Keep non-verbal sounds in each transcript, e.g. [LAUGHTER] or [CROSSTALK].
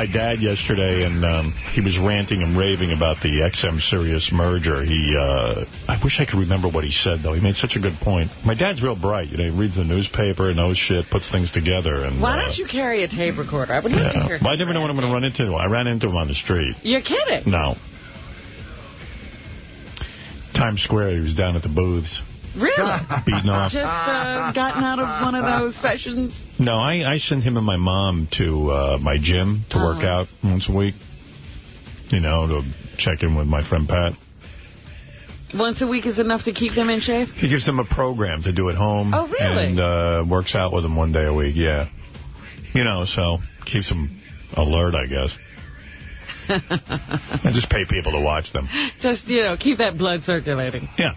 my dad yesterday, and um, he was ranting and raving about the XM Sirius merger. He, uh, I wish I could remember what he said, though. He made such a good point. My dad's real bright. You know, he reads the newspaper, knows shit, puts things together. And Why uh, don't you carry a tape recorder? I would love yeah. to hear Well, I never know what I'm going to run into. I ran into him on the street. You're kidding. No. Times Square, he was down at the booths. Really? [LAUGHS] Beating off. Just uh, gotten out of one of those sessions? No, I, I send him and my mom to uh, my gym to work Uh-huh. out once a week. You know, to check in with my friend Pat. Once a week is enough to keep them in shape? He gives them a program to do at home. Oh, really? And uh, works out with them one day a week, yeah. You know, so keeps them alert, I guess. [LAUGHS] I just pay people to watch them. Just, you know, keep that blood circulating. Yeah.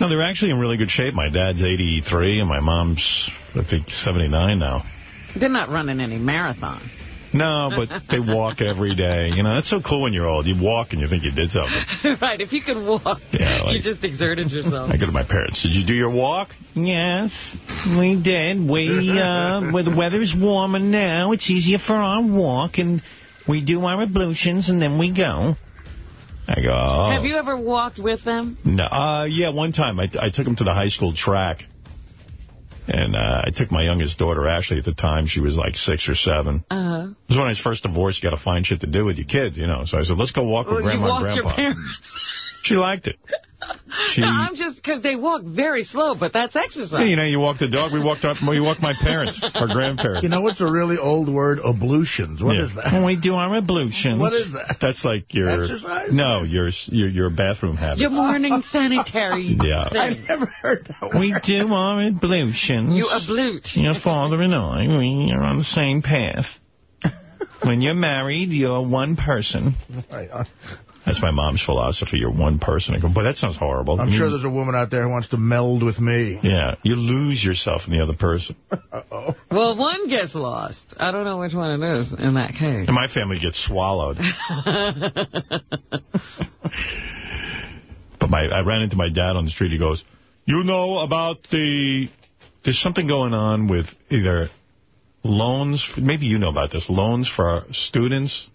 No, they're actually in really good shape. My dad's 83 and my mom's, I think, 79 now. They're not running any marathons. No, but they walk every day. You know, that's so cool when you're old. You walk and you think you did something. [LAUGHS] right, if you could walk, Yeah, like- you just exerted yourself. I go to my parents. Did you do your walk? Yes, we did. We, uh, where the weather's warmer now, it's easier for our walk, and we do our ablutions, and then we go. I go, oh. Have you ever walked with them? No, uh, yeah, one time I, I took them to the high school track. And uh, I took my youngest daughter, Ashley, at the time. She was like six or seven. Uh-huh. It was when I was first divorced. You got to find shit to do with your kids, you know. So I said, let's go walk with Well, you Grandma and Grandpa. parents. She liked it. She, No, I'm just, because they walk very slow, but that's exercise. Yeah, you know, you walk the dog. We walked up. We walked my parents, [LAUGHS] our grandparents. You know what's a really old word? Ablutions. What Yeah. is that? When we do our ablutions. What is that? That's like your... Exercise? No, your, your, your bathroom habits. Your morning [LAUGHS] sanitary Yeah. thing. I never heard that word. We do our ablutions. You ablute. Your father and I, we are on the same path. When you're married, you're one person. Right, That's my mom's philosophy. You're one person. I go, boy, that sounds horrible. I'm You- sure there's a woman out there who wants to meld with me. Yeah, you lose yourself in the other person. [LAUGHS] Uh-oh. Well, one gets lost. I don't know which one it is in that case. And my family gets swallowed. [LAUGHS] But my I ran into my dad on the street. He goes, you know about the... There's something going on with either loans, maybe you know about this, loans for students.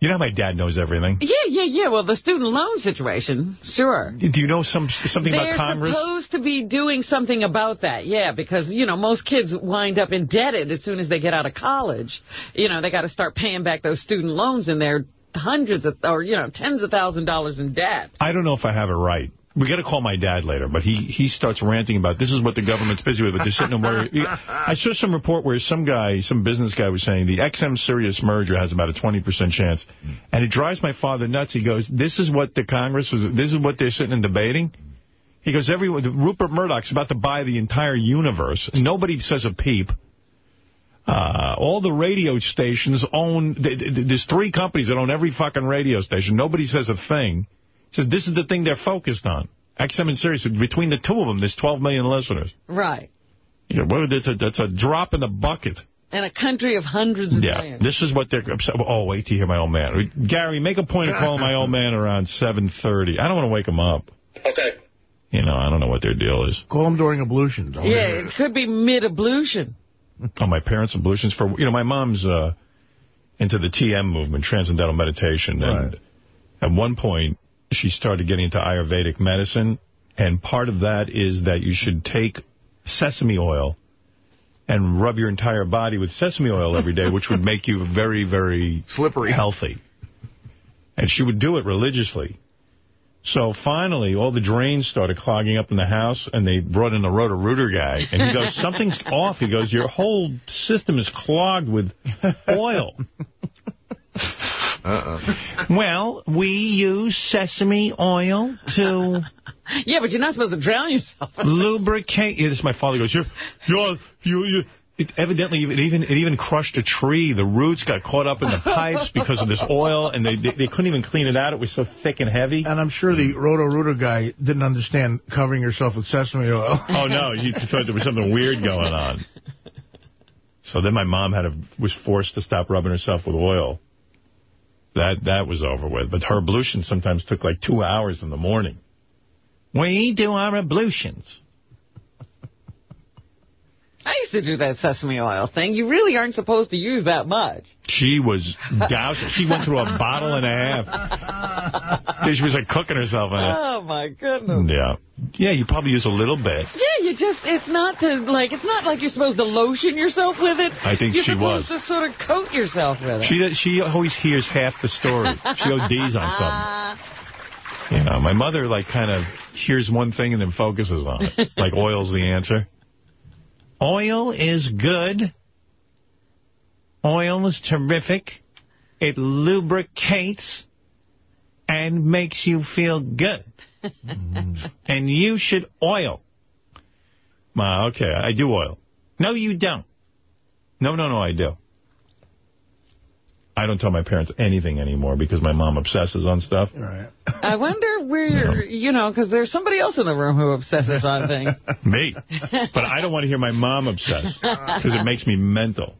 You know how my dad knows everything? Yeah, yeah, yeah. Well, the student loan situation, sure. Do you know some something They're about Congress? supposed to be doing something about that, yeah, because, you know, most kids wind up indebted as soon as they get out of college. You know, they got to start paying back those student loans, and they're hundreds of, or, you know, tens of thousand dollars in debt. I don't know if I have it right. We got to call my dad later, but he he starts ranting about this is what the government's busy with, but they're sitting and. [LAUGHS] I saw some report where some guy, some business guy was saying the XM Sirius merger has about a 20% chance, and it drives my father nuts. He goes, this is what the Congress was, this is what they're sitting and debating. He goes, everyone, Rupert Murdoch's about to buy the entire universe. Nobody says a peep. Uh, all the radio stations own, th th there's three companies that own every fucking radio station. Nobody says a thing. He says this is the thing they're focused on. XM and Sirius, between the two of them, there's 12 million listeners. Right. Yeah, know, well, that's, a, that's a drop in the bucket. In a country of hundreds of Yeah, millions. this is what they're upset. Oh, wait till you hear my old man. Gary, make a point of calling my old man around 7.30. I don't want to wake him up. Okay. You know, I don't know what their deal is. Call them during ablution. I wanna Yeah, it it. could be mid-ablution. Oh, my parents' ablutions for, you know, my mom's uh, into the TM movement, Transcendental Meditation. And at one point, she started getting into Ayurvedic medicine. And part of that is that you should take sesame oil and rub your entire body with sesame oil every day, which would make you very, very Slippery. healthy. And she would do it religiously. So finally, all the drains started clogging up in the house, and they brought in the Roto-Rooter guy. And he goes, something's [LAUGHS] off. He goes, your whole system is clogged with oil. Uh-uh. Well, we use sesame oil to [LAUGHS] Yeah, but you're not supposed to drown yourself. [LAUGHS] lubricate. Yeah, this is my father goes, you're, you're, you, you. It evidently, it even it even crushed a tree. The roots got caught up in the pipes because of this oil, and they, they they couldn't even clean it out. It was so thick and heavy. And I'm sure the Roto-Rooter guy didn't understand covering yourself with sesame oil. [LAUGHS] Oh, no, you thought there was something weird going on. So then my mom had to, was forced to stop rubbing herself with oil. That that was over with. But her ablution sometimes took like two hours in the morning. We do our ablutions. I used to do that sesame oil thing. You really aren't supposed to use that much. She was dousing. She went through a bottle and a half. She was like cooking herself in it. Oh, my goodness. Yeah. Yeah, you probably use a little bit. Yeah, you just, it's not to, like, it's not like you're supposed to lotion yourself with it. I think you're she was. supposed to sort of coat yourself with it. She she always hears half the story. She ODs on something. [LAUGHS] You know, my mother, like, kind of hears one thing and then focuses on it. [LAUGHS] Like, oil's the answer. Oil is good. Oil is terrific. It lubricates and makes you feel good. [LAUGHS] and you should oil. Ma, okay, I do oil. No, you don't. No, no, no, I do. I don't tell my parents anything anymore because my mom obsesses on stuff. Right. I wonder where, you know, because there's somebody else in the room who obsesses on things. [LAUGHS] Me. But I don't want to hear my mom obsess because it makes me mental.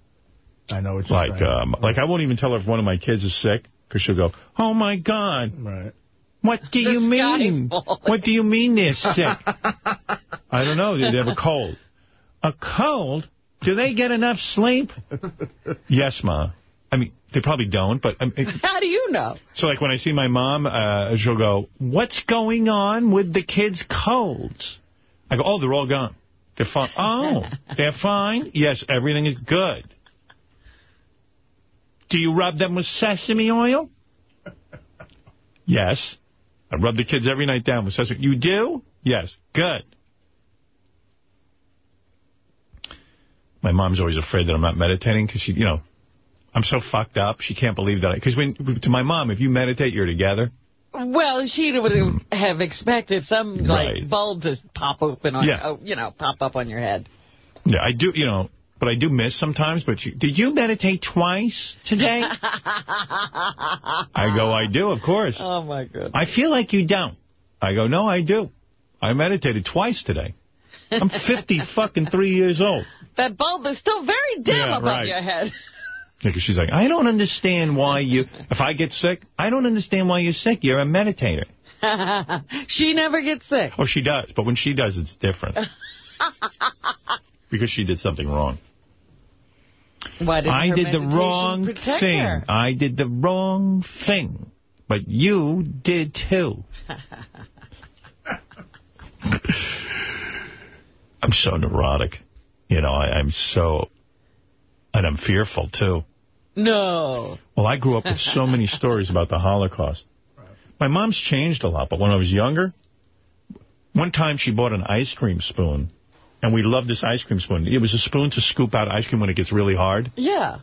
I know what you're Like, saying. um, like I won't even tell her if one of my kids is sick because she'll go, oh, my God, Right. what do The you mean? What do you mean they're sick? [LAUGHS] I don't know. They have a cold. A cold? Do they get enough sleep? [LAUGHS] yes, Ma. I mean, they probably don't, but... Um, it, [LAUGHS] How do you know? so, like, when I see my mom, uh, she'll go, what's going on with the kids' colds? I go, oh, they're all gone. They're fine. [LAUGHS] Oh, they're fine? Yes, everything is good. Do you rub them with sesame oil? [LAUGHS] Yes. I rub the kids every night down with sesame. You do? Yes. Good. My mom's always afraid that I'm not meditating because she, you know, I'm so fucked up. She can't believe that. Because when to my mom, if you meditate, you're together. Well, she would hmm. have expected some, like, Right. bulb to pop open on, Yeah. oh, you know, pop up on your head. Yeah, I do, you know, but I do miss sometimes. But you, did you meditate twice today? [LAUGHS] I go, I do, of course. Oh, my God. I feel like you don't. I go, no, I do. I meditated twice today. I'm 50 [LAUGHS] fucking three years old. That bulb is still very dim Yeah, above right. your head. Because she's like, I don't understand why you, if I get sick, I don't understand why you're sick. You're a meditator. [LAUGHS] she never gets sick. Oh, she does. But when she does, it's different. [LAUGHS] because she did something wrong. Why didn't I her did the wrong thing. her? I did the wrong thing. But you did too. [LAUGHS] I'm so neurotic. You know, I, I'm so... And I'm fearful, too. No. Well, I grew up with so many [LAUGHS] stories about the Holocaust. My mom's changed a lot, but when I was younger, one time she bought an ice cream spoon, and we loved this ice cream spoon. It was a spoon to scoop out ice cream when it gets really hard. Yeah.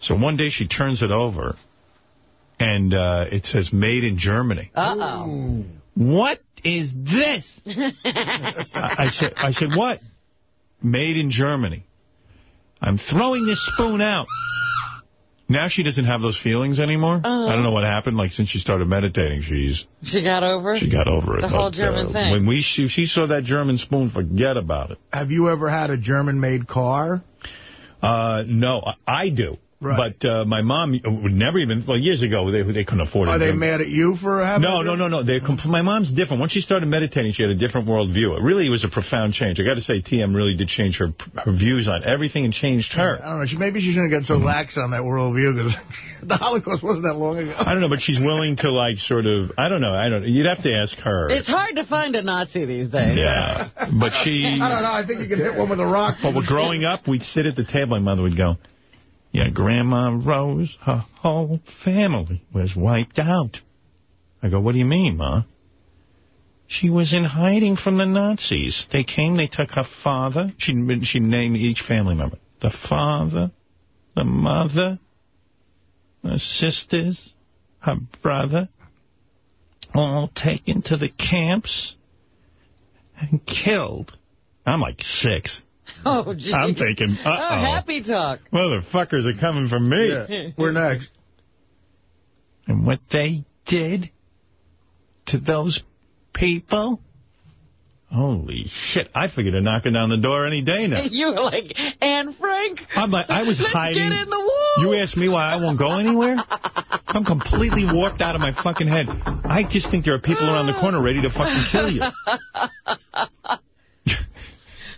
So one day she turns it over, and uh, it says, made in Germany. Uh-oh. What is this? [LAUGHS] I, I said, I said, what? Made in Germany. I'm throwing this spoon out. Now she doesn't have those feelings anymore. I don't know what happened. Like, since she started meditating, she's She got over it? she got over it. The whole But, German uh, thing. When we she, she saw that German spoon, forget about it. Have you ever had a German-made car? Uh, no, I, I do. Right. But uh, my mom would never even, well, years ago, they they couldn't afford it. Are they mad at you for having No, no, no, no. They're compl- my mom's different. Once she started meditating, she had a different worldview. It really was a profound change. I got to say, TM really did change her, her views on everything and changed her. I don't know. She, maybe she shouldn't have got so lax on that worldview because [LAUGHS] the Holocaust wasn't that long ago. I don't know, but she's willing to, like, sort of, I don't know. I don't. You'd have to ask her. It's hard to find a Nazi these days. Yeah. But she... [LAUGHS] I don't know. I think you can hit one with a rock. But well, growing up, we'd sit at the table. My mother would go, yeah, Grandma Rose, her whole family was wiped out. I go, what do you mean, Ma? She was in hiding from the Nazis. They came, they took her father. She she named each family member. The father, the mother, the sisters, her brother, all taken to the camps and killed. I'm like six. [LAUGHS] Oh, gee. I'm thinking, Oh, uh-oh. happy talk. Motherfuckers are coming for me. Yeah. We're next. And what they did to those people? Holy shit. I figured they're knocking down the door any day now. [LAUGHS] You were like, Anne Frank? I'm like, I was [LAUGHS] Let's hiding. get in the wall. You ask me why I won't go anywhere? I'm completely warped out of my fucking head. I just think there are people around the corner ready to fucking kill you.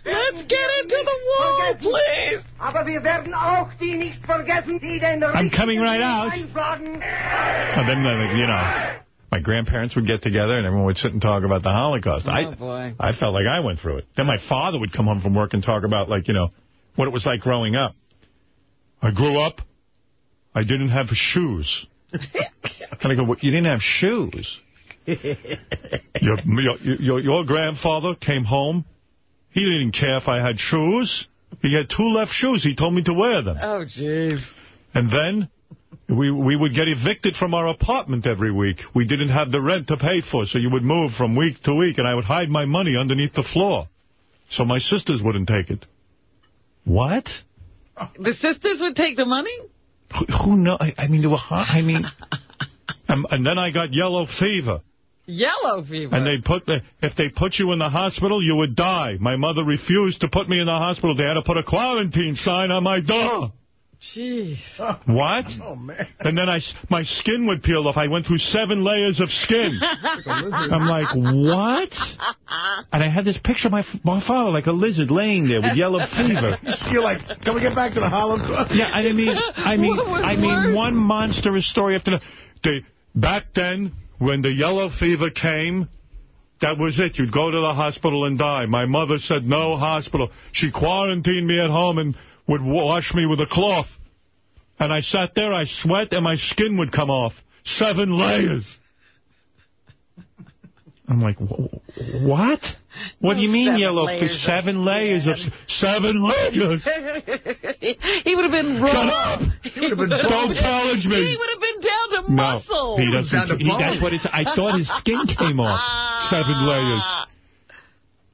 Let's get into the wall. Aber wir werden auch die nicht vergessen, die den I'm coming right out. And then, you know, my grandparents would get together and everyone would sit and talk about the Holocaust. Oh, I, boy. I felt like I went through it. Then my father would come home from work and talk about, like, you know, what it was like growing up. I grew up, I didn't have shoes. and I go, what, you didn't have shoes? [LAUGHS] your, your, your, your grandfather came home. He didn't care if I had shoes. He had two left shoes. He told me to wear them. Oh, jeez. And then we we would get evicted from our apartment every week. We didn't have the rent to pay for, so you would move from week to week, and I would hide my money underneath the floor so my sisters wouldn't take it. What? The sisters would take the money? Who, who know? I, I mean, there were, I mean, [LAUGHS] and, and then I got yellow fever. Yellow fever. And they put the, if they put you in the hospital, you would die. My mother refused to put me in the hospital. They had to put a quarantine sign on my door. Jeez. [LAUGHS] What? Oh, man. And then I, my skin would peel off. I went through seven layers of skin. [LAUGHS] I'm like, what? [LAUGHS] And I had this picture of my, my father like a lizard laying there with yellow fever. You're like, can we get back to the Holocaust? Yeah, I mean, I mean, I mean, worse? one monstrous story after the. They, back then, when the yellow fever came, that was it. You'd go to the hospital and die. My mother said no hospital. She quarantined me at home and would wash me with a cloth. And I sat there, I sweat, and my skin would come off. Seven layers. I'm like, "Wh- what? Do you mean yellow of Seven layers of... Seven layers! [LAUGHS] he would have been rough. Shut up! Don't challenge me! He would have been down to No, muscle. he doesn't. He, that's what it's. I thought his skin came off. Seven layers.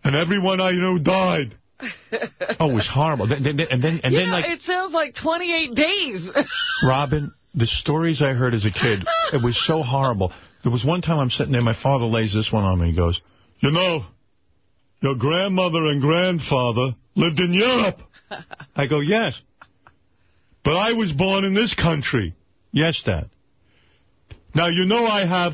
And everyone I knew died. [LAUGHS] Oh, it was horrible. Then, then, and then, and then like, it sounds like 28 days. [LAUGHS] Robin, the stories I heard as a kid, it was so horrible. There was one time I'm sitting there, my father lays this one on me. He goes, you know, your grandmother and grandfather lived in Europe. [LAUGHS] I go, yes. But I was born in this country. Yes, Dad. Now, you know I have,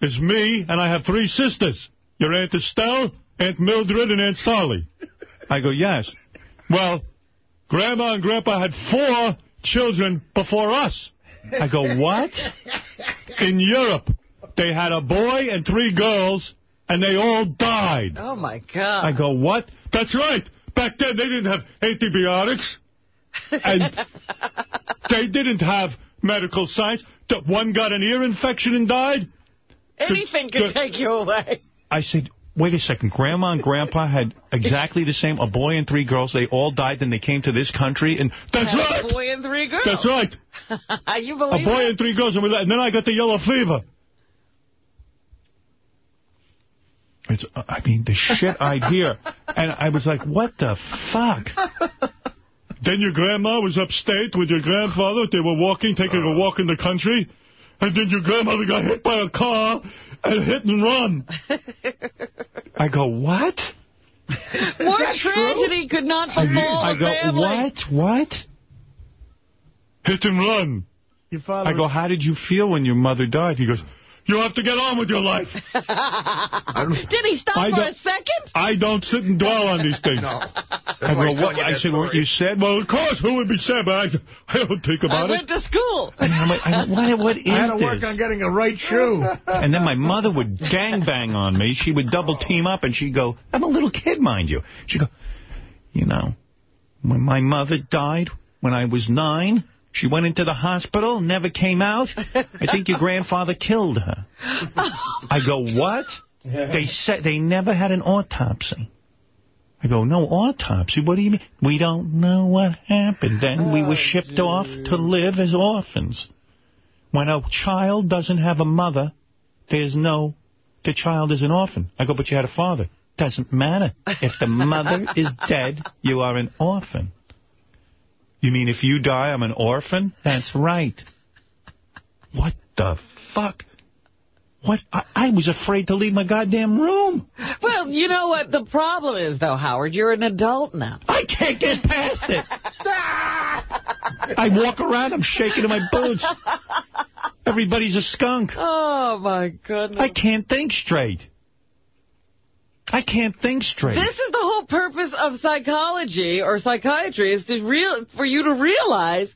it's me, and I have three sisters. Your Aunt Estelle, Aunt Mildred, and Aunt Sally. I go, yes. Well, Grandma and Grandpa had four children before us. I go, what? [LAUGHS] In Europe, they had a boy and three girls, and they all died. oh, my God. I go, what? That's right. Back then, they didn't have antibiotics. [LAUGHS] And they didn't have medical science. The One got an ear infection and died. Anything Good- could take you away. I said, wait a second. Grandma and Grandpa had exactly the same, a boy and three girls. They all died, then they came to this country. And [LAUGHS] that's right. A boy and three girls. That's right. [LAUGHS] you believe A boy that? and three girls. And, we, and then I got the yellow fever. It's, uh, I mean, the shit I'd hear. And I was like, what the fuck? Then your grandma was upstate with your grandfather. They were walking, taking a walk in the country. And then your grandmother got hit by a car and hit and run. I go, what? [LAUGHS] More tragedy could not befall I a go, family. what? What? Hit and run. Your father I go, how did you feel when your mother died? He goes, you have to get on with your life. [LAUGHS] Did he stop I for a second? I don't sit and dwell on these things. [LAUGHS] No. I go, what? I said, weren't you sad? Well, of course, who would be sad? But I, I don't think about it. I went it. to school. [LAUGHS] And I'm like, I, what, what is I had to this? work on getting a right shoe. And then my mother would gangbang on me. She would double team up, and she'd go, I'm a little kid, mind you. She'd go, you know, when my mother died when I was nine, she went into the hospital, never came out. I think your grandfather killed her. I go, what? They said they never had an autopsy. I go, no autopsy? What do you mean? We don't know what happened. Then we were oh, shipped off to live as orphans. When a child doesn't have a mother, there's no, the child is an orphan. I go, but you had a father. Doesn't matter. If the mother is dead, you are an orphan. You mean if you die, I'm an orphan? That's right. What the fuck? What? I, I was afraid to leave my goddamn room. Well, you know what the problem is, though, Howard? You're an adult now. I can't get past it. [LAUGHS] I walk around, I'm shaking in my boots. Everybody's a skunk. Oh, my goodness. I can't think straight. I can't think straight. This is the whole purpose of psychology or psychiatry is to real for you to realize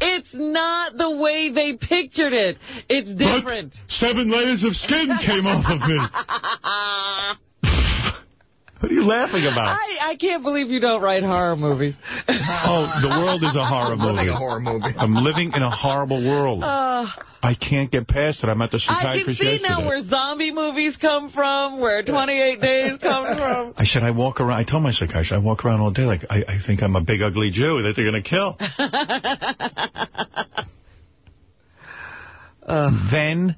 it's not the way they pictured it. It's different. But seven layers of skin came off of me. [LAUGHS] What are you laughing about? I, I can't believe you don't write horror movies. [LAUGHS] oh, the world is a [LAUGHS] horror movie. living a horror movie. I'm living in a horrible world. Uh, I can't get past it. I'm at the psychiatrist I can see yesterday. now where zombie movies come from, where 28 Days comes [LAUGHS] from. I said, I walk around, I told my psychiatrist, I walk around all day like, I, I think I'm a big ugly Jew that they're going to kill. uh. Then,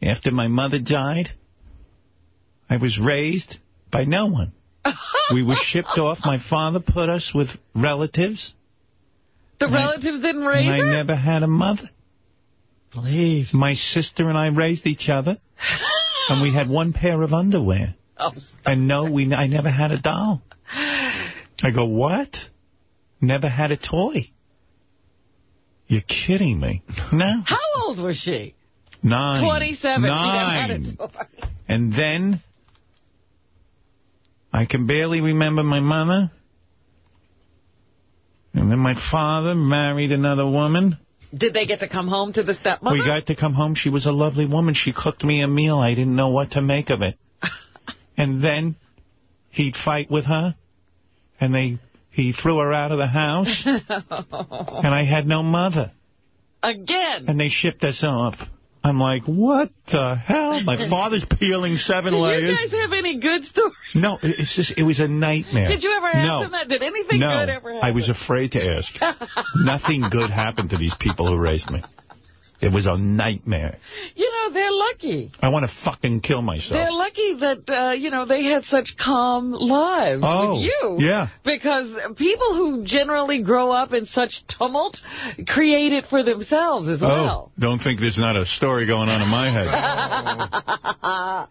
after my mother died, I was raised by no one. we were [LAUGHS] shipped off. My father put us with relatives. The relatives I, didn't raise and her? I never had a mother. Please. My sister and I raised each other. [LAUGHS] and we had one pair of underwear. Oh, and no, we I never had a doll. I go, what? Never had a toy. You're kidding me. No. How old was she? Nine. 27. Nine. She never had a toy. And then I can barely remember my mother. And then my father married another woman. Did they get to come home to the stepmother? We got to come home. She was a lovely woman. She cooked me a meal. I didn't know what to make of it. [LAUGHS] and then he'd fight with her. And they he threw her out of the house. [LAUGHS] and I had no mother. Again. And they shipped us off. I'm like, what the hell? My [LAUGHS] father's peeling seven Did layers. you guys have any good stories? No, it's just, it was a nightmare. Did you ever ask no. them that? Did anything no, good ever happen? I was afraid to ask. [LAUGHS] Nothing good happened to these people who raised me. It was a nightmare. You know, they're lucky. I want to fucking kill myself. They're lucky that, uh, you know, they had such calm lives oh, with you. yeah. Because people who generally grow up in such tumult create it for themselves as well. Oh, don't think there's not a story going on in my head. [LAUGHS]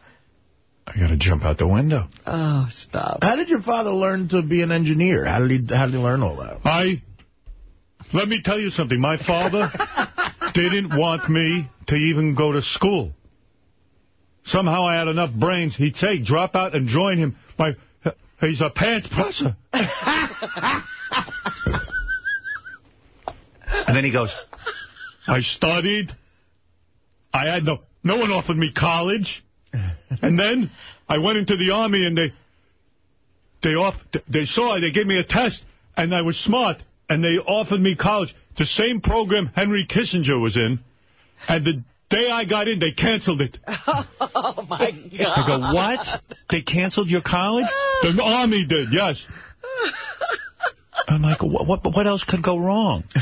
I got to jump out the window. Oh, stop. How did your father learn to be an engineer? How did he, how did he learn all that? I, let me tell you something. My father [LAUGHS] didn't want me to even go to school. Somehow I had enough brains. He'd say, drop out and join him. My, he's a pants presser. and then he goes, I studied. I had no, no one offered me college. And then I went into the army and they, they off, they saw, they gave me a test and I was smart and they offered me college. The same program Henry Kissinger was in. And the day I got in, they canceled it. [LAUGHS] Oh, my God. I go, what? They canceled your college? The Army did, yes. I'm like, what, what, what else could go wrong? [LAUGHS]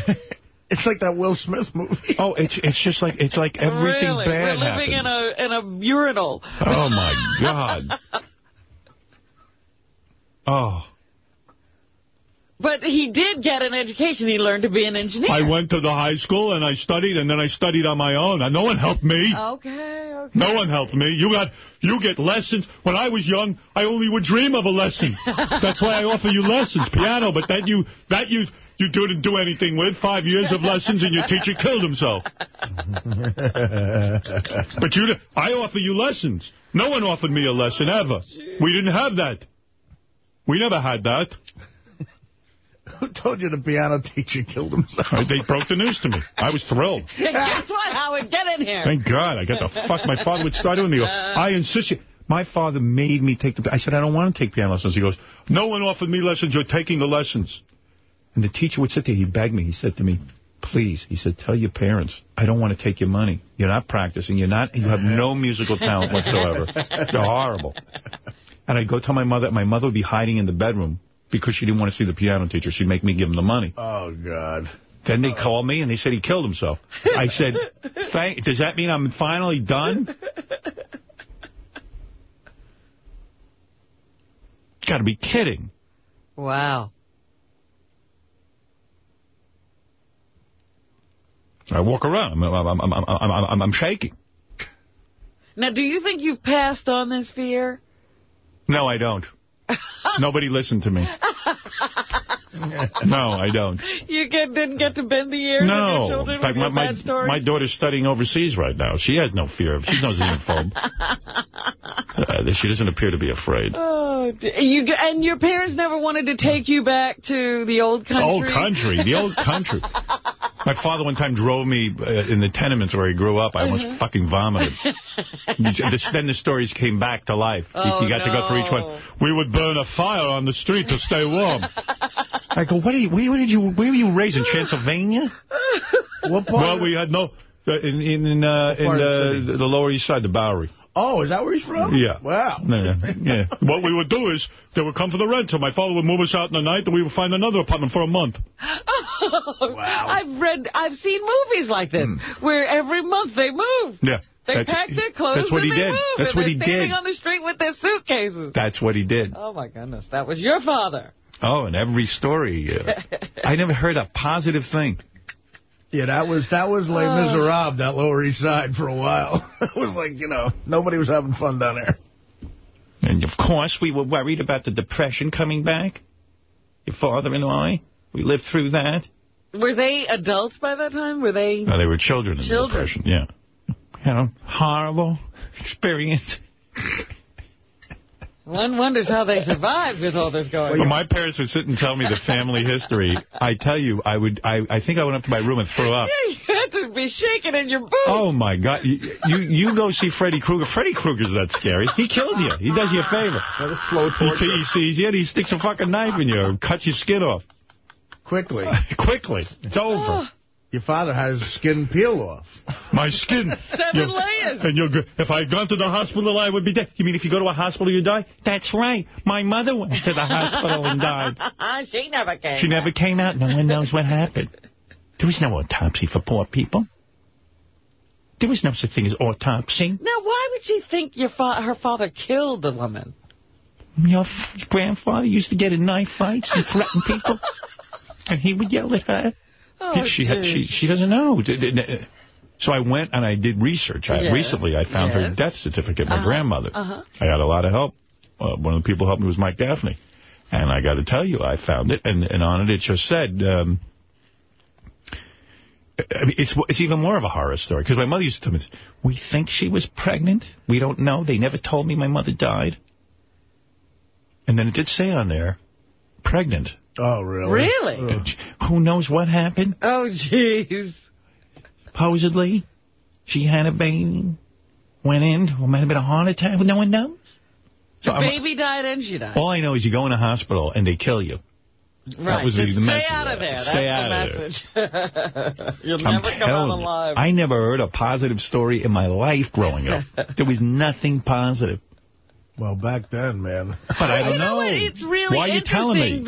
It's like that Will Smith movie. Oh, it's it's just like it's like everything really? bad We're living happened. in a in a urinal. Oh my God. [LAUGHS] Oh. But he did get an education. He learned to be an engineer. I went to the high school and I studied and then I studied on my own. No one helped me. Okay, okay. No one helped me. You got you get lessons. When I was young, I only would dream of a lesson. [LAUGHS] That's why I offer you lessons, piano. But that you that you you didn't do anything with. Five years of lessons and your teacher killed himself. [LAUGHS] but you, I offer you lessons. No one offered me a lesson ever. We didn't have that. We never had that. Who told you the piano teacher killed himself? They broke the news to me. I was thrilled. [LAUGHS] Guess what, Howard? Get in here. Thank God. I got the fuck. My father would start doing me. [LAUGHS] I insist you. My father made me take the... I said, I don't want to take piano lessons. He goes, no one offered me lessons. You're taking the lessons. And the teacher would sit there. He begged me. He said to me, please, he said, tell your parents, I don't want to take your money. You're not practicing. You're not. You have no musical talent whatsoever. You're horrible. And I'd go tell my mother. My mother would be hiding in the bedroom because she didn't want to see the piano teacher. She'd make me give him the money. Oh, God. Then they called me, and they said he killed himself. I said, [LAUGHS] Thank, does that mean I'm finally done? Got to be kidding. Wow. I walk around. I'm, I'm, I'm, I'm, I'm, I'm shaking. Now, do you think you've passed on this fear? No, I don't. [LAUGHS] Nobody listened to me. No, I don't. You get, didn't get to bend the ears of No. your children In fact, with my, my, bad stories? my daughter's studying overseas right now. She has no fear. of She's no xenophobe. uh, she doesn't appear to be afraid. Oh, you and your parents never wanted to take you back to the old country. Old country. The old country. [LAUGHS] My father one time drove me uh, in the tenements where he grew up. I almost Uh-huh. fucking vomited. [LAUGHS] then the stories came back to life. You- Oh, you got to go through each one. We would burn a fire on the street to stay warm. [LAUGHS] I go, what are you, where, did you, where were you raised, in Transylvania? What part? Well, we had no... Uh, in in in, uh, in part the uh, the Lower East Side, the Bowery. Oh, is that where he's from? Yeah. Wow. Yeah, yeah. [LAUGHS] what we would do is they would come for the rent, so my father would move us out in the night, and we would find another apartment for a month. [LAUGHS] wow. I've read, I've seen movies like this where every month they move. Hmm. Yeah. They That's- pack their clothes That's what and he they did. move. That's and what they're he standing did. on the street with their suitcases. That's what he did. Oh, my goodness. That was your father. Oh, and every story. Uh, [LAUGHS] I never heard a positive thing. Yeah, that was that was Les Oh. Miserables, that Lower East Side, for a while. [LAUGHS] it was like, you know, nobody was having fun down there. And, of course, we were worried about the depression coming back. Your father and I. We lived through that. Were they adults by that time? Were they... No, they were children in Children. the depression. Yeah. You know, horrible experience. One wonders how they survived with all this going When on. my parents would sit and tell me the family history, I tell you, I would, I, I think I went up to my room and threw up. [LAUGHS] You had to be shaking in your boots. Oh, my God. You, you, you go see Freddy Krueger. Freddy Krueger's that scary. He kills you. He does you a favor. That is slow torture. He, he sees you and he sticks a fucking knife in you and cuts your skin off. Quickly. [LAUGHS] Quickly. It's over. Oh. Your father had his skin peel off. My skin. [LAUGHS] Seven You- layers. And you're good. If I had gone to the hospital, I would be dead. You mean if you go to a hospital, you die? That's right. My mother went to the hospital and died. [LAUGHS] she never came. She never came out. No one knows what happened. There was no autopsy for poor people. There was no such thing as autopsy. Now, why would she think your fa her father killed the woman? Your f- grandfather used to get in knife fights and threaten people. [LAUGHS] and he would yell at her. Oh, she, had, she, she doesn't know. So I went and I did research. I, Yes. Recently, I found her death certificate, my Uh-huh. grandmother. Uh-huh. I got a lot of help. Uh, one of the people who helped me was Mike Gaffney. And I got to tell you, I found it, and, and on it it just said... Um, I mean, it's it's even more of a horror story, because my mother used to tell me, this, we think she was pregnant. We don't know. They never told me my mother died. And then it did say on there, pregnant. Oh, really? Really? Uh, and Who knows what happened? Oh, jeez. Supposedly, she had a baby, went in, or might have been a heart attack, but no one knows. The So I'm- baby died and she died. all I know is you go in a hospital and they kill you. right. was the- Just the stay out of there. Stay That's the message. [LAUGHS] You'll I'm never come out telling you, alive. I never heard a positive story in my life growing up. [LAUGHS] there was nothing positive. Well, back then, man. But I don't you know, what? It's really Why are you telling me? interesting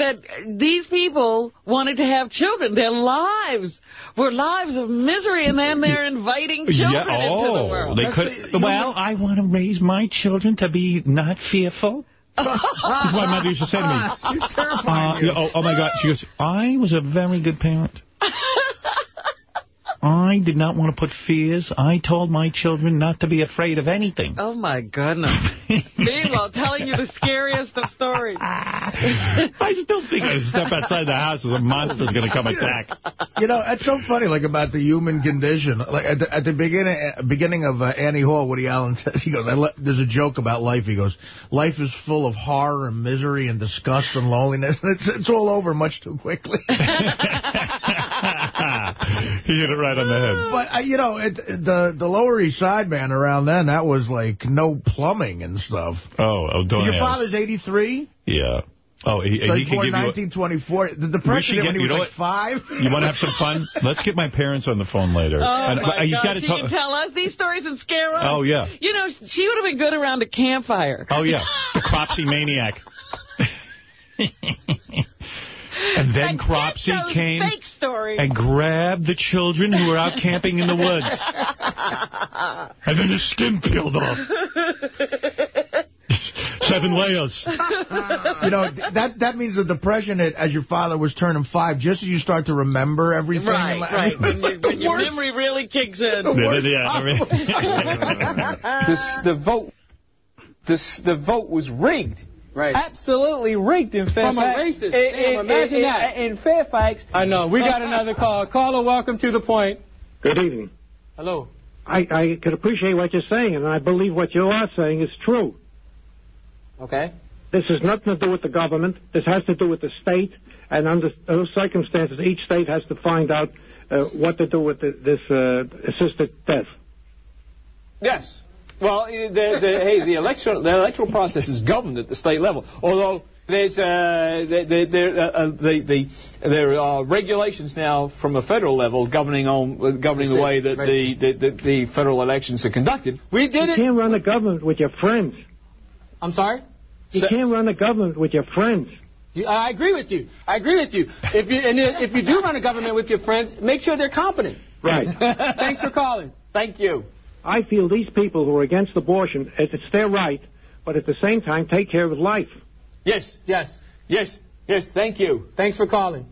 that these people wanted to have children. Their lives were lives of misery, and then they're inviting children yeah, into the oh, world. they That's could. the- well, I want to raise my children to be not fearful. [LAUGHS] That's what my mother used to say to me. [LAUGHS] She's terrifying Uh, you. oh, oh, my God. She goes, I was a very good parent. [LAUGHS] I did not want to put fears. I told my children not to be afraid of anything. Oh, my goodness. [LAUGHS] Meanwhile, telling you the scariest of stories. [LAUGHS] I still think I step outside the house as a monster's going to come attack. You know, it's so funny, like, about the human condition. Like, at the, at the beginning uh, beginning of uh, Annie Hall, Woody Allen [LAUGHS] says, he goes, I there's a joke about life. He goes, life is full of horror and misery and disgust and loneliness. It's, it's all over much too quickly. [LAUGHS] he hit it right on the head. but, uh, you know, it, the, the Lower East Side, man, around then, that was, like, no plumbing and stuff. Oh, oh don't Your ask. father's 83? Yeah. Oh, he, So he he's can born give you... A, 1924. The We depression should hit get- when he you was like what? five. you want to have some fun? [LAUGHS] Let's get my parents on the phone later. Oh, And- my I God. She talk- can tell us these stories and scare us. Oh, yeah. You know, she would have been good around a campfire. Oh, yeah. The Cropsy [LAUGHS] maniac. And then And Cropsy came and grabbed the children who were out camping in the woods. [LAUGHS] and then his skin peeled off. [LAUGHS] Seven layers. You know, that that means the depression hit as your father was turning five, just as you start to remember everything. Right, and la- right. I When, mean, you, like the when your memory really kicks in. the worst Yeah, possible- [LAUGHS] this, the vote this, the vote was rigged. Right. Absolutely rigged in Fairfax. From a racist. In, Damn, imagine in- that. In Fairfax. I know. We got another call. Caller, welcome to the point. Good evening. Hello. I, I can appreciate what you're saying, and I believe what you are saying is true. Okay. This has nothing to do with the government. This has to do with the state, and under those circumstances, each state has to find out uh, what to do with the, this uh, assisted death. Yes. Well, the, the, hey, the electoral, the electoral process is governed at the state level. Although there's uh, there, there, there, uh, the, the, there are regulations now from a federal level governing on uh, governing the way that the, the, the, the federal elections are conducted. We did You it. can't run a government with your friends. I'm sorry? You can't run a government with your friends. You- I agree with you. I agree with you. If you and if you do run a government with your friends, make sure they're competent. Right. [LAUGHS] Thanks for calling. Thank you. I feel these people who are against abortion, it's it's their right, but at the same time, take care of life. Yes, yes, yes, yes. Thank you. Thanks for calling.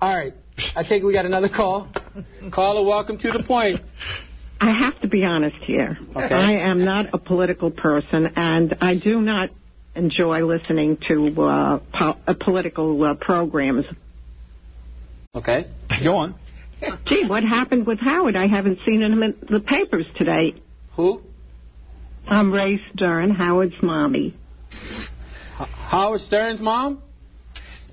All right. I take it we got another call. Caller, welcome to the point. I have to be honest here. Okay. I am not a political person, and I do not enjoy listening to uh, po- uh, political uh, programs. Okay. Go on. [LAUGHS] Gee, what happened with Howard? I haven't seen him in the papers today. Who? I'm Ray Stern, Howard's mommy. Howard Stern's mom?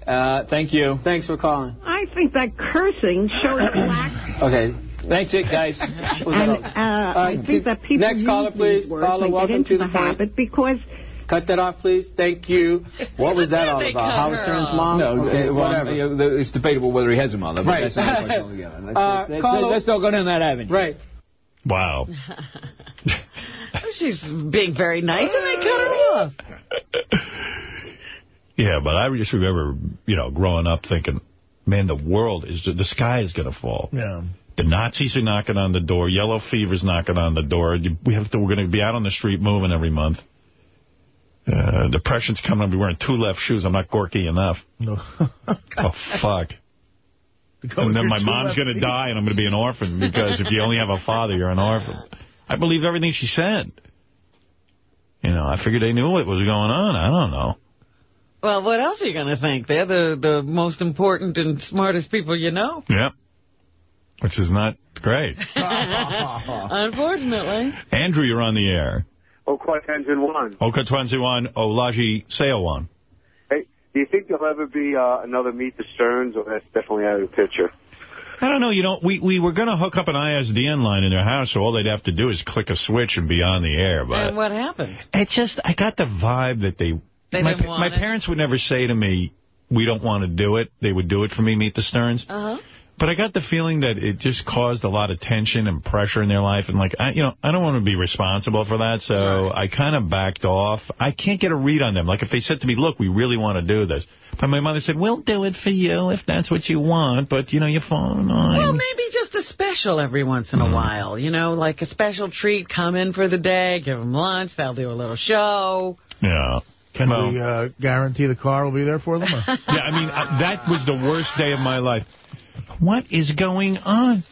Uh, thank you. Thanks for calling. I think that cursing shows [COUGHS] lack. Okay. Thanks, it guys. [LAUGHS] And uh, I think that people next caller, please. Caller, get welcome into to the, the habit because Cut that off, please. Thank you. What was that all about? cut Howard her Stern's off. mom? No, okay, uh, well, whatever. you know, it's debatable whether he has a mother. Right. [LAUGHS] That's question. Let's, Uh, let's, caller- let's not go down that avenue. Right. Wow. [LAUGHS] [LAUGHS] She's being very nice, and they cut her off. Yeah, but I just remember, you know, growing up thinking, man, the world is, the sky is going to fall. Yeah. The Nazis are knocking on the door. Yellow fever's knocking on the door. We have to, we're going to be out on the street moving every month. Uh, depression's coming. I'll be wearing two left shoes. I'm not gorky enough. No. Oh, fuck. And then my mom's going to die, and I'm going to be an orphan, because if you only have a father, you're an orphan. I believed everything she said. You know, I figured they knew what was going on. I don't know. Well, what else are you going to think? They're the, the most important and smartest people you know. Yep. Which is not great. [LAUGHS] [LAUGHS] Unfortunately. Andrew, you're on the air. Okwak Engine 1. Okatwanziwan Olaji Seowan. Hey, do you think there'll ever be uh, another Meet the Sterns, or that's definitely out of the picture? I don't know. You know, we, we were going to hook up an ISDN line in their house, so all they'd have to do is click a switch and be on the air. But And what happened? it just, I got the vibe that they... They my, didn't pa- want my it? parents would never say to me, we don't want to do it. They would do it for me, Meet the Sterns. Uh-huh. But I got the feeling that it just caused a lot of tension and pressure in their life. And, like, I, you know, I don't want to be responsible for that, so I kind of backed off. I can't get a read on them. Like, if they said to me, look, we really want to do this. But my mother said, we'll do it for you if that's what you want, but, you know, you're falling on. Well, maybe just a special every once in a while. You know, like a special treat. Come in for the day, give them lunch. They'll do a little show. Yeah. Can Well- we uh, guarantee the car will be there for them? or- [LAUGHS] Yeah, I mean, uh, that was the worst day of my life. What is going on?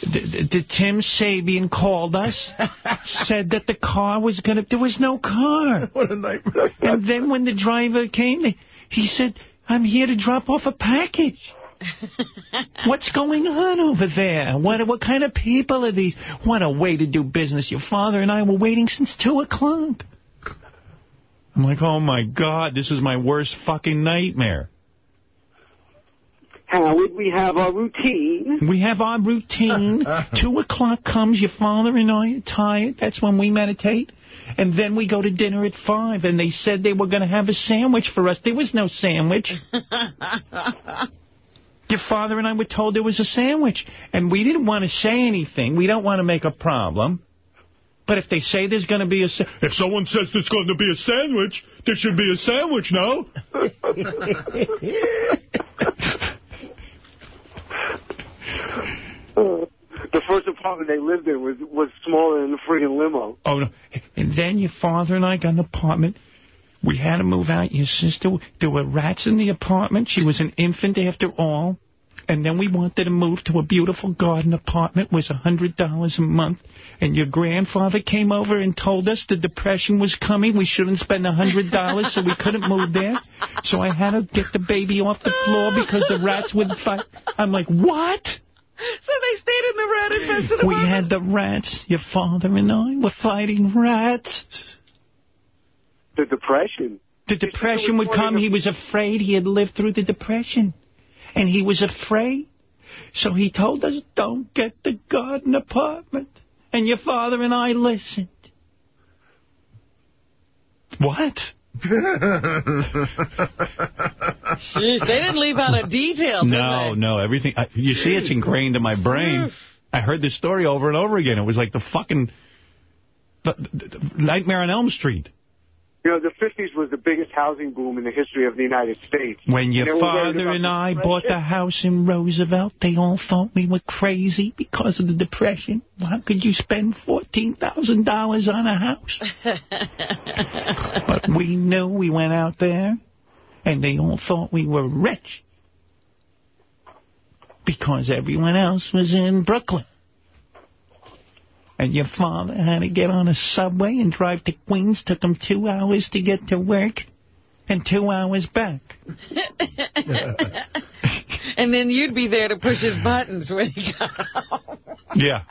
Did, did Tim Sabean called us, [LAUGHS] said that the car was going to... There was no car. [LAUGHS] what a nightmare. And then when the driver came, he said, I'm here to drop off a package. [LAUGHS] What's going on over there? What what kind of people are these? What a way to do business. Your father and I were waiting since 2 o'clock. I'm like, oh, my God, this is my worst fucking nightmare. Howard, we have our routine. We have our routine. [LAUGHS] Two o'clock comes, your father and I are tired. That's when we meditate. And then we go to dinner at five. And they said they were going to have a sandwich for us. There was no sandwich. [LAUGHS] Your father and I were told there was a sandwich. And we didn't want to say anything. We don't want to make a problem. But if they say there's going to be a... If someone says there's going to be a sandwich, there should be a sandwich, no? [LAUGHS] [LAUGHS] The first apartment they lived in was was smaller than the friggin' limo. Oh, no. And then your father and I got an apartment. We had to move out. Your sister, there were rats in the apartment. She was an infant after all. And then we wanted to move to a beautiful garden apartment. It was a $100 a month. And your grandfather came over and told us the depression was coming. We shouldn't spend a $100, so we couldn't move there. So I had to get the baby off the floor because the rats would fight. I'm like, what? [LAUGHS] So they stayed in the rat infested We had the rats. Your father and I were fighting rats. The depression. The depression would come. He was afraid. He had lived through the depression. And he was afraid. So he told us, don't get the garden apartment. And your father and I listened. What? Sheesh, they didn't leave out a detail, No, no, everything. I, you see, it's ingrained in my brain. I heard this story over and over again. It was like the fucking the, the, the Nightmare on Elm Street. You know, the 50s was the biggest housing boom in the history of the United States. When your They father and I bought the house in Roosevelt, they all thought we were crazy because of the depression. How could you spend $14,000 on a house? [LAUGHS] but we knew we went out there, and they all thought we were rich because everyone else was in Brooklyn. And your father had to get on a subway and drive to Queens. Took him two hours to get to work and two hours back. [LAUGHS] And then you'd be there to push his buttons when he got home. Yeah.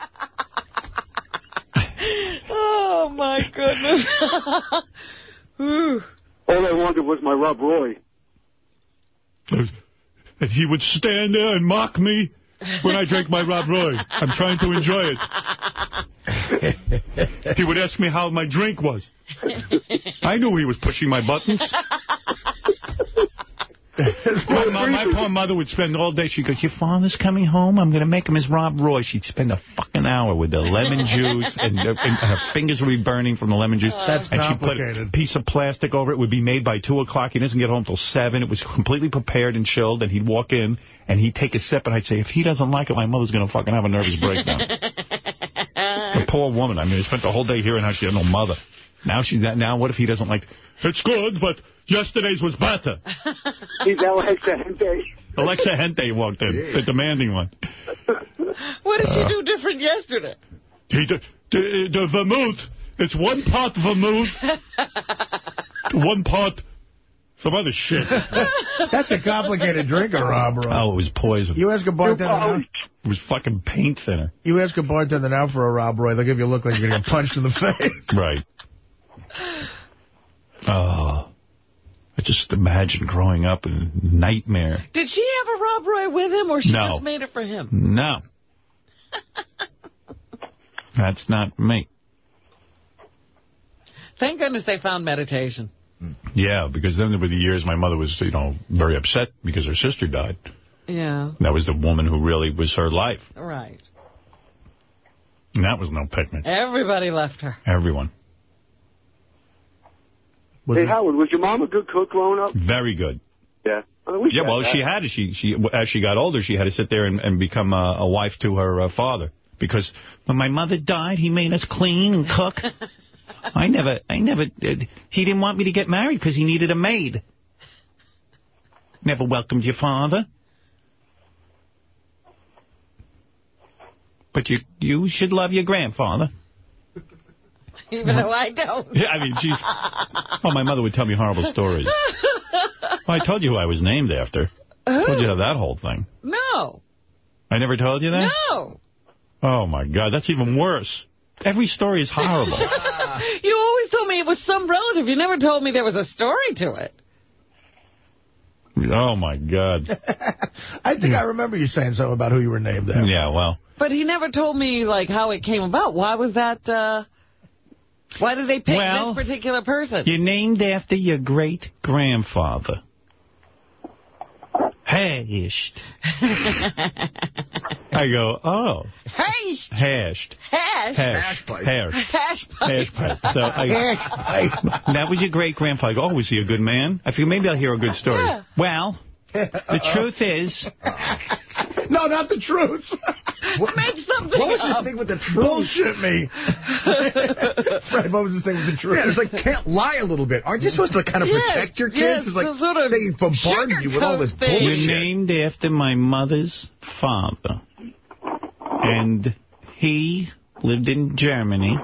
[LAUGHS] Oh, my goodness. [LAUGHS] All I wanted was my Rob Roy. And he would stand there and mock me when I drank my Rob Roy. I'm trying to enjoy it. [LAUGHS] He would ask me how my drink was. I knew he was pushing my buttons. [LAUGHS] [LAUGHS] my, mo- my poor mother would spend all day. She goes, your father's coming home. I'm going to make him his Rob Roy. She'd spend a fucking hour with the lemon [LAUGHS] juice, and, and her fingers would be burning from the lemon juice. Oh, that's and she'd put a piece of plastic over it. It would be made by 2 o'clock. He doesn't get home till 7. It was completely prepared and chilled, and he'd walk in, and he'd take a sip, and I'd say, if he doesn't like it, my mother's going to fucking have a nervous breakdown. [LAUGHS] the poor woman. I mean, I spent the whole day hearing how she had no mother. Now she's now. What if he doesn't like? It's good, but yesterday's was better. [LAUGHS] He's Alexa Hente. Alexa Hente walked in, the demanding one. What did Uh. she do different yesterday? He, the, the, the vermouth. It's one part vermouth, [LAUGHS] one part some other shit. That's a complicated drinker, Rob. Rob. Oh, it was poison. You ask a bartender now, It was fucking paint thinner. you ask a bartender now for a Rob Roy, they'll give you a look like you're going to get punched in the [LAUGHS] face. Right. Oh. I just imagine growing up in a nightmare. Did she have a Rob Roy with him, or she No. just made it for him? No. That's not me. Thank goodness they found meditation. Yeah, because then over the years, my mother was, you know, very upset because her sister died. Yeah, That was the woman who really was her life. right. And that was no picnic. Everybody left her. Everyone. Hey, Howard, was your mom a good cook growing up? Very good. Yeah. I wish Yeah, well, had she had to. She, she, as she got older, she had to sit there and, and become a, a wife to her uh, father. Because when my mother died, he made us clean and cook. [LAUGHS] I never, I never, did. he didn't want me to get married because he needed a maid. Never welcomed your father. But you, you should love your grandfather. [LAUGHS] Even though I don't. [LAUGHS] Yeah, I mean, she's... Well, my mother would tell me horrible stories. [LAUGHS] Well, I told you who I was named after. I told you how that whole thing. No. I never told you that? No. Oh, my God. That's even worse. Every story is horrible. You always told me it was some relative. You never told me there was a story to it. oh, my God. I think I remember you saying something about who you were named after. Yeah, well, But he never told me, like, how it came about. Why was that, uh... Why did they pick Well, this particular person? you're named after your great-grandfather. Hashed. [LAUGHS] I go, oh. Hash. Hashed. Hash. Hashed. Hashed. Hash pipe. Hash pipe. So I, that was your great-grandfather. I go, oh, was he a good man? I figure maybe I'll hear a good story. Yeah. Well, the truth is, [LAUGHS] No, not the truth. [LAUGHS] Make something What was up. this thing with the truth? Bullshit me. [LAUGHS] Fred, what was this thing with the truth? Yeah, it's like, can't lie a little bit. Aren't you supposed to kind of Yes, protect your kids? yes, it's like sort of they bombard you with all this sugarcoat bullshit. We're named after my mother's father. And he lived in Germany.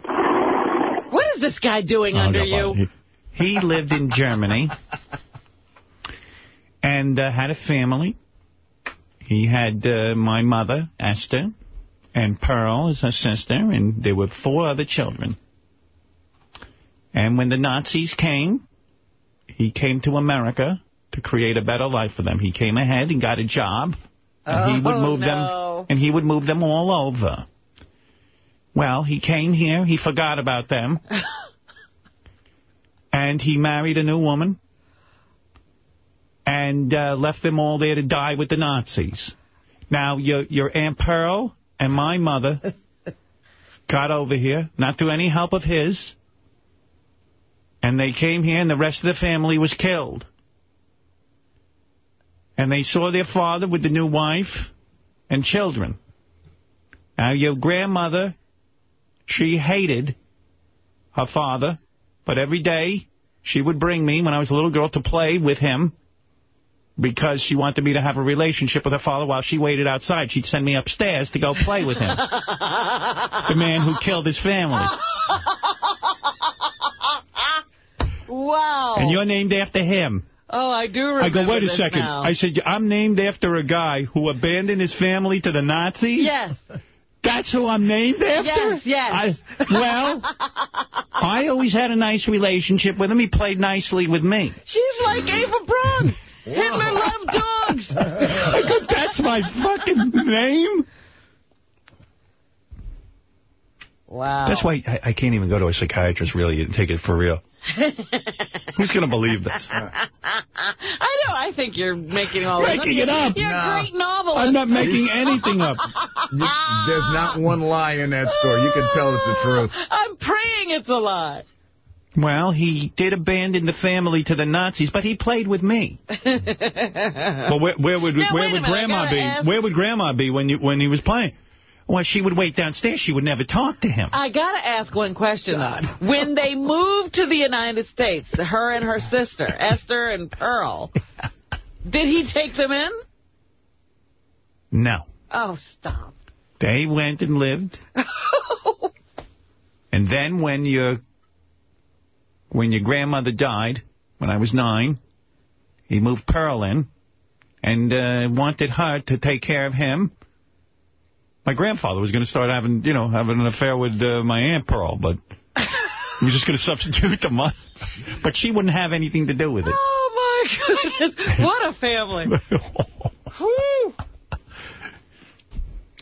What is this guy doing Oh, under God, you? He, he lived in Germany and uh, had a family. He had uh, my mother, Esther, and Pearl as her sister, and there were four other children. And when the Nazis came, he came to America to create a better life for them. He came ahead and got a job, and he would Oh, move no. them, and he would move them all over. Well, he came here, he forgot about them, [LAUGHS] and he married a new woman, and uh, left them all there to die with the Nazis. Now, your your Aunt Pearl and my mother [LAUGHS] got over here, not through any help of his, and they came here, and the rest of the family was killed. And they saw their father with the new wife and children. Now, your grandmother, she hated her father, but every day she would bring me, when I was a little girl, to play with him because she wanted me to have a relationship with her father while she waited outside. She'd send me upstairs to go play with him, the man who killed his family. Wow. And you're named after him. Oh, I do remember I go, wait a second. now. I said, I'm named after a guy who abandoned his family to the Nazis? Yes. That's who I'm named after? Yes, yes. I, well, I always had a nice relationship with him. He played nicely with me. She's like Ava Braun. Hitler loved dogs. [LAUGHS] I go, that's my fucking name? Wow. That's why I, I can't even go to a psychiatrist, really, and take it for real. [LAUGHS] Who's going to believe this? [LAUGHS] I know. I think you're making all this Making it up. You're No. a great novelist. I'm not making anything up. There's not one lie in that story. You can tell it's the truth. I'm praying it's a lie. Well, he did abandon the family to the Nazis, but he played with me. [LAUGHS] Well, where, where would Now, where would minute, Grandma be? ask- Where would Grandma be when you when he was playing? Well, she would wait downstairs. She would never talk to him. I got to ask one question, though. [LAUGHS] When they moved to the United States, her and her sister, Esther and Pearl, did he take them in? No. Oh, stop. They went and lived. [LAUGHS] And then when your when your grandmother died, when I was nine, he moved Pearl in and uh, wanted her to take care of him. My grandfather was going to start having, you know, having an affair with uh, my Aunt Pearl, but he was just going to substitute the mother. But she wouldn't have anything to do with it. Oh, my goodness. What a family. [LAUGHS]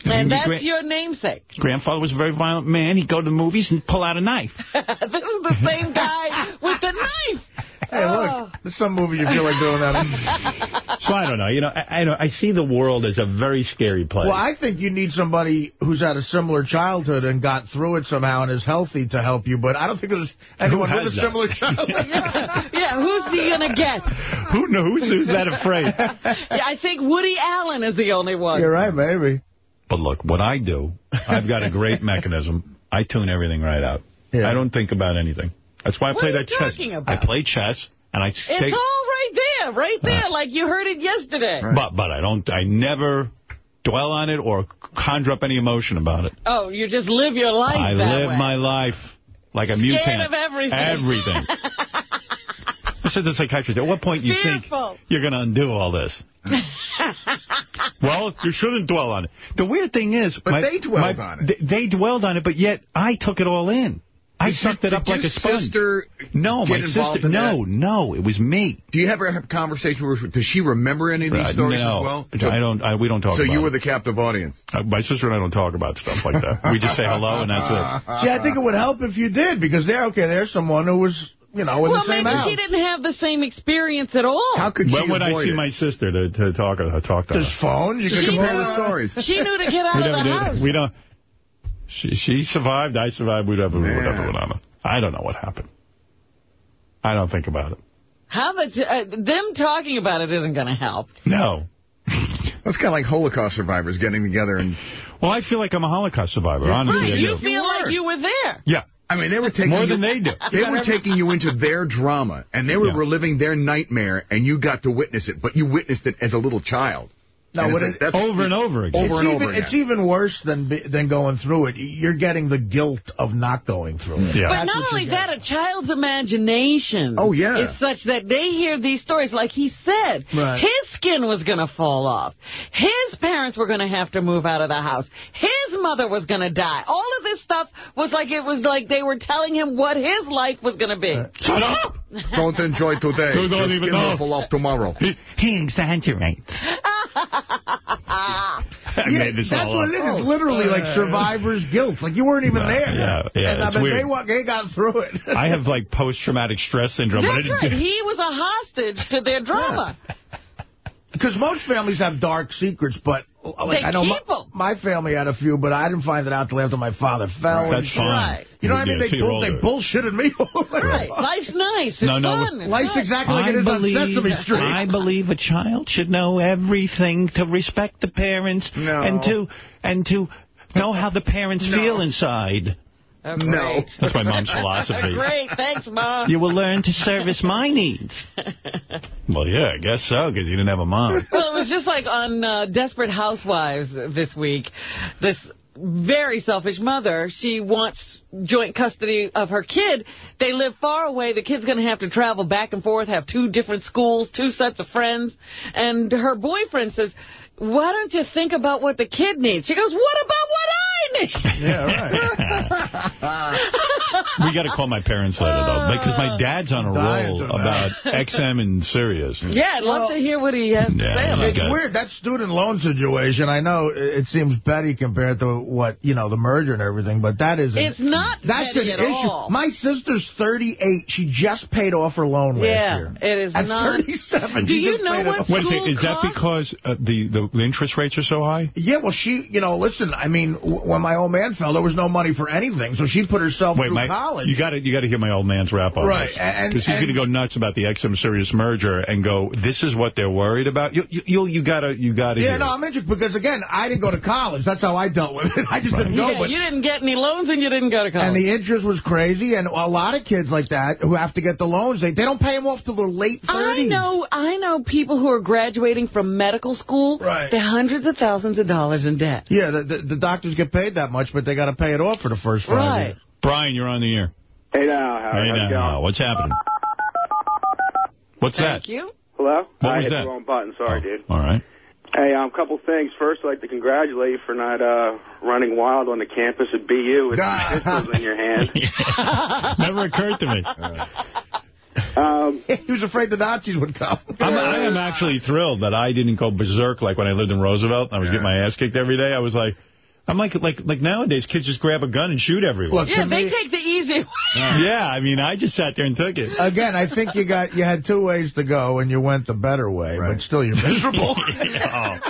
Whew. And Your that's gra- your namesake. Grandfather was a very violent man. He'd go to the movies and pull out a knife. [LAUGHS] this is the same guy with the knife. Hey, look, oh. there's some movie you feel like doing that in. [LAUGHS] So I don't know. You know, I, I, know, I see the world as a very scary place. Well, I think you need somebody who's had a similar childhood and got through it somehow and is healthy to help you, but I don't think there's anyone with a that? similar [LAUGHS] childhood. Yeah, who's he going to get? Who knows? Who's that afraid? Yeah, I think Woody Allen is the only one. You're right, maybe. But look, what I do, I've got a great [LAUGHS] mechanism. I tune everything right out. Yeah. I don't think about anything. That's why I What play are you that chess. about? I play chess, and I It's take, all right there, right there, like you heard it yesterday. but but I don't. I never dwell on it or conjure up any emotion about it. Oh, you just live your life I live way. my life like a Scared mutant. of everything. Everything. [LAUGHS] I said the psychiatrist, at what point do you Fearful. think you're going to undo all this? [LAUGHS] well, you shouldn't dwell on it. The weird thing is... But they dwelled on it. They, they dwelled on it, but yet I took it all in. I Did sucked you- it up like a sponge. sister no, my sister... No, that? no, it was me. Do you ever have a conversation with her? Does she remember any of these Uh, stories no, as well? I don't. I, we don't talk So about you were it. the captive audience. Uh, my sister and I don't talk about stuff like that. We just say hello and that's it. [LAUGHS] See, I think it would help if you did, because there, okay, there's someone who was, you know, in well, the same maybe she didn't have the same experience at all. How could When she would I see it? my sister to, to talk, uh, talk to her? There's phones. You She can compare the stories. She knew to get [LAUGHS] out We of never the did. house. We don't. She, she survived. I survived. Whatever. Man. Whatever went on. I don't know what happened. I don't think about it. How the t- uh, them talking about it isn't going to help. No. [LAUGHS] That's kind of like Holocaust survivors getting together and... Well, I feel like I'm a Holocaust survivor, honestly. Right, you do. feel like you were there. Yeah. I mean, they were taking More you- than they do. [LAUGHS] They were taking you into their drama, and they were Yeah. reliving their nightmare, and you got to witness it, but you witnessed it as a little child. No, And what it's- it- that's- Over and over again. Over it's and even, over again. It's even worse than than going through it. You're getting the guilt of not going through it. Yeah. But That's not only you that, a child's imagination Oh, yeah. is such that they hear these stories like he said. Right. His skin was going to fall off. His parents were going to have to move out of the house. His mother was going to die. All of this stuff was like it was like they were telling him what his life was going to be. Uh, shut up! [LAUGHS] Don't enjoy today. You don't Your even skin know. will fall off tomorrow. He, he exaggerates. [LAUGHS] I Yeah, that's all what up. it is. It's literally oh, like survivor's guilt. Like you weren't even Yeah, there. yeah, yeah, And I mean, weird. they, they got through it. I have like post-traumatic stress syndrome. That's didn't right. He was a hostage to their drama. Because most families have dark secrets, but uh, like, They I know my, keep 'em. my family had a few, but I didn't find it out till after my father fell. and That's fine. Right. You know what I mean? They, till bull, they bullshitted me. [LAUGHS] Right. Life's nice. It's No, no, fun. Life's good. exactly like it is on Sesame Street. I believe a child should know everything to respect the parents No. and to and to know how the parents feel inside. Oh, No. That's my mom's philosophy. [LAUGHS] Great. Thanks, Mom. You will learn to service my needs. [LAUGHS] Well, yeah, I guess so, because you didn't have a mom. Well, it was just like on uh, Desperate Housewives this week. This very selfish mother, she wants joint custody of her kid. They live far away. The kid's going to have to travel back and forth, have two different schools, two sets of friends. And her boyfriend says, why don't you think about what the kid needs? She goes, what about what I need? Yeah, right. We got to call my parents later, though, because my dad's on a roll about XM and Sirius. [LAUGHS] yeah, I'd love Well, to hear what he has to Yeah, say he's about It's it. got- weird. That student loan situation, I know it seems petty compared to what, you know, the merger and everything, but that is... an- It's not That's an issue. all. My sister's 38. She just paid off her loan last Yeah, year. it is At not- 37. Do she you just know paid it what off. Wait a School second, is that because uh, the, the the interest rates are so high? Yeah, well, she, you know, listen, I mean, w- when my old man fell, there was no money for anything, so she put herself Wait, through my, college. you got to you got to hear my old man's wrap on Right, and- because he's going to go nuts about the XM Sirius merger and go, this is what they're worried about. You you you, you got to you got to yeah, hear. no, it. I'm interested because, again, I didn't go to college. That's how I dealt with it. [LAUGHS] I just didn't go. Yeah, but you didn't get any loans and you didn't go to college. And the interest was crazy, and a lot of kids like that who have to get the loans, they, they don't pay them off till their late 30s. I know, I know people who are graduating from medical school. Right. They're hundreds of thousands of dollars in debt. Yeah, the, the, the doctors get paid that much, but they got to pay it off for the first five Right. years. Brian, you're on the air. Hey now, Howard. Hey how's now, what's happening? What's Thank that? Thank you. Hello? What I was hit that? the wrong button. Sorry, dude. All right. Hey, um, couple things. First, I'd like to congratulate you for not uh, running wild on the campus at BU with [LAUGHS] pistols in your hand. [LAUGHS] Never occurred to me. [LAUGHS] Um, he was afraid the Nazis would come. I'm, I am actually thrilled that I didn't go berserk like when I lived in Roosevelt. I was getting my ass kicked every day. I was like, I'm like, like, like nowadays kids just grab a gun and shoot everyone. Look, Yeah, they me- take the easy [LAUGHS] way. yeah, I mean, I just sat there and took it. Again, I think you got you had two ways to go, and you went the better way, but still you're miserable. [LAUGHS] Oh. [LAUGHS]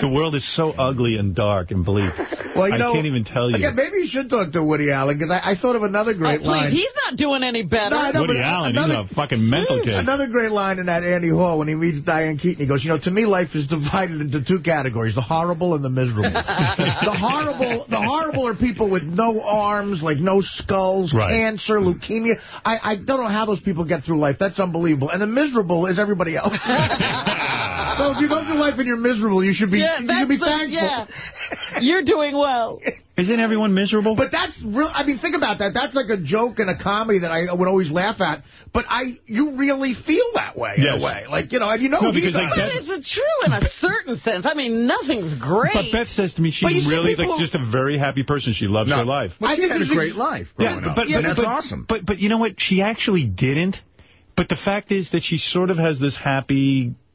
The world is so ugly and dark and bleak. well, you I know, can't even tell you. Again, maybe you should talk to Woody Allen, because I, I thought of another Oh, great please, line. he's not doing any better. No, know, Woody Allen, another- he's a fucking mental hmm. kid. Another great line in that Annie Hall when he meets Diane Keaton. He goes, you know, to me, life is divided into two categories: the horrible and the miserable. [LAUGHS] the horrible, the horrible are people with no arms, like no skulls, Right. cancer, leukemia. I, I don't know how those people get through life. That's unbelievable. And the miserable is everybody else. [LAUGHS] so if you go through life and you're miserable, you should be, yeah, you that's should be the, thankful. yeah. You're doing well. [LAUGHS] Isn't everyone miserable? But that's real. I mean, think about that. That's like a joke and a comedy that I would always laugh at. But I, you really feel that way Yes. in a way. Like you know, and you know, No, he because, like, does. But it's true in a certain sense. I mean, nothing's great. But Beth says to me she's really people like just a very happy person. She loves No. her life. Well, I she think had a great is- life Yeah, growing up. but, and but, that's but, awesome. But but you know what? She actually didn't. But the fact is that she sort of has this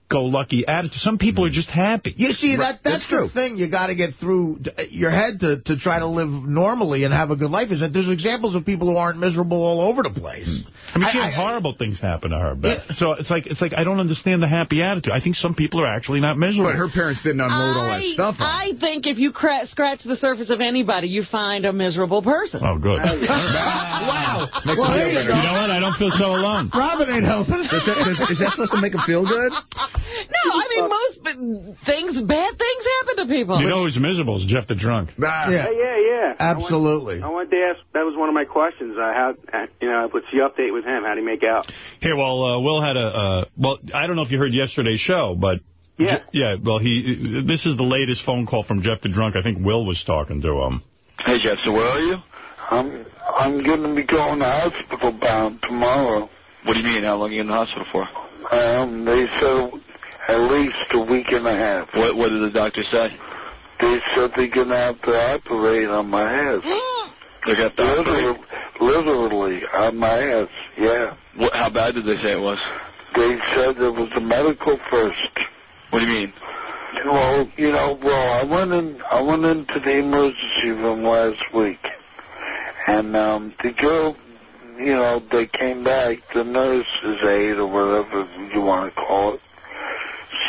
happy-go-lucky attitude. Some people are just happy. You see, that that's That's true. the thing you got to get through your head to, to try to live normally and have a good life. Is that there's examples of people who aren't miserable all over the place. Hmm. I mean, she I- had I- horrible things happen to her. But so it's like it's like I don't understand the happy attitude. I think some people are actually not miserable. But her parents didn't unload all that stuff on. I think if you cra scratch the surface of anybody, you find a miserable person. oh, good. [LAUGHS] wow. Makes well, them there feel you. You know what? I don't feel so alone. Robin ain't helping. Does that, does, is that supposed to make him feel good? [LAUGHS] No, I mean, most things, bad things happen to people. You know who's miserable is Jeff the Drunk. Yeah. Yeah, yeah, yeah. Absolutely. I, want, I wanted to ask, that was one of my questions. Uh, how, uh, you know, what's the update with him? How did he make out? Here, well, uh, Will had a, uh, well, I don't know if you heard yesterday's show, but... Yeah. Yeah, well, he. this is the latest phone call from Jeff the Drunk. I think Will was talking to him. Hey, Jeff, so where are you? I'm I'm going to be going to hospital bound tomorrow. What do you mean? How long are you in the hospital for? Um, they said at least a week and a half. What What did the doctor say? They said they're going to have to operate on my head. They're going to have to operate? Literally, on my head, yeah. What, how bad did they say it was? They said it was a medical first. What do you mean? Well, you know, well, I went in, I went into the emergency room last week, and um, the girl, you know, they came back, the nurse's aide or whatever you want to call it.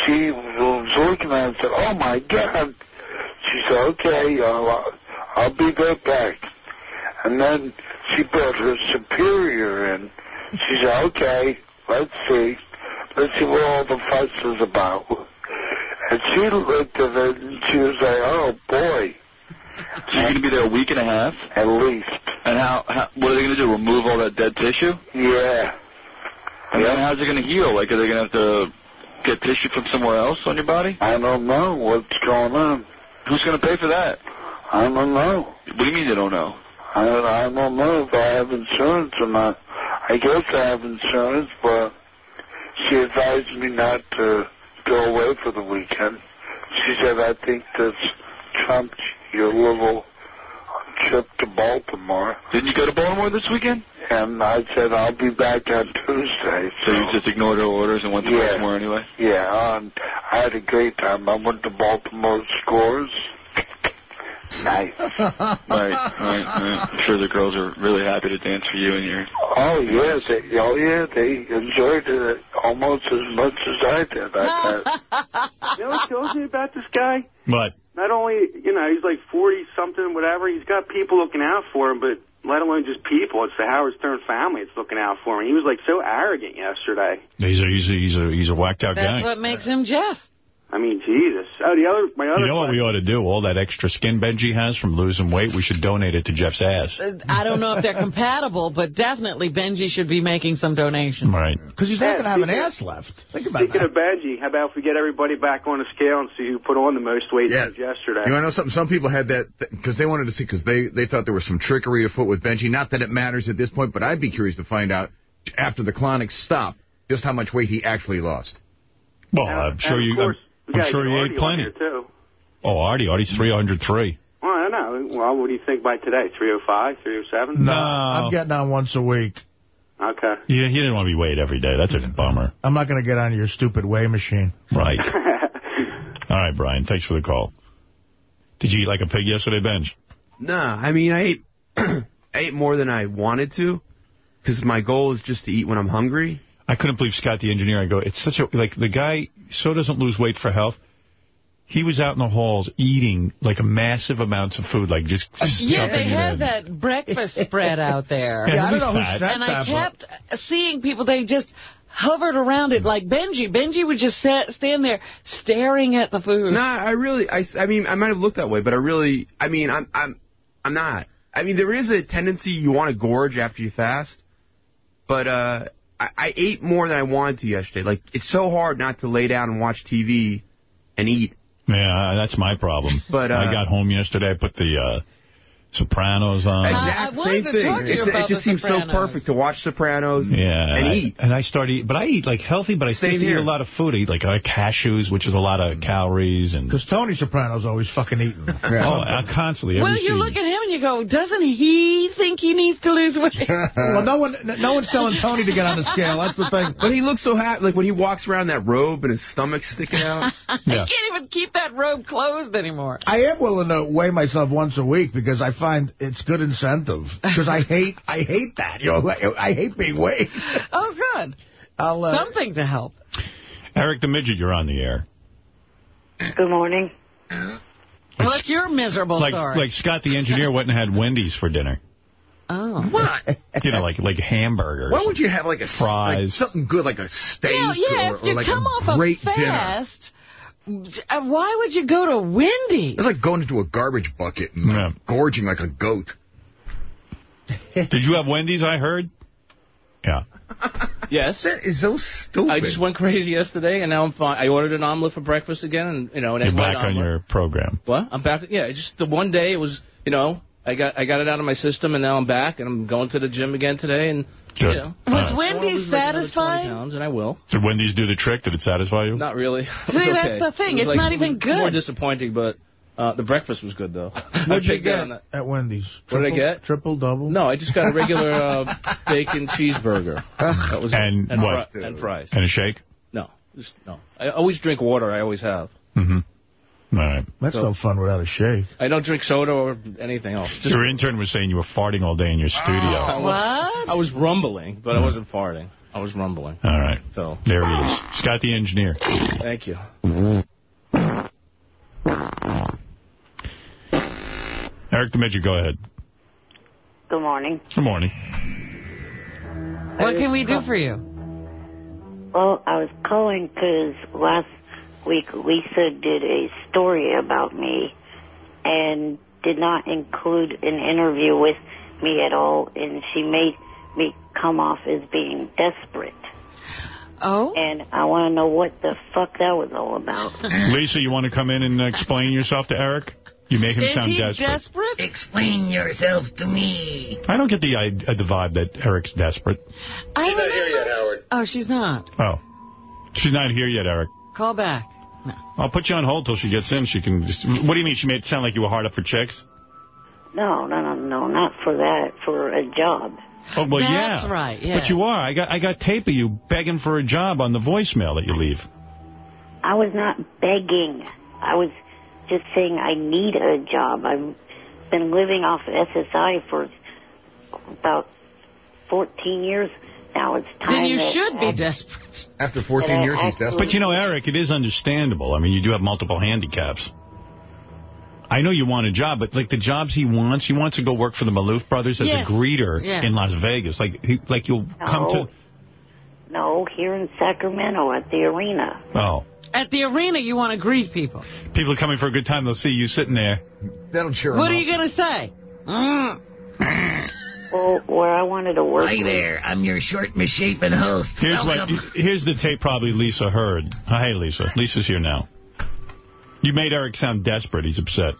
She was looking at it and said, "Oh my God!" She said, "Okay, I'll, I'll be right back." And then she brought her superior in. She said, "Okay, let's see, let's see what all the fuss is about." And she looked at it and she was like, oh, boy. So you're going to be there a week and a half? At least. And how, how what are they going to do, remove all that dead tissue? Yeah. And then how's it going to heal? Like, are they going to have to get tissue from somewhere else on your body? I don't know what's going on. Who's going to pay for that? I don't know. What do you mean you don't know? I, I don't know if I have insurance or not. I guess I have insurance, but she advised me not to go away for the weekend. She said, I think that's trumped your little trip to Baltimore. Didn't you go to Baltimore this weekend? And I said, I'll be back on Tuesday. So, you just ignored her orders and went to Baltimore anyway? Yeah, and I had a great time. I went to Baltimore Scores. Nice. [LAUGHS] right, right, right. I'm sure the girls are really happy to dance for you and your... Oh, yes. They, oh, yeah. They enjoyed it almost as much as I did, I [LAUGHS] bet. you know what kills me about this guy? What? Not only, you know, he's like 40-something, whatever, he's got people looking out for him, but let alone just people. It's the Howard Stern family that's looking out for him. He was, like, so arrogant yesterday. He's a, he's a, he's a, he's a whacked out That's guy. That's what makes him Jeff. I mean, Jesus. Oh, the other, my other You know what we ought to do? All that extra skin Benji has from losing weight, we should donate it to Jeff's ass. Uh, I don't know if they're [LAUGHS] compatible, but definitely Benji should be making some donations. Right. Because he's not going to have an ass left. Think about Speaking that. of Benji, how about if we get everybody back on the scale and see who put on the most weight Yeah. since yesterday? You want to know something? Some people had that because they wanted to see because they they thought there was some trickery afoot with Benji. Not that it matters at this point, but I'd be curious to find out after the colonics stop just how much weight he actually lost. Well, I'm sure you. of course, I'm, we I'm gotta sure get he Artie ate plenty. too. Oh, Artie, Artie's 303. Well, I don't know. Well, what do you think by today? 305, 307? No, I'm getting on once a week. Okay. Yeah, he didn't want to be weighed every day. That's a bummer. I'm not going to get on your stupid weigh machine. Right. [LAUGHS] All right, Brian. Thanks for the call. Did you eat like a pig yesterday, Benj? Nah, I mean, I ate, [CLEARS THROAT] I ate more than I wanted to, because my goal is just to eat when I'm hungry. I couldn't believe Scott, the engineer. I go, it's such a, like, the guy so doesn't lose weight for health. He was out in the halls eating, like, a massive amounts of food, like, just Yeah, stuffing they it have in. that breakfast [LAUGHS] spread out there. Yeah, Yeah, I don't know who fat. said And I that, kept seeing people, they just hovered around it like Benji. Benji would just sat, stand there staring at the food. Nah, I really, I, I mean, I might have looked that way, but I really, I mean, I'm, I'm, I'm not. I mean, there is a tendency you want to gorge after you fast, but uh, I, I ate more than I wanted to yesterday. Like, it's so hard not to lay down and watch TV and eat. Yeah, that's my problem. But, uh, I got home yesterday, I put the uh, Sopranos on. Exact same thing. It's- it just seems so perfect to watch Sopranos Yeah, and I- eat. And I start eating, but I eat like healthy, but I still Same eat a lot of food. I eat like uh, cashews, which is a lot of calories, and Because Tony Soprano's always fucking eating. oh, uh, constantly. Well, you season. look at him and you go, doesn't he think he needs to lose weight? [LAUGHS] well, no one, no one's telling Tony to get on the scale. That's the thing. But he looks so happy, like when he walks around that robe and his stomach's sticking out. [LAUGHS] I can't even keep that robe closed anymore. I am willing to weigh myself once a week because I find it's good incentive. Because I hate, I hate that. You know, I, I hate being weighed. [LAUGHS] Oh, good. I'll, uh, Something to help. Eric the Midget, you're on the air. Good morning. What's your miserable Like, story? like Scott the engineer went and had Wendy's for dinner. oh. What? You know, like like hamburgers. Why would you have like a Fries. like something good like a steak Well, yeah, or, if or like come a off great a dinner? fast, uh, Uh, why would you go to Wendy's? It's like going into a garbage bucket and like, gorging like a goat. [LAUGHS] Did you have Wendy's, I heard? Yeah. [LAUGHS] Yes. That is so stupid. I just went crazy yesterday, and now I'm fine. I ordered an omelet for breakfast again, and you know, and You're back on omelet. your program. What? I'm back. Yeah, just the one day it was, you know, I got I got it out of my system, and now I'm back, and I'm going to the gym again today, and Good. you know, Was right. Wendy's I'll lose, like, another 20 satisfying? Pounds, and I will. Did Wendy's do the trick? Did it satisfy you? Not really. [LAUGHS] It was See, that's the thing. It was It's not even good. More disappointing, but uh, the breakfast was good though. [LAUGHS] What'd you get at Wendy's? What did I get? Triple, double? No, I just got a regular uh, [LAUGHS] bacon cheeseburger. That was. And and what? fri- and fries. And a shake? No, just no. I always drink water. I always have. Mm-hmm. All right. That's So- no fun without a shake. I don't drink soda or anything else. Just Your intern was saying you were farting all day in your studio. Ah, I was, What? I was rumbling, but I wasn't farting. I was rumbling. All right. So There he is. Scott the engineer. thank you. Eric the Midget, go ahead. Good morning. Good morning. What can we do for you? Well, I was calling because last week Lisa did a story about me and did not include an interview with me at all, and she made me come off as being desperate. Oh? And I want to know what the fuck that was all about. [LAUGHS] Lisa, you want to come in and explain yourself to Eric? You make him Is sound he desperate. desperate? Explain yourself to me. I don't get the uh, the vibe that Eric's desperate. I she's not here yet, Howard. Oh, she's not. Oh. She's not here yet, Eric. Call back. I'll put you on hold till she gets in. She can just... What do you mean? She made it sound like you were hard up for chicks? No, no, no, no, not for that, for a job. Oh, well, That's yeah. That's right, yeah. But you are. I got I got tape of you begging for a job on the voicemail that you leave. I was not begging. I was just saying I need a job. I've been living off SSI for about 14 years now. It's time Then you that should be desperate. After 14 years, he's desperate. But, you know, Eric, it is understandable. I mean, you do have multiple handicaps. I know you want a job, but, like, the jobs he wants, he wants to go work for the Maloof brothers as Yes. a greeter Yeah. in Las Vegas. Like, he, like you'll come to... No, here in Sacramento at the arena. Oh. At the arena, you want to greet people. People are coming for a good time. They'll see you sitting there. That'll cheer What are you going to say? Mm. Well, where I wanted to work. Hi was- there, I'm your short, misshapen host. Here's what. Here's the tape probably Lisa heard. Hi, hey, Lisa. Lisa's here now. You made Eric sound desperate. He's upset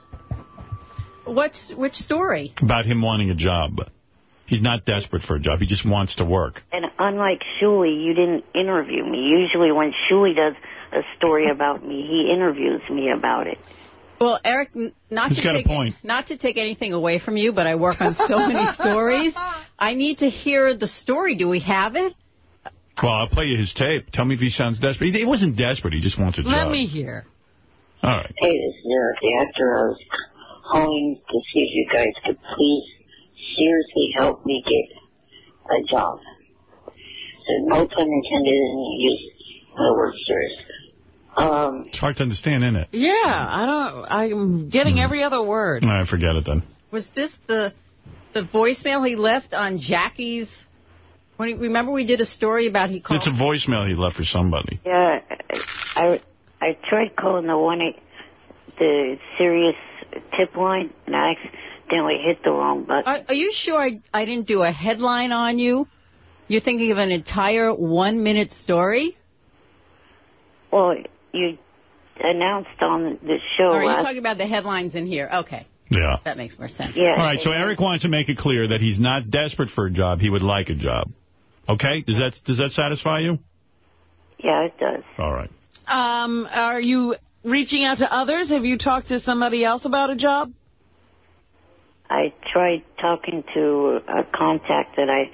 What's which story? about him wanting a job. He's not desperate for a job. He just wants to work. And unlike Shuli, you didn't interview me. Usually when Shuli does a story about me, he interviews me about it. Well, Eric, not He's to got a take point. not to take anything away from you, but I work on so many [LAUGHS] stories. I need to hear the story. Do we have it? Well, I'll play you his tape. Tell me if he sounds desperate. He, he wasn't desperate. He just wants a Let job. me hear. All right. Hey, this is Eric, the actor. I was calling to see if you guys could please seriously help me get a job. So no pun intended in use the word serious. Um, It's hard to understand, isn't it? Yeah, I don't. I'm getting every other word. All right, forget it then. Was this the the voicemail he left on Jackie's? When he, remember we did a story about he called. It's a voicemail he left for somebody. yeah, I I tried calling the one eight the Sirius tip line, and I accidentally hit the wrong button. Are, are you sure I, I didn't do a headline on you? You're thinking of an entire one minute story? Well, you announced on the show are you last. talking about the headlines in here? Okay. Yeah. That makes more sense. Yeah. All right, so Eric wants to make it clear that he's not desperate for a job. He would like a job. Okay? Does that does that satisfy you? Yeah, it does. All right. Um, are you reaching out to others? Have you talked to somebody else about a job? I tried talking to a contact that I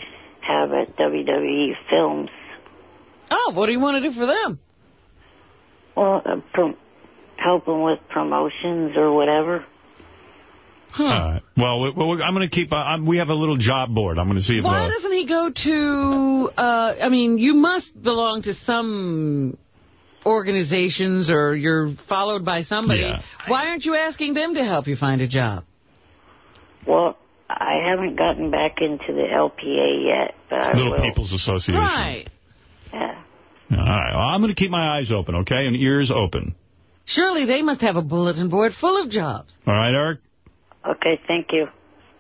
have at WWE Films. Oh, what do you want to do for them? Well, uh, prom- helping with promotions or whatever. All right. Well, we, we, I'm going to keep. Uh, I'm, we have a little job board. I'm going to see if. Why doesn't he go to, uh, I mean, you must belong to some organizations or you're followed by somebody. Yeah. Why aren't you asking them to help you find a job? Well, I haven't gotten back into the LPA yet, but I Little will. People's Association. Right. Yeah. All right. Well, I'm going to keep my eyes open, okay, and ears open. Surely they must have a bulletin board full of jobs. All right, Eric? Okay, thank you.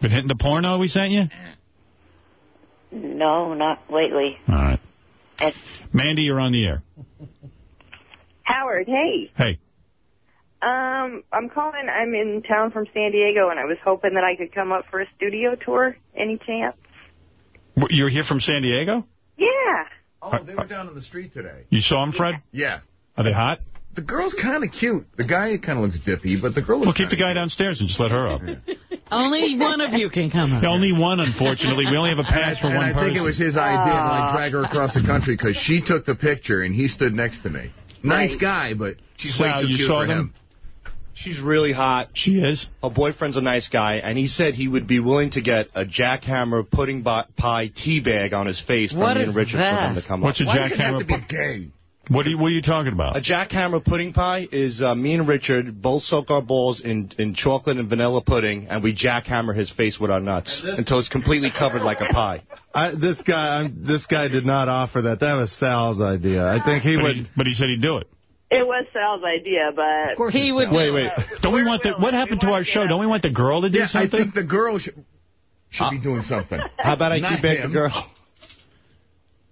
Been hitting the porno we sent you? No, not lately. All right. And Mandy, you're on the air. Howard, hey. Hey. Um, I'm calling. I'm in town from San Diego, and I was hoping that I could come up for a studio tour. Any chance? You're here from San Diego? Yeah. Oh, they were down on the street today. You saw them, Fred? Yeah. Are they hot? The girl's kind of cute. The guy kind of looks dippy, but the girl looks Well, keep the guy downstairs and just let her up. Only one of you can come up. Only one, unfortunately. We only have a pass for and one I person. think it was his idea to like drag her across the country [LAUGHS] because she took the picture and he stood next to me. Nice Right. guy, but she's Sal, way too you cute saw for them? him. She's really hot. She is. Her boyfriend's a nice guy, and he said he would be willing to get a jackhammer pudding pie tea bag on his face for What me is and Richard that? for him to come What's up. a Why does it have jackhammer to be pu- gay? What are you, what are you talking about? A jackhammer pudding pie is uh, me and Richard both soak our balls in, in chocolate and vanilla pudding, and we jackhammer his face with our nuts until it's completely covered like a pie. I, this guy, I'm, this guy did not offer that. That was Sal's idea. I think he but would. He, but he said he'd do it. It was Sal's idea, but Of course he would. Wait, wait. Don't we want the, what happened to our show? Don't we want the girl to do Yeah, I think the girl should, should be doing something. [LAUGHS] How about I Not teabag the girl?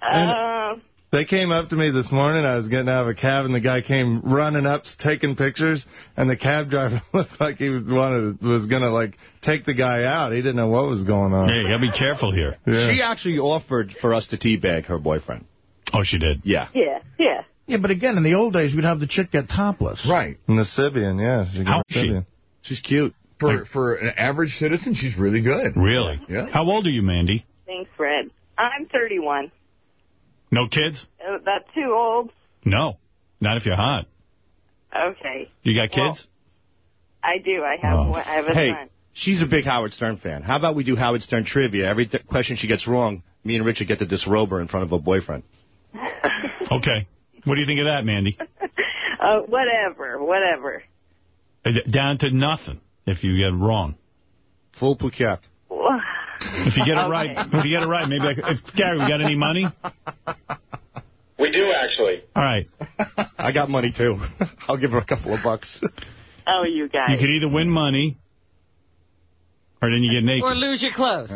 Uh, They came up to me this morning. I was getting out of a cab, and the guy came running up, taking pictures. And the cab driver [LAUGHS] looked like he wanted was gonna like take the guy out. He didn't know what was going on. Hey, you gotta be careful here. Yeah. She actually offered for us to teabag her boyfriend. Oh, she did? Yeah. yeah, yeah. Yeah, but again, in the old days, we'd have the chick get topless. Right. In the Sybian, yeah. She How got she? She's cute. For for an average citizen, she's really good. Really? Yeah. How old are you, Mandy? Thanks, Fred. I'm 31. No kids? Uh, That's too old. No. Not if you're hot. Okay. You got Well, kids? I do. I have Oh. one. I have a Hey, son. she's a big Howard Stern fan. How about we do Howard Stern trivia? Every th- question she gets wrong, me and Richard get to disrobe her in front of her boyfriend. Okay. What do you think of that, Mandy? [LAUGHS] Uh, whatever, whatever. Uh, Down to nothing if you get it wrong. Full Phuket. If you get it right, [LAUGHS] if you get it right, maybe I could, if, Gary, we got any money? We do, actually. All right. I got money, too. [LAUGHS] I'll give her a couple of bucks. Oh, you guys. You could either win money or then you get naked. Or lose your clothes.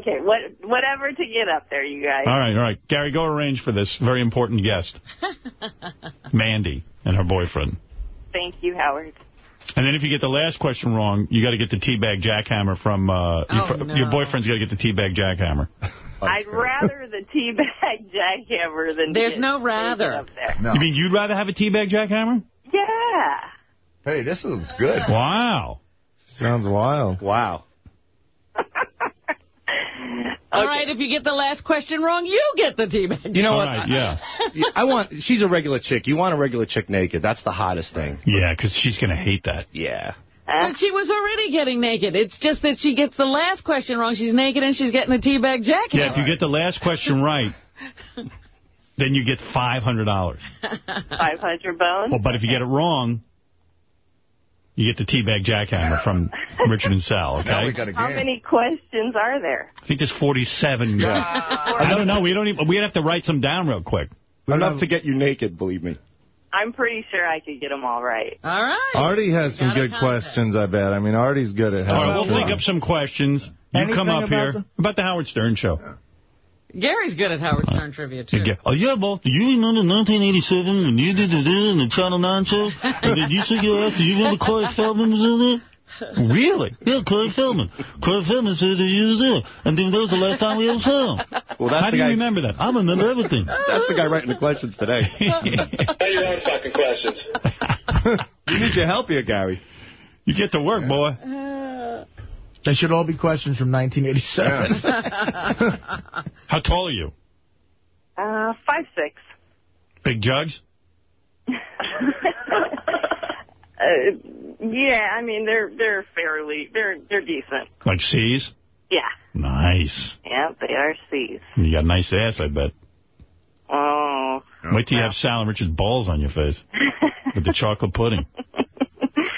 Okay, what, whatever to get up there, you guys. All right, all right. Gary, go arrange for this very important guest, [LAUGHS] Mandy, and her boyfriend. Thank you, Howard. And then if you get the last question wrong, you got to get the teabag jackhammer from uh, your, Oh, fr- no. your boyfriend's got to get the teabag jackhammer. [LAUGHS] I'd rather the teabag [LAUGHS] jackhammer than There's no naked rather. Up there. You mean you'd rather have a teabag jackhammer? Yeah. Hey, this looks good. Wow. Sounds wild. Wow. All right, if you get the last question wrong, you get the teabag. You know All what? right, yeah. [LAUGHS] I want. She's a regular chick. You want a regular chick naked. That's the hottest thing. Yeah, because she's going to hate that. Yeah. But she was already getting naked. It's just that she gets the last question wrong. She's naked and she's getting a teabag jacket. Yeah, if you get the last question right, [LAUGHS] then you get $500. 500 bones. Well, but if you get it wrong, you get the teabag jackhammer from [LAUGHS] Richard and Sal, okay? How many questions are there? I think there's 47. I don't know. We don't even. We'd have to write some down real quick. Enough to get you naked, believe me. I'm pretty sure I could get them all right. All right. Artie has some good questions, I bet. I mean, Artie's good at All right, Howard we'll think up some questions. You Anything come up here the- about the Howard Stern show. Gary's good at Howard Stern trivia, too. You get- Oh, yeah, well, do you remember 1987 when you did the, the, the Channel 9 show? And then you took your ass, do you remember Corey Feldman was in there? Really? Yeah, Corey Feldman. Corey Feldman said that you was there. And then that was the last time we ever saw him. Well, that's How the do you guy- remember that? I remember everything. That's the guy writing the questions today. [LAUGHS] your own fucking questions. [LAUGHS] you need your help here, Gary. You get to work, boy. Uh, They should all be questions from 1987. [LAUGHS] How tall are you? Uh, five six. Big jugs? [LAUGHS] Uh, yeah, I mean they're they're fairly they're they're decent. Like C's? Yeah, Nice. yeah, they are C's. You got a nice ass, I bet. Oh, Wait till you have Sal and Richard's balls on your face [LAUGHS] with the chocolate pudding.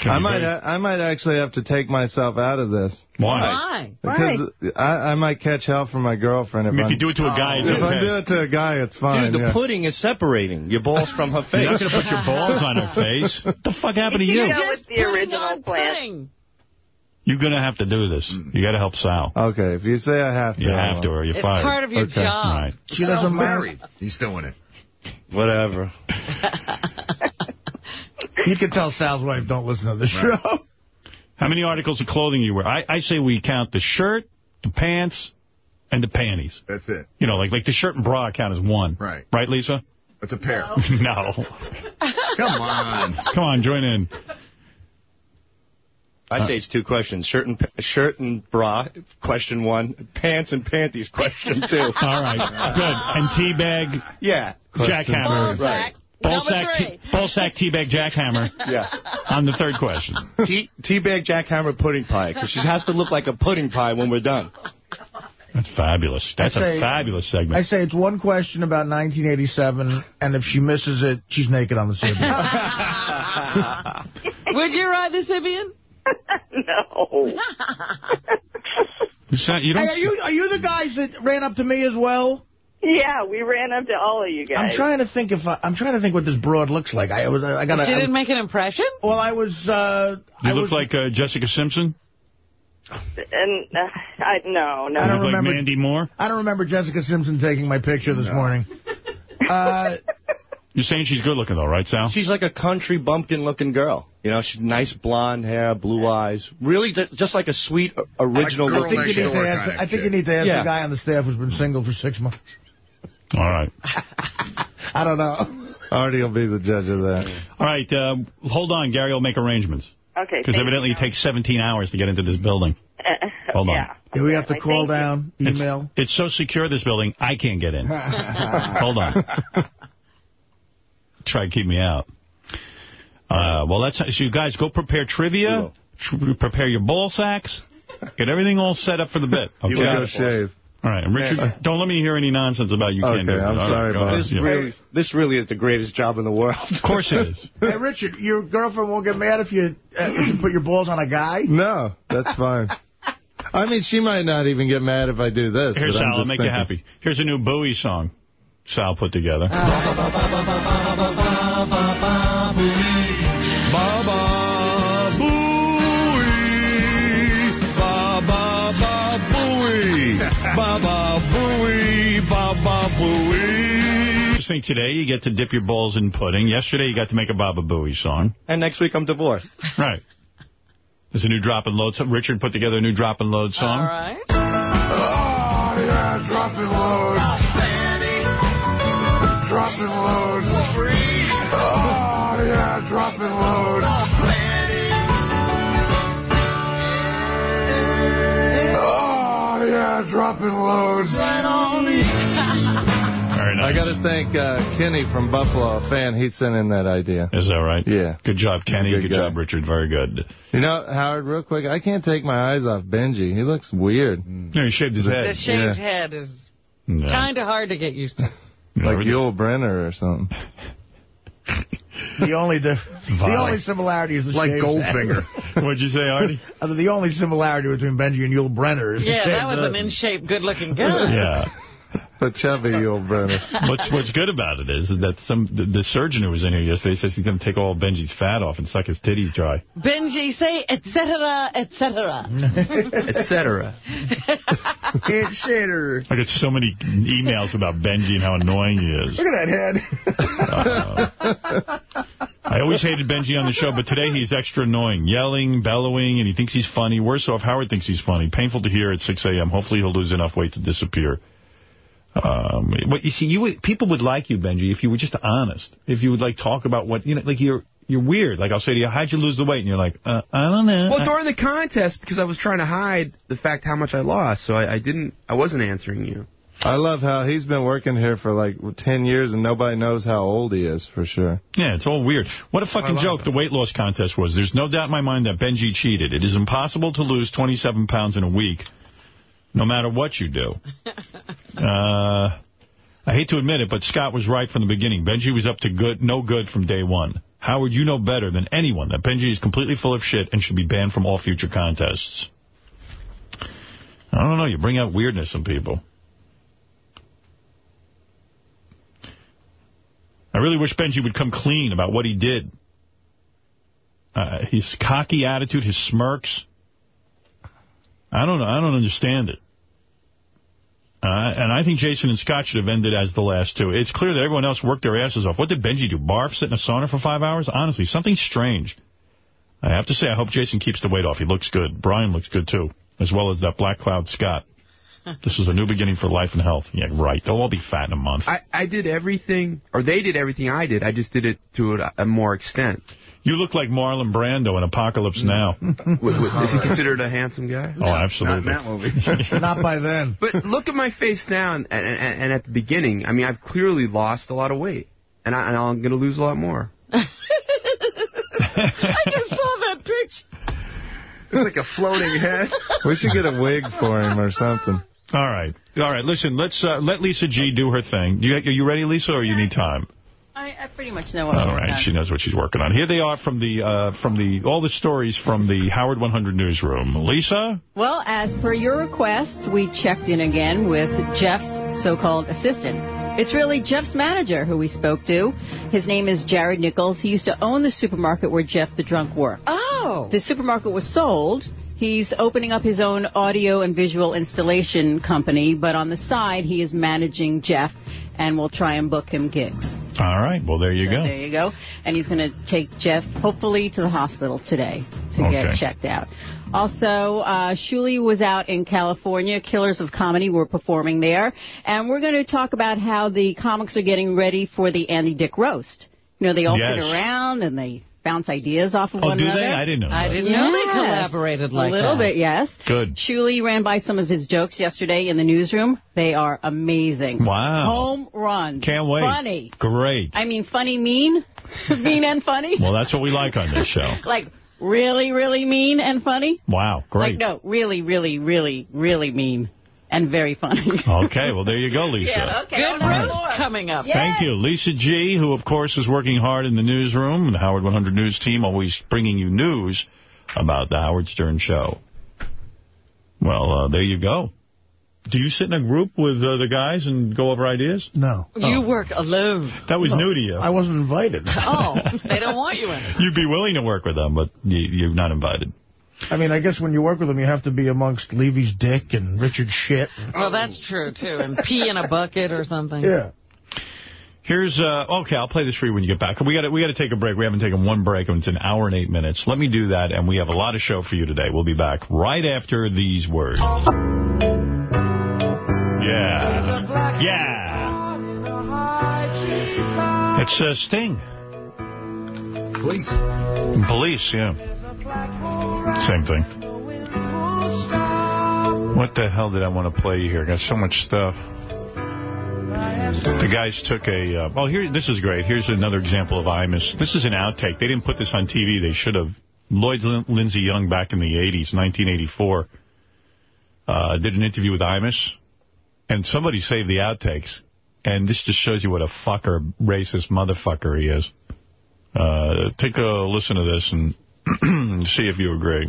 Can I might, very- I might actually have to take myself out of this. Why? Why? Because I, I might catch hell from my girlfriend if, I mean, if you do it to a guy, it's If I do it to a guy, it's fine. Dude, the yeah. pudding is separating your balls from her face. [LAUGHS] You're not going to put your balls on her face. What [LAUGHS] the fuck happened to You you? go with the original plan. You're going to have to do this. Mm. You got to help Sal. Okay, if you say I have to. You I have will. to or you're It's fired. part of your Okay. job. Right. She doesn't mind. married. He's doing it. Whatever. [LAUGHS] You can tell Sal's wife don't listen to the show. How many articles of clothing you wear? I, I say we count the shirt, the pants, and the panties. That's it. You know, like like the shirt and bra count as one. Right. Right, Lisa? That's a pair. no. [LAUGHS] Come on. Come on, join in. I say it's two questions. Shirt and shirt and bra, question one. Pants and panties, question two. [LAUGHS] All right, good. And teabag, Yeah. jackhammer. Oh, Ball sack. Ball three. te- teabag, jackhammer. [LAUGHS] Yeah. On the third question. Tea, teabag jackhammer pudding pie, because she has to look like a pudding pie when we're done. That's fabulous. That's I a say- fabulous segment. I say it's one question about 1987, and if she misses it, she's naked on the Sybian. [LAUGHS] Would you ride the Sybian? [LAUGHS] no. You sound- you Hey, don't are you are you the guys that ran up to me as well? Yeah, we ran up to all of you guys. I'm trying to think if I, I'm trying to think what this broad looks like. I was I got She didn't make an impression? Well, I was. Uh, You I look was, like uh, Jessica Simpson. And uh, I no, no. I You don't look like remember. Mandy Moore. I don't remember Jessica Simpson taking my picture this morning. [LAUGHS] Uh, You're saying she's good looking though, right, Sal? She's like a country bumpkin-looking girl. You know, she's nice blonde hair, blue eyes. Really just like a sweet, uh, original girl I think, you need, to door ask, kind the- of I think you need to ask Yeah. the guy on the staff who's been single for six months. All right. [LAUGHS] I don't know. Artie will be the judge of that. All right. Uh, hold on. Gary will make arrangements. Okay. Because evidently you. it takes 17 hours to get into this building. Uh, [LAUGHS] Hold on. yeah. Yeah, we have to call thank you. down, It's- email. It's, so secure, this building, I can't get in. [LAUGHS] Hold on. Try to keep me out. Uh, well, that's so you guys go prepare trivia, tr prepare your ball sacks, get everything all set up for the bit. Okay? You go shave. All right, and Richard, don't let me hear any nonsense about you can't do Okay, it. I'm All sorry, go boss. ahead. This Yeah. really, this really is the greatest job in the world. Of course it is. [LAUGHS] Hey, Richard, your girlfriend won't get mad if you, uh, if you put your balls on a guy? No, that's fine. I mean, she might not even get mad if I do this. Here's but Sal, I'm I'll just make you happy. Here's a new Bowie song Sal put together. [LAUGHS] Booey. Just think today you get to dip your balls in pudding. Yesterday you got to make a Baba Booey song. And next week I'm divorced. Right. There's a new drop and load. song. Richard put together a new drop and load song. All right. Oh, yeah, dropping loads. Dropping loads. Oh, yeah, dropping loads. Oh, yeah, dropping loads. Very nice. I got to thank uh, Kenny from Buffalo, a fan. He sent in that idea. Is that right? Yeah. Good job, Kenny. Good Good, job, Richard. Very good. You know, Howard, real quick, I can't take my eyes off Benji. He looks weird. Yeah, he shaved his head. The head. shaved head is Yeah. kind of hard to get used to. Like Yul Brynner or something. The only the, the only similarity is the Like shaved Goldfinger. [LAUGHS] What'd you say, Artie? I mean, the only similarity between Benji and Yul Brynner is the Yeah, that was head. an in-shape, good-looking guy. Yeah. [LAUGHS] But chubby Yul Brynner. What's What's good about it is that some the, the surgeon who was in here yesterday says he's going to take all Benji's fat off and suck his titties dry. Benji, say et cetera, et cetera. [LAUGHS] Etc. Consider. [LAUGHS] I get so many emails about Benji and how annoying he is. Look at that head. Uh, I always hated Benji on the show, but today he's extra annoying, yelling, bellowing, and he thinks he's funny. Worse off, Howard thinks he's funny. Painful to hear at 6 a.m. Hopefully he'll lose enough weight to disappear. Um, but you see, you would, people would like you, Benji, if you were just honest. If you would like talk about what you know, like you're you're weird. Like I'll say to you, how'd you lose the weight? And you're like, uh, I don't know. Well, during the contest, because I was trying to hide the fact how much I lost, so I, I didn't, I wasn't answering you. I love how he's been working here for like 10 years and nobody knows how old he is for sure. Yeah, it's all weird. What a fucking joke the weight loss contest was. There's no doubt in my mind that Benji cheated. It is impossible to lose 27 pounds in a week, no matter what you do. [LAUGHS] Uh, I hate to admit it, but Scott was right from the beginning. Benji was up to good, no good from day one. Howard, you know better than anyone that Benji is completely full of shit and should be banned from all future contests. I don't know. You bring out weirdness in people. I really wish Benji would come clean about what he did. Uh, his cocky attitude, his smirks. I don't know. I don't understand it. Uh, and I think Jason and Scott should have ended as the last two. It's clear that everyone else worked their asses off. What did Benji do? Barf, sit in a sauna for five hours? Honestly, something strange. I have to say, I hope Jason keeps the weight off. He looks good. Brian looks good, too, as well as that Black Cloud Scott. [LAUGHS] This is a new beginning for life and health. Yeah, right. They'll all be fat in a month. I, I did everything, or they did everything I did. I just did it to a, a more extent. You look like Marlon Brando in Apocalypse Now. [LAUGHS] Is he considered a handsome guy? Oh, absolutely. Not in that movie. [LAUGHS] Not by then. But look at my face now, and, and, and at the beginning, I mean, I've clearly lost a lot of weight, and, I, and I'm going to lose a lot more. [LAUGHS] I just saw that picture. It's like a floating head. We should get a wig for him or something. All right. All right, listen, let's uh, let Lisa G do her thing. You, are you ready, Lisa, or you need time? I, I pretty much know what All I'm right, working on. she knows what she's working on. Here they are from the uh, from the all the stories from the Howard 100 newsroom. Lisa? Well, as per your request, we checked in again with Jeff's so-called assistant. It's really Jeff's manager who we spoke to. His name is Jared Nichols. He used to own the supermarket where Jeff the drunk worked. Oh. The supermarket was sold. He's opening up his own audio and visual installation company, but on the side, he is managing Jeff, and we'll try and book him gigs. All right, well, there you So go. There you go. And he's going to take Jeff, hopefully, to the hospital today to Okay. get checked out. Also, uh, Shuli was out in California. Killers of Comedy were performing there. And we're going to talk about how the comics are getting ready for the Andy Dick roast. You know, they all sit Yes. around and they bounce ideas off of Oh, one do another. they? I didn't know I that. didn't know they collaborated like A little that. bit, yes. Good. Shuli ran by some of his jokes yesterday in the newsroom. They are amazing. Wow. Home runs. Can't wait. Funny. Great. I mean, funny, mean, [LAUGHS] mean and funny. Well, that's what we like on this show. [LAUGHS] Like really, really mean and funny. Wow, great. Like no, really, really, really, really mean and very funny. [LAUGHS] Okay, well, there you go, Lisa. Yeah, okay. Good I'll roast coming up. Thank you. Lisa G., who, of course, is working hard in the newsroom, the Howard 100 News team, always bringing you news about the Howard Stern Show. Well, uh, there you go. Do you sit in a group with uh, the guys and go over ideas? No. You work alone. That was No, new to you. I wasn't invited. Oh, they don't [LAUGHS] want you in it. You'd be willing to work with them, but you, you're not invited. I mean, I guess when you work with them, you have to be amongst Levy's dick and Richard shit. Well, that's true, too. And pee in a bucket or something. Yeah. Here's uh okay, I'll play this for you when you get back. We got to we got to take a break. We haven't taken one break, and it's an hour and eight minutes. Let me do that, and we have a lot of show for you today. We'll be back right after these words. Yeah, yeah. It's uh, Sting. Police. Police, yeah. Same thing. What the hell did I want to play here? Got so much stuff. The guys took a... Uh, well, here, this is great. Here's another example of Imus. This is an outtake. They didn't put this on TV. They should have. Lloyd Lin Lindsay Young back in the 80s, 1984, uh, did an interview with Imus, and somebody saved the outtakes. And this just shows you what a fucker, racist motherfucker he is. Uh, take a listen to this and [CLEARS THROAT] see if you agree.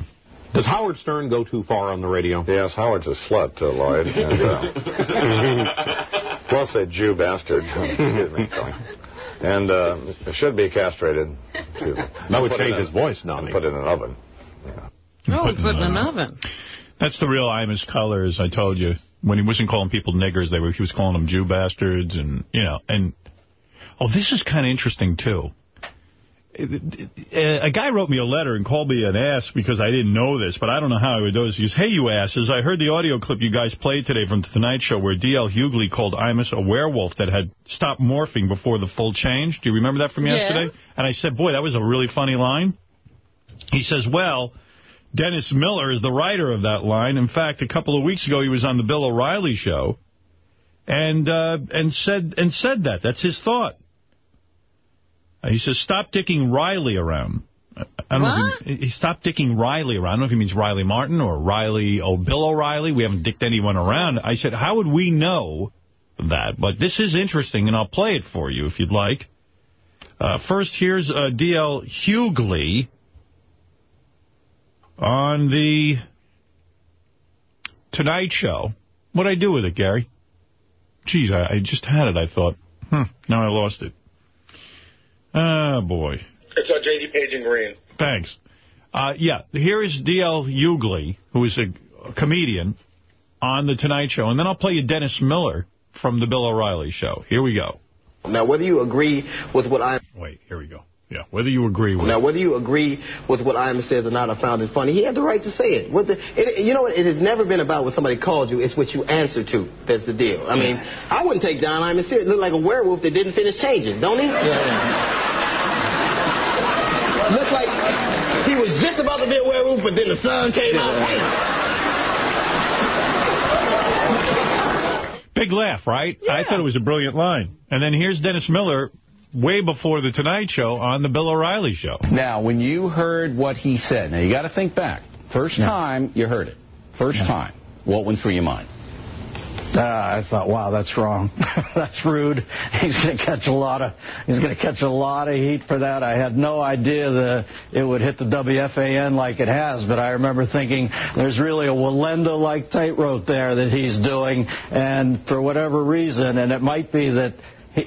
Does Howard Stern go too far on the radio? Yes, Howard's a slut, uh, Lloyd. [LAUGHS] And, uh, plus a Jew bastard. [LAUGHS] Excuse me. And uh, should be castrated. Too. That would Put in change a- his voice now. and Put in an oven. Oh, put in an oven. That's the real Imus colors, I told you. When he wasn't calling people niggers, they were he was calling them Jew bastards, and, you know, and, oh, this is kind of interesting, too. A guy wrote me a letter and called me an ass because I didn't know this, but I don't know how I would do this. He goes, hey, you asses, I heard the audio clip you guys played today from The Tonight Show where D.L. Hughley called Imus a werewolf that had stopped morphing before the full change. Do you remember that from Yes. yesterday? And I said, boy, that was a really funny line. He says, well, Dennis Miller is the writer of that line. In fact, a couple of weeks ago, he was on the Bill O'Reilly show and uh, and said and said that. That's his thought. Uh, he says, stop dicking Riley around. I don't know he, he stopped dicking Riley around. I don't know if he means Riley Martin or Riley, oh, Bill O'Reilly. We haven't dicked anyone around. I said, how would we know that? But this is interesting, and I'll play it for you if you'd like. Uh, first, here's uh, D.L. Hughley on the Tonight Show. What'd I do with it, Gary? Geez, I, I just had it. I thought, hmm, now I lost it. Ah, boy. It's on J.D. Page and Green. Thanks. Uh, yeah, here is D.L. Hughley, who is a, a comedian, on The Tonight Show. And then I'll play you Dennis Miller from The Bill O'Reilly Show. Here we go. Now, whether you agree with what I'm... Wait, here we go. Yeah, whether you agree with... Now, whether you agree with what Imus says or not, I found it funny. He had the right to say it. What the, it you know what? It has never been about what somebody called you. It's what you answer to that's the deal. I mean, I wouldn't take Don Imus serious. Look like a werewolf that didn't finish changing, don't he? Yeah. Look like he was just about to be a werewolf, but then the sun came out. Big laugh, right? Yeah. I thought it was a brilliant line. And then here's Dennis Miller way before The Tonight Show on The Bill O'Reilly Show. Now, when you heard what he said, now you got to think back. First time you heard it. First time. What went through your mind? Uh, I thought, wow, that's wrong. [LAUGHS] that's rude. He's going to catch a lot of he's going to catch a lot of heat for that. I had no idea that it would hit the WFAN like it has, but I remember thinking there's really a Wallenda-like tightrope there that he's doing, and for whatever reason, and it might be that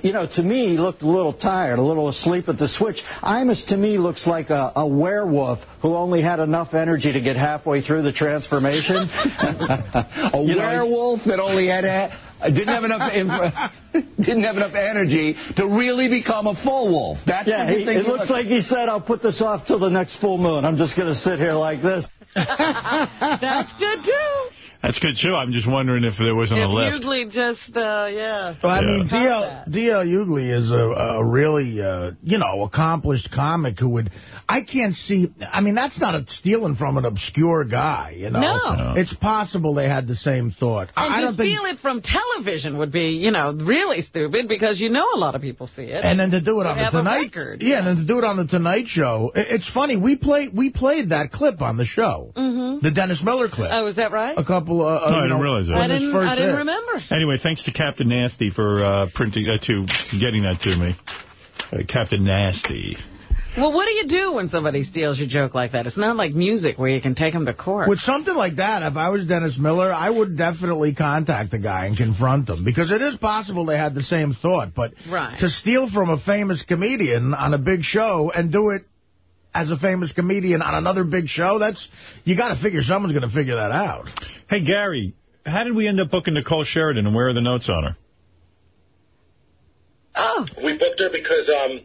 you know, to me, he looked a little tired, a little asleep at the switch. Imus, to me, looks like a, a werewolf who only had enough energy to get halfway through the transformation. [LAUGHS] [LAUGHS] a werewolf that only had a, didn't have enough [LAUGHS] didn't have enough energy to really become a full wolf. That's yeah, what he, think it looks like he said, I'll put this off till the next full moon. I'm just going to sit here like this. That's good, too. That's good, too. I'm just wondering if there wasn't If a lift. Hughley just, uh, yeah. Well, I Yeah. mean, D.L. D.L. Hughley is a, a really, uh, you know, accomplished comic who would... I can't see... I mean, that's not a stealing from an obscure guy, you know? No. No. It's possible they had the same thought. And I to don't think... steal it from television would be, you know, really stupid because you know a lot of people see it. And then to do it on the Tonight, record, yeah, and then to do it on the Tonight Show. It's funny. We played we played that clip on the show, Mm-hmm. the Dennis Miller clip. Oh, is that right? A couple. Uh, No, I you didn't know, realize that. I didn't, I didn't hit. remember. Anyway, thanks to Captain Nasty for uh, printing uh, to getting that to me. Uh, Captain Nasty. Well, what do you do when somebody steals your joke like that? It's not like music where you can take them to court. With something like that, if I was Dennis Miller, I would definitely contact the guy and confront him. Because it is possible they had the same thought. But Right. to steal from a famous comedian on a big show and do it as a famous comedian on another big show, that's you got to figure someone's going to figure that out. Hey, Gary, how did we end up booking Nicole Sheridan, and where are the notes on her? Oh. We booked her because, um,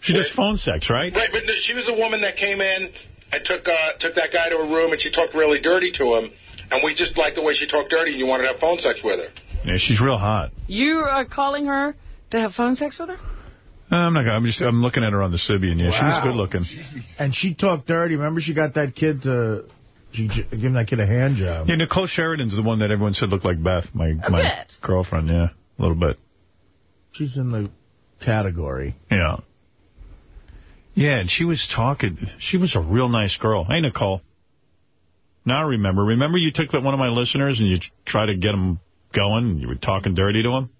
She does phone sex, right? right, but she was a woman that came in and took uh, took that guy to a room and she talked really dirty to him, and we just liked the way she talked dirty, and you wanted to have phone sex with her. Yeah, she's real hot. You are calling her to have phone sex with her? I'm not. gonna- I'm just. I'm looking at her on the Sybian. Yeah, she was good looking. And she talked dirty. Remember, she got that kid to she give that kid a hand job. Yeah, Nicole Sheridan's the one that everyone said looked like Beth, my my bit. girlfriend. Yeah, a little bit. She's in the category. Yeah. Yeah, and she was talking. She was a real nice girl. Hey, Nicole. Now I remember. Remember you took that one of my listeners and you tried to get him going and you were talking dirty to him?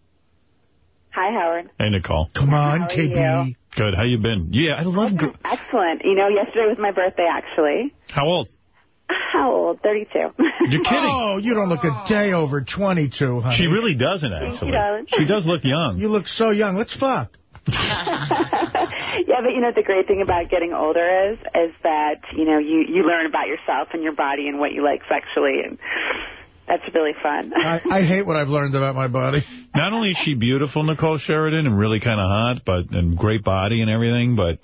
Hi, Howard. Hey, Nicole. Come on, How KB. you? Good. How you been? Yeah, I love... gr- Excellent. You know, yesterday was my birthday, actually. How old? How old? 32. You're kidding. Oh, you don't look a day over 22, honey. She really doesn't, actually. darling. She does look young. You look so young. Let's fuck. [LAUGHS] [LAUGHS] yeah, but you know the great thing about getting older is is that you know you you learn about yourself and your body and what you like sexually, and that's really fun. [LAUGHS] I, I hate what I've learned about my body. Not only is she beautiful, Nicole Sheridan, and really kind of hot, but and great body and everything, but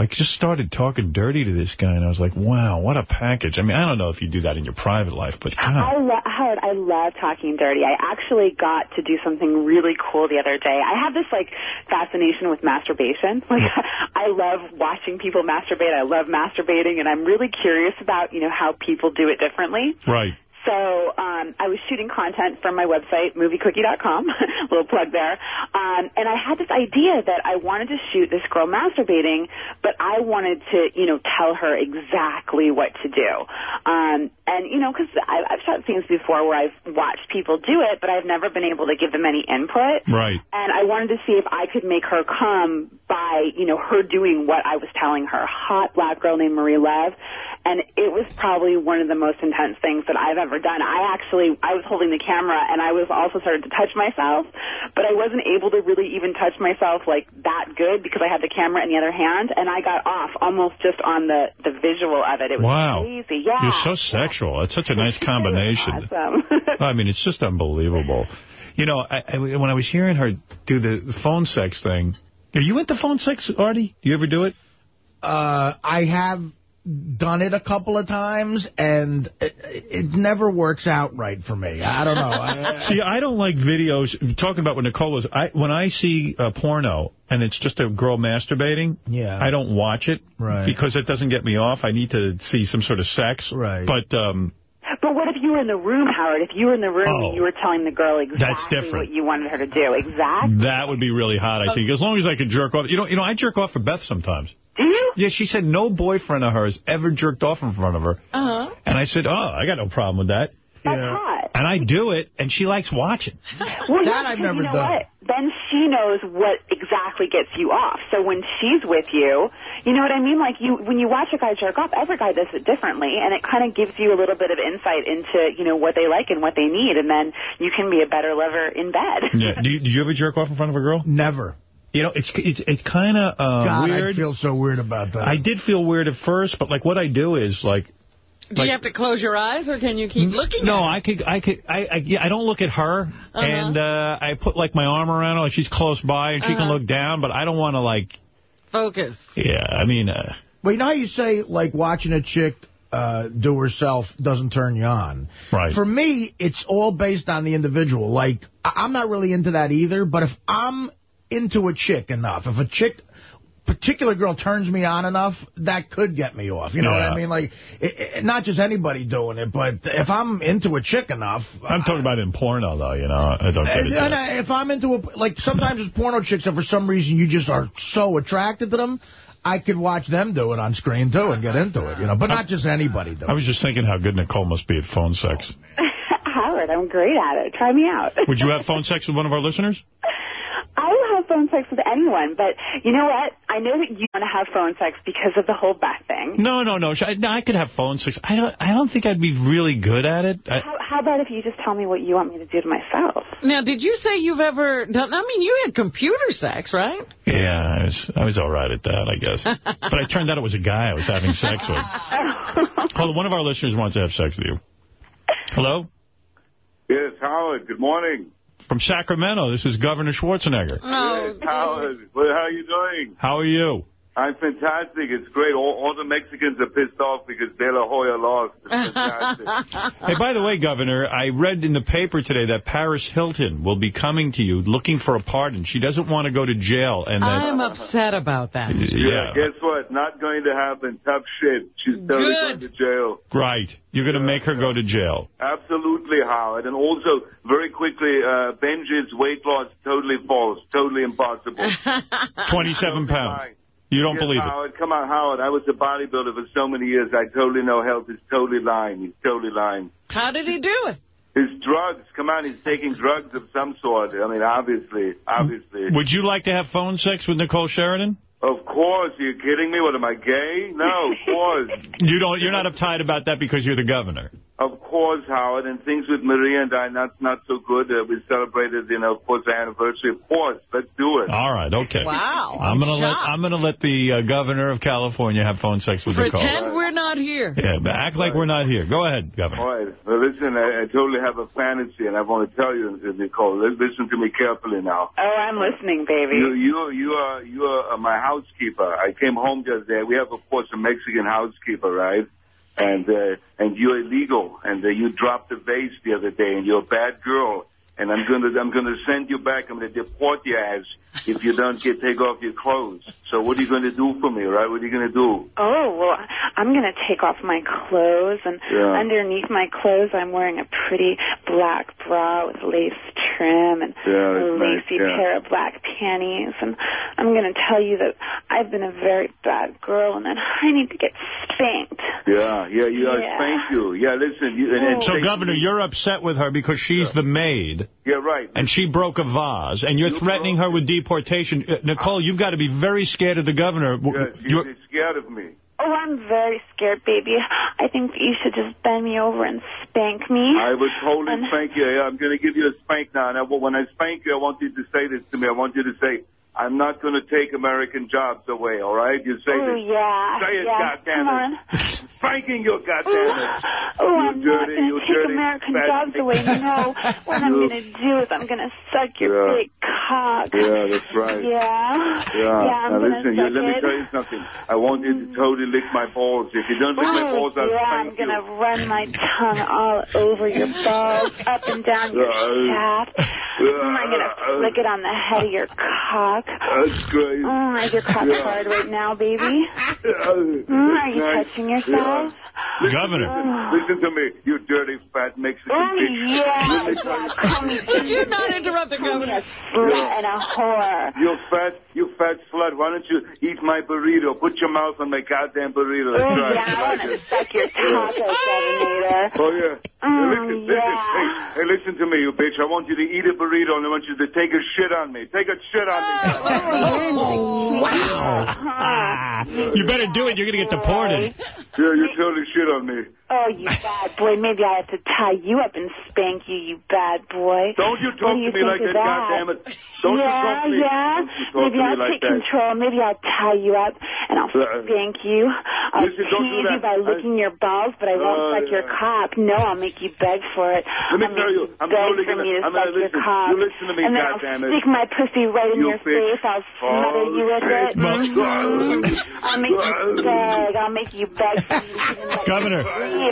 like just started talking dirty to this guy, and I was like, wow, what a package. I mean, I don't know if you do that in your private life, but God. I lo- Howard, I love talking dirty. I actually got to do something really cool the other day. I have this like fascination with masturbation. [LAUGHS] Like I love watching people masturbate. I love masturbating, and I'm really curious about you know how people do it differently. Right. So um, I was shooting content from my website, moviequickie.com, [LAUGHS] little plug there. Um, and I had this idea that I wanted to shoot this girl masturbating, but I wanted to, you know, tell her exactly what to do. Um, and, you know, because I've shot scenes before where I've watched people do it, but I've never been able to give them any input. Right. And I wanted to see if I could make her come by, you know, her doing what I was telling her. Hot black girl named Marie Luv. And it was probably one of the most intense things that I've ever done. I actually, I was holding the camera and I was also starting to touch myself, but I wasn't able to really even touch myself like that good because I had the camera in the other hand and I got off almost just on the, the visual of it. It was Wow. crazy. Yeah. You're so sexual. It's such a [LAUGHS] nice combination. awesome. [LAUGHS] I mean, it's just unbelievable. You know, I, I, when I was hearing her do the phone sex thing, are you into phone sex, Artie? Do you ever do it? Uh, I have done it a couple of times, and it, it never works out right for me. I don't know. [LAUGHS] See, I don't like videos. Talking about what Nicole was, I, when I see a porno and it's just a girl masturbating, Yeah. I don't watch it Right. because it doesn't get me off. I need to see some sort of sex. Right. But um, But what if you were in the room, Howard? If you were in the room Oh. and you were telling the girl exactly different. what you wanted her to do, exactly. that would be really hot, I think. As long as I could jerk off. You know, you know, I jerk off for Beth sometimes. Do you? Yeah, she said no boyfriend of hers ever jerked off in front of her. Uh-huh. And I said, oh, I got no problem with that. That's hot. And I do it, and she likes watching. Well, yeah, because you know What? Then she knows what exactly gets you off. So when she's with you, you know what I mean? Like you, when you watch a guy jerk off, every guy does it differently, and it kind of gives you a little bit of insight into, you know, what they like and what they need, and then you can be a better lover in bed. Yeah. Do you, do you ever jerk off in front of a girl? Never. You know, it's it's it's kind of uh, God, weird. I feel so weird about that. I did feel weird at first, but like what I do is like. Do you have to close your eyes, or can you keep looking No, at I could, I could, I, I, yeah, I don't look at her, Uh-huh. and uh, I put like my arm around her, like she's close by, and she can Uh-huh. look down, but I don't want to like, Focus. yeah, I mean, uh, Well, you know how you say, like, watching a chick uh, do herself doesn't turn you on? Right. For me, it's all based on the individual. Like, I- I'm not really into that either, but if I'm into a chick enough, if a chick particular girl turns me on enough, that could get me off. You know what I mean? Like, it, it, not just anybody doing it, but if I'm into a chick enough, I'm talking about in porno though, you know, I don't get it. and, and if I'm into a, like, sometimes it's porno chicks that for some reason you just are so attracted to them, I could watch them do it on screen, too, and get into it, you know, but not just anybody doing I was just thinking how good Nicole must be at phone sex. [LAUGHS] Howard, I'm great at it. Try me out. Would you have phone sex with one of our listeners? [LAUGHS] I will have phone sex with anyone, but you know what? I know that you want to have phone sex because of the whole Beth thing. No, no, no. I, no, I could have phone sex. I don't. I don't think I'd be really good at it. I, How, how about if you just tell me what you want me to do to myself? Now, did you say you've ever done, I mean, you had computer sex, right? yeah, I was. I was all right at that, I guess. [LAUGHS] but I turned out it was a guy I was having sex with. [LAUGHS] Hold on, one of our listeners wants to have sex with you. Hello, Yes, Howard. Good morning. From Sacramento. This is Governor Schwarzenegger. yes, Howard. How are you doing? How are you? I'm fantastic. It's great. All, all the Mexicans are pissed off because De La Hoya lost. It's fantastic. [LAUGHS] Hey, by the way, Governor, I read in the paper today that Paris Hilton will be coming to you looking for a pardon. She doesn't want to go to jail. and that, I'm upset about that. Yeah. Guess what? Not going to happen. Tough shit. She's totally Good. going to jail. Right. You're going to make her go to jail. Absolutely, Howard. And also, very quickly, uh, Benji's weight loss totally false. Totally impossible. [LAUGHS] [LAUGHS] 27 pounds. You don't Yes, believe it. Howard, come on, Howard. I was a bodybuilder for so many years. I totally know health is totally lying. He's totally lying. How did he do it? His drugs, come on, he's taking drugs of some sort. I mean, obviously, obviously. Would you like to have phone sex with Nicole Sheridan? Of course, are you kidding me? What, am I gay? No, of course. [LAUGHS] You don't. You're not uptight about that because you're the governor. Of course, Howard, and things with Maria and I not not so good. Uh, we celebrated, you know, of course, our anniversary. Of course, let's do it. All right. Okay. Wow, I'm I'm gonna let. I'm gonna let the uh, governor of California have phone sex with Nicole. Pretend we're not here. Yeah, act like we're not here. Go ahead, governor. All right. Well, listen, I, I totally have a fantasy, and I want to tell you, Nicole. li- Listen to me carefully now. Oh, I'm listening, baby. You, you, you are, you are uh, my housekeeper. I came home just there. We have, of course, a Mexican housekeeper, right? And uh, and you're illegal, and uh, you dropped the vase the other day, and you're a bad girl, and I'm gonna I'm gonna send you back. I'm gonna deport your ass if you don't get take off your clothes. So what are you gonna do for me, right? What are you gonna do? Oh, well, I'm going to take off my clothes, and Yeah. underneath my clothes, I'm wearing a pretty black bra with lace trim and Yeah, a that's nice, lacy yeah. pair of black panties. And I'm going to tell you that I've been a very bad girl, and that I need to get spanked. Yeah, yeah, yeah. Yeah. Thank you. Yeah, listen. You, and, and oh. So, take- Governor, you're upset with her because she's the maid. Yeah, right. And she broke a vase, and you're threatening her with deportation. Uh, Nicole, you've got to be very scared of the governor. W- Yeah, she's you're- scared of me. Oh, I'm very scared, baby. I think you should just bend me over and spank me. I would totally And- spank you. I'm going to give you a spank now. Now, when I spank you, I want you to say this to me. I want you to say, I'm not going to take American jobs away, all right? You say Oh, this. yeah. Say it, yeah. goddammit. Come on. Spanking you, goddammit. [LAUGHS] Oh, You I'm not going to take dirty American jobs away. No. What I'm [LAUGHS] going to do is I'm going to suck your Yeah. big cock. Yeah, that's right. Yeah. Yeah. Yeah, now listen, you, let me tell you something. I want you to totally lick my balls. If you don't lick my balls, I'll yeah, I'm going to run my tongue all over your balls, up and down your shaft. Mm, I'm going to flick it on the head of your cock. That's great. Mm, is your cock Yeah. hard right now, baby? [LAUGHS] Mm, are you Nice. touching yourself? Listen, Governor. Listen, listen to me, you dirty fat Mexican Oh, bitch. yeah. [LAUGHS] Let me tell you Call me Did you not interrupt the governor? slut and a whore. You fat, you fat slut. Why don't you eat my burrito? Put your mouth on my goddamn burrito. Oh, That's right. yeah, I You want to suck your taco, [LAUGHS] Governor. Oh, yeah. Hey, listen, listen. yeah. Hey, hey, listen to me, you bitch. I want you to eat a burrito and I want you to take a shit on me. Take a shit on me. Oh, oh, oh. Ah, you better do it. You're going to get deported. Yeah, you're totally shit on me. Oh, you bad boy. Maybe I have to tie you up and spank you, you bad boy. Don't you talk you to me like that, of that? goddammit. Don't you yeah, talk to me. yeah. Don't you talk Maybe I'll like take that. control. Maybe I'll tie you up and I'll Uh, spank you. I'll listen, don't do tease you that. by I- licking your balls, but I won't Uh, suck your cock. No, I'll make you beg for it. Let me I'll tell make you, I'm beg totally for gonna- me to I'm suck gonna your cock. You listen to me, and then goddammit. I'll stick my pussy right in You your face. I'll smother you with it. shit. Well- Mhm. I'll make you beg. I'll make you beg for me to even let Governor.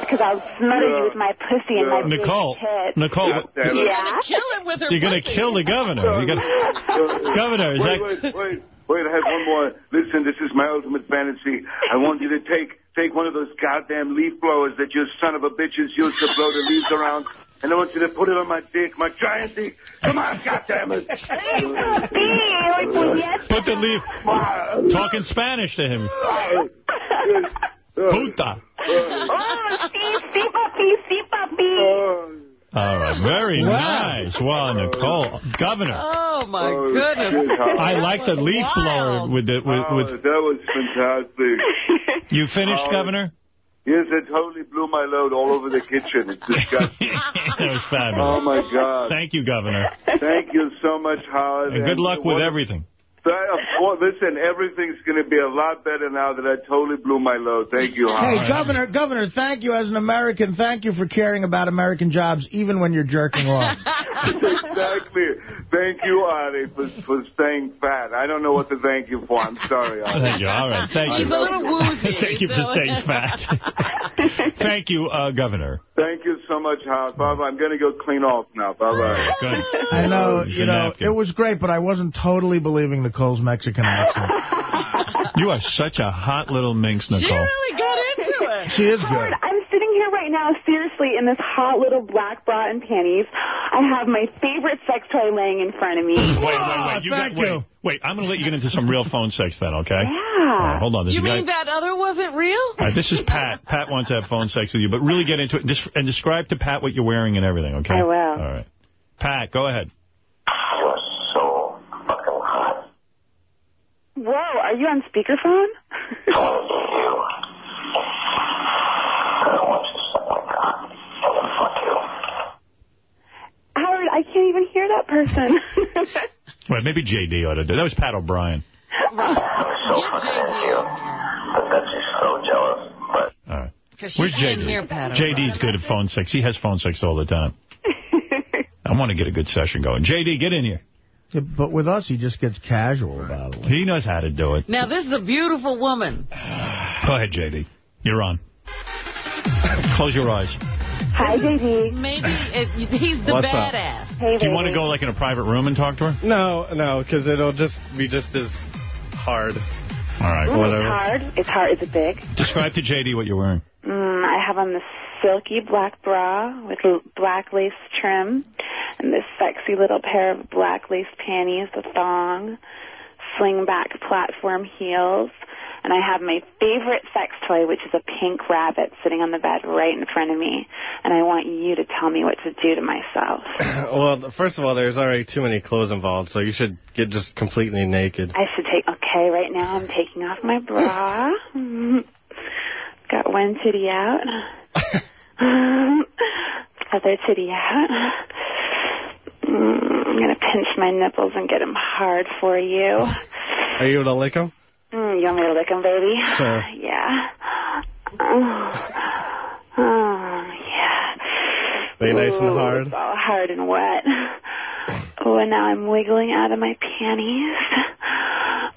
because I'll smother you with my pussy and my big Nicole, tit. Nicole, Goddammit. Yeah. Kill him with her you're going to kill the governor. Gonna, [LAUGHS] governor, is wait, that... wait, wait, wait. I have one more. Listen, this is my ultimate fantasy. I want you to take take one of those goddamn leaf blowers that your son of a bitches used to blow the leaves around, and I want you to put it on my dick, my giant dick. Come on, goddammit. [LAUGHS] Put the leaf... Talk in Spanish to him. Puta. Oh, sí, sí, papi, sí, papi. All right, very nice. Wow, Nicole. Governor. Oh, my Oh, goodness. shit, I like the leaf blower with the with, Oh, with that was fantastic. you finished, Howard. Governor? Yes, it totally blew my load all over the kitchen. It's disgusting. [LAUGHS] that was fabulous. oh my God! Thank you, Governor. Thank you so much, Howard. And good luck with everything. That- of course, listen, everything's going to be a lot better now that I totally blew my load. Thank you, Howard. Hey, Governor, Governor, thank you as an American. Thank you for caring about American jobs, even when you're jerking off. [LAUGHS] [LAUGHS] exactly. Thank you, Artie, for, for staying fat. I don't know what to thank you for. I'm sorry, Artie. Thank you. All right. Thank you. He's a little woozy. [LAUGHS] Thank you for staying fat. Thank you, uh, Governor. Thank you so much, Howard. Bye-bye. I'm going to go clean off now. Bye-bye. Good. I know, you know, napkin. it was great, but I wasn't totally believing Nicole's Mexican accent. You are such a hot little minx, Nicole. She really got into it. She is Howard, good. I'm sitting here right now, seriously, in this hot little black bra and panties. I have my favorite sex toy laying in front of me. Wait, wait, wait. Ah, you thank got, you. wait, wait. I'm going to let you get into some real phone sex then, okay? Yeah. right, hold on. There's You a guy- mean that other wasn't real? All right, this is Pat. Pat wants to have phone sex with you, but really get into it Dis- and describe to Pat what you're wearing and everything, okay? I will. All right. Pat, go ahead. Whoa, are you on speakerphone? [LAUGHS] Howard, I can't even hear that person. [LAUGHS] Wait, maybe J.D. ought to do That was Pat O'Brien. All right. Because she Where's can't J.D.? hear Pat. J.D.'s good at phone sex. He has phone sex all the time. [LAUGHS] I want to get a good session going. J.D., get in here. Yeah, but with us, he just gets casual about it. He knows how to do it. Now, this is a beautiful woman. [SIGHS] Go ahead, J.D. You're on. Close your eyes. Hi, JD. Maybe it, he's the What's up? badass. Hey, Do you want to go like in a private room and talk to her? No, no, because it'll just be just as hard. All right. Ooh, Whatever. It's hard. It's hard. Is it big? Describe to JD what you're wearing. Mm, I have on this silky black bra with black lace trim and this sexy little pair of black lace panties, a thong, sling back platform heels, and I have my favorite sex toy, which is a pink rabbit sitting on the bed right in front of me. And I want you to tell me what to do to myself. [COUGHS] well, first of all, there's already too many clothes involved, so you should get just completely naked. I should take, okay, right now I'm taking off my bra. [LAUGHS] Got one titty out. [LAUGHS] [SIGHS] Other titty out. Mm, I'm going to pinch my nipples and get them hard for you. Are you gonna lick them? Mm, you want me to lick them, baby? Sure. [SIGHS] Yeah. Oh, [SIGHS] oh yeah. They nice and hard? All hard and wet. Oh, and now I'm wiggling out of my panties.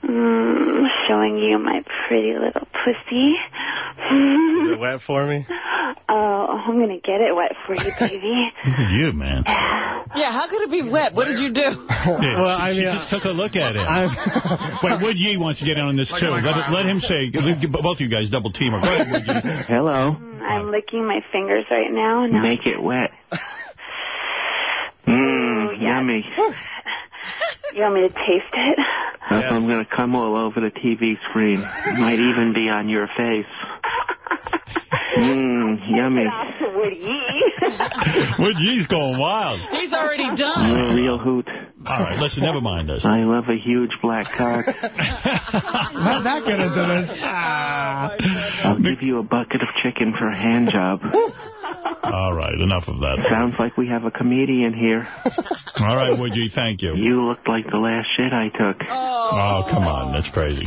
Mm, showing you my pretty little pussy. Is it wet for me? Oh, I'm going to get it wet for you, [LAUGHS] baby. Look at you, man. Yeah, how could it be wet? What did you do? Yeah, [LAUGHS] Well, she, I she mean, just took a look at it. I'm- [LAUGHS] Wait, Wood Yee wants to get in on this, too. Let, it- let him say, both of you guys double team her. Go ahead, Wood Yee. Hello. I'm licking my fingers right now. Now Make it wet. Mmm, yummy. [LAUGHS] You want me to taste it? I'm going to come all over the TV screen. It Might even be on your face. Mmm, [LAUGHS] yummy. Woody. Wood Yee's going wild. He's already You're done. a real hoot. All right, listen, never mind this. I love a huge black cock. [LAUGHS] Not that good into this. I'll give you a bucket of chicken for a hand job. [LAUGHS] All right, enough of that. Sounds like we have a comedian here. [LAUGHS] All right, Wood Yee, thank you. You looked like the last shit I took. Oh, oh come on, that's crazy.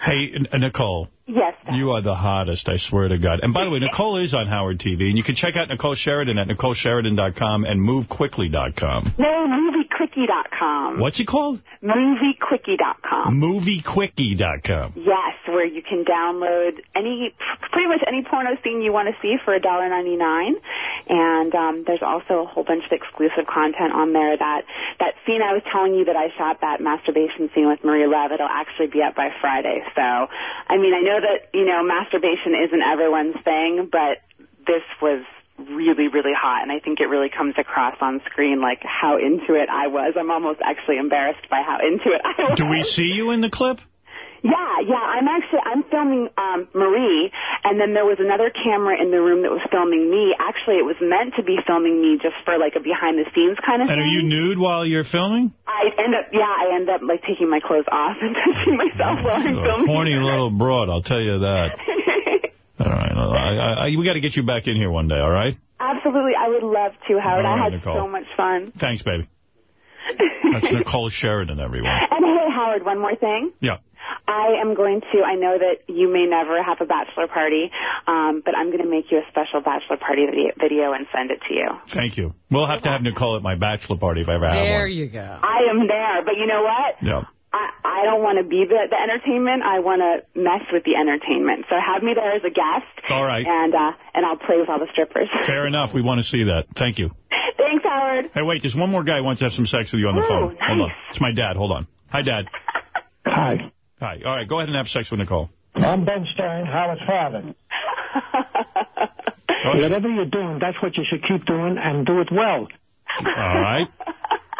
Hey, N- Nicole. Yes. You are the hottest, I swear to God. And by the way, Nicole is on Howard TV, and you can check out Nicole Sheridan at NicoleSheridan.com and MoveQuickly.com. No, moviequickie.com. What's it called? Moviequickie.com. MovieQuickie.com. Yes, where you can download any, pretty much any porno scene you want to see for $1.99. And um, there's also a whole bunch of exclusive content on there. That that scene I was telling you that I shot that masturbation scene with Marie Luv, it'll actually be up by Friday. So, I mean, I know that you know masturbation isn't everyone's thing, but this was really, really hot, and I think it really comes across on screen like how into it I was. I'm almost actually embarrassed by how into it I was. Do we see you in the clip? Yeah, yeah. I'm actually I'm filming um, Marie, and then there was another camera in the room that was filming me. Actually, it was meant to be filming me just for like a behind the scenes kind of thing. And are you nude while you're filming? I end up, yeah, I end up like taking my clothes off [LAUGHS] and touching myself while I'm A filming. horny little broad, I'll tell you that. [LAUGHS] All right, I, I, I, we got to get you back in here one day, all right? Absolutely, I would love to, Howard. All I had Nicole. so much fun. Thanks, baby. [LAUGHS] That's Nicole Sheridan, everyone. And hey, Howard, one more thing. Yeah. I am going to, I know that you may never have a bachelor party, um, but I'm going to make you a special bachelor party video, video and send it to you. Thank you. We'll have to have Nicole at my bachelor party if I ever have There one. you go. I am there, but you know what? Yeah. I, I don't want to be the, the entertainment. I want to mess with the entertainment. So have me there as a guest. All right. And, uh, and I'll play with all the strippers. [LAUGHS] Fair enough. We want to see that. Thank you. Thanks, Howard. Hey, wait. There's one more guy who wants to have some sex with you on the Ooh, phone. Hold on. It's my dad. Hold on. Hi, Dad. Hi. Hi. All right. Go ahead and have sex with Nicole. I'm Ben Stern, Howard's father. [LAUGHS] Whatever you're doing, that's what you should keep doing and do it well. All right.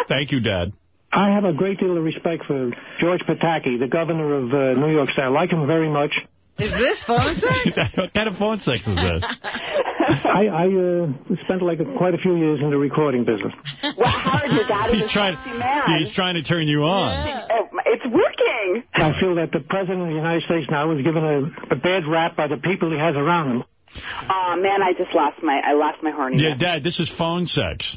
Thank you, Dad. I have a great deal of respect for George Pataki, the governor of uh, New York State. I like him very much. Is this phone [LAUGHS] sex? what kind of phone sex is this? I, I uh, spent like a, quite a few years in the recording business. [LAUGHS] Well, Howard, your dad is He's a trying, sexy man. he's trying to turn you on. Oh, it's working. I feel that the president of the United States now is given a, a bad rap by the people he has around him. Oh man, I just lost my I lost my horniness. Yeah, Dad, this is phone sex.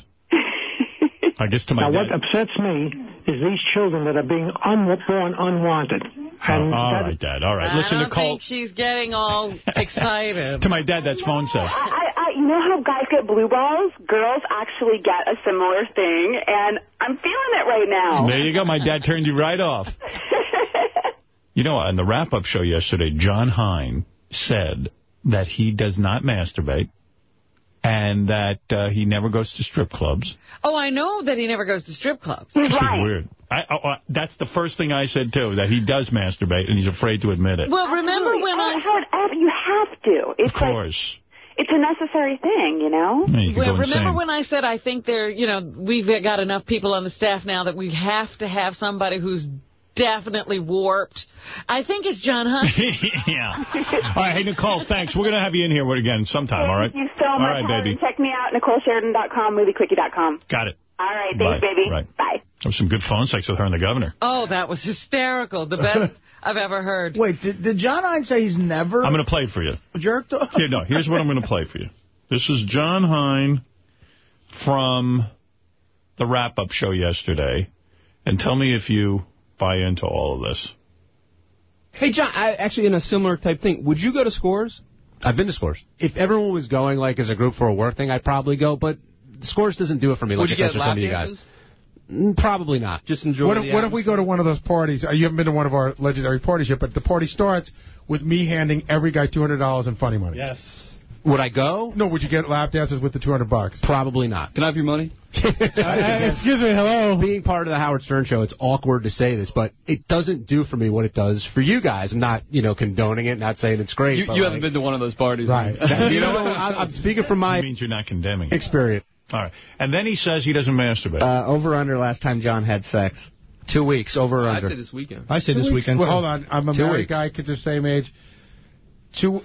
I guess to my now, dad. what upsets me is these children that are being unborn unwanted. Oh, and Oh, all that- right, Dad. All right. I Listen, don't think she's getting all [LAUGHS] excited. To my dad, that's phone sex. I, I, you know how guys get blue balls? Girls actually get a similar thing, and I'm feeling it right now. There you go. My dad turned you right off. [LAUGHS] You know, on the wrap-up show yesterday, John Hein said that he does not masturbate, and that uh, he never goes to strip clubs. Oh, I know that he never goes to strip clubs. Which is weird. I, oh, uh, that's the first thing I said, too, that he does masturbate, and he's afraid to admit it. Well, remember when I... Howard, Howard, you have to. It's of course. Like, it's a necessary thing, you know? Yeah, you well, remember when I said I think there, you know, we've got enough people on the staff now that we have to have somebody who's definitely warped. I think it's John Hunt. [LAUGHS] yeah. All right, hey, Nicole, thanks. We're going to have you in here again sometime, all right? Thank you so all much, right, Howard, baby. Check me out, NicoleSheridan.com, MovieQuickie.com. Got it. All right, Bye. thanks, baby. Right. Bye. There was some good phone sex with her and the governor. Oh, that was hysterical. The best [LAUGHS] I've ever heard. Wait, did, did John Hein say he's never I'm going to play for you. jerked off? Here, no, here's what I'm going to play for you. This is John Hein from the wrap-up show yesterday. And tell me if you buy into all of this. Hey, John, I, actually in a similar type thing, would you go to Scores? I've been to Scores. If everyone was going, like, as a group for a work thing, I'd probably go, but Scores doesn't do it for me Would like you it get for some lap of you guys. Mm, Probably not. Just enjoy What the if, what if we go to one of those parties? Uh, You haven't been to one of our legendary parties yet, but the party starts with me handing every guy $200 in funny money. Yes. Would I go? No, would you get lap dances with the 200 bucks? Probably not. Can I have your money? [LAUGHS] Excuse me, hello. Being part of the Howard Stern show, it's awkward to say this, but it doesn't do for me what it does for you guys. I'm not, you know, condoning it, not saying it's great. You, but you like, haven't been to one of those parties. Right. [LAUGHS] you know? I'm, I'm speaking from my It means you're not condemning it. experience. All right. And then he says he doesn't masturbate. Uh, over under last time John had sex. Two weeks, over or I'd under. say this weekend. I say Two this weeks? weekend. Well, hold on. I'm a Two married weeks. guy, kids the same age. Two,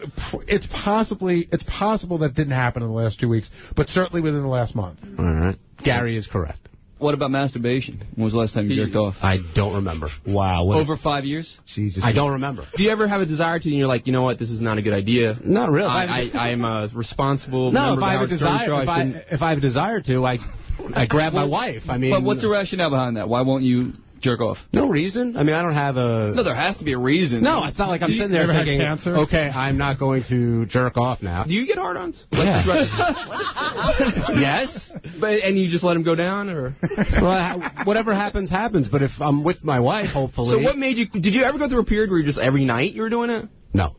it's possibly it's possible that didn't happen in the last two weeks, but certainly within the last month. All right. Gary is correct. What about masturbation? When was the last time you jerked off? I don't remember. Wow. Over five years? Jesus. I don't remember. Do you ever have a desire to, and you're like, you know what, this is not a good idea? Not really. I, I, I am a responsible No, member if I have a of the Howard Stern desire, show. if I I, if I have a desire to, I, I grab my wife. I mean, But what's the rationale behind that? Why won't you jerk off? no reason. I mean, I don't have a. No, there has to be a reason. No, it's not like I'm sitting there thinking, okay, I'm not going to jerk off now. Do you get hard-ons? Yeah. [LAUGHS] yes. But, and you just let him go down, or? Well, whatever happens, happens. But if I'm with my wife, hopefully. So what made you, did you ever go through a period where you just every night you were doing it? No.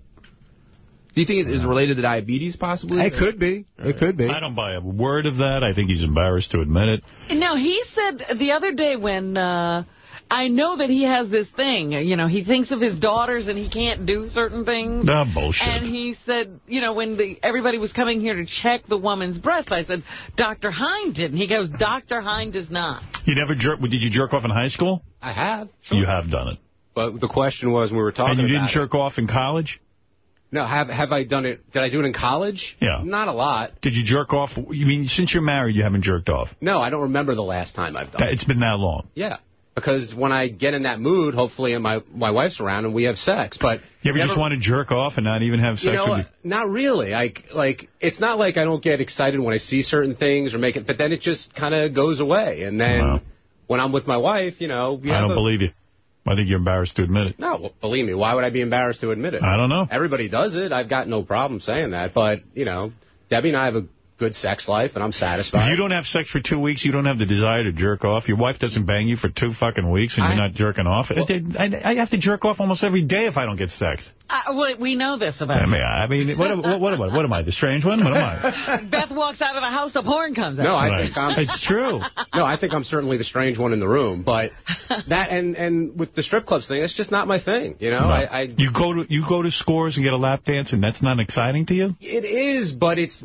Do you think it is related to diabetes, possibly? It could be. It could be. I don't buy a word of that. I think he's embarrassed to admit it. No, he said the other day when... Uh, I know that he has this thing, you know, he thinks of his daughters and he can't do certain things. Ah, bullshit. And he said, you know, when the everybody was coming here to check the woman's breast, I said, Dr. Hein didn't. He goes, Dr. Hein does not. You never jerk? Did you jerk off in high school? I have. You have done it. But the question was, we were talking And you didn't about jerk off in college? No, have have I done it? Did I do it in college? Yeah. Not a lot. Did you jerk off? You mean since you're married, you haven't jerked off? No, I don't remember the last time I've done That- it. It's been that long. Yeah. Because when I get in that mood, hopefully, and my my wife's around and we have sex, but You ever never- just want to jerk off and not even have sex you know, with not really. Like, like it's not like I don't get excited when I see certain things or make it, but then it just kind of goes away. And then Wow. when I'm with my wife, you know, we I don't a- believe you. I think you're embarrassed to admit it. No, believe me. Why would I be embarrassed to admit it? I don't know. Everybody does it. I've got no problem saying that. But you know, Debbie and I have a good sex life, and I'm satisfied. If you don't have sex for two weeks, you don't have the desire to jerk off. Your wife doesn't bang you for two fucking weeks, and you're not jerking off. I, I have to jerk off almost every day if I don't get sex. Uh, well, we know this about I mean, I mean, what, what, what am I? What am I? The strange one? What am I? [LAUGHS] Beth walks out of the house, the porn comes out. No, I Right. think I'm. It's true. No, I think I'm certainly the strange one in the room. But that and and with the strip clubs thing, it's just not my thing. You know, No. I, I you go to you go to scores and get a lap dance, and that's not exciting to you. it is, but it's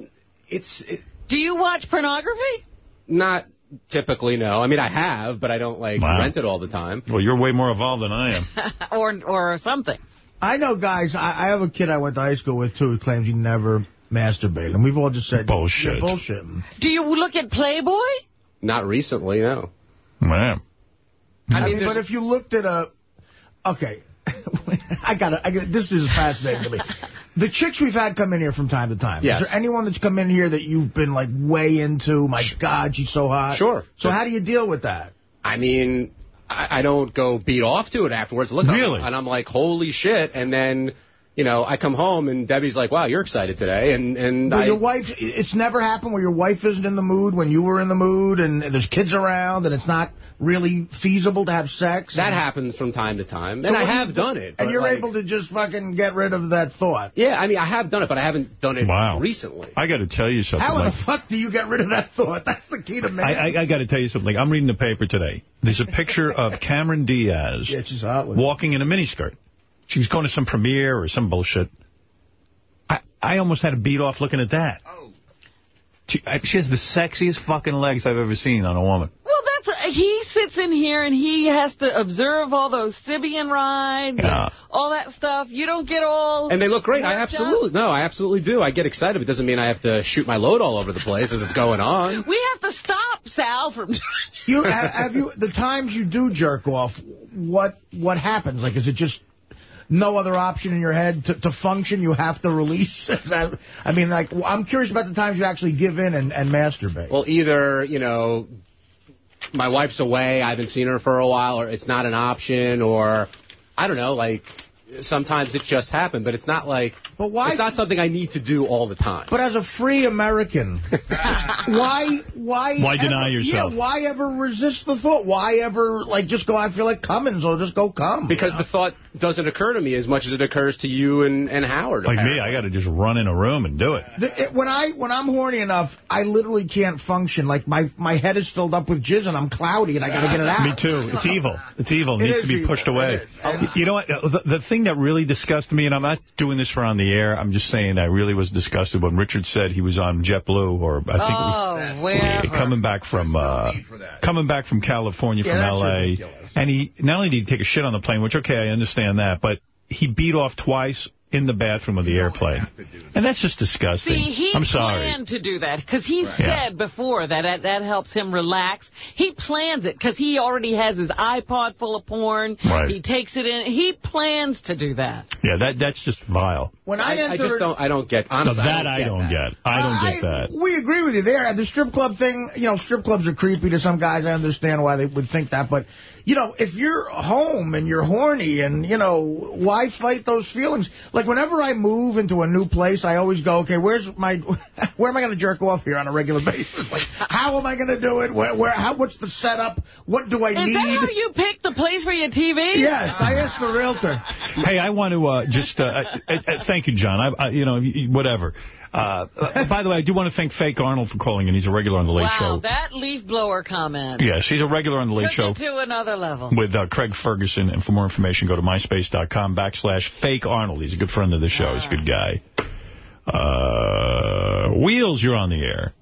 it's it, Do you watch pornography? not typically. No, I mean I have, but I don't like Wow. rent it all the time. Well, you're way more evolved than I am. [LAUGHS] or or something. I know guys, I, I have a kid I went to high school with, too, who claims he never masturbated. And we've all just said... Bullshit. Yeah, bullshit. Do you look at Playboy? Not recently, no. Man. I, mean, mean, but if you looked at a... Okay. [LAUGHS] I got it. This is fascinating to me. The chicks we've had come in here from time to time. Yes. Is there anyone that's come in here that you've been, like, way into? My God, she's so hot. Sure. So how do you deal with that? I mean, I, I don't go beat off to it afterwards. Look, I'm- Really? and I'm like, holy shit. And then, you know, I come home and Debbie's like, wow, you're excited today. And, and Well, I, your wife, it's never happened where your wife isn't in the mood when you were in the mood and there's kids around and it's not really feasible to have sex. that and, happens from time to time. So And I what do you have done it. And you're like, able to just fucking get rid of that thought. Yeah, I mean, I have done it, but I haven't done it Wow. recently. I got to tell you something. How like- the fuck do you get rid of that thought? [LAUGHS] That's the key to man. I, I, I got to tell you something. I'm reading the paper today. There's a picture of [LAUGHS] Cameron Diaz yeah, she's hot walking in a miniskirt. She was going to some premiere or some bullshit. I, I almost had a beat off looking at that. Oh. She, I, she has the sexiest fucking legs I've ever seen on a woman. Well, that's he sits in here and he has to observe all those Sybian rides Yeah. and all that stuff. You don't get all And they look great. I worked up. absolutely, no, I absolutely do. I get excited. but It doesn't mean I have to shoot my load all over the place as it's going on. We have to stop Sal from. [LAUGHS] You have, have you the times you do jerk off? What what happens? Like, is it just no other option in your head to, to function? You have to release. [LAUGHS] That, I mean, like, I'm curious about the times you actually give in and, and masturbate. Well, either, you know, my wife's away, I haven't seen her for a while, or it's not an option, or, I don't know, like, sometimes it just happened, but it's not like, but why? it's not something I need to do all the time. But as a free American, [LAUGHS] why why Why ever- deny yourself? Yeah, why ever resist the thought? Why ever like just go? I feel like Cummins, or just go come. Because the thought doesn't occur to me as much as it occurs to you and, and Howard. Like me. I got to just run in a room and do it. The, it, when I when I'm horny enough, I literally can't function. Like my my head is filled up with jizz and I'm cloudy and I got to get it [LAUGHS] out. Me too. It's evil. It's evil. It It needs to be evil. pushed away. It is. And- You know what? The, the thing that really disgusted me, and I'm not doing this for on the air, I'm just saying I really was disgusted when Richard said he was on JetBlue, or I think Oh, where? coming back from uh, coming back from California Yeah, from that's L.A. ridiculous. And he not only did he take a shit on the plane, which okay, I understand that, but he beat off twice in the bathroom of the airplane, and that's just disgusting. See, he I'm sorry. planned to do that because he Yeah. said before that, that that helps him relax. He plans it because he already has his iPod full of porn. Right. He takes it in. He plans to do that. Yeah, that that's just vile. When I, I, I just don't, I don't get, honestly, that I don't get that. get. I don't get that. We agree with you there. The strip club thing, you know, strip clubs are creepy to some guys. I understand why they would think that. But, you know, if you're home and you're horny and, you know, why fight those feelings? Like, whenever I move into a new place, I always go, okay, where's my, [LAUGHS] where am I going to jerk off here on a regular basis? Like, how am I going to do it? Where, where, how, what's the setup? What do I Is need? that how you pick the place for your TV? Yes, I asked the realtor. Hey, I want to uh, just uh, uh, uh, thank you, John. I, I, you know, y- y- whatever. Uh, by the way, I do want to thank Fake Arnold for calling in. He's a regular on the Late Wow, Show. that leaf blower comment. Yes, he's a regular on the Late Took Show it to another level. with uh, Craig Ferguson. And for more information, go to myspace.com backslash Fake Arnold. He's a good friend of the show. He's a good guy. Uh, Wheels, you're on the air.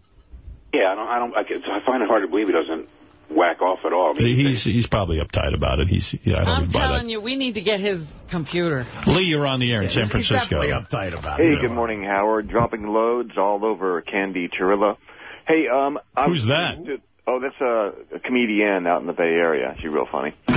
Yeah, I don't. I don't. I find it hard to believe he doesn't whack off at all. I mean, He's he's probably uptight about it. He's yeah, I don't I'm telling that. you, we need to get his computer. Lee, you're on the air in San Francisco. He's definitely uptight about Hey, good morning, Howard. Dropping loads all over Candy Churillo. Hey, um, I Who's that? Oh, that's a, a comedian out in the Bay Area. She's real funny. Oh,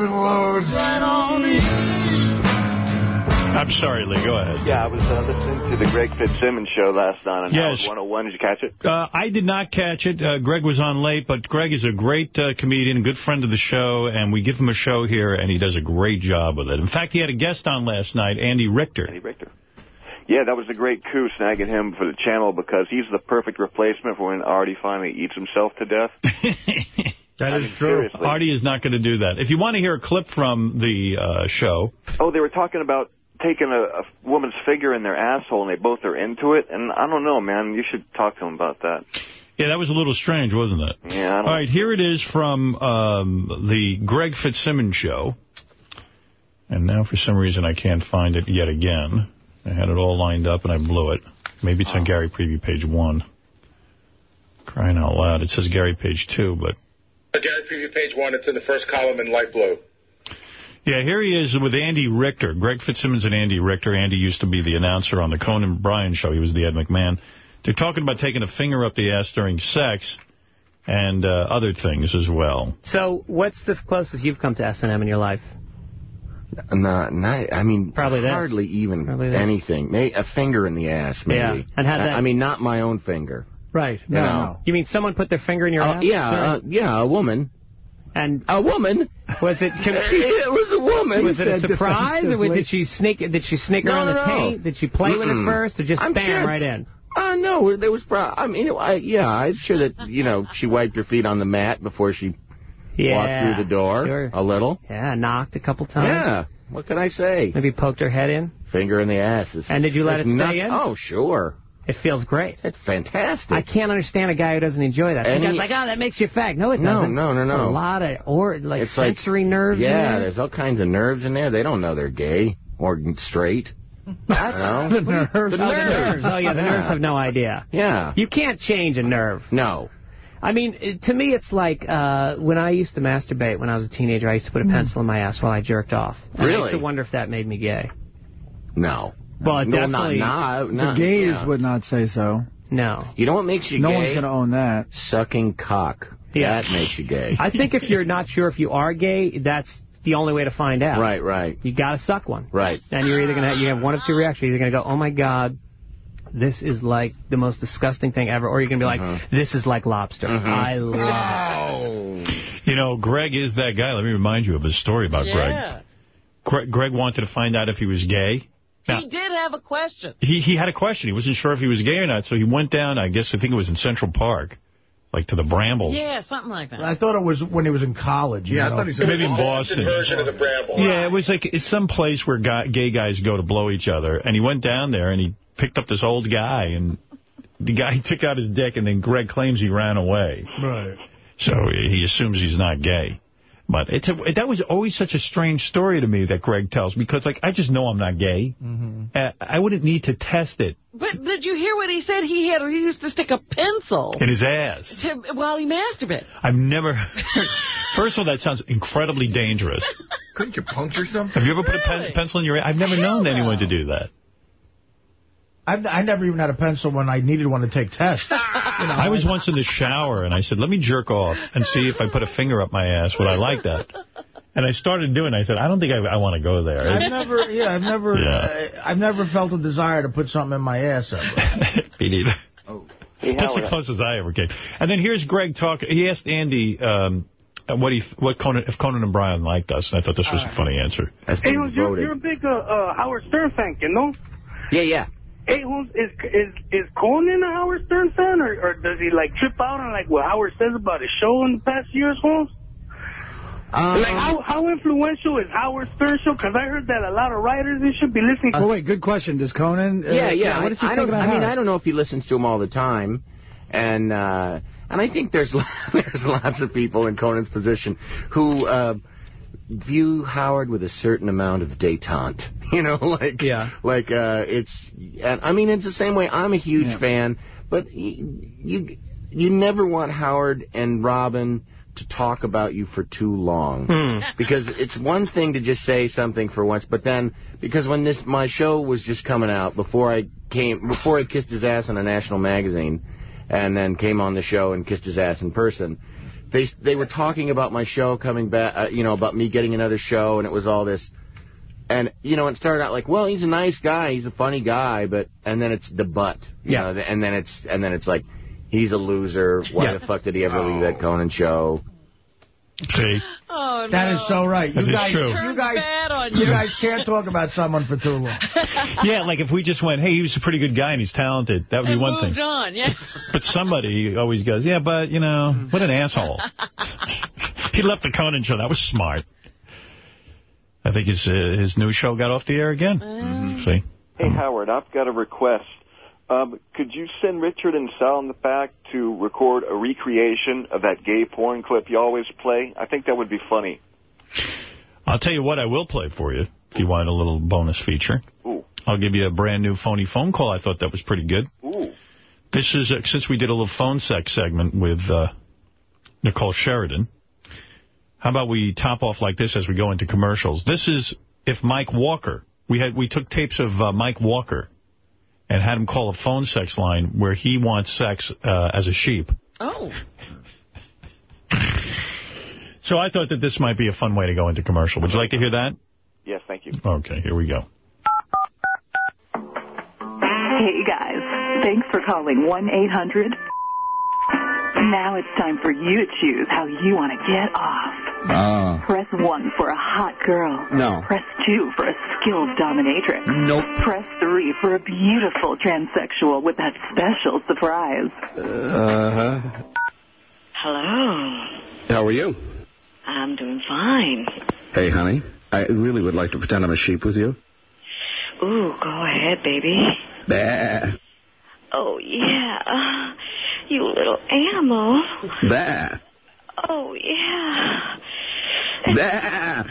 yeah, dropping loads. I'm sorry, Lee. Go ahead. Yeah, I was uh, listening to the Greg Fitzsimmons show last night on Yes. Howard 101. Did you catch it? Uh, I did not catch it. Uh, Greg was on late, but Greg is a great uh, comedian, a good friend of the show, and we give him a show here, and he does a great job with it. In fact, he had a guest on last night, Andy Richter. Andy Richter. Yeah, that was a great coup snagging him for the channel because he's the perfect replacement for when Artie finally eats himself to death. [LAUGHS] That is true. Artie is not going to do that. If you want to hear a clip from the uh, show, Oh, they were talking about taking a, a woman's figure in their asshole, and they both are into it. And I don't know, man. You should talk to them about that. yeah, that was a little strange, wasn't it? Yeah, I don't All right, here it is from um, the Greg Fitzsimmons show. And now, for some reason, I can't find it yet again. I had it all lined up, and I blew it. Maybe it's on Gary Preview page one. Crying out loud. It says Gary page two, but... Gary Preview page one. It's in the first column in light blue. Yeah, here he is with Andy Richter. Greg Fitzsimmons and Andy Richter. Andy used to be the announcer on the Conan O'Brien show. He was the Ed McMahon. They're talking about taking a finger up the ass during sex. and uh, other things as well. So what's the closest you've come to S&M in your life? Not, not, I mean, Probably this. hardly even Probably anything. May, a finger in the ass, maybe. Yeah, and had I- that- I mean, not my own finger. Right. No, no. You mean someone put their finger in your Uh, ass? yeah, uh, yeah, a woman. And a woman. Was it? [LAUGHS] it was a woman. Was it a surprise, or did she sneak? It did she sneak No, around no, the no. tape? Did she play with it first, or just I'm bam sure- right in? Uh, no, there was. Pro- I mean, I, yeah, I'm sure that you know she wiped her feet on the mat before she Yeah. walked through the door Sure. a little. Yeah, knocked a couple times. Yeah. What can I say? Maybe poked her head in. Finger in the ass. Is, And did you let it stay noth- in? Oh, sure. It feels great. It's fantastic. I can't understand a guy who doesn't enjoy that. Any- guy's like, oh, that makes you fat. No, it No, doesn't. no, no, no. no. A lot of or like It's like- sensory nerves. in Yeah, there. there's all kinds of nerves in there. They don't know they're gay or straight. [LAUGHS] Know? [LAUGHS] the nerves. The Oh, the nerves. Oh, yeah, the nerves have no idea. Yeah. You can't change a nerve. No. I mean, to me, it's like uh, when I used to masturbate when I was a teenager, I used to put a pencil in my ass while I jerked off. And I used to wonder if that made me gay. No. Well, it No, definitely... not- not- the gays yeah. would not say so. No. You know what makes you no gay? one's going to own that. Sucking cock. Yeah. That makes you gay. I think if you're not sure if you are gay, that's the only way to find out. Right, right. You got to suck one. Right. And you're either going to have, you have one of two reactions. You're going to go, oh, my God, this is like the most disgusting thing ever. Or you're going to be like, Uh-huh. this is like lobster. Mm-hmm. I love You know, Greg is that guy. Let me remind you of his story about Greg. Yeah. Greg. Greg wanted to find out if he was gay. Now, He did have a question. he he had a question. He wasn't sure if he was gay or not, so he went down, I guess, I think it was in Central Park, like to the Brambles. Yeah, something like that. I thought it was when he was in college. you Yeah, I thought he said Maybe in Boston. version of the Brambles. Yeah, it was like it's some place where guy, gay guys go to blow each other. And he went down there and he picked up this old guy and the guy [LAUGHS] took out his dick and then Greg claims he ran away. Right. So he assumes he's not gay. But it's a, that was always such a strange story to me that Greg tells because like I just know I'm not gay. Uh, I wouldn't need to test it But did you hear what he said? He had he used to stick a pencil in his ass. to, while he masturbated. I've never. [LAUGHS] First of all, that sounds incredibly dangerous. Couldn't you puncture or something? Have you ever put a pen, pencil in your? I've never known anyone to do that. I've, I never even had a pencil when I needed one to take tests. [LAUGHS] You know, I was once in the shower and I said, "Let me jerk off and see if I put a finger up my ass. Would I like that?" And I started doing. it. I said, "I don't think I, I want to go there." I've never, yeah, I've never, Yeah. uh, I've never felt a desire to put something in my ass ever. [LAUGHS] Me neither. Hey, That's the Howard. closest I ever came. And then here's Greg talk. He asked Andy um, what he, what Conan, if Conan and Brian liked us, and I thought this was a funny answer. Hey, you're, you're a big uh, uh, Howard Stern fan, you know? Yeah, yeah. Hey, Holmes, is is is Conan a Howard Stern fan, or, or does he like trip out on like what Howard says about his show in the past years, Holmes? Um, like how how influential is Howard Stern show? Because I heard that a lot of writers they should be listening. well, wait, good question. Does Conan... uh, yeah, yeah. What does he I, I think don't. about I mean, Howard? I don't know if he listens to him all the time, and uh, and I think there's [LAUGHS] there's lots of people in Conan's position who uh, view Howard with a certain amount of détente. [LAUGHS] You know, like yeah, like uh, it's. And I mean, it's the same way. I'm a huge fan, but y- you you never want Howard and Robin to talk about you for too long Hmm. [LAUGHS] because it's one thing to just say something for once, but then because when this my show was just coming out before I came before I kissed his ass on a national magazine, and then came on the show and kissed his ass in person. They they were talking about my show coming back, uh, you know, about me getting another show, and it was all this. And you know, it started out like, well, he's a nice guy, he's a funny guy, but and then it's the but, you Yeah. know, and then it's and then it's like, he's a loser. Why Yeah. the fuck did he ever leave that Conan show? See, Oh, That is so right. That You guys, true. you guys, bad on you you. guys can't talk about someone for too long. [LAUGHS] yeah, like if we just went, "Hey, he was a pretty good guy and he's talented," that would be and one moved thing. on, yeah. [LAUGHS] But somebody always goes, "Yeah, but you know, what an asshole." [LAUGHS] he left the Conan show. That was smart. I think his uh, his new show got off the air again. Mm-hmm. See. Hey, Howard, I've got a request. Um, could you send Richard and Sal in the back to record a recreation of that gay porn clip you always play? I think that would be funny. I'll tell you what I will play for you if you want a little bonus feature. Ooh. I'll give you a brand new phony phone call. I thought that was pretty good. Ooh. This is, uh, since we did a little phone sex segment with uh, Nicole Sheridan, how about we top off like this as we go into commercials? This is if Mike Walker, we had we took tapes of uh, Mike Walker and had him call a phone sex line where he wants sex uh, as a sheep. Oh. [LAUGHS] So I thought that this might be a fun way to go into commercial. Would you like to hear that? Yes, thank you. Okay, here we go. Hey guys, thanks for calling 1-800. Now it's time for you to choose how you want to get off. Ah. Press 1 for a hot girl. No. Press 2 for a skilled dominatrix. Nope. Press 3 for a beautiful transsexual with that special surprise. Uh-huh. Hello. How are you? I'm doing fine. Hey, honey. I really would like to pretend I'm a sheep with you. Ooh, go ahead, baby. Bah. Oh, yeah. You little animal. Bah. Oh, yeah. Bah.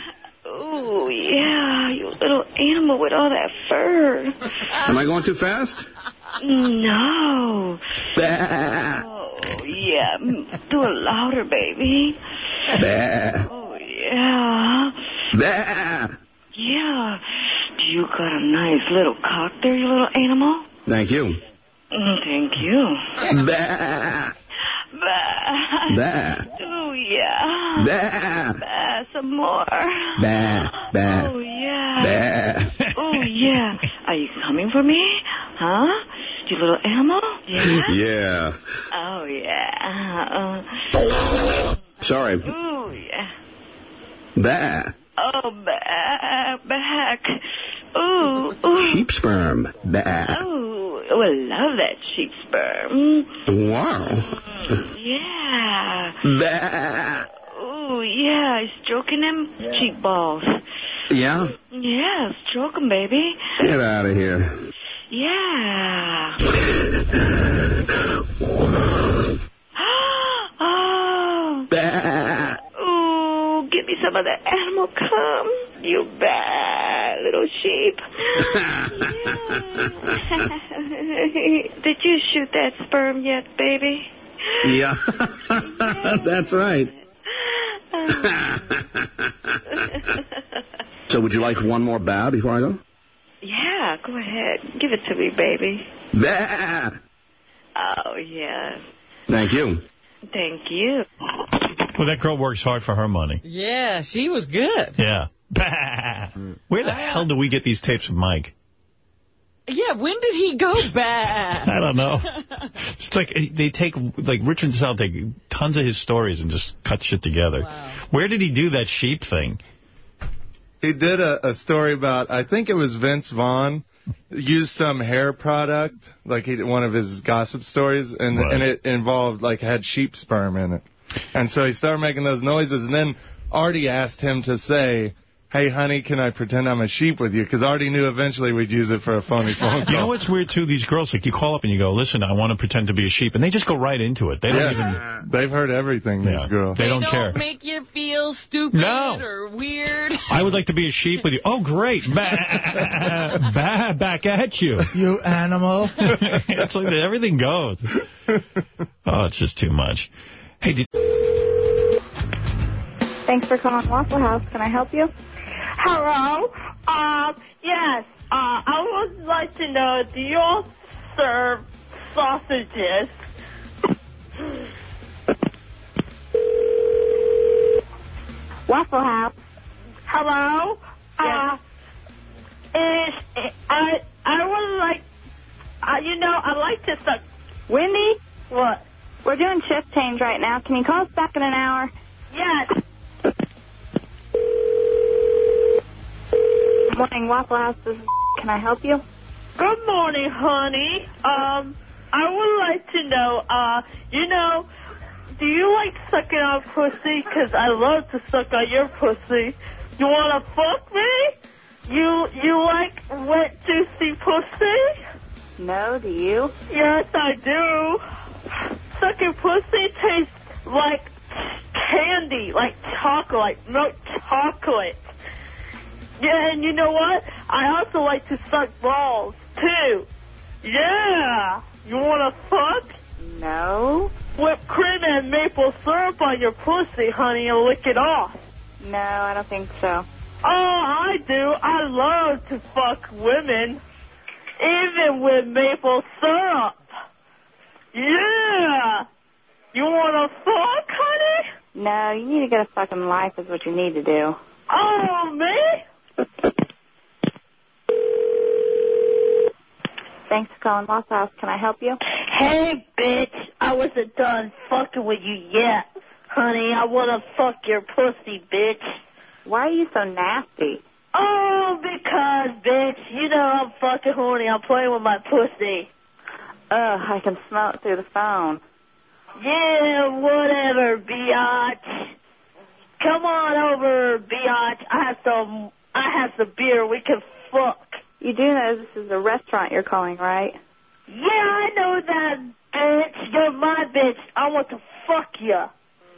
Ooh, yeah. You little animal with all that fur. Am I going too fast? No. Bah. Oh, yeah. Do it louder, baby. Bah. Oh, yeah. Bah. Yeah. You got a nice little cock there, you little animal. Thank you. Mm, Thank you. Bah. Bah. Bah. Oh, yeah. Bah. Bah, some more. Bah. Bah. Oh, yeah. Bah. Oh, yeah. Are you coming for me? Huh? You little animal? Yeah? Yeah. Oh, yeah. Uh, Sorry. ooh, yeah. Bah. Oh, back, back. Ooh, ooh. Sheep sperm. Bah. Ooh, oh, I love that sheep sperm. Wow. Yeah. Bah. Ooh, yeah. Stroking them cheek balls. Yeah? Yeah, stroke 'em, baby. Get out of here. Yeah. [GASPS] oh. Bah. Ooh, give me some of that animal cum. You bad little sheep. [LAUGHS] [LAUGHS] Did you shoot that sperm yet, baby? Yeah. [LAUGHS] That's right. so would you like one more bow before I go? yeah, go ahead. Give it to me, baby. Bah. Oh, yeah. Thank you. Thank you. Well, that girl works hard for her money. Yeah, she was good. Yeah. Bah. Where the hell do we get these tapes from Mike? Yeah, when did he go [LAUGHS] back? I don't know. [LAUGHS] It's like eh, they take, like Richard Sal take tons of his stories and just cut shit together. Where did he do that sheep thing? He did a, a story about, I think it was Vince Vaughn, used some hair product, like he did one of his gossip stories, and, Right. and it involved, like, had sheep sperm in it. And so he started making those noises, and then Artie asked him to say, hey, honey, can I pretend I'm a sheep with you? Because I already knew eventually we'd use it for a phony phone call. You know what's weird, too? These girls, like, you call up and you go, listen, I want to pretend to be a sheep. And they just go right into it. They don't Yeah. They've heard everything, these girls. They don't care. make you feel stupid No. or weird. [LAUGHS] I would like to be a sheep with you. Oh, great. Bah, [LAUGHS] bah, back at you. You animal. [LAUGHS] it's like everything goes. Oh, it's just too much. Hey, did, Thanks for calling Waffle House. Can I help you? Hello. Um, yes. Uh, I would like to know, do you all serve sausages? Waffle House. Hello. Uh, is I I would like, uh, you know, I like to suck. Wendy? What? We're doing shift change right now. Can you call us back in an hour? Yes. Good morning, Waffle House. This is Can I help you? Good morning, honey. Um, I would like to know, uh, you know, do you like sucking on pussy? Because I love to suck on your pussy. You want to fuck me? You you like wet, juicy pussy? No, do you? Yes, I do. Sucking pussy tastes like candy, like chocolate, like milk chocolate. Yeah, and you know what? I also like to suck balls, too. Yeah. You want to fuck? No. Whipped cream and maple syrup on your pussy, honey, and lick it off. No, I don't think so. Oh, I do. I love to fuck women, even with maple syrup. Yeah. You want to fuck, honey? No, No, you need to get a fucking life is what you need to do. Oh, me? Thanks for calling Lost House. Can I help you? Hey, bitch, I wasn't done fucking with you yet. Honey, I want to fuck your pussy, bitch. Why are you so nasty? Oh, because, bitch, you know I'm fucking horny. I'm playing with my pussy. Ugh, I can smell it through the phone. Yeah, whatever, biatch. Come on over, biatch. I have some, I have some beer. We can fuck. You do know this is a restaurant you're calling, right? Yeah, I know that, bitch. You're my bitch. I want to fuck you.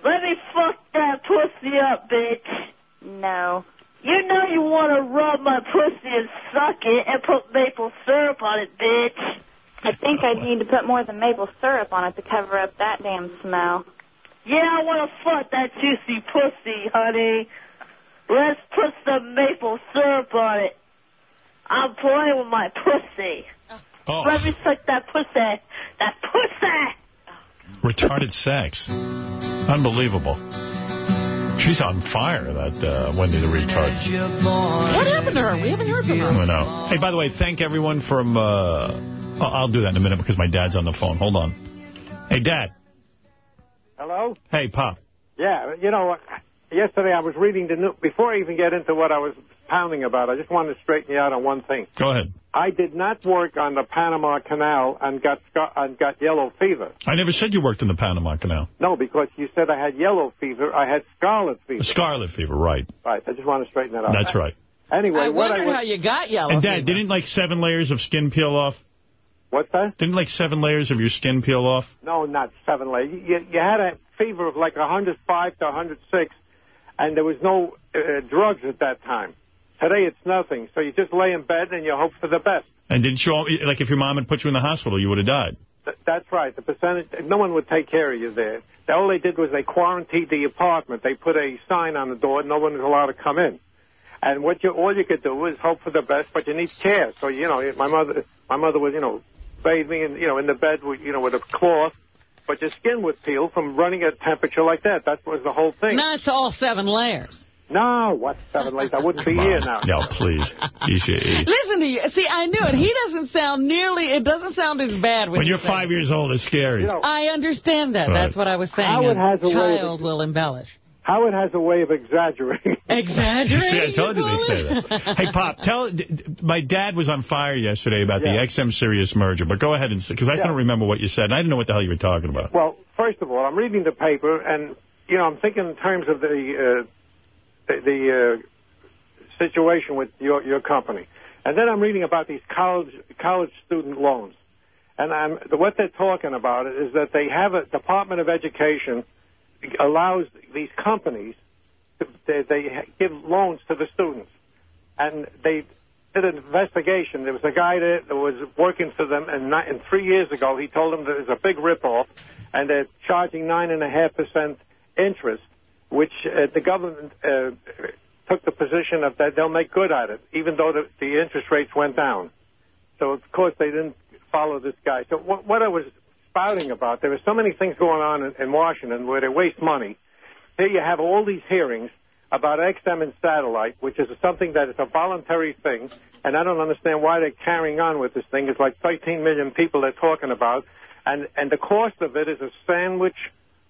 Let me fuck that pussy up, bitch. No. You know you want to rub my pussy and suck it and put maple syrup on it, bitch. I think I'd need to put more than maple syrup on it to cover up that damn smell. Yeah, I want to fuck that juicy pussy, honey. Let's put some maple syrup on it. I'm playing with my pussy. Oh. Let me suck that pussy. That pussy. Retarded sex. Unbelievable. She's on fire, that uh, Wendy the retard. What happened to her? We haven't heard from her. I know. Hey, by the way, thank everyone from... Uh, I'll I'll do that in a minute because my dad's on the phone. Hold on. Hey, Dad. Hello? Hey, Pop. Yeah, you know, yesterday I was reading the new, before I even get into what I was pounding about, I just wanted to straighten you out on one thing. Go ahead. I did not work on the Panama Canal and got scar- and got yellow fever. I never said you worked in the Panama Canal. No, because you said I had yellow fever. I had scarlet fever. Scarlet fever, right. Right, I just want to straighten that out. That's right. Anyway, I what wondered I was, how you got yellow And, Dad, fever. didn't like seven layers of skin peel off? What's that? Didn't like seven layers of your skin peel off? No, not seven layers. You, you had a fever of like 105 to 106, and there was no uh, drugs at that time. Today it's nothing. So you just lay in bed and you hope for the best. And didn't you, like, if your mom had put you in the hospital, you would have died. Th- that's right. The percentage, no one would take care of you there. All they did was they quarantined the apartment. They put a sign on the door. No one was allowed to come in. And what you, all you could do is hope for the best, but you need care. So, you know, my mother, my mother was you know, bathe me in, you know, in the bed with, you know, with a cloth. But your skin would peel from running at a temperature like that. That was the whole thing. Not all seven layers. No, what seven layers? I wouldn't be here now. [LAUGHS] No, please. You should eat. Listen to you. See, I knew it. He doesn't sound nearly, it doesn't sound as bad when, When you you're five it. years old, it's scary. I understand that. Right. That's what I was saying. Howard A has a child will embellish. Howard has a way of exaggerating. [LAUGHS] Exaggerating? See, I told you they'd say that. Hey, Pop, tell d- d- my dad was on fire yesterday about Yeah. the XM Sirius merger, but go ahead and because I Yeah. couldn't remember what you said, and I didn't know what the hell you were talking about. Well, first of all, I'm reading the paper, and you know, I'm thinking in terms of the uh, the, the uh, situation with your your company, and then I'm reading about these college college student loans, and I'm what they're talking about is that they have a Department of Education allows these companies to, they, they give loans to the students, and they did an investigation. There was a guy that was working for them, and, ni- and three years ago he told them there's a big ripoff, and they're charging nine and a half percent interest, which uh, the government uh, took the position of that they'll make good at it, even though the, the interest rates went down. So of course they didn't follow this guy. So what, what I was spouting about, there are so many things going on in, in Washington where they waste money. Here you have all these hearings about XM and satellite, which is something that is a voluntary thing, and I don't understand why they're carrying on with this thing. It's like 13 million people they're talking about, and and the cost of it is a sandwich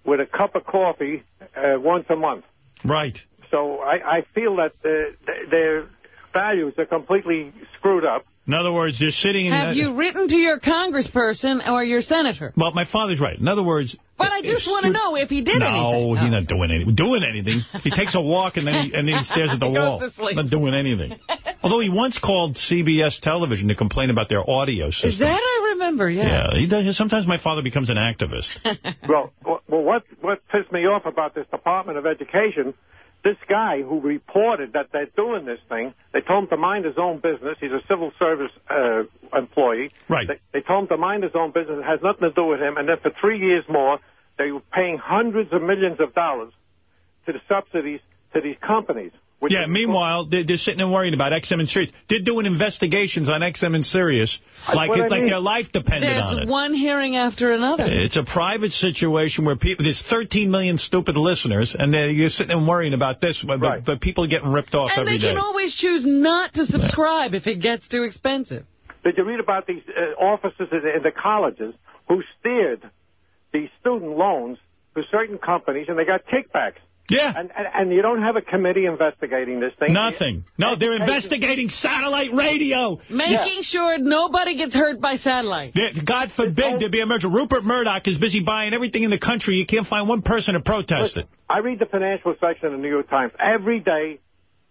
with a cup of coffee uh, once a month. Right. So I, I feel that uh, th- their values are completely screwed up. In other words, they're sitting in... Have you written to your congressperson or your senator? Well, my father's right. In other words... But I just want to know if he did no, anything. No, he's not doing anything. Doing anything. He takes a walk and then he, and then he stares at the [LAUGHS] He wall. to. Not doing anything. Although he once called CBS television to complain about their audio system. Is that I remember, yeah. Yeah, he does. Sometimes my father becomes an activist. [LAUGHS] well, well, what what pissed me off about this Department of Education, this guy who reported that they're doing this thing, they told him to mind his own business. He's a civil service uh, employee. Right. They, they told him to mind his own business. It has nothing to do with him. And then for three years more, they were paying hundreds of millions of dollars to the subsidies to these companies. Yeah, meanwhile, they're, they're sitting and worrying about XM and Sirius. They're doing investigations on XM and Sirius like, what it, I like mean. their life depended There's on it. There's one hearing after another. It's a private situation where people, there's 13 million stupid listeners, and they're, you're sitting and worrying about this, but, but, but people are getting ripped off And every they can always choose not to subscribe if it gets too expensive. Did you read about these uh, officers in the, in the colleges who steered these student loans to certain companies and they got kickbacks? Yeah. And, and, and you don't have a committee investigating this thing. Nothing. No, they're investigating satellite radio. Making sure nobody gets hurt by satellite. There- God forbid there be a merger. Rupert Murdoch is busy buying everything in the country. You can't find one person to protest it. I read the financial section of the New York Times every day.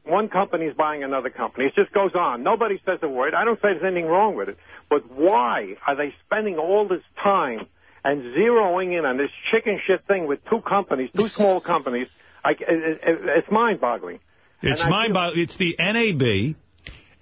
One company is buying another company. It just goes on. Nobody says a word. I don't say there's anything wrong with it. But why are they spending all this time and zeroing in on this chicken shit thing with two companies, two small companies? I, it, it, it's mind-boggling. It's mind boggling. It's the NAB.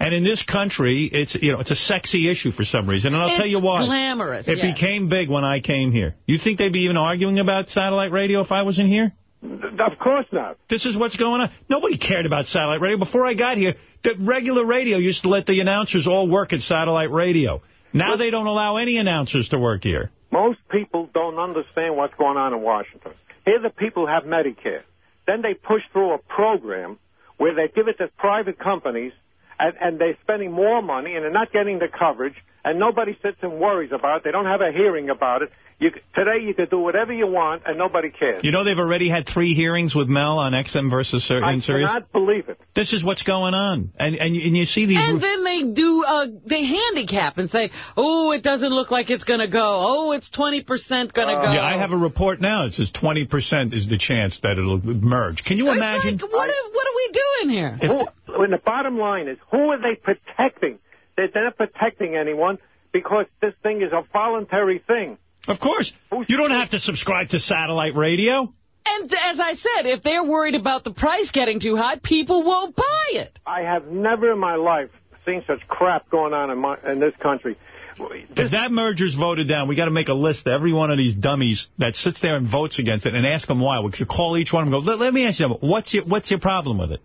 And in this country, it's you know it's a sexy issue for some reason, and I'll It's tell you why. glamorous, It yeah. became big when I came here. You think they'd be even arguing about satellite radio if I wasn't here? Of course not. This is what's going on. Nobody cared about satellite radio. Before I got here, the regular radio used to let the announcers all work at satellite radio. Now they don't allow any announcers to work here. Most people don't understand what's going on in Washington. Here the people have Medicare. Then they push through a program where they give it to private companies, and, and they're spending more money, and they're not getting the coverage, and nobody sits and worries about it. They don't have a hearing about it. You, today you could do whatever you want, and nobody cares. You know they've already had three hearings with Mel on XM versus Sir I and Sirius. cannot believe it. This is what's going on, and and you, and you see these. And then they do, uh, they handicap and say, oh, it doesn't look like it's going to go. Oh, it's 20% going to go. Yeah, I have a report now. It says 20% is the chance that it'll merge. Can you imagine? like, what, are, what are we doing here? Who, and the bottom line is, who are they protecting? They're, they're not protecting anyone because this thing is a voluntary thing. Of course. You don't have to subscribe to satellite radio. And as I said, if they're worried about the price getting too high, people won't buy it. I have never in my life seen such crap going on in, my, in this country. If that merger's voted down, we got to make a list of every one of these dummies that sits there and votes against it and ask them why. We should call each one and go, let, let me ask you, what's your, what's your problem with it?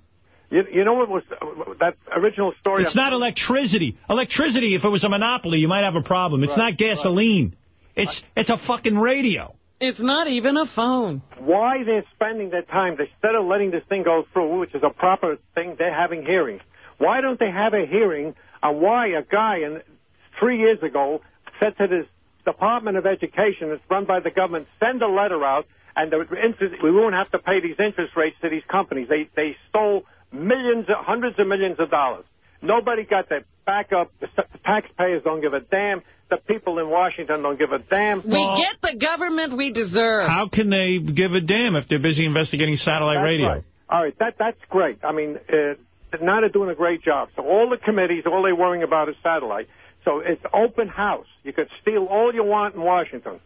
You, you know what was uh, that original story? It's not electricity. Electricity, if it was a monopoly, you might have a problem. It's Right, not gasoline. It's it's a fucking radio. It's not even a phone. Why they're spending their time instead of letting this thing go through, which is a proper thing, they're having hearings. Why don't they have a hearing on why a guy in three years ago said to this Department of Education, that's run by the government, send a letter out, and the interest, we won't have to pay these interest rates to these companies. They they stole millions, hundreds of millions of dollars. Nobody got that back up. The taxpayers don't give a damn. The people in Washington don't give a damn. We get the government we deserve. How can they give a damn if they're busy investigating satellite That's radio? right. All right, that that's great. I mean, uh, now they're doing a great job. So all the committees, all they're worrying about is satellite. So it's open house. You could steal all you want in Washington,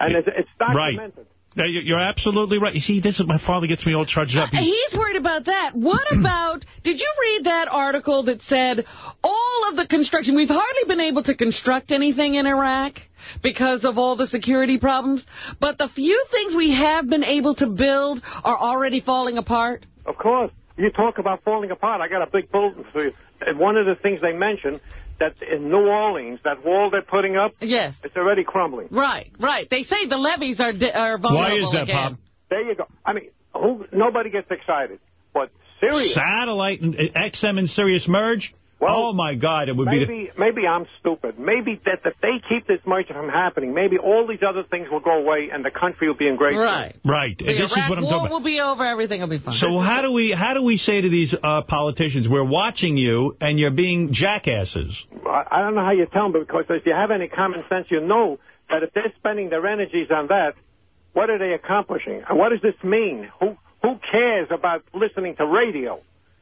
and it's, it's documented. Yeah, you- You're absolutely right. You see, this is my father gets me all charged up. Uh, he's- He's worried about that. What [CLEARS THROAT] about, did you read that article that said all of the construction, we've hardly been able to construct anything in Iraq because of all the security problems, but the few things we have been able to build are already falling apart? Of course. You talk about falling apart. I got a big bulletin for you. And one of the things they mentioned that in New Orleans, that wall they're putting up, yes, it's already crumbling. Right, right. They say the levees are di- are vulnerable again. Bob? There you go. I mean, who, nobody gets excited, but serious. Satellite and uh, XM and Sirius merge? Oh, my God, it would be... Maybe maybe I'm stupid. Maybe that if they keep this merger from happening, maybe all these other things will go away and the country will be in great Right. shape. Right. The this is what I'm war talking about. will be over. Everything will be fine. So how do we how do we say to these uh, politicians, we're watching you and you're being jackasses? I, I don't know how you tell them because if you have any common sense, you know that if they're spending their energies on that, what are they accomplishing? And what does this mean? Who who cares about listening to radio?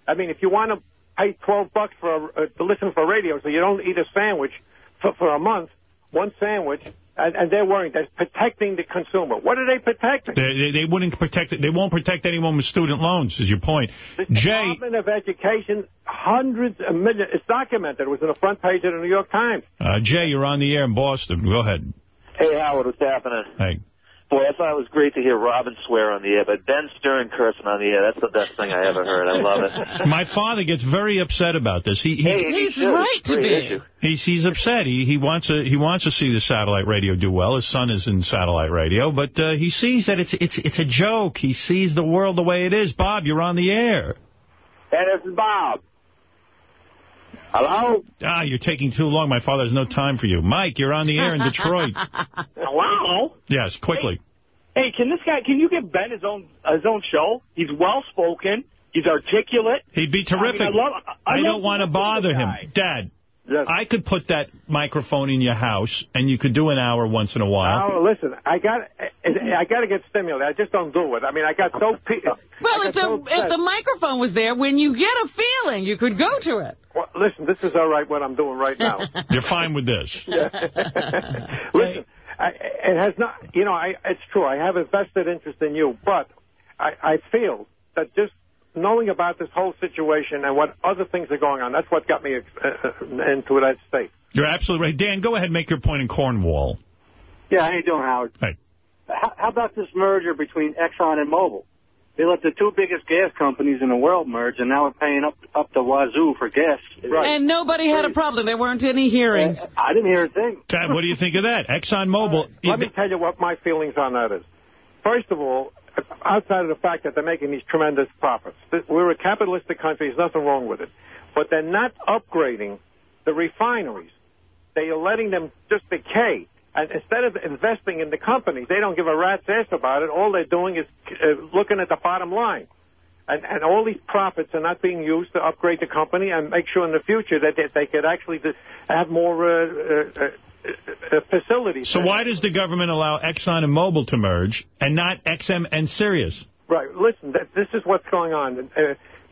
I mean, if you want to pay 12 bucks for a, uh, to listen for radio so you don't eat a sandwich for, for a month, one sandwich, and, and they're worrying, they're protecting the consumer. What are they protecting? They, they, they wouldn't protect it. They won't protect anyone with student loans, is your point. Jay, Department of Education, hundreds of millions. It's documented. It was in the front page of the New York Times. uh, Jay, you're on the air in Boston. Go ahead. Hey, Howard, what's happening? Hey. Boy, I thought it was great to hear Robin swear on the air, but Ben Stern cursing on the air, that's the best thing I ever heard. I love it. [LAUGHS] My father gets very upset about this. He, he Hey, he He's should. right to be. issue. He's he's upset. He he wants to he wants to see the satellite radio do well. His son is in satellite radio, but uh, he sees that it's it's it's a joke. He sees the world the way it is. Bob, you're on the air. Hey, this is Bob. Hello? Ah, you're taking too long. My father has no time for you. Mike, you're on the air in [LAUGHS] Detroit. Hello? Yes, quickly. Hey, can this guy, can you give Ben his own his own show? He's well-spoken. He's articulate. He'd be terrific. I, mean, I, love, I, I love don't want to bother him. guy. Dad, I could put that microphone in your house, and you could do an hour once in a while. Oh, listen, I got I got to get stimulated. I just don't do it. I mean, I got so... Pe Well, I if got so the, if the microphone was there, when you get a feeling, you could go to it. Well, listen, this is all right what I'm doing right now. [LAUGHS] You're fine with this. [LAUGHS] [LAUGHS] Listen, I, it has not, you know, I, it's true. I have a vested interest in you, but I, I feel that just knowing about this whole situation and what other things are going on, that's what got me uh, uh, into that state. You're absolutely right. Dan, go ahead and make your point in Cornwall. Yeah, how you doing, Howard? Hey. How, how about this merger between Exxon and Mobil? They let the two biggest gas companies in the world merge, and now we're paying up up the wazoo for gas. Right. And nobody had a problem. There weren't any hearings. Uh, I didn't hear a thing. Dad, what do you think of that? ExxonMobil. Uh, let me tell you what my feelings on that is. First of all, outside of the fact that they're making these tremendous profits, we're a capitalistic country. There's nothing wrong with it. But they're not upgrading the refineries. They are letting them just decay. And instead of investing in the company, they don't give a rat's ass about it. All they're doing is uh, looking at the bottom line. And, and all these profits are not being used to upgrade the company and make sure in the future that they, they could actually have more uh, uh, uh, uh, facilities. So why does the government allow Exxon and Mobil to merge and not XM and Sirius? Right. Listen, th- this is what's going on.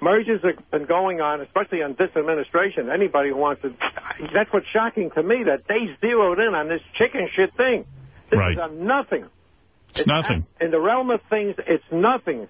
Mergers have been going on, especially on this administration. Anybody who wants to... That's what's shocking to me, that they zeroed in on this chicken shit thing. This Right. is nothing. It's nothing. In the realm of things, it's nothing.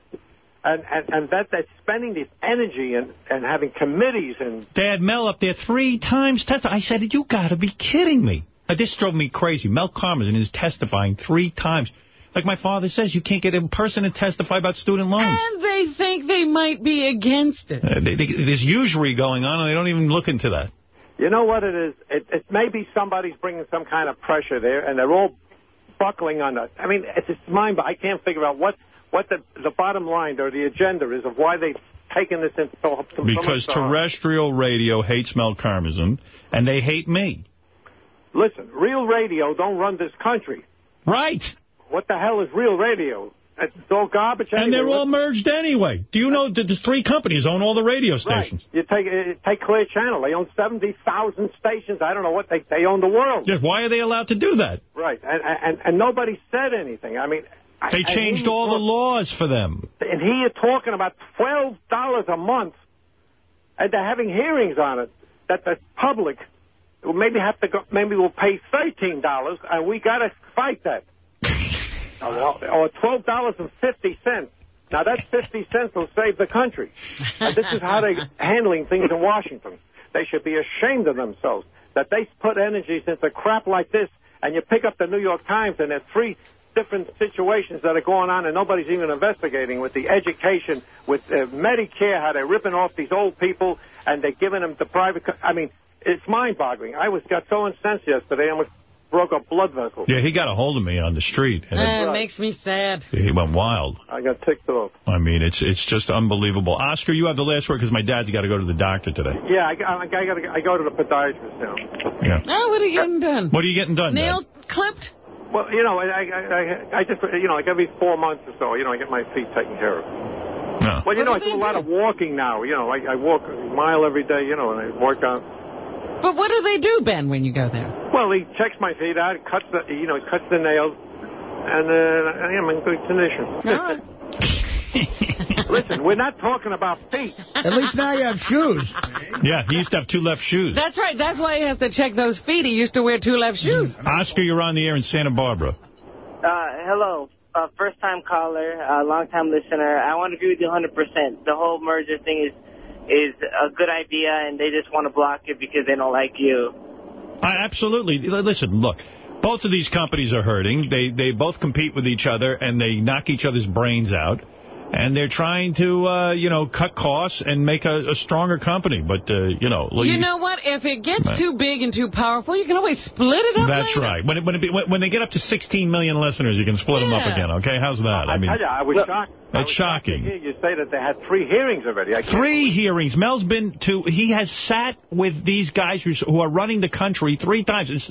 And, and, and that that's spending this energy and, and having committees and... They had Mel up there three times. I said, you got to be kidding me. Uh, This drove me crazy. Mel Karmazin is testifying three times. Like my father says, you can't get a person to testify about student loans. And they think they might be against it. Uh, they, they, there's usury going on, and they don't even look into that. You know what it is? It, it maybe somebody's bringing some kind of pressure there, and they're all buckling on that. I mean, it's just mind. I can't figure out what what the the bottom line or the agenda is of why they've taken this into so, so Because much, terrestrial radio hates Mel Karmazin, and they hate me. Listen, real radio don't run this country. Right. What the hell is real radio? It's all garbage. And they're all merged anyway. Do you know that the three companies own all the radio stations? Right. You take uh, take Clear Channel. They own seventy thousand stations. I don't know what they they own the world. Yeah, why are they allowed to do that? Right, and and and nobody said anything. I mean, They I changed all the laws for them. And here you're talking about twelve dollars a month, and they're having hearings on it. That the public will maybe have to go. Maybe we'll pay thirteen dollars, and we got to fight that. Or or twelve dollars and fifty cents. Now that fifty cents will save the country. [LAUGHS] And this is how they're handling things in Washington. They should be ashamed of themselves that they put energies into crap like this. And you pick up the New York Times, and there's three different situations that are going on, and nobody's even investigating with the education, with uh, Medicare, how they're ripping off these old people, and they're giving them the private. Co- I mean, it's mind-boggling. I was got so incensed yesterday, I almost broke a blood vessel. Yeah, he got a hold of me on the street, and Uh, it, it makes me sad. he went wild. I got ticked off. I mean, it's it's just unbelievable. Oscar, you have the last word because my dad's got to go to the doctor today. Yeah, I, I, I got to I go to the podiatrist now. Yeah. Oh, what are you getting done? What are you getting done, Dad? Nail clipped? Well, you know, I, I, I, I just, you know, like every four months or so, you know, I get my feet taken care of. No. Well, you know, I do a lot of walking now. You know, I, I walk a mile every day, you know, and I work out. But what do they do, Ben, when you go there? Well, he checks my feet out, cuts the, you know, cuts the nails, and uh, I am in good condition. [LAUGHS] [LAUGHS] Listen, we're not talking about feet. At least now you have shoes. Yeah, he used to have two left shoes. That's right. That's why he has to check those feet. He used to wear two left shoes. Oscar, you're on the air in Santa Barbara. Uh, hello. Uh, first time caller, uh, long time listener. I want to agree with you 100%. The whole merger thing is is a good idea, and they just want to block it because they don't like you. I, absolutely. Listen, look, both of these companies are hurting. They they both compete with each other, and they knock each other's brains out. And they're trying to, uh, you know, cut costs and make a, a stronger company. But, uh, you know... You know what? If it gets Right. too big and too powerful, you can always split it up That's later. right. When, it, when, it be, when when they get up to 16 million listeners, you can split them up again, okay? How's that? I mean, tell you, I was shocked. It's was shocked shocking. you say that they had three hearings already. I can't Three hearings. Mel's been to, he has sat with these guys who, who are running the country three times It's,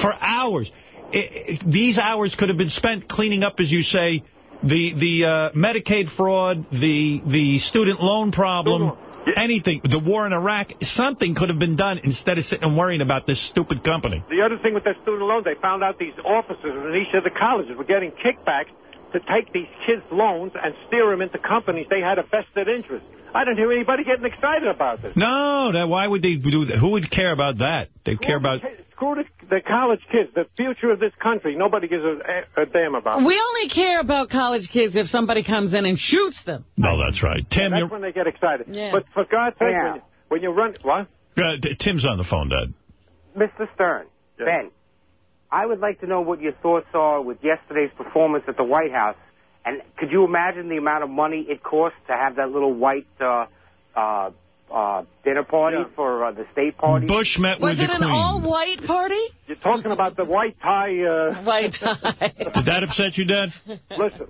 for hours. I- I- these hours could have been spent cleaning up, as you say, the the uh, Medicaid fraud, the the student loan problem, anything, the war in Iraq. Something could have been done instead of sitting and worrying about this stupid company. The other thing with their student loans, they found out these officers in each of the colleges were getting kickbacks to take these kids' loans and steer them into companies they had a vested interest. I didn't hear anybody getting excited about this. No, that, why would they do that? Who would care about that? They care about... Screw the, the college kids, the future of this country. Nobody gives a, a damn about. We only care about college kids if somebody comes in and shoots them. No, that's right. Tim, That's when they get excited. Yeah. But for God's sake, Yeah. when, you, when you run, what? uh, Tim's on the phone, Dad. Mr. Stern, Ben, I would like to know what your thoughts are with yesterday's performance at the White House. And could you imagine the amount of money it cost to have that little white uh, uh, uh, dinner party for uh, the state party? Bush met Was it an all-white party? You're talking about the white tie. Uh, white tie. Did that upset you, Dad? Listen,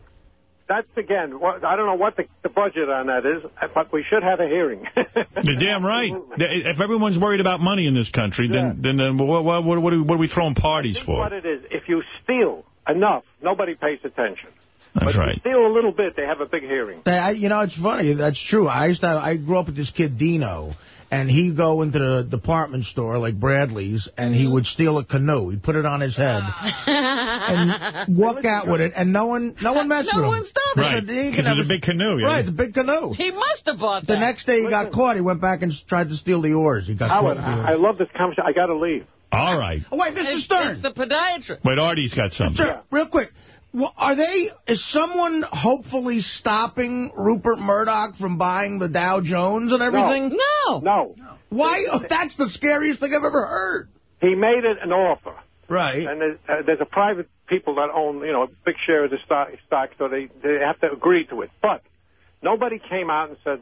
that's again. What, I don't know what the, the budget on that is, but we should have a hearing. [LAUGHS] You're damn right. If everyone's worried about money in this country, then then, then what, what, what, are we, what are we throwing parties for? what it is, if you steal enough, nobody pays attention. That's but right. If you steal a little bit, they have a big hearing. Hey, I, you know, it's funny. That's true. I used to. Have, I grew up with this kid Dino, and he'd go into the department store like Bradley's, and he would steal a canoe. He'd put it on his head [LAUGHS] and walk out with it, and no one, no one messed No with him. No one stopped They Right, said, because have it's a big canoe. Yeah. Right, the big canoe. He must have bought The next day he got caught. He went back and tried to steal the oars. He got Howard, caught. with I, I love this conversation. I got to leave. All right. Oh, wait, Mr. It's, Stern. it's the podiatrist. Wait, Artie's got something. Sir, real quick. Well, are they, is someone hopefully stopping Rupert Murdoch from buying the Dow Jones and everything? No. No. Why? Oh, [LAUGHS] that's the scariest thing I've ever heard. He made it an offer. Right. And there's, uh, there's a private people that own, you know, a big share of the stock, stock, so they, they have to agree to it. But nobody came out and said,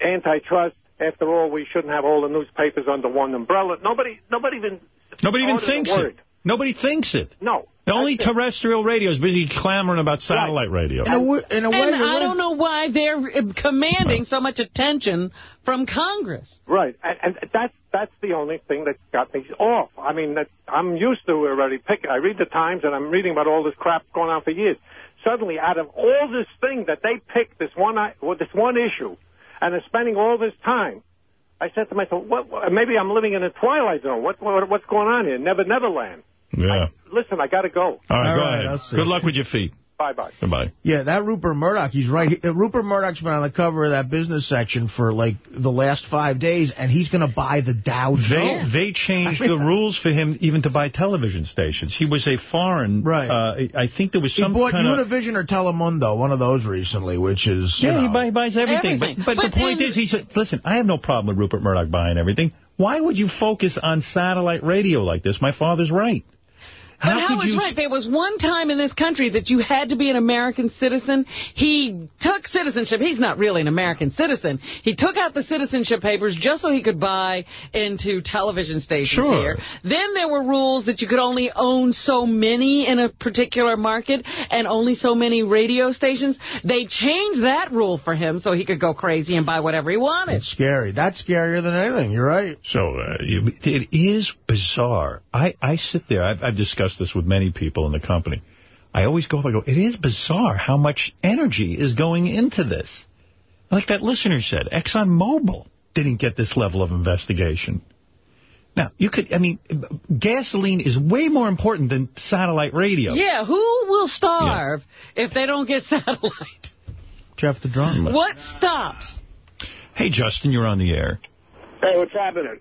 antitrust, after all, we shouldn't have all the newspapers under one umbrella. Nobody, nobody even... Nobody even thinks word. it. Nobody thinks it. No. The only terrestrial radio is busy clamoring about satellite radio. In a, w- in a way, And I don't know why they're uh, commanding so much attention from Congress. Right, and, and that's that's the only thing that got me off. I mean, that I'm used to already picking. I read the Times, and I'm reading about all this crap going on for years. Suddenly, out of all this thing that they picked, this one well, this one issue, and they're spending all this time, I said to myself, what, what, maybe I'm living in a twilight zone. What, what what's going on here? Never, Neverland. Yeah. Listen, I got to go. All right, All go right, ahead. Good luck with your feet. Bye-bye. Goodbye. Yeah, that Rupert Murdoch, he's right. Uh, Rupert Murdoch's been on the cover of that business section for, like, the last five days, and he's going to buy the Dow Jones. they changed [LAUGHS] I mean- the rules for him even to buy television stations. He was a foreign. Right. Uh, I think there was He some bought kind of. Univision or Telemundo, one of those recently, which is, you Yeah, he know. buy, buys everything. Everything. But, but, But the point is, he said, listen, I have no problem with Rupert Murdoch buying everything. Why would you focus on satellite radio like this? My father's right. But How could Howard's you- right. There was one time in this country that you had to be an American citizen. He took citizenship. He's not really an American citizen. He took out the citizenship papers just so he could buy into television stations Sure. here. Then there were rules that you could only own so many in a particular market and only so many radio stations. They changed that rule for him so he could go crazy and buy whatever he wanted. It's scary. That's scarier than anything. You're right. So uh, it is bizarre. I, I sit there. I've, I've discussed this with many people in the company. I always go, up, I go, it is bizarre how much energy is going into this. Like that listener said, ExxonMobil didn't get this level of investigation. Now, you could, I mean, gasoline is way more important than satellite radio. Yeah, who will starve if they don't get [LAUGHS] satellite? Jeff the drunk. What stops? Hey, Justin, you're on the air. Hey, what's happening?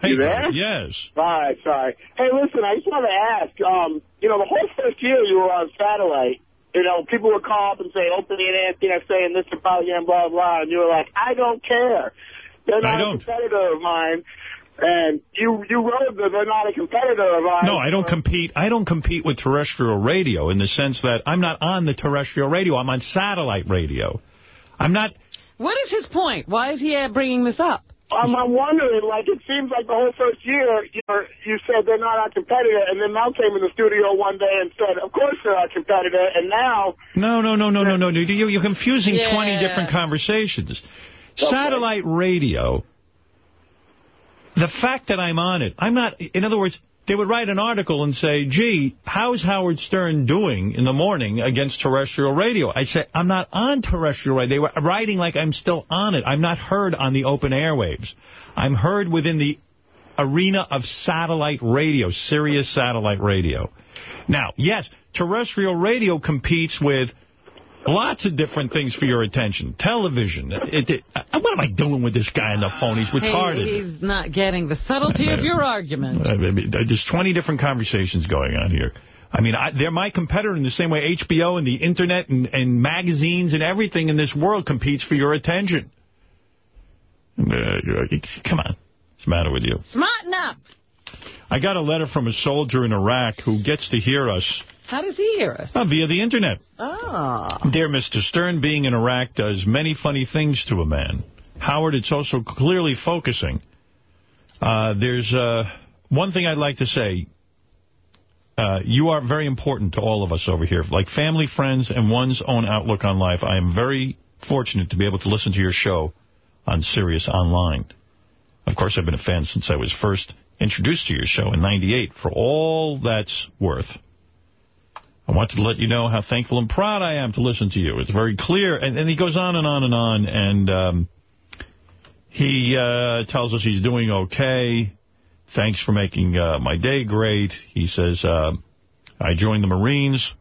Hey, You there? Yes. All right, sorry. Hey, listen, I just wanted to ask, um, you know, the whole first year you were on satellite, you know, people would call up and say, Opie and Anthony are saying this about you and blah, blah, and you were like, I don't care. They're I not a don't. competitor of mine. And you you wrote that they're not a competitor of ours. No, I don't compete. I don't compete with terrestrial radio in the sense that I'm not on the terrestrial radio. I'm on satellite radio. I'm not. What is his point? Why is he uh, bringing this up? I'm, I'm wondering, like, it seems like the whole first year, you know, you said they're not our competitor, and then Mel came in the studio one day and said, of course they're our competitor, and now... No, no, no, no, no, no. You- You're confusing Yeah. 20 different conversations. Satellite radio, the fact that I'm on it, I'm not, in other words, they would write an article and say, gee, how's Howard Stern doing in the morning against terrestrial radio? I'd say, I'm not on terrestrial radio. They were writing like I'm still on it. I'm not heard on the open airwaves. I'm heard within the arena of satellite radio, Sirius satellite radio. Now, yes, terrestrial radio competes with lots of different things for your attention. Television. It, it, uh, what am I doing with this guy on the phone? He's retarded. He's not getting the subtlety of your argument. [LAUGHS] I mean, There's 20 different conversations going on here. I mean, I, they're my competitor in the same way HBO and the Internet and, and magazines and everything in this world competes for your attention. Uh, come on. What's the matter with you? Smarten up. I got a letter from a soldier in Iraq who gets to hear us How does he hear us? uh, via the Internet. Oh. Dear Mr. Stern, being in Iraq does many funny things to a man. Howard, it's also clearly focusing. Uh, there's uh, one thing I'd like to say. Uh, you are very important to all of us over here. Like family, friends, and one's own outlook on life, I am very fortunate to be able to listen to your show on Sirius Online. Of course, I've been a fan since I was first introduced to your show in 98. For all that's worth, I want to let you know how thankful and proud I am to listen to you. It's very clear. And, and he goes on and on and on. And um, he uh, tells us he's doing okay. Thanks for making uh, my day great. He says, uh, I joined the Marines.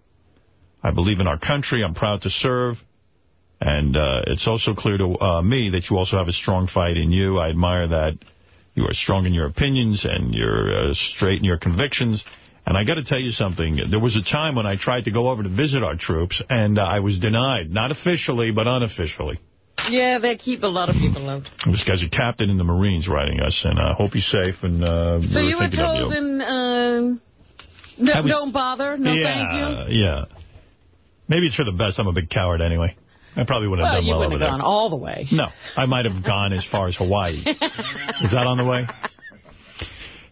I believe in our country. I'm proud to serve. And uh, it's also clear to uh, me that you also have a strong fight in you. I admire that. You are strong in your opinions and you're uh, straight in your convictions. And I got to tell you something. There was a time when I tried to go over to visit our troops, and uh, I was denied. Not officially, but unofficially. Yeah, they keep a lot of people out. This guy's a captain in the Marines writing us, and I hope he's safe. And uh, So we're you were told in, uh, no, was- don't bother, no yeah, thank you? Yeah. Maybe it's for the best. I'm a big coward anyway. I probably wouldn't Well, have done well. you wouldn't have gone all the way. No, I might have gone as far as Hawaii. [LAUGHS] Is that on the way?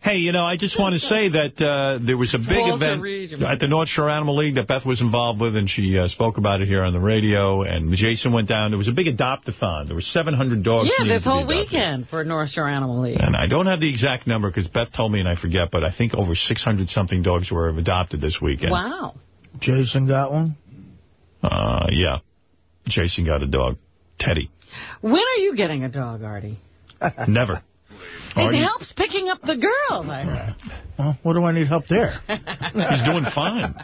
Hey, you know, I just want to say that uh, there was a big Walter event Reed. at the North Shore Animal League that Beth was involved with, and she uh, spoke about it here on the radio, and Jason went down. There was a big adopt-a-thon. There were 700 dogs yeah, this whole weekend for North Shore Animal League. And I don't have the exact number because Beth told me and I forget, but I think over 600-something dogs were adopted this weekend. Wow. Jason got one? Uh, yeah. Jason got a dog. Teddy. When are you getting a dog, Artie? Never. It Artie- helps picking up the girl. I- Well, what do I need help there? [LAUGHS] He's doing fine.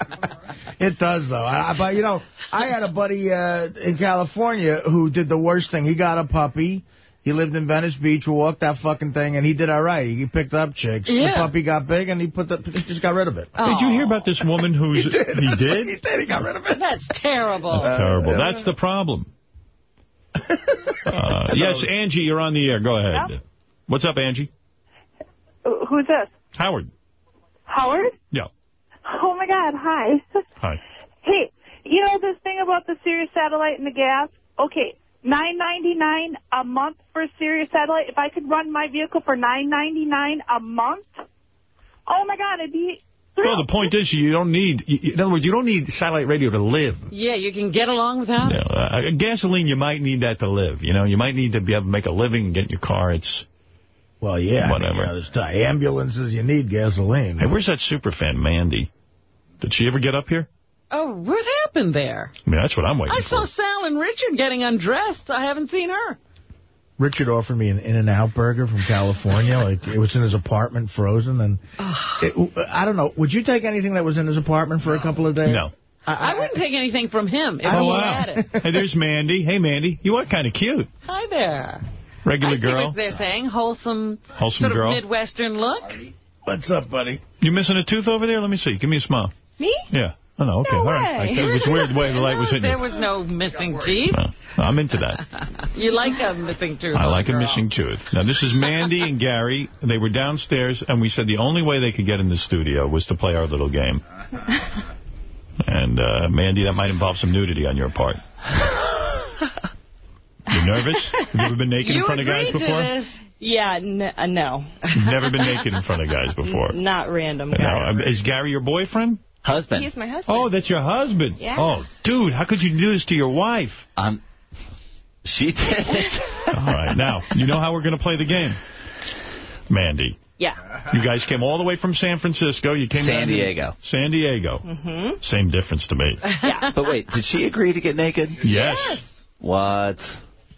It does, though. I, I- but, you know, I had a buddy uh, in California who did the worst thing. He got a puppy. He lived in Venice Beach, He walked that fucking thing, and he did all right. He picked up chicks. Yeah. The puppy got big, and he put the he just got rid of it. Did you hear about this woman who's... He did. He did? [LAUGHS] He did. He got rid of it. That's terrible. That's terrible. Uh, That's the problem. [LAUGHS] Uh, yes, Angie, you're on the air. Go ahead. What's up, Angie? Who's this? Howard. Howard? Yeah. Oh my God! Hi. [LAUGHS] Hi. Hey, you know this thing about the Sirius satellite and the gas? Okay, nine ninety nine a month for Sirius satellite. If I could run my vehicle for nine ninety nine a month, oh my God, it'd be. Well, the point is, you don't need, in other words, you don't need satellite radio to live. Yeah, you can get along without You it. know, uh, gasoline, you might need that to live. You know, you might need to be able to make a living and get in your car. It's Well, yeah. I mean, Whatever. you know, there's ambulances, you need gasoline. Hey, where's that superfan, Mandy? Did she ever get up here? Oh, what happened there? I mean, that's what I'm waiting I for. saw Sal and Richard getting undressed. I haven't seen her. Richard offered me an In-N-Out burger from California. [LAUGHS] like It was in his apartment, frozen. And it, I don't know. Would you take anything that was in his apartment for a couple of days? No. I, wouldn't take anything from him if Oh, he wow. had it. Hey, there's Mandy. Hey, Mandy. You are kind of cute. Hi there. Regular I see girl. what they're saying. Wholesome, Wholesome sort girl. of Midwestern look. What's up, buddy? You missing a tooth over there? Let me see. Give me a smile. Me? Yeah. Oh, no, okay, all right. I, it was weird the way the light was [LAUGHS] hitting There was no missing teeth. No. I'm into that. [LAUGHS] You like a missing tooth. I on like a missing tooth. Now, this is Mandy and Gary. They were downstairs, and we said the only way they could get in the studio was to play our little game. [LAUGHS] And, uh, Mandy, that might involve some nudity on your part. You nervous? Have you ever been naked in front of guys before? Yeah, n uh, no. Never been naked in front of guys before. Not random guys. Now, um, is Gary your boyfriend? Husband. He's my husband. Oh, that's your husband. Yeah. Oh, dude, how could you do this to your wife? Um, she did it. All right, now, you know how we're going to play the game. Mandy, Yeah. you guys came all the way from San Francisco. You came from San down here- Diego. San Diego. Mm-hmm. Same difference to me. [LAUGHS] Yeah. But wait, did she agree to get naked? Yes. What?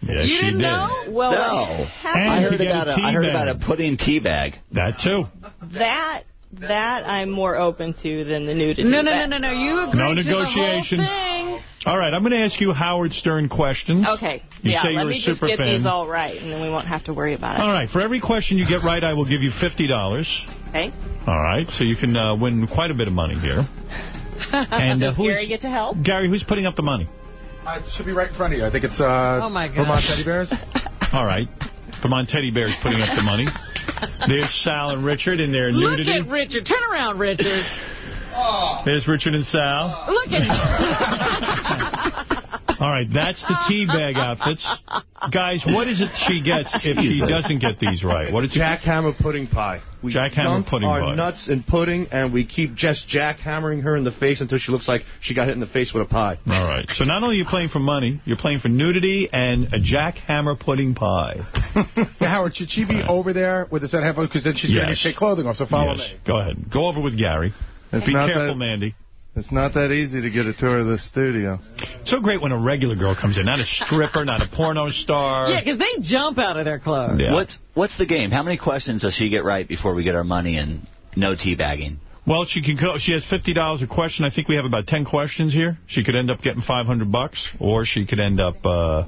Yes, You she didn't did. know? Well, No. I heard about a a, I heard about a bag. pudding tea bag. That, too. that that I'm more open to than the nudity. No, no, no, no, no. You agreed No to negotiation. the whole thing. All right, I'm going to ask you Howard Stern questions. Okay. You yeah, say let you're me a just super get these all right, and then we won't have to worry about it. All right, for every question you get right, I will give you $50. Okay. All right, so you can uh, win quite a bit of money here. [LAUGHS] And uh, Does who's, Gary get to help? Gary, who's putting up the money? Uh, it should be right in front of you. I think it's uh, Oh, my God. Vermont Teddy Bears. [LAUGHS] All right. Vermont Teddy Bear's putting up the money. There's Sal and Richard in their Look nudity. at Richard. Turn around, Richard. There's Richard and Sal. Look at [LAUGHS] [LAUGHS] All right, that's the [LAUGHS] teabag outfits. Guys, what is it she gets [LAUGHS] if she doesn't get these right? What is Jackhammer pudding pie. We Jackhammer dunk pudding our pie. nuts in pudding, and we keep just jackhammering her in the face until she looks like she got hit in the face with a pie. All right. So not only are you playing for money, you're playing for nudity and a jackhammer pudding pie. [LAUGHS] Yeah, Howard, should she be over there with the set of headphones? Because then she's going Yes. to take clothing off, so follow yes. me. Go ahead. Go over with Gary. It's Be careful, that- Mandy. It's not that easy to get a tour of this studio. It's So great when a regular girl comes in, not a stripper, not a porno star. Yeah, because they jump out of their clothes. Yeah. What's what's the game? How many questions does she get right before we get our money and no teabagging? Well, she can go. She has fifty dollars a question. I think we have about ten questions here. She could end up getting five hundred bucks, or she could end up uh,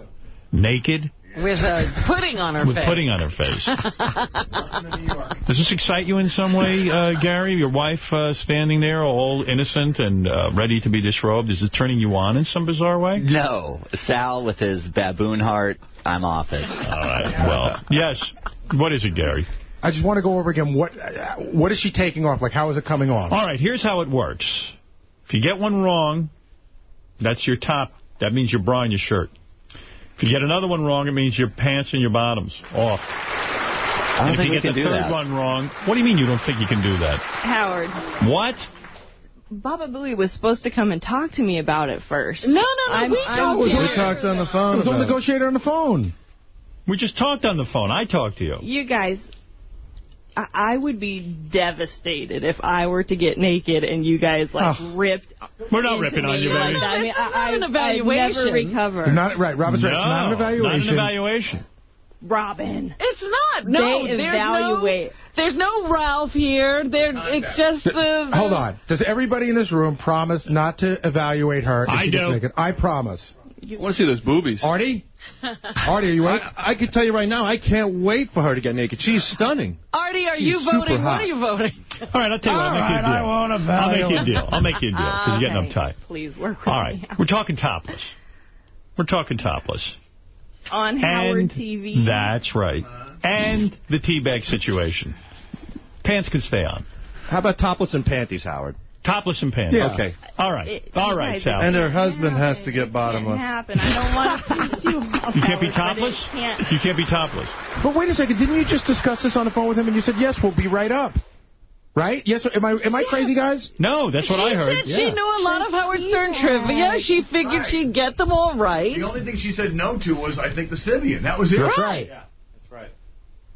naked With a pudding on her with face. With pudding on her face. [LAUGHS] Does this excite you in some way, uh, Gary? Your wife uh, standing there, all innocent and uh, ready to be disrobed. Is it turning you on in some bizarre way? No. Sal with his baboon heart, I'm off it. All right. Well, yes. What is it, Gary? I just want to go over again. What uh, What is she taking off? Like, how is it coming off? All right, here's how it works. If you get one wrong, that's your top. That means your bra and your shirt. If you get another one wrong, it means your pants and your bottoms off. I don't and if think you we get can the do third that. one wrong, what do you mean you don't think you can do that? Howard, What? Baba Booey was supposed to come and talk to me about it first. No, no, no, I'm, we I'm talked to just- you. We talked on the phone It was all about negotiated on the phone. We just talked on the phone. I talked to you. You guys, I, I would be devastated if I were to get naked and you guys, like, Oh. ripped We're not into ripping on you, like baby. that. I mean, This is I, not an I, evaluation. I'd never recover. Not right. Robert's right. It's not an evaluation. Not an evaluation. Robin. It's not. No, They there's evaluate. no. There's no Ralph here. There, it's just the. Hold on. Does everybody in this room promise not to evaluate her? if I she gets do. naked? I promise. I want to see those boobies. Artie? [LAUGHS] Artie, are you awake? I, I can tell you right now, I can't wait for her to get naked. She's [LAUGHS] stunning. Artie, are She's you super voting? What are you voting? All right, I'll tell you what. I'll make you a deal. I won't I'll make you a deal. I'll make you a deal because you're getting Okay. uptight. Please work with All right. me. [LAUGHS] We're talking topless. We're talking topless. On Howard and TV. That's right. And the teabag situation. Pants can stay on. How about topless and panties, Howard? Topless and pants. Yeah. Okay. All right. It- All you right, guys- Sal. And her husband has to get Can't bottomless. happen. I don't want to see you. [LAUGHS] You can't be Howard, but it topless? can't. You can't be topless. But wait a second. Didn't you just discuss this on the phone with him and you said, yes, we'll be right up? Right? Yes. Am I am I crazy, guys? No, that's what she I heard. She said she knew a lot of Howard Stern trivia. She figured Right. she'd get them all right. The only thing she said no to was, I think, the Sybian. That was it. That's Right? Yeah, That's right.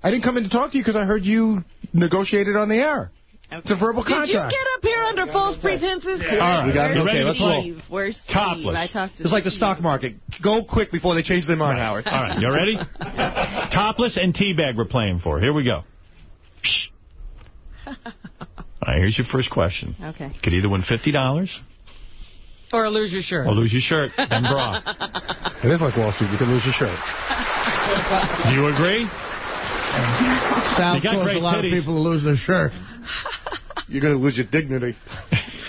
I didn't come in to talk to you because I heard you negotiated on the air. It's a verbal Did you get up here under oh, false pretenses? All right. We got it. You Okay, ready let's roll. Where's Steve? Topless. I talked to It's like the stock market. Go quick before they change their mind, Howard. All right, you ready? [LAUGHS] Topless and teabag we're playing for. Here we go. All right, here's your first question. Okay. You could either win $50 Or lose your shirt. or lose your shirt and bra. [LAUGHS] It is like Wall Street. You can lose your shirt. Do you agree? Sal You got caused a lot titties. of people to lose their shirt. [LAUGHS] You're going to lose your dignity.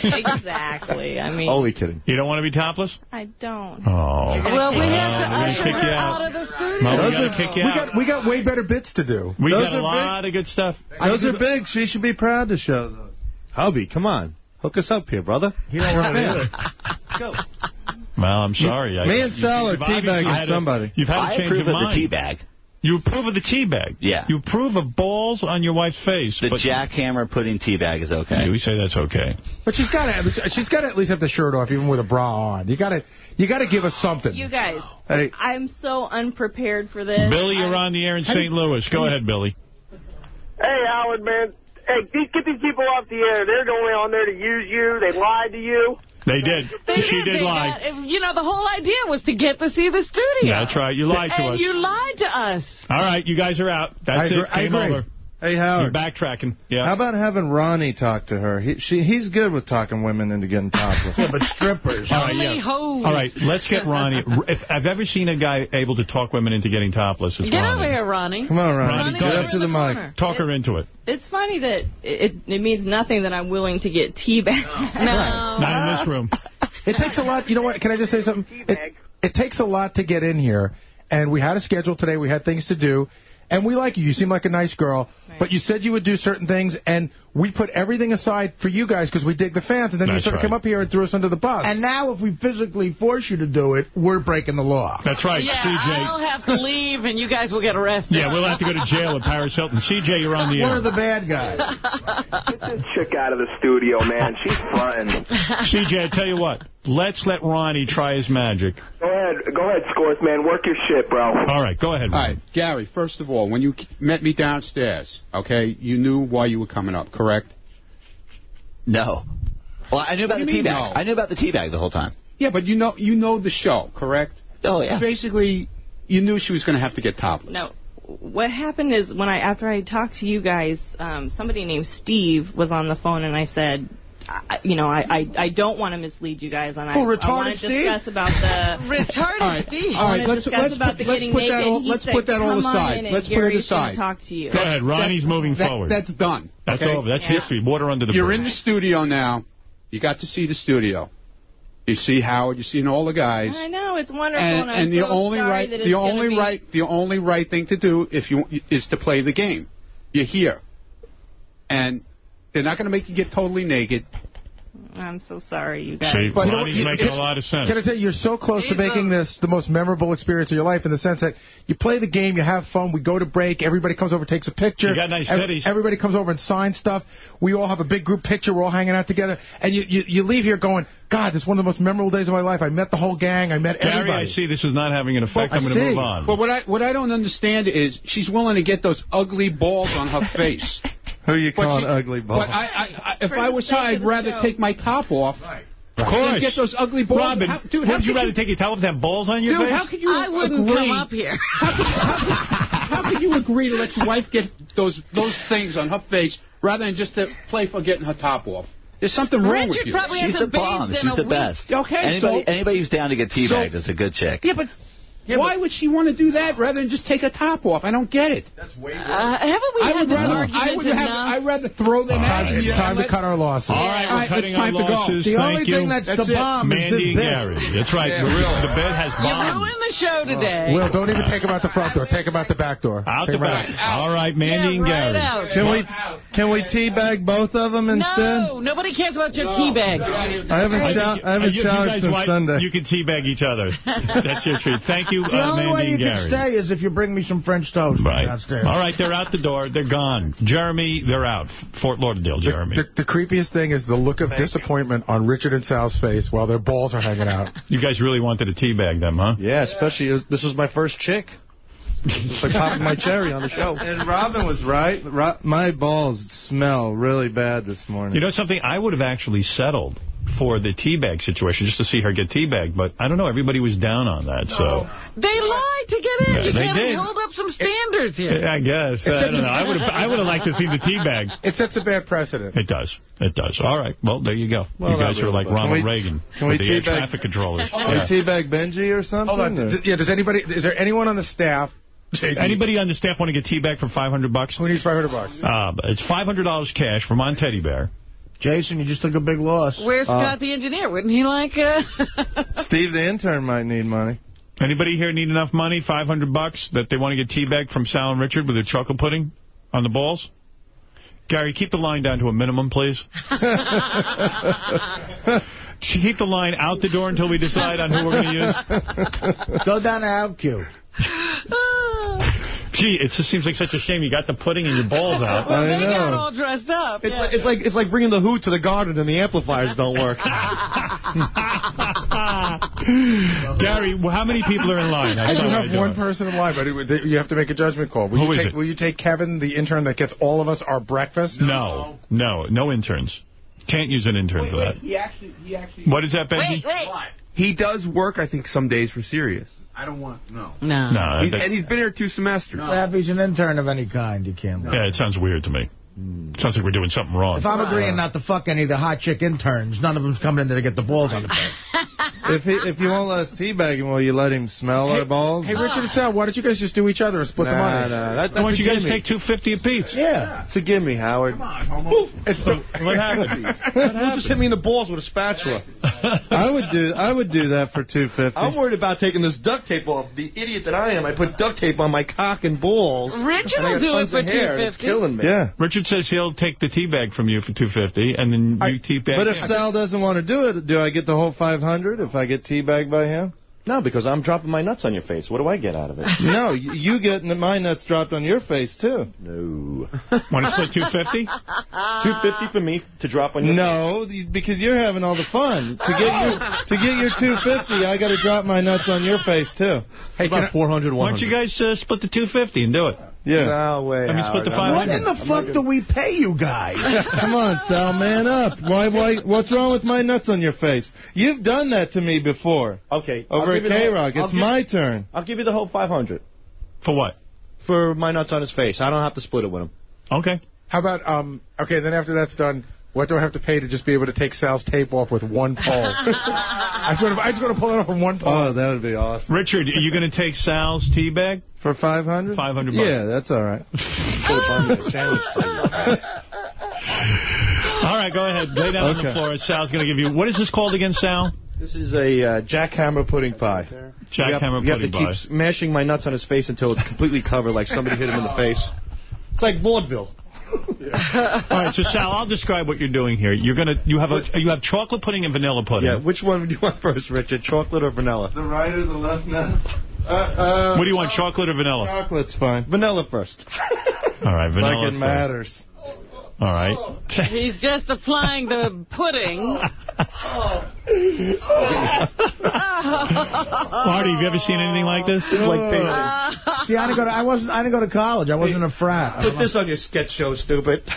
exactly. I mean, Only kidding. You don't want to be topless? I don't. Oh. Well, we have to Well, we're gonna usher her out. out. of the studio. Well, we Those gotta are- kick you we out. got we got way better bits to do. We Those got a are lot of good stuff. Those are big. She should be proud to show those. Hubby, come on. Hook us up here, brother. You don't want to do it. Let's go. Well, I'm sorry. I- Me and Sal are teabagging had a- somebody. You've had a I change approve of of the teabag. You approve of the teabag? Yeah. You approve of balls on your wife's face. The but jackhammer pudding teabag is okay. Yeah, we say that's okay. But she's got to she's got to at least have the shirt off, even with a bra on. You got to you got to give us something. You guys, Hey. I'm so unprepared for this. Billy, you're I- on the air in St. Louis. Go ahead, Billy. Hey, Howard, man. Hey, get these people off the air. They're going on there to use you. They lied to you. They did. They she did They lie. got- you know, the whole idea was to get to see the studio. That's right. You lied to and us. you lied to us. All right, you guys are out. That's I it. I Game over. Hey, Howard. You're backtracking. Yeah. How about having Ronnie talk to her? He, she, he's good with talking women into getting topless. [LAUGHS] Yeah, but strippers. All right, Only yeah. hoes. All right, let's get Ronnie. [LAUGHS] If I've ever seen a guy able to talk women into getting topless, it's Get Ronnie. over here, Ronnie. Come on, Ronnie. Ronnie, Get up to the mic. corner. Talk her into it. It's funny that it, it means nothing that I'm willing to get teabagged. [LAUGHS] No. Not in this room. It takes a lot. You know what? Can I just say something? It, it takes a lot to get in here, and we had a schedule today. We had things to do, and we like you. You seem like a nice girl, but you said you would do certain things, and we put everything aside for you guys because we dig the fans, and then you That's sort of right. come up here and threw us under the bus. And now if we physically force you to do it, we're breaking the law. That's right, Yeah, CJ. I'll have to leave, and you guys will get arrested. Yeah, we'll have to go to jail at Paris Hilton. CJ, you're on the One air. of the bad guys. [LAUGHS] Get this chick out of the studio, man. She's fronting. CJ, I tell you what. Let's let Ronnie try his magic. Go ahead, go ahead, Scores, man. Work your shit, bro. All right, go ahead, All Ronnie. right, Gary, first of all, when you met me downstairs, okay, you knew why you were coming up, correct? No. Well, I knew about the do you mean, teabag. no? I knew about the teabag the whole time. Yeah, but you know you know the show, correct? Oh, yeah. Basically, you knew she was going to have to get topless. No. What happened is when I after I talked to you guys, um, somebody named Steve was on the phone, and I said, I, you know, I, I I don't want to mislead you guys, and I, Who, I want retarded to Steve? discuss about the [LAUGHS] Retarded All right, Steve. all right. Let's let's put, let's put that all He let's said, put that all "Come on aside. Let's put it aside. Talk to you. Go ahead. Ronnie's moving That- forward. That's done. That's okay? over. That's Yeah. history. Water under the You're bridge. in the studio now. You got to see the studio. You see Howard. You've seen all the guys. I know it's wonderful, and, and, and the so only sorry right, that the gonna only be- right, the only right thing to do if you is to play the game. You're here, and they're not going to make you get totally naked. I'm so sorry, you guys. See, But you know Ronnie's what, making a lot of sense. Can I tell you, you're so close to making a- this the most memorable experience of your life in the sense that you play the game, you have fun, we go to break, everybody comes over, takes a picture. You got nice Ev- titties. Everybody comes over and signs stuff. We all have a big group picture. We're all hanging out together. And you, you, you leave here going, God, this is one of the most memorable days of my life. I met the whole gang. I met Gary, everybody. I see this is not having an effect. Well, I'm going to move on. But what I what I don't understand is she's willing to get those ugly balls on her face. [LAUGHS] Who you But calling she- ugly balls? But I, I, I, if For I was her, I'd rather show. take my top off. Of course. And get those ugly balls. Robin, How- dude, how wouldn't you could rather take your towel to have balls on your Dude, face? how could you I wouldn't agree? come up here. [LAUGHS] How could you agree to let your wife get those those things on her face rather than just to play for getting her top off? There's something wrong with Richard you. probably She's the hasn't bomb. She's the week. best. Okay, Anybody, so- anybody who's down to get teabagged So- is a good chick. Yeah, but why would she want to do that rather than just take her top off? I don't get it. That's Uh, haven't we I had would this rather, argument I would have, enough? I'd rather throw them Time- at it's time to cut our losses. All right, we're right, cutting it's our time to go. losses. The Thank only you. thing that's, That's the it. bomb is Mandy this and bit. Gary. That's right. Yeah, really. The bed has You bombed. ruined the show today. Will, don't even take him out the front door. Take him out the back door. Out Take the him back. All right, Mandy yeah, and Gary. out. Can we can we teabag both of them instead? No, nobody cares about your teabag. I haven't I haven't You- you showered since Sunday. You can teabag each other. [LAUGHS] That's your treat. Thank you, The uh, only way you can stay is if you bring me some French toast Right. downstairs. All right, they're out the door. They're gone. Jeremy, they're out. Fort Lauderdale, Jeremy. The, the creepiest thing is the look of disappointment on Richard and Sal's face while their balls are hanging out. [LAUGHS] You guys really wanted to teabag them, huh? Yeah, especially as this was my first chick. It's like popping my cherry on the show. [LAUGHS] And Robin was right. Ro- my balls smell really bad this morning. You know something? I would have actually settled for the teabag situation just to see her get teabagged, but I don't know. Everybody was down on that, so They lied to get in. Yeah, you they can't did. hold up some standards here. I guess I don't know. I would have I would have liked to see the teabag. It sets a bad precedent. It does. It does. All right. Well, there you go. Well, you guys are like Ronald Can we- Reagan can we with the teabag- traffic controllers. Can we teabag Benjy or something? Hold on. or- Yeah, does anybody, is there anyone on the staff? Anybody on the staff want to get teabagged for 500 bucks? Who needs 500 bucks? Uh, it's $500 cash from on Teddy Bear. Jason, you just took a big loss. Where's Scott the engineer? Wouldn't he like... Uh... [LAUGHS] Steve the intern might need money. Anybody here need enough money, 500 bucks, that they want to get teabagged from Sal and Richard with their chocolate pudding on the balls? Gary, keep the line down to a minimum, please. [LAUGHS] keep the line out the door until we decide on who we're going to use. Go down to OutQ. [LAUGHS] Gee, it just seems like such a shame you got the pudding and your balls out. [LAUGHS] Well, they got all dressed up. It's yeah. like it's like it's like bringing the Who to the garden and the amplifiers don't work. [LAUGHS] [LAUGHS] Gary, well, how many people are in line? I do saw have one do. person in line, but it- you have to make a judgment call. Will Who you is take, it? Will you take Kevin, the intern that gets all of us our breakfast? No, no, no interns. Can't use an intern for that. He actually, he actually. What is that, Benjy? He does work, I think, some days for Sirius. I don't want no. No. No, He's, that- and he's been here two semesters. Well, if he's an intern of any kind, you can't. Yeah, it sounds weird to me. Hmm. Sounds like we're doing something wrong. If I'm agreeing not to fuck any of the hot chick interns, none of them's coming in there to get the balls on the [LAUGHS] face. If he, if you won't let us teabag him, will you let him smell our balls? Hey, Richard and Sal, why don't you guys just do each other and split the money? nah, that, Why don't you guys gimme. take 250 apiece? Yeah. It's a gimme, Howard. It's the, What happened? [LAUGHS] Don't just hit me in the balls with a spatula. I would do I would do that for two fifty. I'm worried about taking this duct tape off. The idiot that I am, I put duct tape on my cock and balls. Richard and will do it for of hair, and It's 250. killing me. Yeah. Richard says he'll take the tea bag from you for 250 and then you teabag But if. Sal doesn't want to do it, do I get the whole 500 if I get teabagged by him? No, because I'm dropping my nuts on your face. What do I get out of it? [LAUGHS] No, you get my nuts dropped on your face, too. No. [LAUGHS] Want to split 250? 250 for me to drop on your face. No, because you're having all the fun. To get your to get your 250, I got to drop my nuts on your face, too. Hey, about 400, Why don't you guys uh, split the 250 and do it? Yeah. No way. I mean, split the Howard. I'm 500. What in the fuck do we pay you guys? [LAUGHS] Come on, Sal, man up. Why, why, what's wrong with my nuts on your face? You've done that to me before. Okay. Over at give you the whole- K-Rock. I'll It's give- my turn. I'll give you the whole 500 For what? for my nuts on his face. I don't have to split it with him. Okay. How about, um, okay, then after that's done, what do I have to pay to just be able to take Sal's tape off with one pull? [LAUGHS] I just want to, just want to pull it off from one pull. Oh, that would be awesome. Richard, are you going to take Sal's tea bag? For 500? 500 bucks. Yeah, that's all right. All right, go ahead. Lay down on the floor. Sal's going to give you... What is this called again, Sal? This is a uh, jackhammer pudding pie. Jackhammer you have, pudding You have to pie. keep smashing my nuts on his face until it's completely covered, like somebody hit him in the face. It's like vaudeville. All right, so Sal, I'll describe what you're doing here. You're gonna you have a you have chocolate pudding and vanilla pudding. Yeah, which one do you want first, Richard? Chocolate or vanilla? The right or the left nuts? Uh, uh, What do you want, chocolate or vanilla? Chocolate's fine. Vanilla first. All right, vanilla. Like it first. matters. All right. [LAUGHS] He's just applying the pudding. [LAUGHS] Marty, have you ever seen anything like this? like painting. See, I didn't go to I wasn't I didn't go to college. I wasn't a frat. Put this on your sketch show, stupid. [LAUGHS]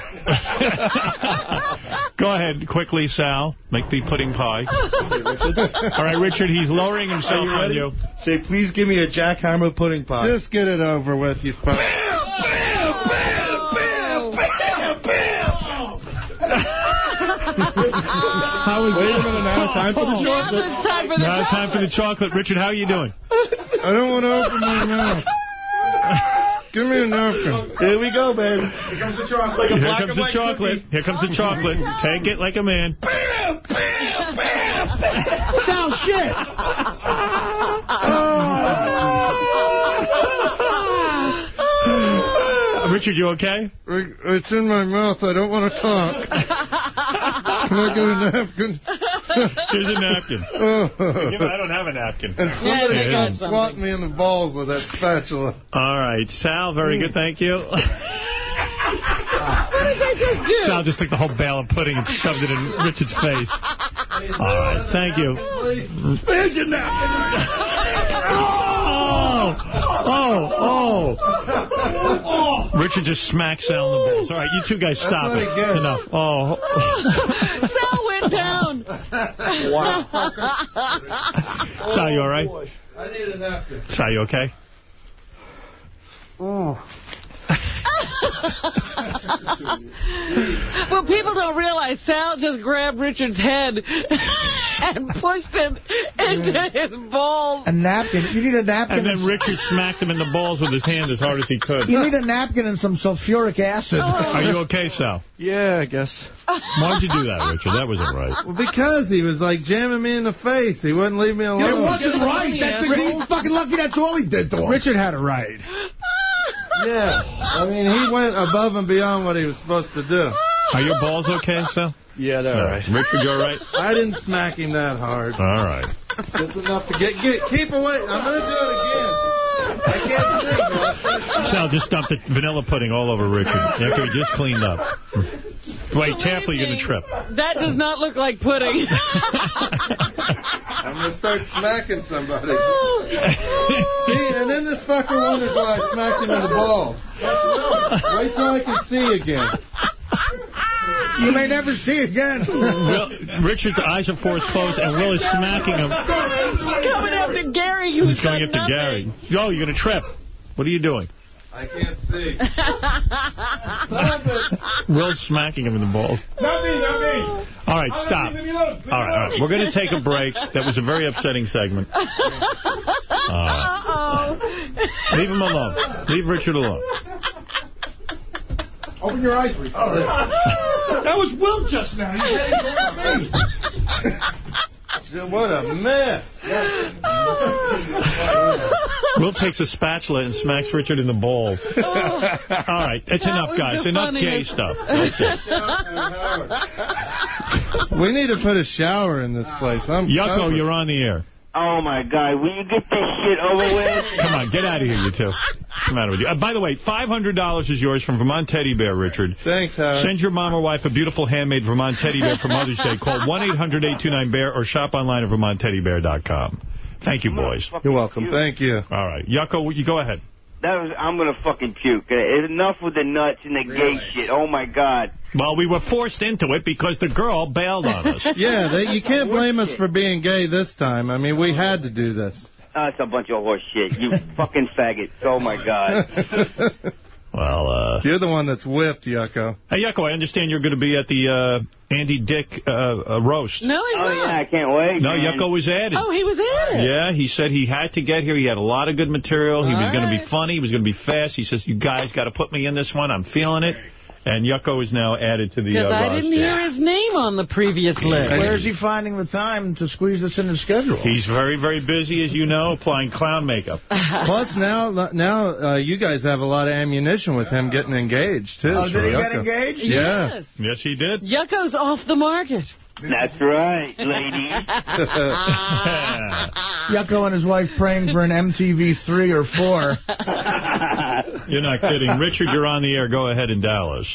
Go ahead, quickly, Sal. Make the pudding pie. All right, Richard, he's lowering himself Are you on you. Say, please give me a jackhammer pudding pie. Just get it over with, you fuck. [LAUGHS] How is Wait a minute now. Time for the chocolate. [LAUGHS] Now chocolate. it's time for the Now time for the chocolate. Richard, how are you doing? I don't want to open my mouth. Give me a napkin. Here we go, baby. Here comes the chocolate. Like a Here black comes and the white chocolate. cookie. Here comes the oh, chocolate. Take it like a man. Bam! Bam! Bam! Sal, shit. [LAUGHS] Richard, you okay? It's in my mouth. I don't want to talk. [LAUGHS] Can I get a napkin? Here's a napkin. [LAUGHS] Oh. I don't have a napkin. And somebody Yeah, yeah, they got swat me in the balls with that spatula. All right, Sal, very good, hmm. thank you. What did they just do? Sal just took the whole bale of pudding and shoved it in Richard's face. All right, thank you. Here's your napkin. [LAUGHS] Oh! Oh! Oh! [LAUGHS] Richard just smacked Sal in the balls. All right, you two guys stop what it. he. Enough. Oh. [LAUGHS] Sal went down. [LAUGHS] Wow. Sal, you all right? Oh, I need a napkin. Sal, you okay? Oh. well, people don't realize Sal just grabbed Richard's head and pushed him into his balls. A napkin. You need a napkin. And then Richard smacked him in the balls with his hand as hard as he could. You need a napkin and some sulfuric acid. Are you okay, Sal? Yeah, I guess. Why'd you do that, Richard? That wasn't right. Well, because he was like jamming me in the face. He wouldn't leave me alone. It wasn't right. That's he's fucking lucky. That's all he did to him. Richard had it right. [LAUGHS] Yeah. I mean, he went above and beyond what he was supposed to do. Are your balls okay, Sal? Yeah, they're all right. Richard, you all right? I didn't smack him that hard. All right. That's enough to get, get keep away. I'm going to do it again. I can't see. Sal, just dump the vanilla pudding all over Richard after he just cleaned up. Wait, carefully, you're going to trip. That does not look like pudding. [LAUGHS] I'm going to start smacking somebody. [LAUGHS] see, and then this fucker wonders why I smacked him in the balls. Wait till I can see again. You may never see again. Will, Richard's eyes are forced closed, and Will is smacking him. Coming after Gary, who's He's going done after nothing. Gary. Yo, you're going to trip. What are you doing? I can't see. [LAUGHS] Will's smacking him in the balls. Not me, not me. All right, stop. All right, all right. We're going to take a break. That was a very upsetting segment. Uh, [LAUGHS] Uh-oh. leave him alone. Leave Richard alone. Open your eyes, Richard. Oh, [LAUGHS] that was Will just now. You said it was me. [LAUGHS] What a mess. [LAUGHS] Will takes a spatula and smacks Richard in the balls. All right, that's That enough, guys. the Enough gay stuff. That's it. We need to put a shower in this place. I'm Yucko, covered. you're on the air. Oh, my God. Will you get this shit over with? [LAUGHS] Come on, get out of here, you two. What's the matter with you? Uh, by the way, $500 is yours from Vermont Teddy Bear, Richard. Thanks, Howard. Send your mom or wife a beautiful handmade Vermont Teddy Bear for Mother's Day. Call [LAUGHS] 1-800-829-BEAR or shop online at VermontTeddyBear.com. Thank you, boys. You're welcome. Thank you. All right. Yucko, you go ahead. That was, I'm going to fucking puke. Uh, Enough with the nuts and the gay shit. Oh, my God. Well, we were forced into it because the girl bailed on us. [LAUGHS] Yeah, they, you can't blame us for being gay this time. I mean, we had to do this. That's a bunch of horse shit. You [LAUGHS] fucking faggots. Oh, my God. [LAUGHS] Well, uh... You're the one that's whipped, Yucko. Hey, Yucko, I understand you're going to be at the uh, Andy Dick uh, uh, roast. No, he's Oh, not. yeah, I can't wait. No, man. Yucko was added. Oh, he was in it. Yeah, he said he had to get here. He had a lot of good material. He All was going to be funny. He was going to be fast. He says, you guys got to put me in this one. I'm feeling it. And Yucko is now added to the uh, Because I roster. didn't hear his name on the previous list. Where's he finding the time to squeeze this in his schedule? He's very, very busy, as you know, applying clown makeup. [LAUGHS] Plus, now now uh, you guys have a lot of ammunition with him getting engaged, too. Oh, did he get engaged? Yeah. Yes. Yes, he did. Yucko's off the market. That's right, lady. [LAUGHS] Yucko and his wife praying for an MTV 3 or 4. [LAUGHS] You're not kidding. Richard, you're on the air. Go ahead in Dallas.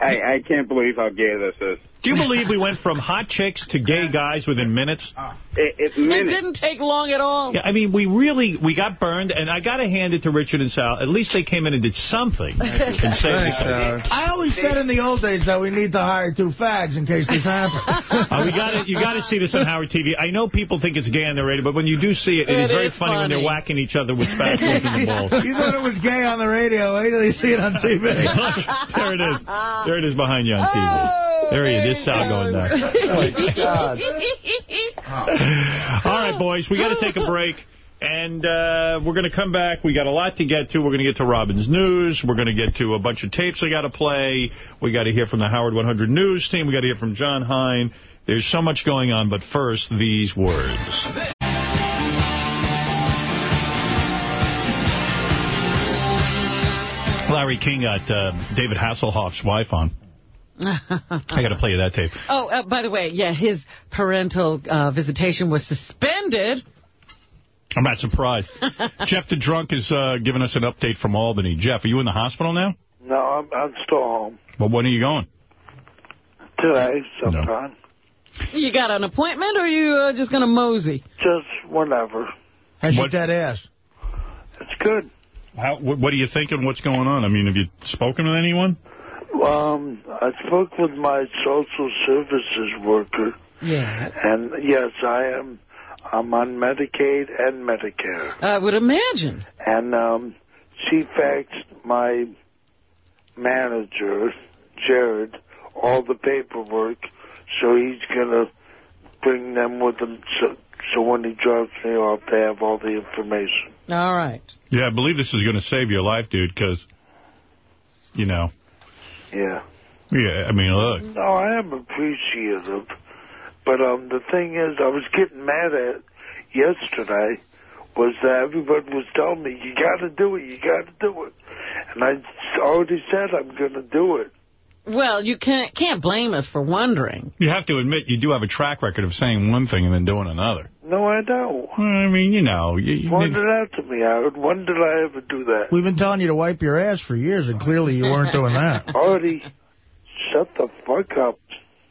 I, I can't believe how gay this is. Do you believe we went from hot chicks to gay guys within minutes? It, it It didn't take long at all. Yeah, I mean, we really, we got burned, and I got to hand it to Richard and Sal. At least they came in and did something. and saved Thanks, us. Howard. I always said in the old days that we need to hire two fags in case this happens. [LAUGHS] Uh, we got to, you got to see this on Howard TV. I know people think it's gay on the radio, but when you do see it, it It is very is funny, when they're whacking each other with spatulas in the balls. You thought it was gay on the radio. Wait till you see it on TV. [LAUGHS] there it is. There it is behind you on TV. There he is. This Sal going down. [LAUGHS] All right, boys, we got to take a break. And uh, we're going to come back. We got a lot to get to. We're going to get to Robin's News. We're going to get to a bunch of tapes I got to play. We got to hear from the Howard 100 News team. We got to hear from John Hein. There's so much going on, but first, these words. Larry King got uh, David Hasselhoff's wife on. I got to play you that tape. Oh, uh, by the way, yeah, his parental uh, visitation was suspended. I'm not surprised. [LAUGHS] Jeff the Drunk is uh, giving us an update from Albany. Jeff, are you in the hospital now? No, I'm, I'm still home. Well, when are you going? Today, sometime. You got an appointment, or are you uh, just going to mosey? Just whenever. How's your What- dead ass? It's good. How, wh- what are you thinking? What's going on? I mean, have you spoken with anyone? Um, I spoke with my social services worker, Yeah. and yes, I am. I'm on Medicaid and Medicare, I would imagine. and um, she faxed my manager, Jared, all the paperwork, so he's gonna bring them with him so, so when he drops me off, they have all the information. All right. Yeah, I believe this is going to save your life, dude, because, you know, Yeah. yeah, I mean, look. No, I am appreciative. But um, the thing is, I was getting mad at yesterday was that everybody was telling me, you got to do it, you got to do it. And I already said I'm going to do it. Well, you can't can't blame us for wondering. You have to admit, you do have a track record of saying one thing and then doing another. No, I don't. I mean, you know. You, you Point out to me, Howard. When did I ever do that? We've been telling you to wipe your ass for years, and clearly you weren't doing that. [LAUGHS] Artie, shut the fuck up.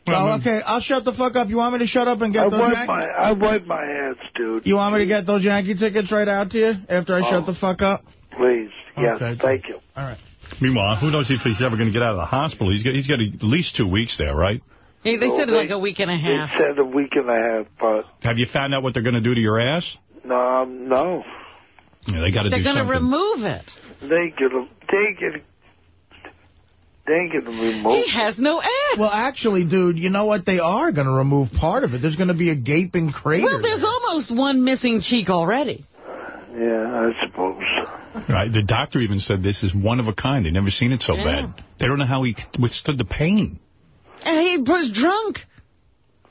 Well, okay, I'll shut the fuck up. You want me to shut up and get I those wipe Yan- my I wipe my ass, dude. You want me to get those Yankee tickets right out to you after I Oh. shut the fuck up? Please. Yes, Okay. thank you. All right. Meanwhile, who knows if he's ever going to get out of the hospital. He's got, he's got at least two weeks there, right? Hey, they No, said they- like a week and a half. They said a week and a half, but Have you found out what they're going to do to your ass? um, no. Yeah, they got to They're do going to something. remove it. They gonna they gonna they gonna remove. He has no ass. Well, actually, dude, you know what? They are going to remove part of it. There's going to be a gaping crater. Well, there's almost one missing cheek already. Yeah, I suppose. Right, the doctor even said this is one of a kind. They've never seen it so Yeah. bad. They don't know how he withstood the pain. And he was drunk.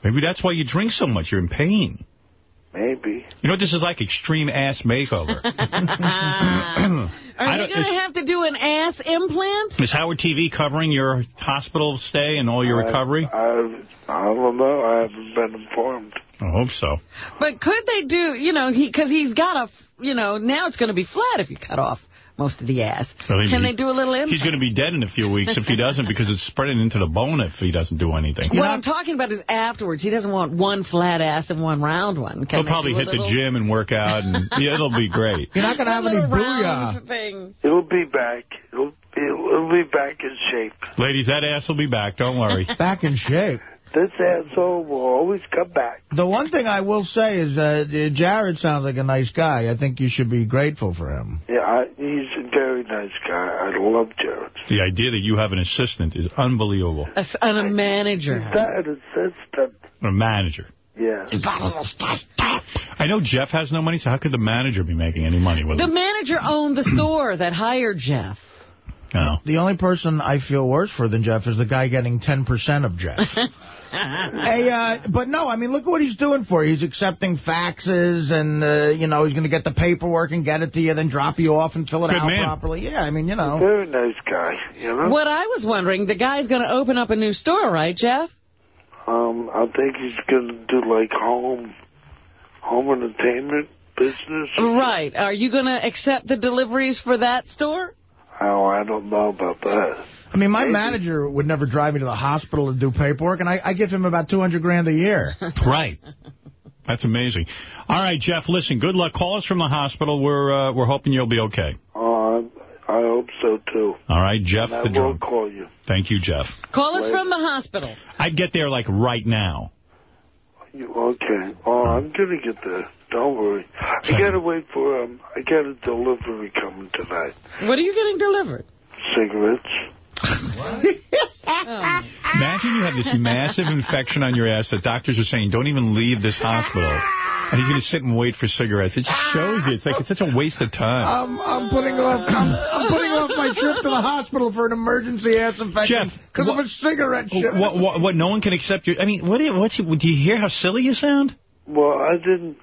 Maybe that's why you drink so much. You're in pain. Maybe. You know what this is like? Extreme ass makeover. [LAUGHS] Are you going to have to do an ass implant? Is Howard TV covering your hospital stay and all your I- recovery? I I don't know. I haven't been informed. I hope so. But could they do, you know, he because he's got a, you know, now it's going to be flat if you cut off most of the ass. So he- Can they do a little implant? He's going to be dead in a few weeks if he doesn't because it's spreading into the bone if he doesn't do anything. What I'm talking about is afterwards. He doesn't want one flat ass and one round one. Can He'll probably do a hit the gym and work out, and yeah, it'll be great. You're not going to have any little booyah. thing. It'll be back. It'll it'll, it'll be back in shape. Ladies, that ass will be back. Don't worry. Back in shape. This asshole will always come back. The one thing I will say is that uh, Jared sounds like a nice guy. I think you should be grateful for him. Yeah, I, he's a very nice guy. I love Jared. The idea that you have an assistant is unbelievable. A, s- and a manager. That assistant. A manager. Yeah. I know Jeff has no money, so how could the manager be making any money with The him? manager owned the store that hired Jeff. No. The only person I feel worse for than Jeff is the guy getting 10% of Jeff. [LAUGHS] hey, uh, but no, I mean, look what he's doing for you. He's accepting faxes and, uh, you know, he's going to get the paperwork and get it to you, then drop you off and fill it Good out man. properly. Yeah, I mean, you know. Very nice guy, you know? What I was wondering, the guy's going to open up a new store, right, Jeff? Um, I think he's going to do like home, home entertainment business. Right. Are you going to accept the deliveries for that store? Oh, I don't know about that. I mean, my manager would never drive me to the hospital to do paperwork, and I, I give him about 200 grand a year. [LAUGHS] Right. That's amazing. All right, Jeff, listen, good luck. Call us from the hospital. We're uh, we're hoping you'll be okay. Oh, I, I hope so too. All right, Jeff And I the will drunk. call you. Thank you, Jeff. Call us from the hospital. I'd get there, like, right now. You okay? Oh, I'm gonna get there. Don't worry. I gotta wait for um. I got a delivery coming tonight. What are you getting delivered? Cigarettes. Imagine you have this massive infection on your ass that doctors are saying, don't even leave this hospital. And he's going to sit and wait for cigarettes. It just shows you. It's like it's such a waste of time. I'm, I'm putting off I'm, I'm putting off my trip to the hospital for an emergency ass infection because of a cigarette oh, shipment. What, what, what, no one can accept you. I mean, what do you, what you, do you hear how silly you sound? Well, I didn't.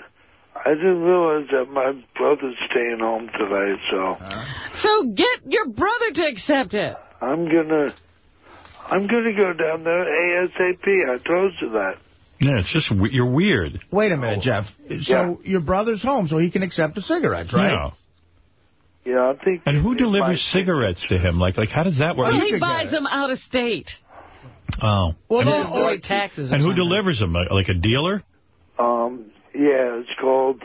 I didn't realize that my brother's staying home tonight, so So get your brother to accept it. I'm gonna. I'm gonna go down there ASAP. I told you that. Yeah, it's just, we- you're weird. Wait a minute, Jeff. So your brother's home, so he can accept the cigarettes, right? Yeah. Yeah, I think. And who delivers cigarettes to him? Like, like how does that work? Well, he buys them out of state. Oh. Well, and, then- Avoid taxes. or and who delivers them? Like like a dealer? Um. Yeah, it's called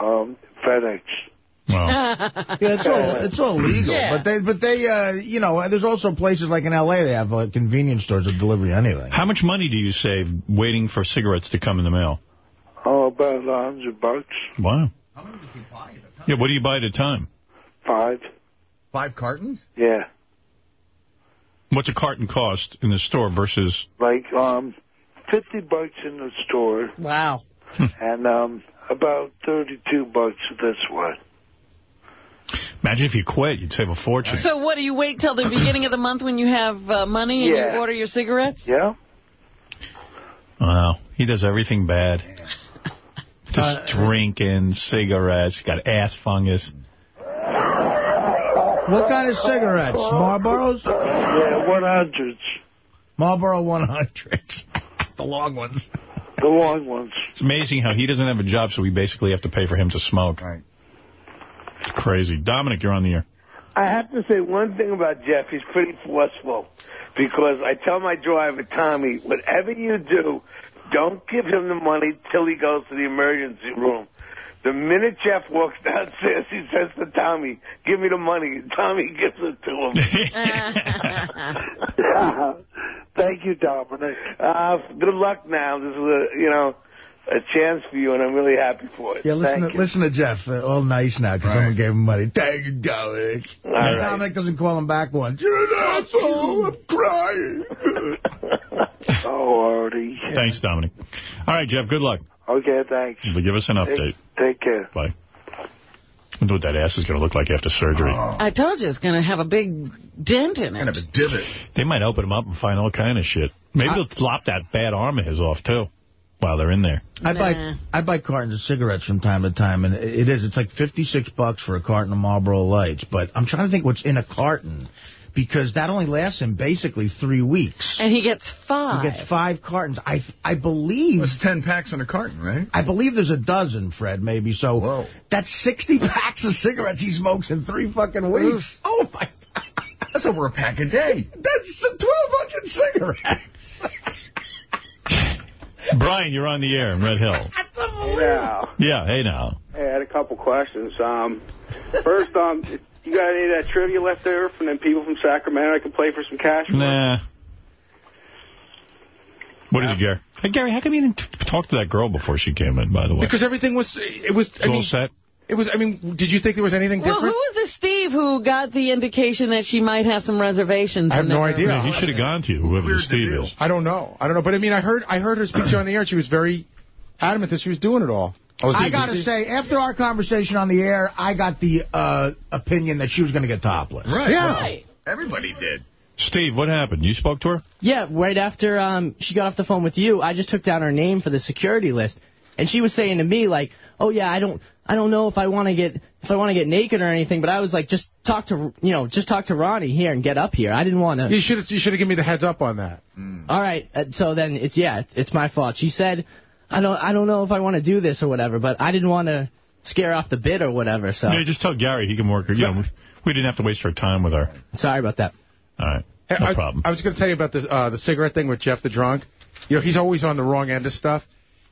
um FedEx. Well, [LAUGHS] Yeah, it's all it's all legal, Yeah. but they but they uh you know there's also places like in L.A. they have uh, convenience stores that deliver you anything. how much money do you save waiting for cigarettes to come in the mail? Oh, about a hundred bucks. Wow. Yeah, what do you buy at a time? Five. Five cartons? Yeah. What's a carton cost in the store versus... Like um, 50 bucks in the store. Wow. and um, about 32 bucks this one. Imagine if you quit. You'd save a fortune. So what, do you wait till the [CLEARS THROAT] beginning of the month when you have uh, money and Yeah. you order your cigarettes? Yeah. Wow. He does everything bad. [LAUGHS] Just Uh, drinking, cigarettes, got ass fungus. What kind of cigarettes? Marlboros? Yeah, 100s. Marlboro 100s. [LAUGHS] the long ones. The long ones. It's amazing how he doesn't have a job, so we basically have to pay for him to smoke. Right. It's crazy. Dominic, you're on the air. I have to say one thing about Jeff. He's pretty forceful because I tell my driver, Tommy, whatever you do, don't give him the money till he goes to the emergency room. The minute Jeff walks [LAUGHS] downstairs, he says to Tommy, give me the money. [LAUGHS] Tommy gives it to him. [LAUGHS] Thank you, Dominic. Uh, good luck now. This is a, you know, a chance for you, and I'm really happy for it. Yeah, listen Thank to, you. listen to Jeff. Uh, all nice now because someone gave him money. Thank you, Dominic. All And right. Dominic doesn't call him back once. You're an asshole. I'm crying. [LAUGHS] oh, Artie. Thanks, Dominic. All right, Jeff, good luck. Okay, thanks. Give us an update. Take care. Bye. I wonder what that ass is going to look like after surgery. I told you it's going to have a big dent in it. Kind of a divot. They might open him up and find all kind of shit. Maybe they'll lop that bad arm of his off, too, while they're in there. I buy I buy cartons of cigarettes from time to time, and it is. It's like 56 bucks for a carton of Marlboro Lights. But I'm trying to think what's in a carton, because that only lasts him basically three weeks. And he gets five. He gets five cartons. I I believe... It's 10 packs in a carton, right? I believe there's a dozen, Fred, maybe. So Whoa. that's 60 [LAUGHS] packs of cigarettes he smokes in three fucking weeks. Oh, my God. That's over a pack a day. That's 1,200 cigarettes. [LAUGHS] Brian, you're on the air in Red Hill. Yeah. Yeah, hey now. Hey, I had a couple questions. Um, first, um, you got any of that trivia left there from them people from Sacramento I can play for some cash? Nah. What is it, Gary? Hey, Gary, how come you didn't talk to that girl before she came in, by the way? Because everything was, it was, I all mean, set? It was, I mean, did you think there was anything different? Well, who was the Steve who got the indication that she might have some reservations? I have no there? idea. Yeah, he should have gone to you, whoever the Steve is. I don't know. I don't know. But I mean, I heard I heard her speak to on the air, and she was very adamant that she was doing it all. Oh, I got to say, after our conversation on the air, I got the uh, opinion that she was going to get topless. Right. Yeah. Right. Everybody did. Steve, what happened? You spoke to her? Yeah, right after um, she got off the phone with you, I just took down her name for the security list, and she was saying to me like, "Oh yeah, I don't, I don't know if I want to get, if I want to get naked or anything," but I was like, "Just talk to, you know, just talk to Ronnie here and get up here." I didn't want to. You should have you should have given me the heads up on that. All right, uh, so then it's yeah, it's, it's my fault. She said, "I don't, I don't know if I want to do this or whatever," but I didn't want to scare off the bid or whatever. So Yeah, just tell Gary he can work her. You know, we, we didn't have to waste our time with her. sorry about that. All right. No I, problem. I was going to tell you about the uh, the cigarette thing with Jeff the drunk. You know, he's always on the wrong end of stuff.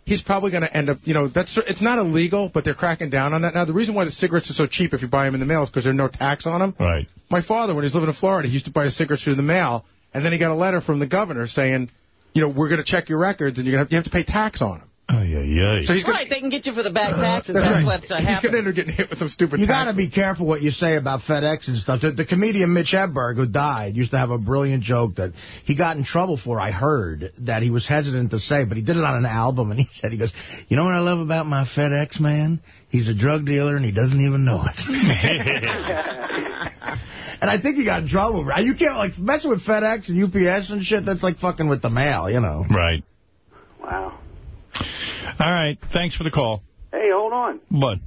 He's probably going to end up, you know, that's it's not illegal, but they're cracking down on that now. The reason why the cigarettes are so cheap if you buy them in the mail is because there's no tax on them. Right. My father, when he was living in Florida, he used to buy his cigarettes through the mail, and then he got a letter from the governor saying, you know, we're going to check your records, and you're gonna have, you have to pay tax on them. Oh, yeah, yeah. So he's gonna, Right, they can get you for the back taxes. That's That's, right. what's uh, he's going to happening. end up getting hit with some stupid You got to be careful what you say about FedEx and stuff. The, the comedian Mitch Hedberg, who died, used to have a brilliant joke that he got in trouble for, I heard, that he was hesitant to say, but he did it on an album, and he said, he goes, you know what I love about my FedEx man? He's a drug dealer, and he doesn't even know it. [LAUGHS] and I think he got in trouble. Right? You can't, like, mess with FedEx and UPS and shit, that's like fucking with the mail, you know. Right. Wow. All right. Thanks for the call. Hey, hold on. What?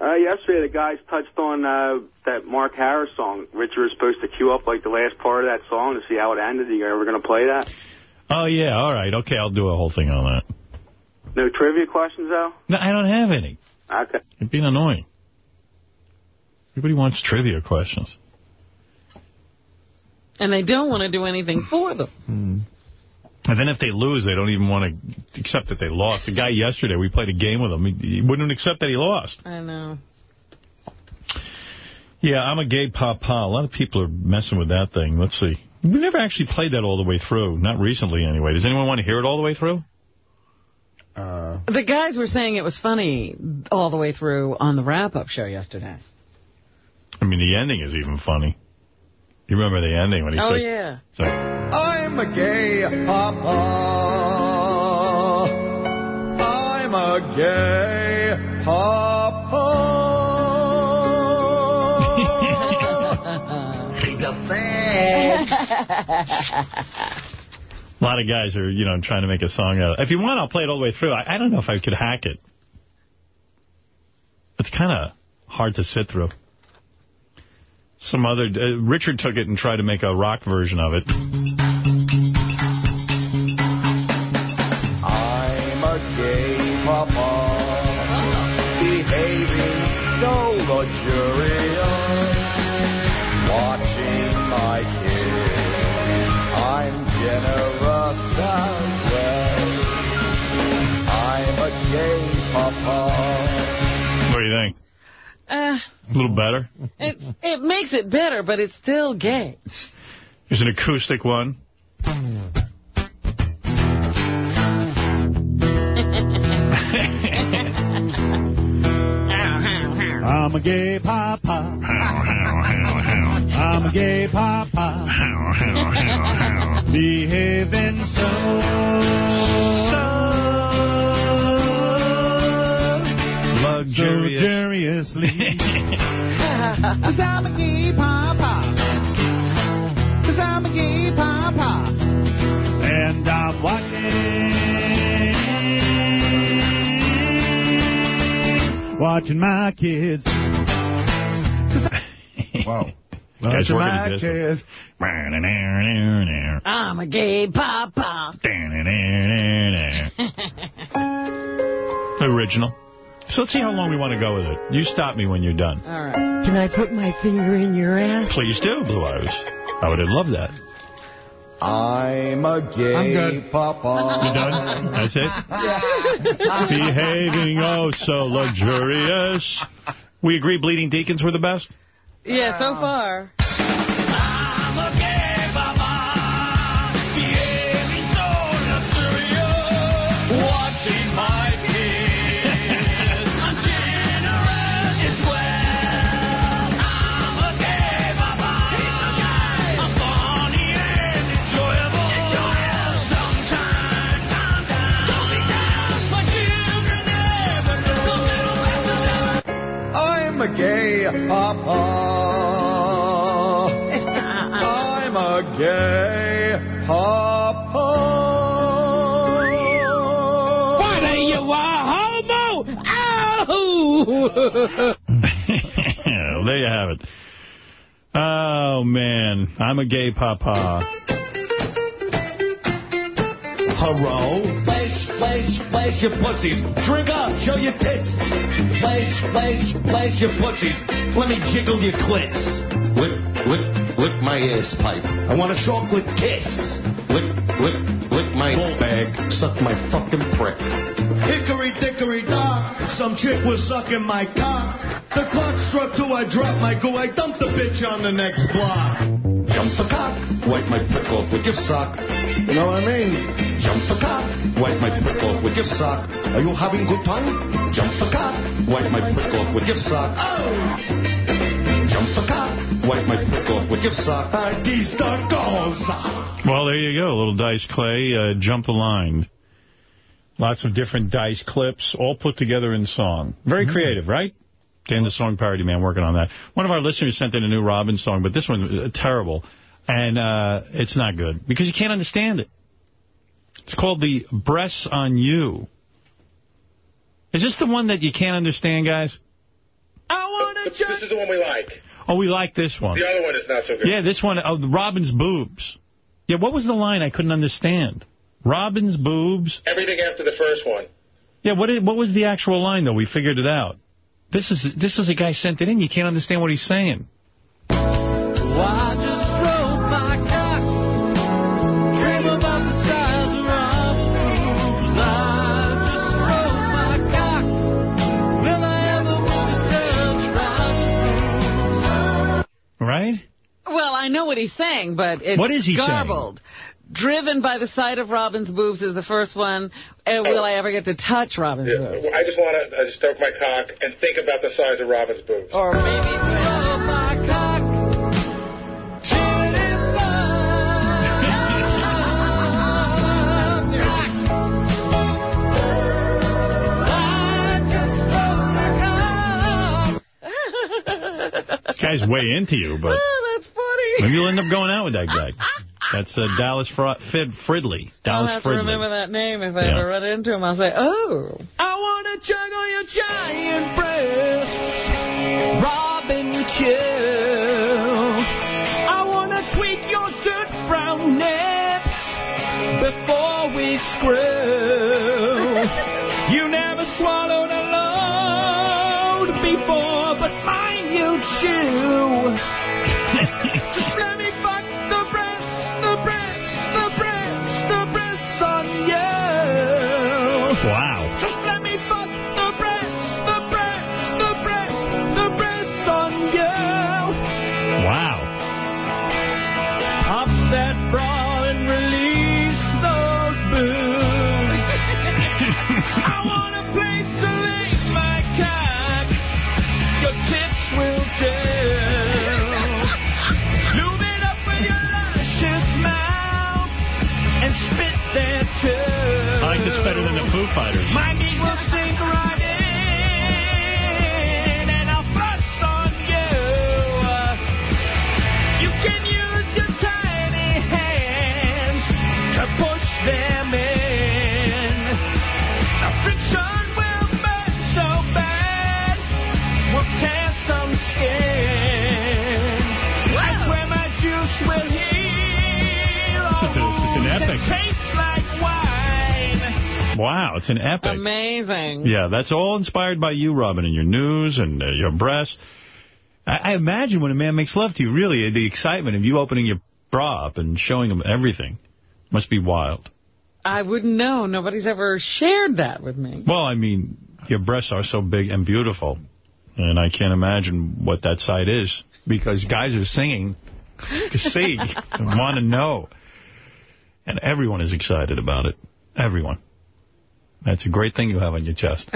Uh, yesterday, the guys touched on uh, that Mark Harris song. Richard was supposed to cue up like the last part of that song to see how it ended. Are you ever going to play that? Oh, yeah. All right. Okay, I'll do a whole thing on that. No trivia questions, though? No, I don't have any. Okay. You're being annoying. Everybody wants trivia questions. And they don't want to do anything for them. And then if they lose, they don't even want to accept that they lost. The guy yesterday, we played a game with him. He, he wouldn't accept that he lost. I know. Yeah, I'm a gay papa. A lot of people are messing with that thing. Let's see. We never actually played that all the way through. Not recently, anyway. Does anyone want to hear it all the way through? Uh. The guys were saying it was funny all the way through on the wrap-up show yesterday. I mean, the ending is even funny. You remember the ending when he Oh, said... yeah. It's like, I'm a gay papa. I'm a gay papa. [LAUGHS] He's a A lot of guys are, you know, trying to make a song out of it. If you want, I'll play it all the way through. I, I don't know if I could hack it. It's kind of hard to sit through. Some other... Uh, Richard took it and tried to make a rock version of it. I'm a gay papa, little better? it, it makes it better, but it's still gay. Here's an acoustic one. I'm a gay papa. I'm a gay papa. Behaving so. Luxuriously. [LAUGHS] Cause I'm a gay papa. Cause I'm a gay papa. And I'm watching. Watching my kids. [LAUGHS] Wow. [LAUGHS] Watching working my kids. I'm a gay papa. Original. So let's see how long we want to go with it. You stop me when you're done. All right. Can I put my finger in your ass? Please do, Blue Eyes. I would have loved that. I'm a gay I'm good. papa. You done? That's it? Behaving oh so luxurious. We agree Bleeding Deacons were the best? Yeah, so far. Papa. I'm a gay papa. What are you, a homo? Ow! well, [LAUGHS] there you have it. Oh, man. I'm a gay papa. Hello? Place, place your pussies. Drink up, show your tits. Place, place, place your pussies. Let me jiggle your clits. Lick, lick, lick my ass pipe. I want a chocolate kiss. Lick, lick, lick my ball bag. Suck my fucking prick. Hickory dickory dock. Some chick was sucking my cock. The clock struck two, I dropped my goo. I dumped the bitch on the next block. Jump the cock. Wipe my prick off with your sock. You know what I mean? Jump for cock. Wipe my prick off with your sock. Are you having good time? Jump for cock. Wipe my prick off with your sock. Oh! Jump for cock. Wipe my prick off with your sock. I geese the goals. Well, there you go. A little Dice Clay, uh, Jump the Line. Lots of different Dice clips, all put together in song. Very creative, right? Dan, the song parody man, working on that. One of our listeners sent in a new Robin song, but this one, uh, terrible. And uh, it's not good, because you can't understand it. It's called The Breasts on You. Is this the one that you can't understand, guys? I want to This is the one we like. Oh, we like this one. The other one is not so good. Yeah, this one, oh, Robin's boobs. Yeah, what was the line I couldn't understand? Robin's boobs. Everything after the first one. Yeah, what did, what was the actual line, though? We figured it out. This is this is a guy sent it in. You can't understand what he's saying. Right? Well, I know what he's saying, but it's What is he saying? garbled. Driven by the sight of Robin's boobs is the first one. And will I ever get to touch Robin's boobs? I just want to I just stroke my cock and think about the size of Robin's boobs. Or maybe... guy's way into you, but [LAUGHS] Oh, that's funny. maybe you'll end up going out with that guy. That's uh, Dallas Fr Fid Fridley. I'll Dallas have to remember that name if I Yeah. ever run into him. I'll say, oh. I want to juggle your giant breasts, Robin Kill. I want to tweak your dirt brown nips before we screw. You Wow, it's an epic. Amazing. Yeah, that's all inspired by you, Robin, and your news and uh, your breasts. I, I imagine when a man makes love to you, really, the excitement of you opening your bra up and showing him everything must be wild. I wouldn't know. Nobody's ever shared that with me. Well, I mean, your breasts are so big and beautiful, and I can't imagine what that sight is, because guys are singing to see and [LAUGHS] want to know. And everyone is excited about it. Everyone. That's a great thing you have on your chest.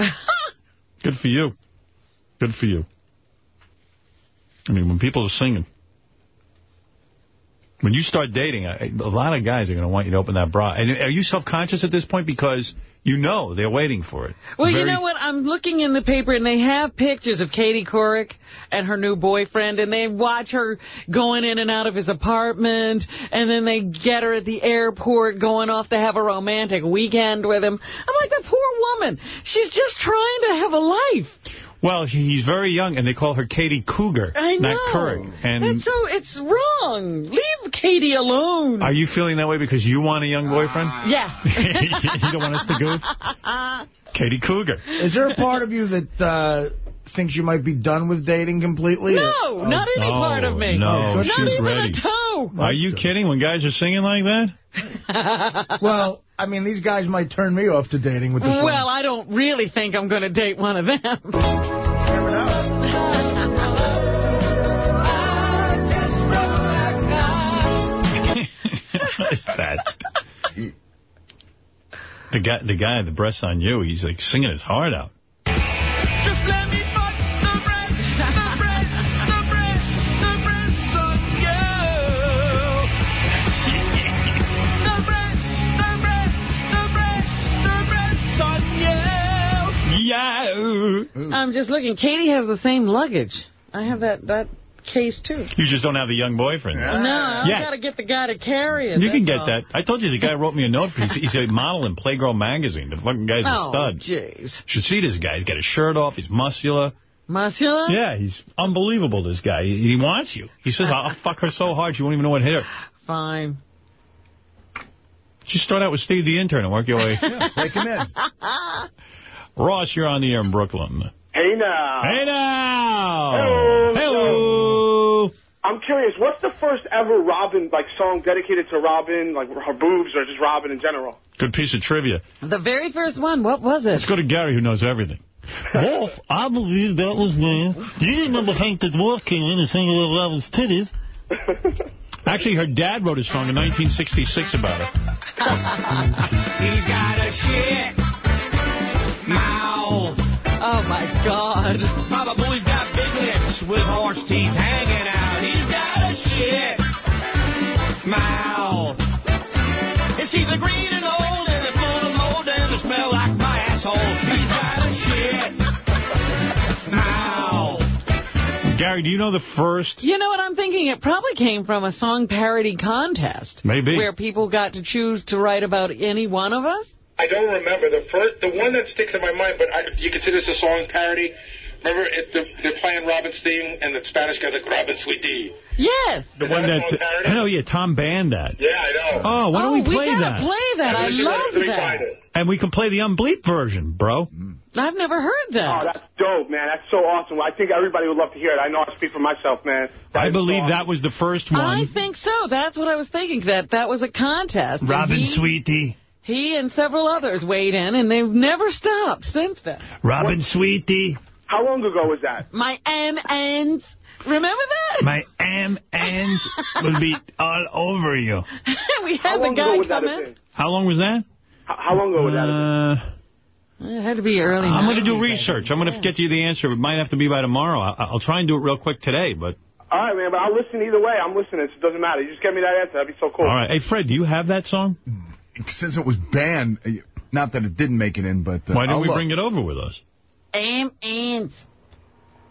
[LAUGHS] Good for you. Good for you. I mean, when people are singing, when you start dating, a lot of guys are going to want you to open that bra. And are you self-conscious at this point because you know they're waiting for it? Well, you know what? I'm looking in the paper, and they have pictures of Katie Couric and her new boyfriend, and they watch her going in and out of his apartment, and then they get her at the airport going off to have a romantic weekend with him. I'm like, the poor woman. She's just trying to have a life. Well, he's very young, and they call her Katie Cougar, I know. not Couric. And It's so it's wrong. Leave Katie alone. are you feeling that way because you want a young boyfriend? Yes. [LAUGHS] you don't want us to go? [LAUGHS] Katie Cougar. Is there a part of you that uh, thinks you might be done with dating completely? No, not any no, part of me. no, not she's even ready. a toe. Are you kidding when guys are singing like that? [LAUGHS] well, I mean, these guys might turn me off to dating with this one. Well, I don't really think I'm going to date one of them. Is that? The guy, the guy, the breasts on you, he's like singing his heart out. Just let me fuck the breasts, the breasts, the breasts, the breasts on you. The breasts, the breasts, the breasts, the breasts on you. Yeah. I'm just looking. Katie has the same luggage. I have that that case, too. You just don't have the young boyfriend. No, I've Yeah. got to get the guy to carry it. You can get all. that. I told you the guy [LAUGHS] wrote me a note. He's, he's a model in Playgirl magazine. The fucking guy's a Oh, stud. jeez. Should see this guy. He's got his shirt off. He's muscular. Muscular? Yeah, he's unbelievable, this guy. He, he wants you. He says, I'll fuck her so hard she won't even know what hit her. Fine. Just start out with Steve the intern and work your way. [LAUGHS] Break him in. [LAUGHS] Ross, you're on the air in Brooklyn. Hey now. Hey now. Hello. Hello. I'm curious, what's the first ever Robin like song dedicated to Robin, like her boobs or just Robin in general? Good piece of trivia. The very first one, what was it? Let's go to Gary, who knows everything. Wolf, I believe that was when. Do you remember Hank the Dwarf came in and sang about Robin's titties? [LAUGHS] Actually, her dad wrote a song in 1966 about it. [LAUGHS] He's got a shit mouth. Oh, my God. Papa Boy's got big lips with horse teeth hanging out. He's got a shit mouth. His teeth are green and old and they're full of mold and they smell like my asshole. He's got a shit mouth. Gary, do you know the first? You know what I'm thinking? It probably came from a song parody contest. Maybe. Where people got to choose to write about any one of us. I don't remember the first, the one that sticks in my mind. But I, you consider this a song parody. Remember, it, the, they're playing Robin's theme, and the Spanish guy's like Robin Sweetie. Yes. The one that, I know, yeah, Tom banned that. Yeah, I know. Oh, why don't we oh, play we gotta that? play that. I love that. And we can play the unbleep version, bro. Mm. I've never heard that. Oh, that's dope, man. That's so awesome. I think everybody would love to hear it. I know I speak for myself, man. I believe that was the first one. I think so. That's what I was thinking, that that was a contest. Robin he, Sweetie. He and several others weighed in, and they've never stopped since then. Robin Sweetie. How long ago was that? My M ends. Remember that? My M ends will be all over you. [LAUGHS] we How had the long guy would come in. How long was that? How, how long ago would that? Uh, It had to be early. I'm going to do research. I'm going to get you the answer. It might have to be by tomorrow. I- I'll try and do it real quick today, but... All right, man, but I'll listen either way. I'm listening. So it doesn't matter. You just get me that answer. That'd be so cool. All right. Hey, Fred, do you have that song? Since it was banned, uh, not that it didn't make it in, but... Uh, Why didn't I'll we look. bring it over with us? M ends.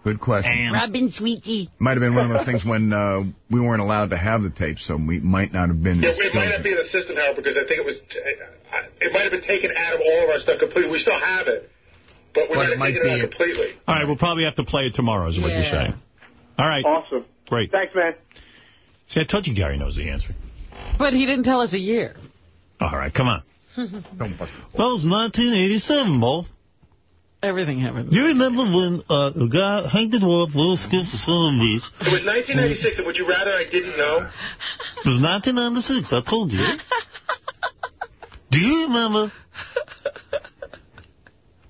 Good question. Robin Sweetie. Might have been one of those things when uh, we weren't allowed to have the tape, so we might not have been... Yeah, we might not be in the system, Howard, because I think it was, uh, it might have been taken out of all of our stuff completely. We still have it, but we're But not it might taking it out be- completely. All right, we'll probably have to play it tomorrow, is what you're Yeah. saying. All right. Awesome. Great. Thanks, man. See, I told you Gary knows the answer. But he didn't tell us a year. All right, come on. [LAUGHS] Well, it was 1987, Bo. Everything happened. You remember when uh, a guy, Hank the Dwarf, little skip for some these. It was 1996, and would you rather I didn't know? It was 1996, I told you. Do you remember?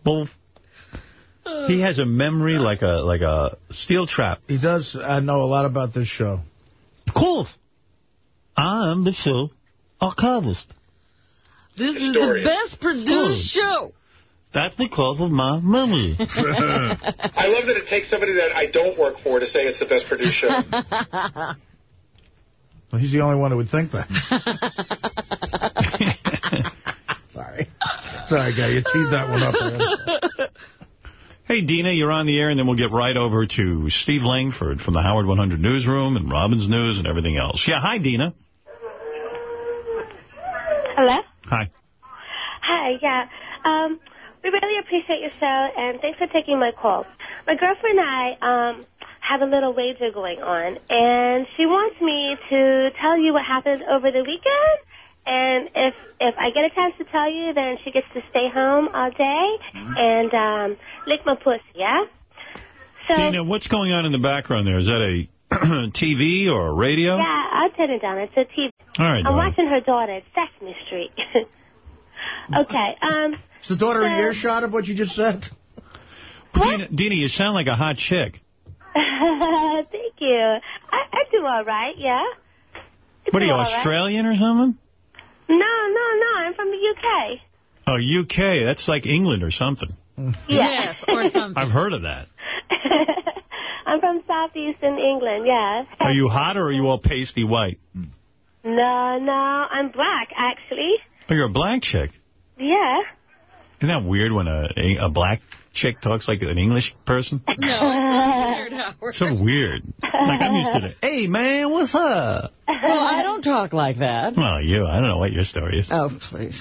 Well, he has a memory like a like a steel trap. He does uh, know a lot about this show. Of course. I'm the show archivist. This is the best produced show. That's because of my memory. [LAUGHS] I love that it takes somebody that I don't work for to say it's the best produced show. [LAUGHS] Well, he's the only one who would think that. [LAUGHS] Sorry. Sorry, guy. You teed that one up. Hey, Dina, you're on the air, and then we'll get right over to Steve Langford from the Howard 100 Newsroom and Robin's News and everything else. Yeah, hi, Dina. Hello? Hi. Hi, yeah. Um, we really appreciate your show, and thanks for taking my call. My girlfriend and I um, have a little wager going on, and she wants me to tell you what happened over the weekend. And if if I get a chance to tell you, then she gets to stay home all day and um, lick my pussy, yeah? So, Dina, what's going on in the background there? Is that a [CLEARS THROAT] TV or a radio? yeah, I'll turn it down. It's a TV. All right, I'm darling. watching her daughter at Sesame Street. [LAUGHS] okay, [LAUGHS] um... Is the daughter so- an earshot of what you just said? Dina, Dina, you sound like a hot chick. [LAUGHS] Thank you. I, I do all right, yeah. I What are you, all right. Australian or something? No, no, no. I'm from the UK. Oh, UK. That's like England or something. Yes, or [LAUGHS] something. I've heard of that. [LAUGHS] I'm from southeastern England, yeah. Are you hot or are you all pasty white? No, no. I'm black, actually. Oh, you're a black chick. Yeah. Isn't that weird when a, a black chick talks like an English person? [LAUGHS] No, it's weird, Howard. So weird. Like, I'm used to it. Hey, man, what's up? Well, I don't talk like that. Well, you, I don't know what your story is. Oh, please.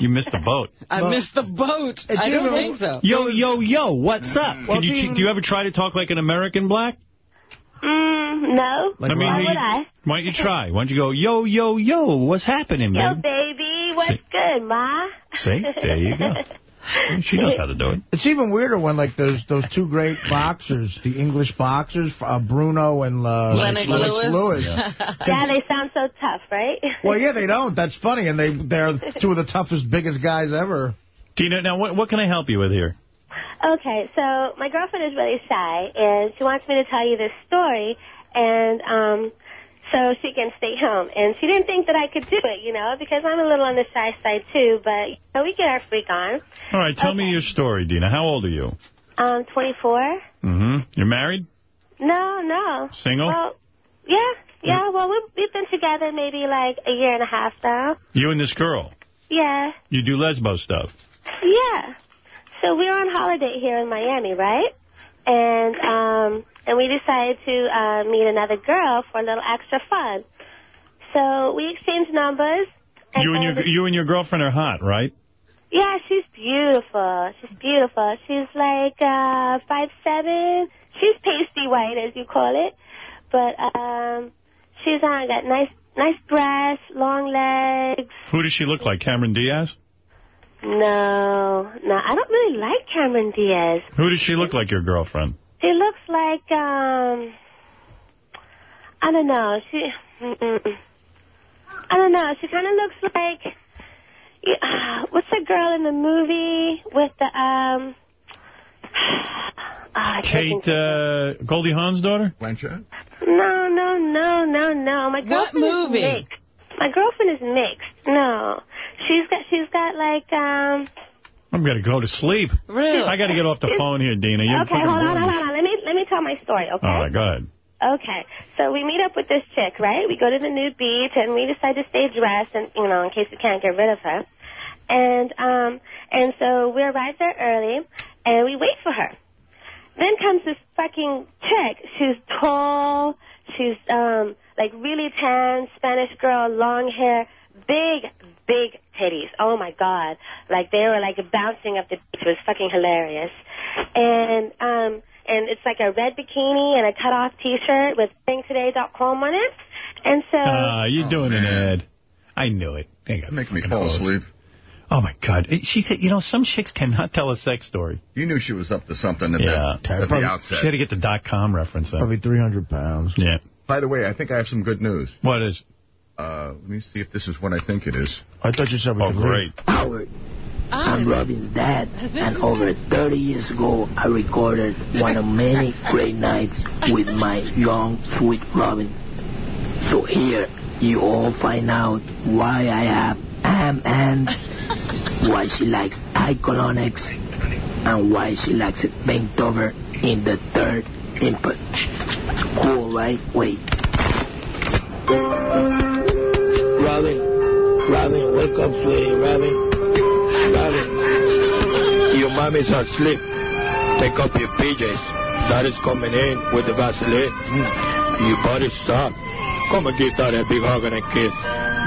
You missed the boat. I missed the boat. I don't even- think so. Yo, yo, yo, what's up? Well, Can you, it's even- do you ever try to talk like an American black? Mm, no. I mean, Why you- would I? Why don't you try? Why don't you go, yo, yo, yo, what's happening, man? Yo, baby? Baby, what's See? good, Ma? See? There you go. [LAUGHS] She knows how to do it. It's even weirder when, like, those those two great boxers, the English boxers, uh, Bruno and uh, Lennox Lewis. Lewis. [LAUGHS] yeah, they sound so tough, right? Well, yeah, they don't. That's funny, and they they're two of the toughest, biggest guys ever. Tina, now, what, what can I help you with here? Okay, so my girlfriend is really shy, and she wants me to tell you this story, and um, so she can stay home. And she didn't think that I could do it, you know, because I'm a little on the shy side too. But you know, we get our freak on. All right, tell me your story, Dina. How old are you? Um, 24. Mm-hmm. You're married? No, no. Single? Well, yeah, yeah. Well, we've, we've been together maybe like a year and a half now. You and this girl. Yeah, You do lesbo stuff. yeah. So we were on holiday here in Miami, right? And um, and we decided to uh, meet another girl for a little extra fun. So we exchanged numbers. You and your you and your girlfriend are hot, right? Yeah, she's beautiful. She's beautiful. She's like uh five seven. She's pasty white, as you call it, but um, she's uh, got nice nice breasts, long legs. Who does she look like? Cameron Diaz? No, no, I don't really like Cameron Diaz. Who does she look like? Your girlfriend? She looks like um, I don't know. She, mm-mm. I don't know. She kind of looks like. Yeah, [SIGHS] what's the girl in the movie with the um? [SIGHS] [SIGHS] ah, Kate uh, Goldie Hawn's daughter? Blanchett? No, no, no, no, no. My What girlfriend movie? is mixed. My girlfriend is mixed. No, she's got she's got like um. I'm going to go to sleep. Really? I got to get off the phone here, Dina. You're okay, hold on, ruining hold this. on, hold on. Let me let me tell my story. Okay. All right, go ahead. Okay, so we meet up with this chick, right? We go to the nude beach, and we decide to stay dressed, and you know, in case we can't get rid of her. And um, and so we arrive there early, and we wait for her. Then comes this fucking chick. She's tall. She's um like really tan, Spanish girl, long hair, big, big titties. Oh my god! Like they were like bouncing up the beach. It was fucking hilarious. And um and it's like a red bikini and a cut off T-shirt with thingtoday.com on it. And so Ah, you're doing an ad. I knew it. Make me fall asleep. Oh, my God. She said, you know, some chicks cannot tell a sex story. You knew she was up to something at, Yeah. the, at the outset. She had to get the dot-com reference in. Probably 300 pounds. Yeah. By the way, I think I have some good news. What is? Uh, let me see if this is what I think it is. I thought you said we Oh, could leave. great. Howard, I'm Robin's dad, and [LAUGHS] over 30 years ago, I recorded one of many great nights with my young, sweet Robin. So here, you all find out why I have ham hands, why she likes high colonics, and why she likes it bent over in the third input. Cool, right? Wait. Robin, Robin, wake up, sweetie, Robin. Robin, your mommy's asleep. Take off your PJs. Daddy's coming in with the Vaseline. Mm. Your body's soft. Come and give Daddy a big hug and a kiss.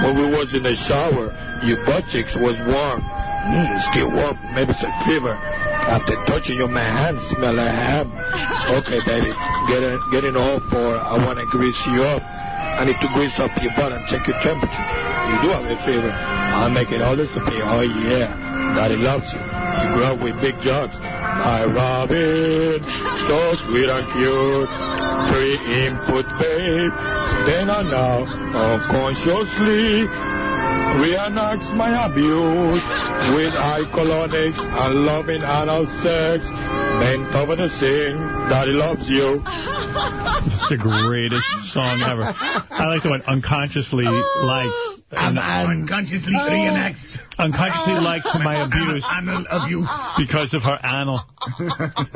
When we was in the shower, your butt cheeks was warm. Mm, still warm, maybe some fever. After touching you, my hands smell like ham. [LAUGHS] Okay, baby, get in, get in all four. I want to grease you up. I need to grease up your butt and check your temperature. You do have a fever. I'll make it all disappear. Oh, yeah. Daddy loves you. You grew up with big jugs. My Robin, so sweet and cute. Three input, babe. Then and now, unconsciously, reenacts my abuse with high colonics and loving anal sex. Bent over the sing, Daddy loves you. It's the greatest song ever. I like the one unconsciously likes. I'm unconsciously oh. reenacts. Unconsciously likes my abuse. Anal abuse. Because of her anal.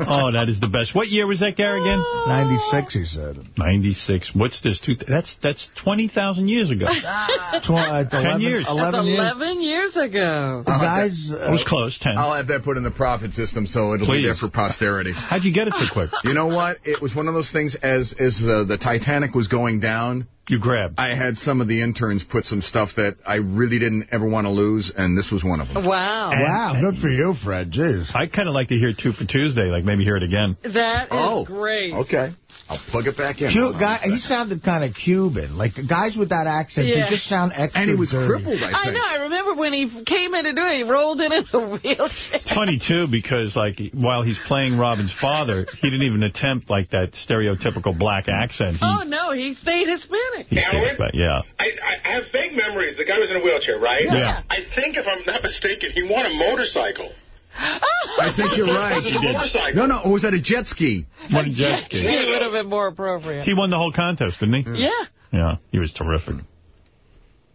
Oh, that is the best. What year was that, Gary, again? 96, he said. 96. What's this? Two, that's that's 20,000 years ago. Tw- uh, 10 11 years. 11 years. 11 years ago. The guys... It was close, 10. I'll have that put in the profit system so it'll be there for posterity. How'd you get it so quick? You know what? It was one of those things as as uh, the Titanic was going down. You grabbed. I had some of the interns put some stuff that I really didn't ever want to lose, and this was one of them. Wow. Wow, good for you, Fred. Jeez. I'd kind of like to hear two for Tuesday, like maybe hear it again. That is Oh, great. Okay. I'll plug it back in. Cute guy, he sounded kind of Cuban. Like, the guys with that accent, Yeah. they just sound extra And he was dirty. crippled, I I know. I remember when he came in to do it, he rolled in in a wheelchair. It's funny, too, because, like, while he's playing Robin's father, he didn't even attempt, like, that stereotypical black accent. He, Oh, no, he stayed Hispanic. he stayed, but, yeah. I, I I have vague memories. The guy was in a wheelchair, right? Yeah. I think, if I'm not mistaken, he won a motorcycle. [LAUGHS] I think you're right. Was it a motorcycle? No, no, or was that a jet ski? One jet ski. It would have been more appropriate. He won the whole contest, didn't he? yeah. Yeah, he was terrific.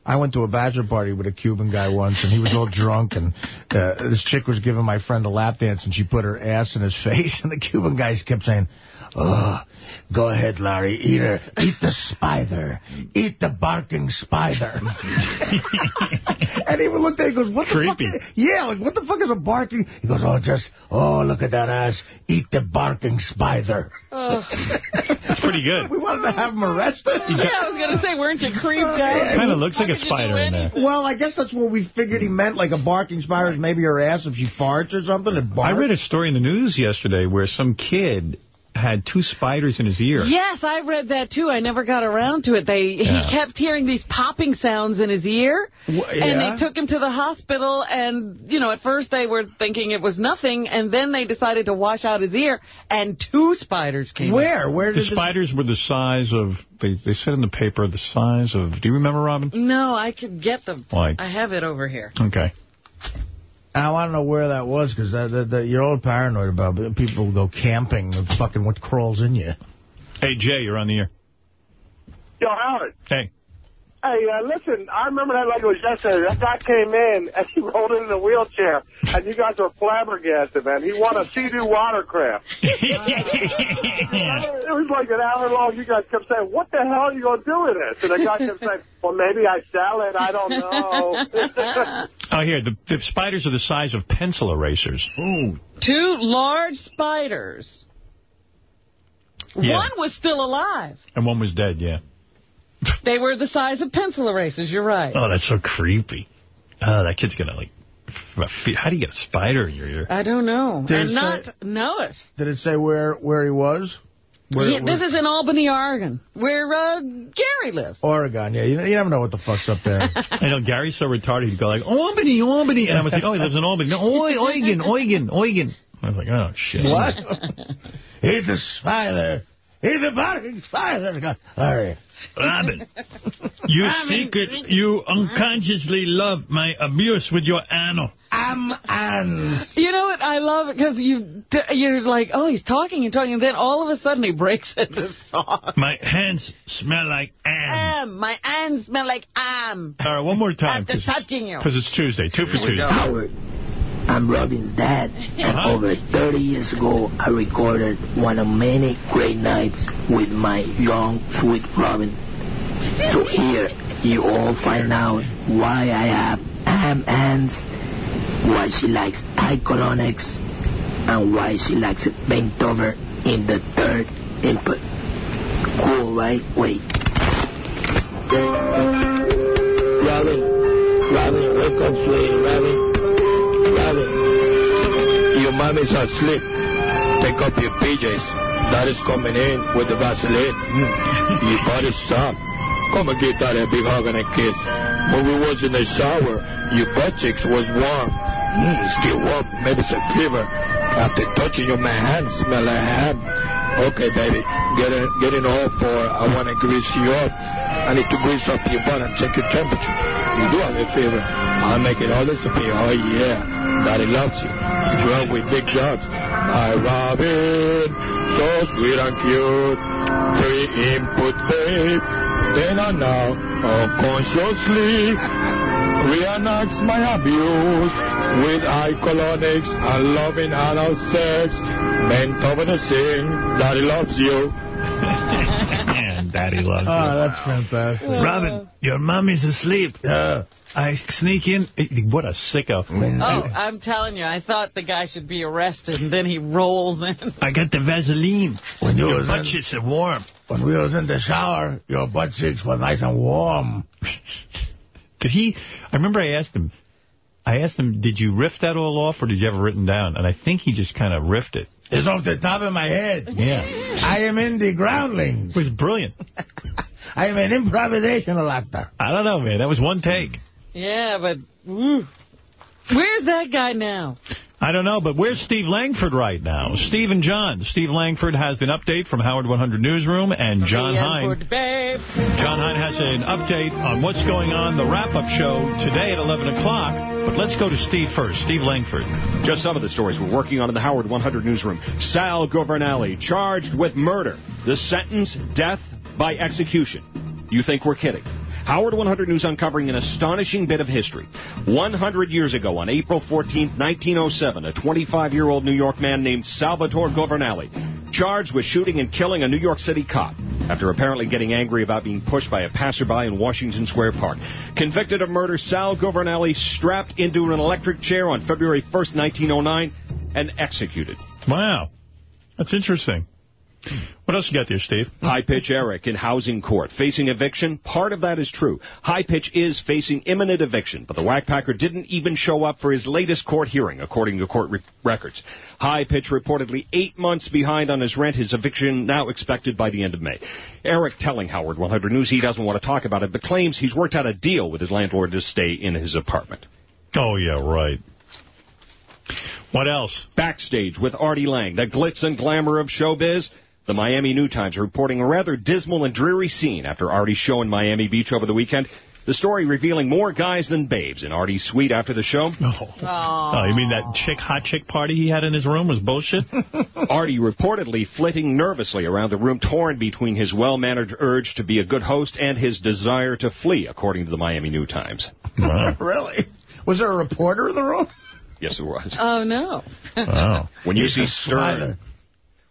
I went to a bachelor party with a Cuban guy once, and he was all drunk, and uh, this chick was giving my friend a lap dance, and she put her ass in his [LAUGHS] face, and the Cuban guys kept saying, oh, go ahead, Larry, eat her, eat the spider, eat the barking spider. [LAUGHS] and he looked at it, he goes, what the Creepy. fuck? Is, yeah, like, what the fuck is a barking? He goes, oh, just, oh, look at that ass, eat the barking spider. It's pretty good. We wanted to have him arrested. Yeah, I was going to say, weren't you creeped out? Kind of looks like a How could you do spider in there. Well, I guess that's what we figured he meant, like a barking spider is maybe her ass if she farts or something. It I read a story in the news yesterday where some kid had two spiders in his ear. Yes, I read that too. I never got around to it. They Yeah. he kept hearing these popping sounds in his ear, and yeah? they took him to the hospital. And you know, at first they were thinking it was nothing, and then they decided to wash out his ear, and two spiders came. out. Where? Where The did this... spiders were the size of, they, they said in the paper, the size of, do you remember, Robin? No, I could get them. Like- I have it over here. Okay. I want to know where that was, because that, that, that, you're all paranoid about it. people go camping and fucking what crawls in you. Hey, Jay, you're on the air. Yo, Howard. Hey. Hey, uh, listen, I remember that like it was yesterday. That guy came in and [LAUGHS] he rolled in in a wheelchair, and you guys were flabbergasted, man. He won a Sea-Doo watercraft. [LAUGHS] it was like an hour long. You guys kept saying, what the hell are you going to do with this? And the guy kept saying, well, maybe I sell it. I don't know. [LAUGHS] Oh, here, the, the spiders are the size of pencil erasers. Ooh. Two large spiders. Yeah. One was still alive. And one was dead, yeah. [LAUGHS] They were the size of pencil erasers. You're right. Oh, that's so creepy. Oh, that kid's going to, like, how do you get a spider in your ear? I don't know. Did and not say- know it. Did it say where where he was? Where, Yeah, this is in Albany, Oregon, where uh, Gary lives. Oregon, yeah. You, you never know what the fuck's up there. [LAUGHS] I know, Gary's so retarded, he'd go like, Albany, Albany. And I was like, oh, he lives in Albany. No, Oi, Oregon, Oregon, Oregon. I was like, oh, shit. What? [LAUGHS] He's a spider. He's a barking spider. All right. Robin, [LAUGHS] you secret, you unconsciously love my abuse with your anal. I'm ans. You know what? I love it because you, you're like, oh, he's talking and talking, and then all of a sudden he breaks [LAUGHS] into song. My hands smell like am. Am. My hands smell like am. All right, one more time. After touching you. Because it's Tuesday. Two for Tuesday. I'm Robin's dad, and Uh-huh. over 30 years ago, I recorded one of many great nights with my young, sweet Robin. So here, you all find out why I have am hands, why she likes high colonics, and why she likes it bent over in the third input. Cool, right? Wait. Robin, Robin, wake up, sweetie, Robin. Your mommy's asleep. Take up your PJs. Daddy's coming in with the Vaseline. Mm. Your body's soft. Come and get that big hug and a kiss. When we was in the shower, your butt cheeks was warm. Mm, still warm, maybe some fever. After touching you, my hands smell like ham. Okay, baby, get in, get in all four. I want to grease you up. I need to grease up your butt and check your temperature. You do have a fever. I'll make it all disappear. Oh, yeah. Daddy loves you. Drunk with big jugs. My Robin, so sweet and cute. Three input, babe. Then and now, unconsciously, oh, reenacts my abuse with high colonics and loving anal sex. Bent over the sink. Daddy loves you. And Daddy loves you. Oh, that's fantastic. Robin, your mommy's asleep. Yeah. I sneak in. Eh, what a sicko. Oh, I'm oh, telling you, I thought the guy should be arrested, and then he rolls in. I got the Vaseline. When you your was butt in- cheeks are warm. When we was in the shower, your butt cheeks were nice and warm. [LAUGHS] Did he, I remember I asked him, I asked him, did you riff that all off or did you have it written down? And I think he just kind of riffed it. It's off the top of my head. Yeah. I am in the groundlings. It was brilliant. [LAUGHS] I am an improvisational actor. I don't know, man. That was one take. Yeah, but woo. where's that guy now? I don't know, but where's Steve Langford right now? Steve and John. Steve Langford has an update from Howard 100 Newsroom, and John The Hein. N-word babe. John Hein has an update on what's going on, the wrap-up show today at 11 o'clock. But let's go to Steve first. Steve Langford. Just some of the stories we're working on in the Howard 100 newsroom. Sal Governale charged with murder. The sentence, death by execution. You think we're kidding? Howard 100 News uncovering an astonishing bit of history. 100 years ago, on April 14, 1907, a 25-year-old New York man named Salvatore Governale, charged with shooting and killing a New York City cop after apparently getting angry about being pushed by a passerby in Washington Square Park. Convicted of murder, Sal Governale strapped into an electric chair on February 1, 1909, and executed. Wow. That's interesting. What else you got there, Steve? High Pitch Eric in housing court facing eviction. Part of that is true. High Pitch is facing imminent eviction, but the Whackpacker didn't even show up for his latest court hearing, according to court re- records. High Pitch reportedly eight months behind on his rent. His eviction now expected by the end of May. Eric telling Howard 100 News he doesn't want to talk about it, but claims he's worked out a deal with his landlord to stay in his apartment. Oh, yeah, right. What else? Backstage with Artie Lange, the glitz and glamour of showbiz. The Miami New Times reporting a rather dismal and dreary scene after Artie's show in Miami Beach over the weekend. The story revealing more guys than babes in Artie's suite after the show. Oh, oh you mean that chick, hot chick party he had in his room was bullshit? [LAUGHS] Artie reportedly flitting nervously around the room, torn between his well-mannered urge to be a good host and his desire to flee, according to the Miami New Times. [LAUGHS] really? Was there a reporter in the room? Yes, there was. Oh, no. Oh when you He's see a Stern, slider.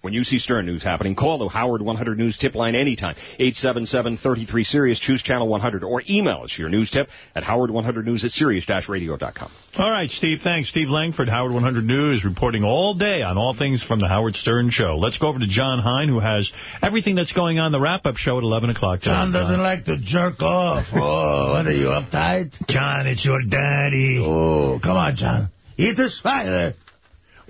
When you see Stern News happening, call the Howard 100 News tip line anytime. 877-33-SIRIUS, choose channel 100, or email us your news tip at howard100news at sirius-radio.com. All right, Steve, thanks. Steve Langford, Howard 100 News, reporting all day on all things from the Howard Stern Show. Let's go over to John Hein, who has everything that's going on the wrap-up show at 11 o'clock today. John doesn't like to jerk off. [LAUGHS] Oh, what are you, uptight? John, it's your daddy. Oh, come on, John. Eat the spider.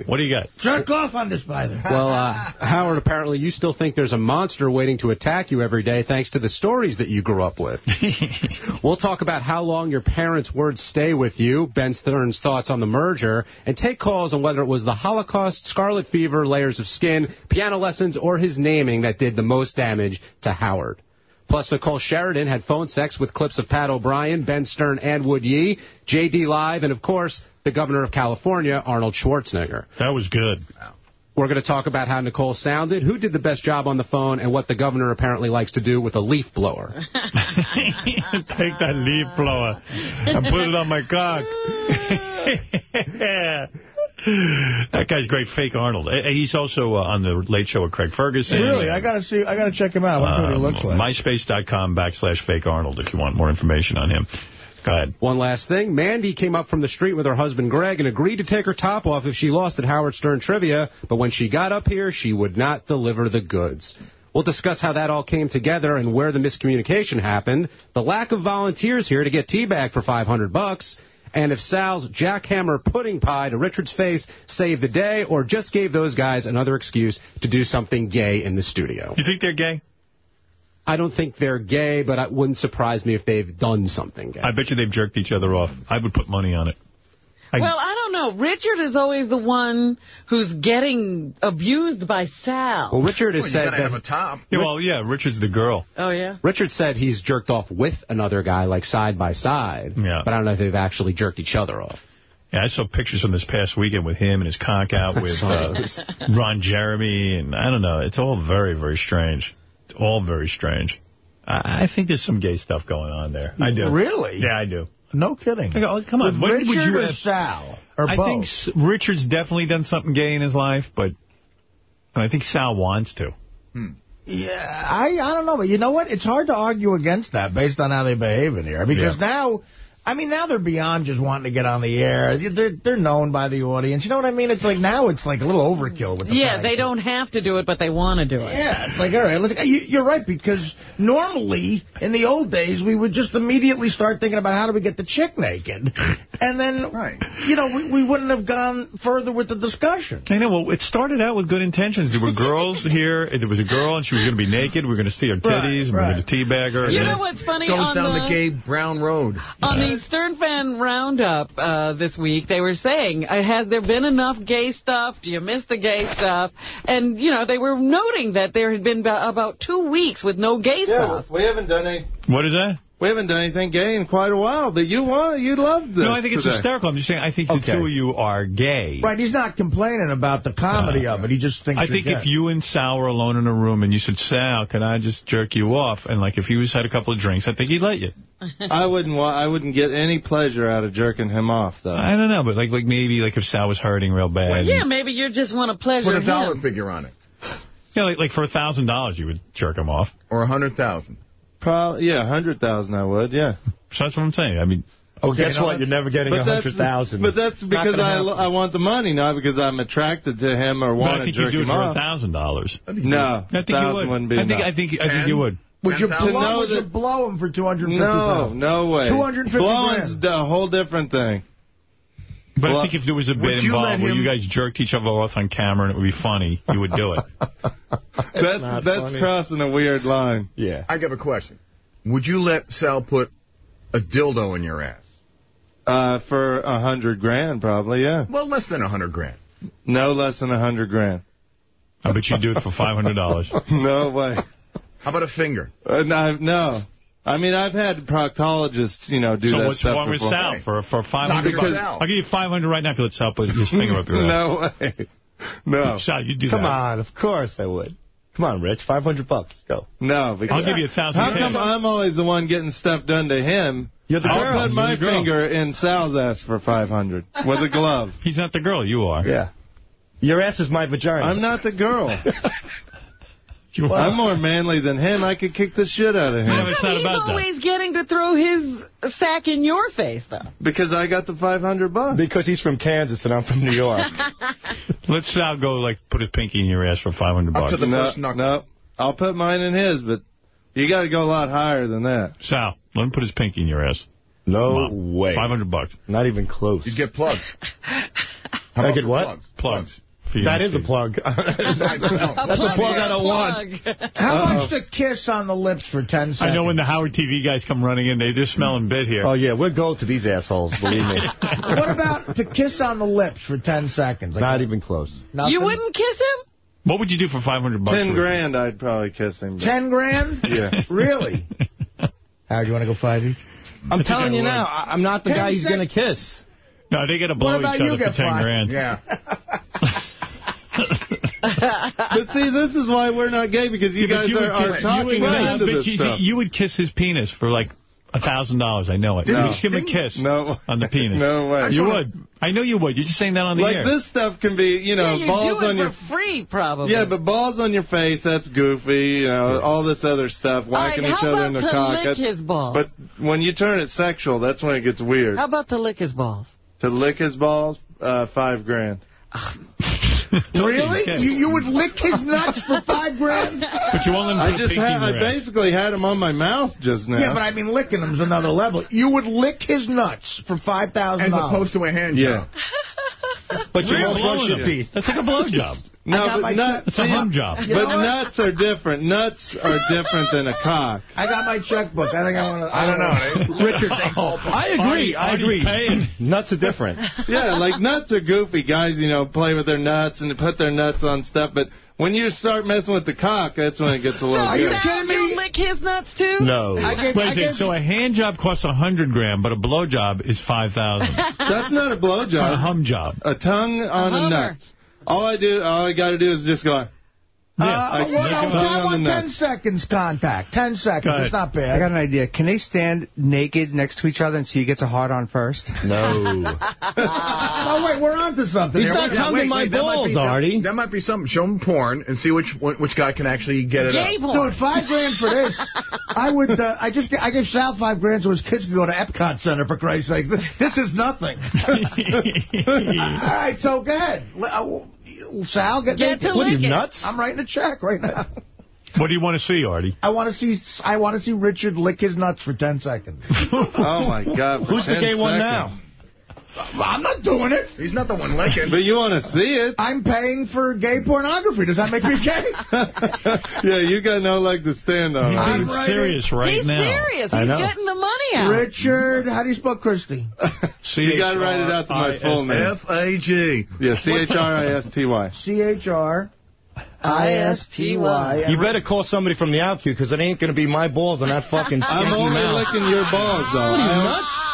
What do you got? Jerk off on this, by the spider. Well, uh, Howard, apparently you still think there's a monster waiting to attack you every day thanks to the stories that you grew up with. [LAUGHS] we'll talk about how long your parents' words stay with you, Ben Stern's thoughts on the merger, and take calls on whether it was the Holocaust, scarlet fever, layers of skin, piano lessons, or his naming that did the most damage to Howard. Plus, Nicole Sheridan had phone sex with clips of Pat O'Brien, Ben Stern, and Wood Yee, JD Live, and of course, the governor of California, Arnold Schwarzenegger. That was good. We're going to talk about how Nicole sounded, who did the best job on the phone, and what the governor apparently likes to do with a leaf blower. [LAUGHS] Take that leaf blower and put it on my cock. [LAUGHS] that guy's great, fake Arnold. Eh, eh, He's also uh, on the Late Show with Craig Ferguson. Really? I gotta see. I gotta check him out. I want to see what he looks like. MySpace.com backslash fake Arnold if you want more information on him. Go ahead. One last thing. Mandy came up from the street with her husband Greg and agreed to take her top off if she lost at Howard Stern Trivia, but when she got up here, she would not deliver the goods. We'll discuss how that all came together and where the miscommunication happened, the lack of volunteers here to get teabag for 500 bucks, and if Sal's jackhammer pudding pie to Richard's face saved the day or just gave those guys another excuse to do something gay in the studio. You think they're gay? I don't think they're gay, but it wouldn't surprise me if they've done something gay. I bet you they've jerked each other off. I would put money on it. I- Well, I don't know. Richard is always the one who's getting abused by Sal. Well, Richard has said that top. Yeah, well, yeah, Richard's the girl. Oh, yeah? Richard said he's jerked off with another guy, like side by side. Yeah. But I don't know if they've actually jerked each other off. Yeah, I saw pictures from this past weekend with him and his cock out with uh, Ron Jeremy, and I don't know. It's all very, very strange. It's all very strange. I, I think there's some gay stuff going on there. I do. Really? Yeah, I do. No kidding. I go, oh, come on. With what Richard would you or have- Sal? Or I both? think Richard's definitely done something gay in his life, but I think Sal wants to. Hmm. Yeah, I I don't know, but you know what? It's hard to argue against that based on how they behave in here. Because Yeah. now, I mean, now they're beyond just wanting to get on the air. They're they're known by the audience. You know what I mean? It's like now it's like a little overkill with the Yeah, they don't have to do it, but they want to do it. Yeah, it's like, all right, let's, you, you're right, because normally, in the old days, we would just immediately start thinking about how do we get the chick naked. And then, you know, we, we wouldn't have gone further with the discussion. I know. Well, it started out with good intentions. There were girls here. There was a girl, and she was going to be naked. We were going to see her titties, and we were going to teabag her. You know what's funny? Goes on down the, the gay Brown Road. On the Stern Fan Roundup uh, this week, they were saying, uh, has there been enough gay stuff? Do you miss the gay stuff? And, you know, they were noting that there had been about two weeks with no gay stuff. Yeah, we haven't done any. What is that? We haven't done anything gay in quite a while, but you want you love this. No, I think it's today. hysterical. I'm just saying, I think the Okay. two of you are gay. Right, he's not complaining about the comedy uh, of it. He just thinks I think gay. if you and Sal were alone in a room and you said, Sal, can I just jerk you off? And, like, if he was had a couple of drinks, I think he'd let you. [LAUGHS] I wouldn't wa- I wouldn't get any pleasure out of jerking him off, though. I don't know, but, like, like maybe, like, if Sal was hurting real bad. Yeah, maybe you just want to pleasure Put a dollar him. figure on it. Yeah, like, like for a $1,000, you would jerk him off. Or a hundred thousand. Probably, yeah, hundred thousand I would, yeah. So [LAUGHS] that's what I'm saying. I mean, Oh, guess You know, what? You're never getting a that's- hundred thousand. But that's because I, I want the money, not because I'm attracted to him or But want I think you jerk do it for a thousand dollars. No, I think you thousand would. wouldn't be I think enough. I think I think you would. Would you blow, would you blow him for 250000 No, no way. 250 Blowing's grand. d- a whole different thing. But Well, I think if there was a bit you let involved where you guys jerked each other off on camera and it would be funny, you would do it. [LAUGHS] That's that's funny. crossing a weird line. Yeah. I have a question. Would you let Sal put a dildo in your ass? Uh, for a hundred grand, probably, yeah. Well, less than a hundred grand. No less than a hundred grand. I bet you'd do it for $500. [LAUGHS] No way. How about a finger? Uh, no, no. I mean, I've had proctologists, you know, do so that what's stuff wrong with. Sal for for five Talking hundred about bucks? I'll give you five hundred right now if you let Sal put his [LAUGHS] finger up your ass. No way. No. Sal, you do Come that. Come on, of course I would. Come on, Rich. 500 bucks. Go. No. Because I'll give you a thousand. How come I'm always the one getting stuff done to him? You're the I'll girl. put my You're the finger in Sal's ass for 500 with a glove. [LAUGHS] He's not the girl. You are. Yeah. Your ass is my vagina. I'm not the girl. [LAUGHS] You are. I'm more manly than him. I could kick the shit out of him. Yeah, but it's not He's about that. always getting to throw his sack in your face, though. Because I got the 500 bucks. Because he's from Kansas and I'm from New York. [LAUGHS] Let Sal uh, go like put his pinky in your ass for five hundred Up bucks. to the no, first knuckle. no. I'll put mine in his, but you got to go a lot higher than that. Sal, let him put his pinky in your ass. No Come way. Five hundred bucks. Not even close. You'd get plugs. How I about get what? Plugs. Plugs. For your That is a plug. [LAUGHS] [LAUGHS] That's a plug uh-huh. I don't want. How much to [LAUGHS] kiss on the lips for 10 seconds? I know when the Howard TV guys come running in, they just smelling bit here. Oh, yeah, we'll go to these assholes, believe me. What about to kiss on the lips for 10 seconds? Like, Not even close. nothing? You wouldn't kiss him? What would you do for 500 bucks? 10 grand, I'd probably kiss him. 10 grand? Yeah. Really? Howard, you want to go five each? I'm think telling you now, I- I'm not the guy he's going to kiss. No, they got to blow each other for 10 five? grand. Yeah. [LAUGHS] But see, this is why we're not gay, because you Yeah, guys you are, are kiss- talking would- him no, into this you, stuff. you would kiss his penis for like a thousand dollars. I know it. No. You just give him a kiss No. on the penis. No way. You would. I know you would. You're just saying that on the Like air. this stuff can be, you know, yeah, you balls do it on for your free, probably. Yeah, but balls on your face, that's goofy, you know, all this other stuff, whacking how each other in the to cock. lick that's- his balls? But when you turn it sexual, that's when it gets weird. How about to lick his balls? To lick his balls, uh, five grand. [LAUGHS] [LAUGHS] Really? You, you would lick his nuts for five grand? But you won't let him I just pinky had, I basically had him on my mouth just now. Yeah, but I mean, licking them's another level. You would lick his nuts for $5,000. As opposed to a hand Yeah. job. But you You're won't brush blowing your teeth. That's like a blowjob. No, I got but nuts, It's a hum job. You but what? nuts are different. Nuts are different than a cock. I got my checkbook. I think I want to... I don't know. Eh? Richard, oh, I agree. I agree. Nuts are different. [LAUGHS] Yeah, like nuts are goofy. Guys, you know, play with their nuts and put their nuts on stuff. But when you start messing with the cock, that's when it gets a little Are you kidding me? You lick his nuts, too? No. I get, Wait I a second, get, so a hand job costs a hundred grand, but a blow job is five thousand. That's not a blow job. a hum job. A tongue on a, hummer. nuts. All I do, all I got to do is just go. Uh, I- well, I no, on want 10 seconds contact. 10 seconds. It's not bad. I got an idea. Can they stand naked next to each other and see who gets a hard on first? No. [LAUGHS] oh, wait, we're on to something. He's here. not Wait, tonguing wait, my that might balls, be- that- Artie. That might be something. Show him porn and see which which guy can actually get it Gay up. porn. Dude, five grand for this. I would, uh, I just, I give Sal five grand so his kids can go to Epcot Center, for Christ's sake. This, this is nothing. [LAUGHS] All right, so go ahead. L- Sal, get, Get naked. to What are you, it. nuts? I'm writing a check right now. [LAUGHS] What do you want to see, Artie? I want to see, I want to see Richard lick his nuts for 10 seconds. [LAUGHS] Oh my God! Who's the 10 gay one now? I'm not doing it. He's not the one licking. But you want to see it? I'm paying for gay pornography. Does that make me gay? [LAUGHS] yeah, you got no leg to stand on. He's I'm right serious right He's now. serious. I He's know. getting the money out. Richard, how do you spell Christy? So [LAUGHS] you got to write it out to my full name. F A G. Yeah, C H R I S T Y. C-H-R. I-S-T-Y. You better call somebody from the OutQ because it ain't going to be my balls on that fucking stinky I'm only mouth. licking your balls, though. What are you, nuts?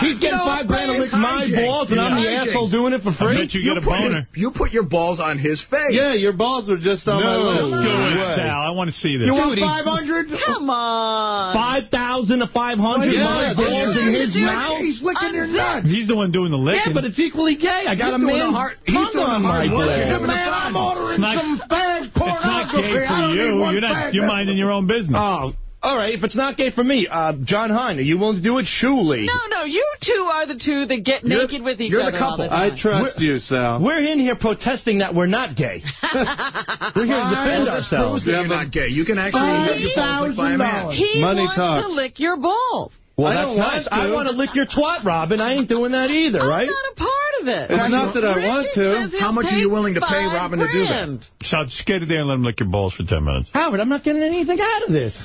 He's getting No, five grand to lick my hijinks. balls, and I'm the Hijinks. asshole doing it for I free? bet you get a put his- boner. you put your balls on his face. Yeah, your balls were just on my No, do it. Sal. I want to see this. You want Dude, he's- 500? Come on. 5,000 to 500 Yeah, my balls what in he's his doing. mouth? He's licking your nuts. He's the one doing the licking. Yeah, but it's equally gay. I got all right, if it's not gay for me, uh, John Hein, are you willing to do it? Shuli. No, no, you two are the two that get you're naked with each you're other. You're the couple. The I trust we're, you, Sal. We're in here protesting that we're not gay. [LAUGHS] we're here to defend ourselves. You're not gay. You can actually get your by a man. He Money wants talks. to lick your balls. Well, I that's nice. Want I want to lick your twat, Robin. I ain't doing that either, I'm not a part of it. It's not that I want to. How much are you willing to pay Robin grand. to do that? So just get it there and let him lick your balls for 10 minutes. Howard, I'm not getting anything out of this.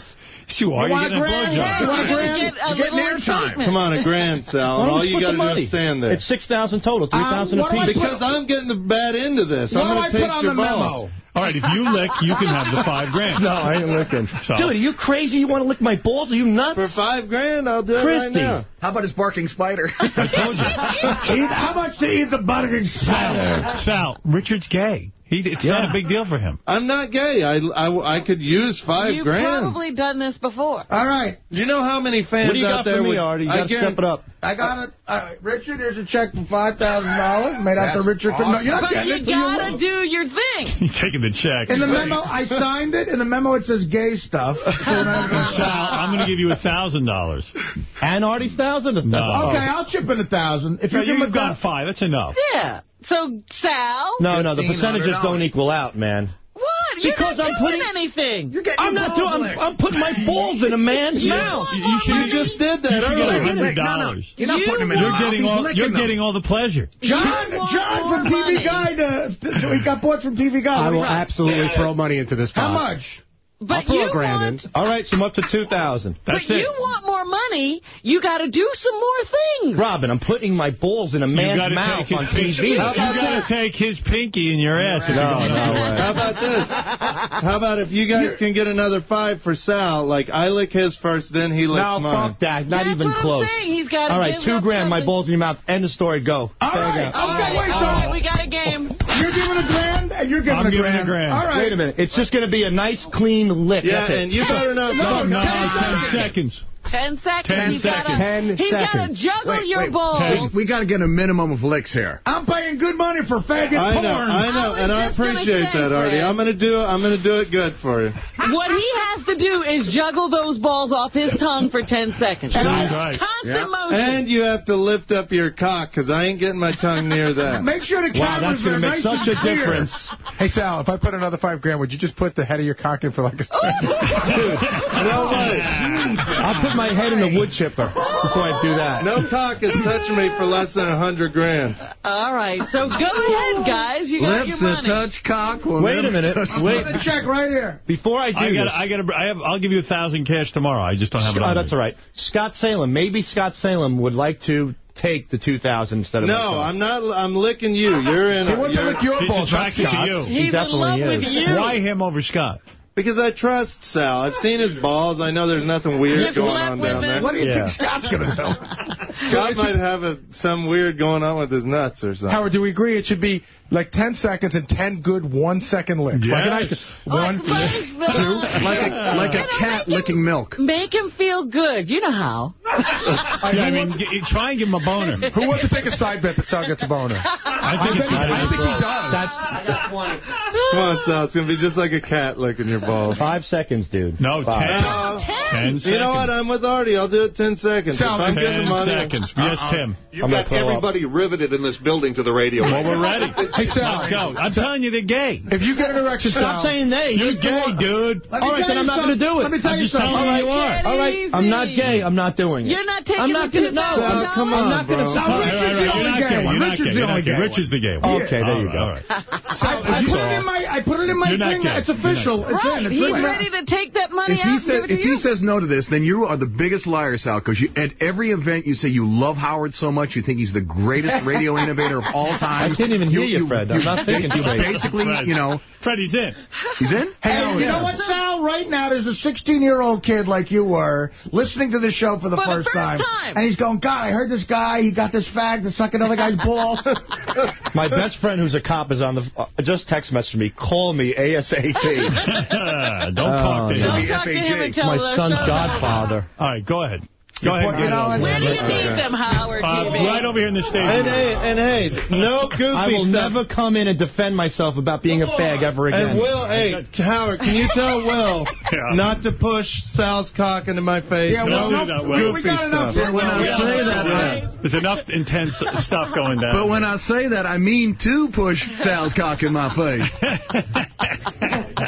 You are. You want a grand? Yeah, you want a grand? Get, airtime. Come on, a grand, [LAUGHS] Sal. all you got to do is stand there. It's 6000 total, 3000 um, piece. Because I'm getting the bad end of this. What I'm going to taste your balls. Memo? All right, if you lick, you can have the five grand. [LAUGHS] No, I ain't licking. So. Dude, are you crazy? You want to lick my balls? Are you nuts? For five grand, I'll do Christy. it right now. How about his barking spider? [LAUGHS] I told you. eat, how much to eat the barking spider? Sal, Richard's gay. He, it's yeah. not a big deal for him. I'm not gay. I, I, I could use five You've grand. You've probably done this before. All right. You know how many fans out there... What do you got for me, would, Artie? You got to step it up. I got it. Uh, Richard, here's a check for $5,000 made out to Richard. Awesome. No, you're not getting you it. got to do your thing. [LAUGHS] You're taking the check. In the memo, I signed it. In the memo, it says gay stuff. [LAUGHS] So I'm going to give you $1,000. And Artie's $1,000? No. Okay, I'll chip in a 1000 If no, you give me a got five. That's enough. Yeah. So, Sal? No, no, the percentages don't equal out, man. What? You're because I'm putting, anything. You're getting I'm not doing. I'm, I'm, putting my balls in a man's mouth. You, you, just did that. You should get hundred dollars. You're not you putting them in You're getting all. You're them. getting all the pleasure. John, John from TV money. Guide. Uh, [LAUGHS] he got bought from TV Guide. I will absolutely yeah. throw money into this. pot. How much? But I'll you want, All right, so I'm up to 2000 That's but it. you want more money, you got to do some more things. Robin, I'm putting my balls in a man's mouth on TV. You got to take his pinky in your ass. No, no How about this? How about if you guys You're... can get another five for Sal, like I lick his first, then he licks no, mine. No, fuck that. Not That's even close. He's got All right, two grand, my balls in your mouth. End of story, go. All there right. Oh, okay, wait, so we got a game. You're giving a grand, and you're giving I'm a grand. giving a grand. All right. Wait a minute. It's just going to be a nice, clean lick. Yeah, and you better not. No, no, no, no, 10 seconds. Ten seconds. Ten he's seconds. Gotta, Ten. He's got to juggle wait, your balls. We, we got to get a minimum of licks here. I'm paying good money for faggot I porn. Know, I know, I and I appreciate say, that, Artie. I'm going to do I'm going to do it good for you. What he has to do is juggle those balls off his tongue for 10 seconds. And right. Constant yep. motion. And you have to lift up your cock, because I ain't getting my tongue near [LAUGHS] that. Make sure the wow, cameras are nice such and a clear. difference. Hey, Sal, if I put another five grand, would you just put the head of your cock in for like a second? [LAUGHS] Dude, no way. I'll put my head in a wood chipper before I do that. No cock has touched me for less than a hundred grand. All right, so go ahead, guys. You got Lips your money. touch cock. Wait a minute. Wait. a check right here. Before I do I gotta, this. I gotta, I have, I'll give you a thousand cash tomorrow. I just don't have it on That's all right. Scott Salem. Maybe Scott Salem would like to take the 2,000 instead of No, myself. I'm not. I'm licking you. You're in. He wants to lick your balls, not Scott's. You. He He's in love is. with you. Why him over Scott? Because I trust Sal. I've seen his balls. I know there's nothing weird going on down there. What do you yeah. think Scott's going to do? [LAUGHS] Scott might have a, some weird going on with his nuts or something. Howard, do we agree it should be like 10 seconds and 10 good one-second licks. Yes. Like an ice two, [LAUGHS] like a, like a cat licking milk. Make him feel good. You know how. [LAUGHS] I, yeah, I mean, try and give him a boner. Who wants to take a side bet that Sal gets a boner? I think, I I think he does. That's, I got 20. [LAUGHS] Come on, Sal. It's going to be just like a cat licking your balls. Five seconds, dude. No, Five. ten. Uh, ten. ten you know what? I'm with Artie. I'll do it ten seconds. Sal, I'm ten getting the money. seconds. Yes, uh -uh. Tim. You've I'm got everybody riveted in this building to the radio. Well, we're ready. Sal. Go. I'm telling you, they're gay. If you get an erection, Sal. Stop saying they. You're gay, dude. All right, then I'm not going to do it. Let me tell you something. All right, all right. I'm not gay. I'm not doing it. You're not taking I'm not going to. No, come on. I'm not going to. Richard's the only gay one. Richard's the only gay one. Richard's the gay one. Okay, there you go. I put it in my. I put it in my thing. It's official. Right. He's ready to take that money out. If he says no to this, then you are the biggest liar, Sal. Because at every event you say you love Howard so much, you think he's the greatest radio innovator of all time. I can't even hear you. You Fred. I'm not thinking too big. Basically, Fred. you know. Fred, he's in. He's in? Hey, oh, you know what, Sal? Right now, there's a 16-year-old kid like you were listening to this show for the, for first, the first time, time, And he's going, God, I heard this guy. He got this fag to suck another guy's ball. [LAUGHS] My best friend who's a cop is on the... Uh, just text message me. Call me ASAP. [LAUGHS] Oh, Don't talk to him. Don't talk to him My son's godfather. All right, go ahead. Go ahead. You know, Where do you need them, Howard Uh, right over here in the stage. And hey, and hey, no goofy I will stuff. never come in and defend myself about being a fag ever again. And Will, hey, Howard, can you tell [LAUGHS] Will Yeah. not to push Sal's cock into my face? Yeah, no well, do that, we- Will. we goofy got enough stuff. here. When I say that, Yeah. There's enough intense stuff going down. but when I say that, I mean to push Sal's cock in my face. [LAUGHS]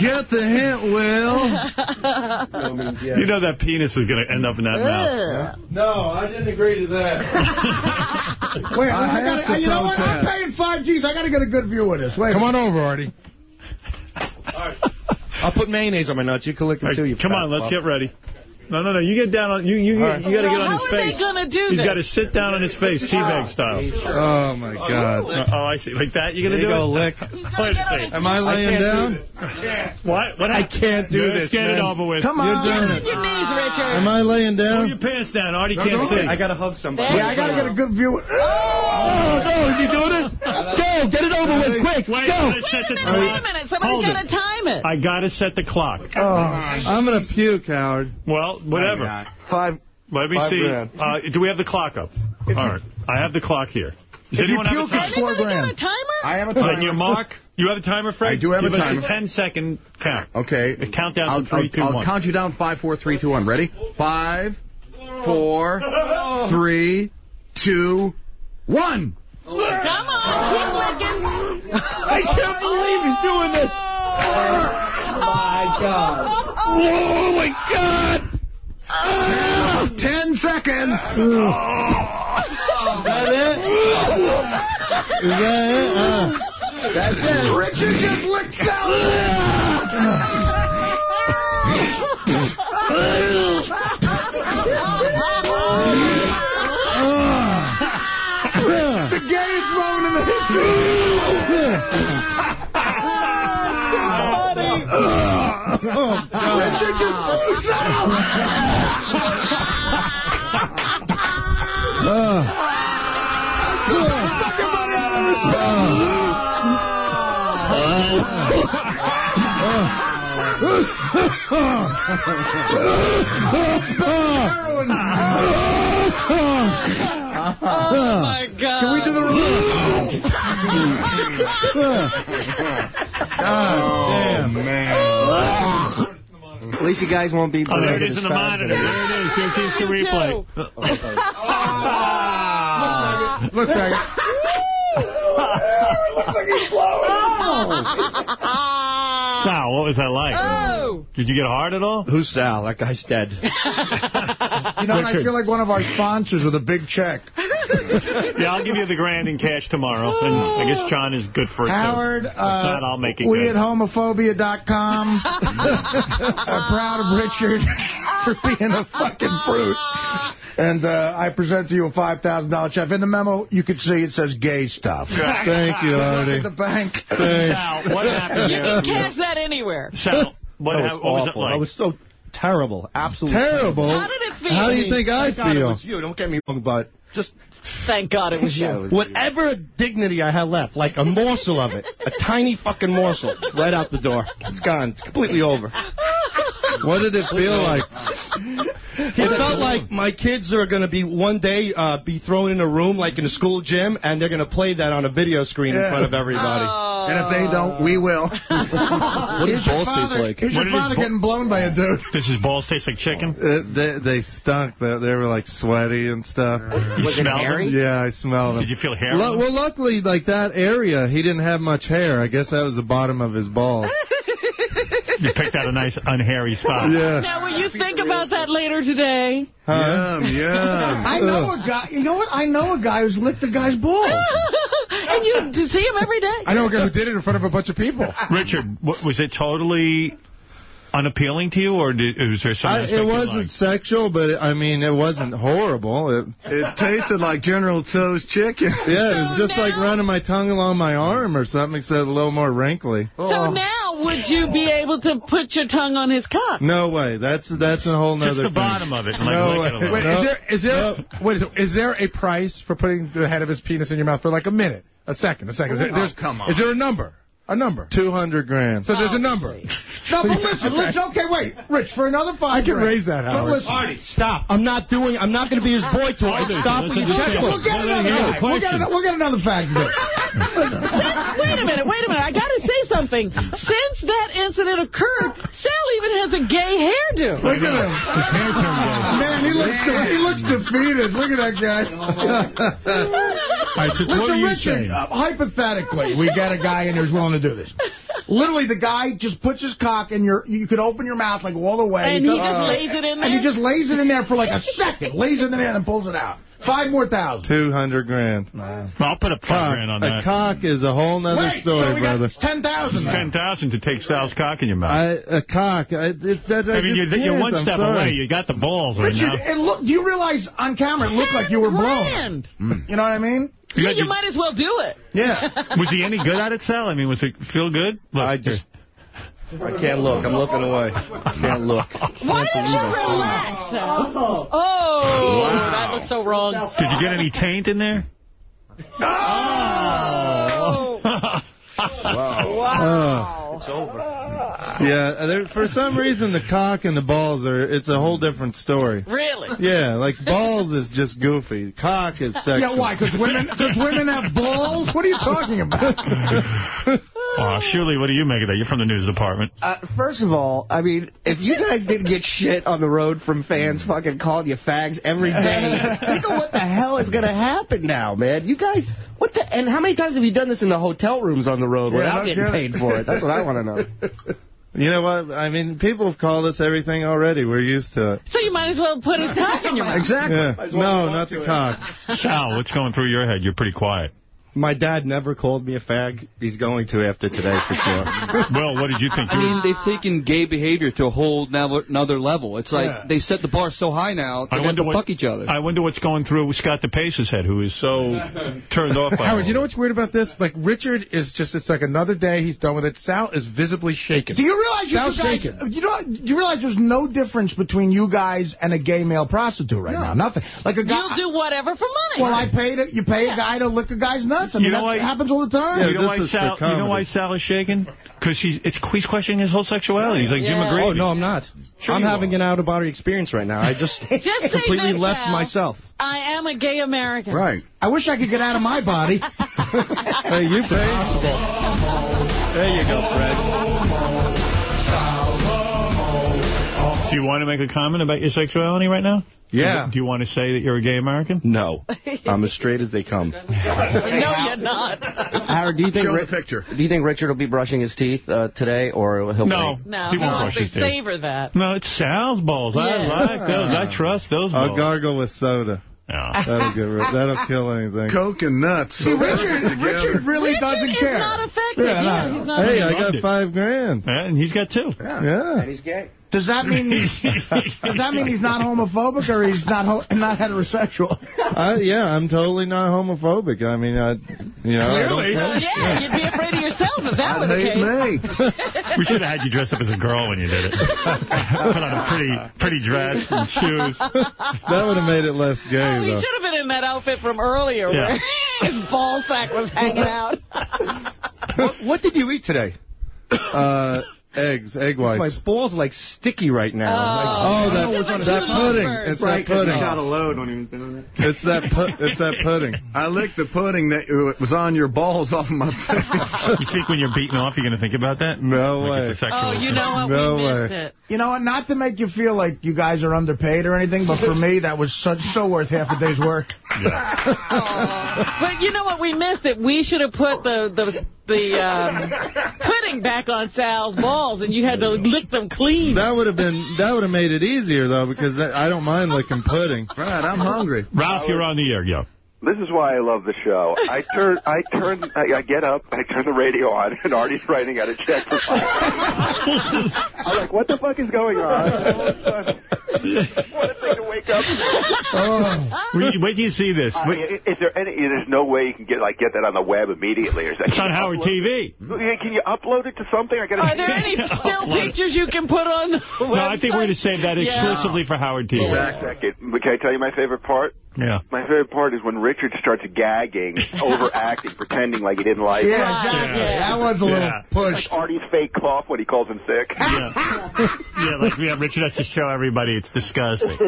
Get the hint, Will. You know that penis is going to end up in that mouth. No, I didn't agree to that. [LAUGHS] Wait, I, I gotta, to you know what? I'm paying five G's. I got to get a good view of this. Wait. Come on over, Artie. All right. I'll put mayonnaise on my nuts. You can lick them All too. You come on, let's fuck. get ready. No, no, no. You get down on you. You, you, right. you got to get on his face. How are they gonna do He's this? got to sit down on his face, teabag style. Oh, my oh, God. Oh, I see. Like that? You're going to you do go, it? lick. [LAUGHS] Wait a second. Am I laying down? What? What? I can't do Let's this, get it over with. Come on. You're doing On it. your knees, Richard. Am I laying down? Pull your pants down. Artie No, can't don't. see. I gotta hug somebody. Yeah, I got to get a good view. Oh, no, is he doing it? [LAUGHS] Go, get it over with, quick. Wait, Go. let's set the Wait a minute, wait a minute. Somebody's Hold got to time it. I got to set the clock. Oh, I'm going to puke, Howard. Well, whatever. Five. Let me Five see. Uh, do we have the clock up? All right. I have the clock here. Does If you anyone have a timer? it's four Anybody got a timer? I have a On timer. your mark. You have a timer, Fred? I do have a Give timer. us a 10-second count. Okay. Count down I'll, from three, two, I'll, I'll one. count you down five, four, three, two, one. Ready? Five, four, three, two, one. Come on, keep. I can't believe he's doing this. Oh, My God. Oh, my God. Ten seconds. Is that it? Is that it? Uh, That's it. Richard just licked Sal. [LAUGHS] Richard just threw Sal. Stuck your money out of his Heroin. Oh, my God. Can we do the reverse? Oh, God damn, man. At least you guys won't be. Oh, there it is in the monitor. There it is. Here keeps the replay. Look back. Looks like he's blowing. [LAUGHS] [LAUGHS] Sal, what was that like? Oh. Did you get hard at all? Who's Sal? That guy's dead. [LAUGHS] You know, and I feel like one of our sponsors with a big check. [LAUGHS] Yeah, I'll give you the grand in cash tomorrow. And I guess John is good for it, too. Howard, If uh, not, I'll make it we good. at homophobia.com [LAUGHS] are proud of Richard for being a fucking fruit. And uh, I present to you a $5,000 check. In the memo, you can see it says gay stuff. Thank you, [LAUGHS] Artie. At the bank. [LAUGHS] Sal, what happened You here? can cash that anywhere. Sal, what, That was what was it awful. like? I was so terrible. Absolutely Terrible. How did it feel? How do you think I thank God It feel? was you. Don't get me wrong, but just Thank God [LAUGHS] it was you. whatever dignity I had left, like a morsel of it, a tiny fucking morsel, right out the door. It's gone. It's completely over. What did it feel like? It felt like my kids are going to be one day uh, be thrown in a room like in a school gym, and they're going to play that on a video screen in front of everybody. And if they don't, we will. [LAUGHS] What What Is your father, Is your father his getting blown by a dude? Does his balls taste like chicken? Uh, they, they stunk. They, they were like sweaty and stuff. You smelled them? Yeah, I smelled them. Did you feel hair? Lu- well, luckily, like that area, he didn't have much hair. I guess that was the bottom of his balls. [LAUGHS] You picked out a nice unhairy spot. Yeah. Now, will you think about that later today? Huh? Yum, yum. I know a guy. You know what? I know a guy who's licked a guy's balls. [LAUGHS] and you to see him every day? I know a guy who did it in front of a bunch of people. Richard, what, was it totally unappealing to you, or did, was there some I, it wasn't liked? sexual, but it, I mean, it wasn't horrible. It, It tasted like General Tso's chicken. [LAUGHS] yeah, it was So just like running my tongue along my arm or something, except a little more wrinkly. So oh. now, would you be able to put your tongue on his cock? No way. That's that's a whole nother Just the thing. bottom of it. No lick way. Wait, No. is there is there wait, is- is there a price for putting the head of his penis in your mouth for like a minute, a second, a second? Is there, Oh, come on. Is there a number? A number. 200 grand. So there's a number. [LAUGHS] No, but listen, okay. listen. Okay, wait, Rich, for another five. I can grand- raise that, Howard. but listen, Artie, stop. I'm not doing, I'm not going to be his boy toy. Okay, Stop with your We'll checkbook. get another guy. We'll get, another, we'll get another fact. [LAUGHS] wait a minute, wait a minute. I got to say something. Since that incident occurred, Sal even has a gay hairdo. Look at him. His hair turned gay. Man, he looks he looks defeated. Look at that guy. All right, so Listen, what are you Richard, saying? uh, hypothetically, we get a guy in there who's willing to do this. [LAUGHS] Literally, the guy just puts his cock in your, you could open your mouth like all the way. And he just Uh, lays it in there? And he just lays it in there for like a [LAUGHS] second. lays it in there and pulls it out. Five more thousand. 200 grand. I'll put a five grand on A that. cock is a whole nother Wait, story, so we got brother. ten thousand. It's 10000 to take Sal's cock in your mouth. I, a cock. I, it, that, I I mean, you're, you're one I'm step sorry. away. You got the balls right Richard, now. it look, do you realize on camera it looked like you were blown? Grand. You know what I mean? Yeah, you might as well do it. Yeah. [LAUGHS] Was he any good at it, Sal? I mean, was it feel good? Look, I just, I can't look. I'm looking away. I Can't look. Why don't you relax, Sal? Oh, Wow. that looks so wrong. Did you get any taint in there? Oh. [LAUGHS] wow. It's over. [LAUGHS] Yeah, there, for some reason the cock and the balls are, it's a whole different story. Really? Yeah, like balls is just goofy. Cock is sexual. Yeah, why? Because women, cause women have balls? What are you talking about? [LAUGHS] Oh, Shuli, what do you make of that? You're from the news department. Uh, first of all, I mean, if you guys didn't get shit on the road from fans fucking calling you fags every day, [LAUGHS] think of what the hell is going to happen now, man. You guys, what the, and how many times have you done this in the hotel rooms on the road Yeah, without getting paid for it? That's what I want to know. You know what? I mean, people have called us everything already. We're used to it. So you might as well put his cock in your mouth. Yeah. No, not the cock. Sal, what's going through your head? You're pretty quiet. My dad never called me a fag. He's going to after today for sure. [LAUGHS] Well, what did you think? I mean, they've taken gay behavior to a whole now- another level. It's like Yeah. they set the bar so high now they I have wonder to what, fuck each other. I wonder what's going through Scott the DePace's head, who is so turned off by Howard, all you know what's weird about this? Like, Richard is just, it's like another day, he's done with it. Sal is visibly shaken. Do you realize you guys, shaken. you know, do you realize there's no difference between you guys and a gay male prostitute right now? Nothing. Like a guy. You'll do whatever for money. Well, I paid it. You pay a guy to lick a guy's nuts. I mean, You know that why- happens all the time. you, know why Sal, you know why Sal is shaking? Because he's, it's, he's questioning his whole sexuality. He's like Jim Yeah. McGreevy. Oh, no, I'm not. Sure I'm you having an out-of-body experience right now. I just, [LAUGHS] Just [LAUGHS] completely this, left Sal. myself. I am a gay American. Right. I wish I could get out of my body. [LAUGHS] hey, you There you go, Fred. Do you want to make a comment about your sexuality right now? Yeah. Do you want to say that you're a gay American? No. [LAUGHS] I'm as straight as they come. [LAUGHS] No, you're not. Howard, do you think Show the picture. Do you think Richard will be brushing his teeth uh, today, or he'll No. wait? No, He he won't wants brush his teeth. savor that. No, it's Sal's balls. I like those. I trust those balls. I'll gargle with soda. That'll get rid. That'll kill anything. Coke and nuts. See, Richard, Richard really Richard doesn't is care. not affected. Yeah, Yeah, no. he's not Hey, I got it. five grand. And he's got two. Yeah. And he's gay. Does that mean [LAUGHS] does that mean he's not homophobic or he's not ho not heterosexual? I, yeah, I'm totally not homophobic. I mean, I, you know, I don't Clearly. Well, yeah, you'd be afraid of yourself if that were the case. [LAUGHS] We should have had you dress up as a girl when you did it. [LAUGHS] Put on a pretty, pretty dress and shoes. that would have made it less gay, Oh, he though. should have been in that outfit from earlier Yeah. where his ball sack was hanging out. what, what did you eat today? Uh, eggs, egg whites. My balls are like sticky right now. Oh, that, that pudding. It's Right, that 'cause he pudding. shot a load when he was doing it. It's that pu- it's that pudding. I licked the pudding that uh, was on your balls off my [LAUGHS] face. You think when you're beaten off, you're going to think about that? No Like way. it's a sexual Oh, you know what? No we missed way. it. You know what? Not to make you feel like you guys are underpaid or anything, but for me, that was such so worth half a day's work. [LAUGHS] But you know what? We missed it. We should have put the the the um, pudding back on Sal's balls, and you had to lick them clean. That would have been that would have made it easier though because I don't mind licking pudding. Right, I'm hungry. Ralph, you're on the air, yo. This is why I love the show. I turn, I turn, I, I get up, I turn the radio on, and Artie's writing out a check for five. I'm like, what the fuck is going on? what a thing to wake up. Oh. Wait wait till you see this. I mean, is there any? There's no way you can get like get that on the web immediately, or is that? It's on Howard TV. Can you upload it to something? I gotta. Are there any [LAUGHS] still pictures you can put on the No, I think we're going to save that Yeah. exclusively for Howard TV. Exact second. But Can I tell you my favorite part? Yeah. My favorite part is when Richard starts gagging, [LAUGHS] overacting, pretending like he didn't like it. Yeah, exactly. That was a little push. Like Artie's fake cough when he calls him sick. [LAUGHS] Yeah, yeah, like yeah, Richard has to show everybody it's disgusting. [LAUGHS]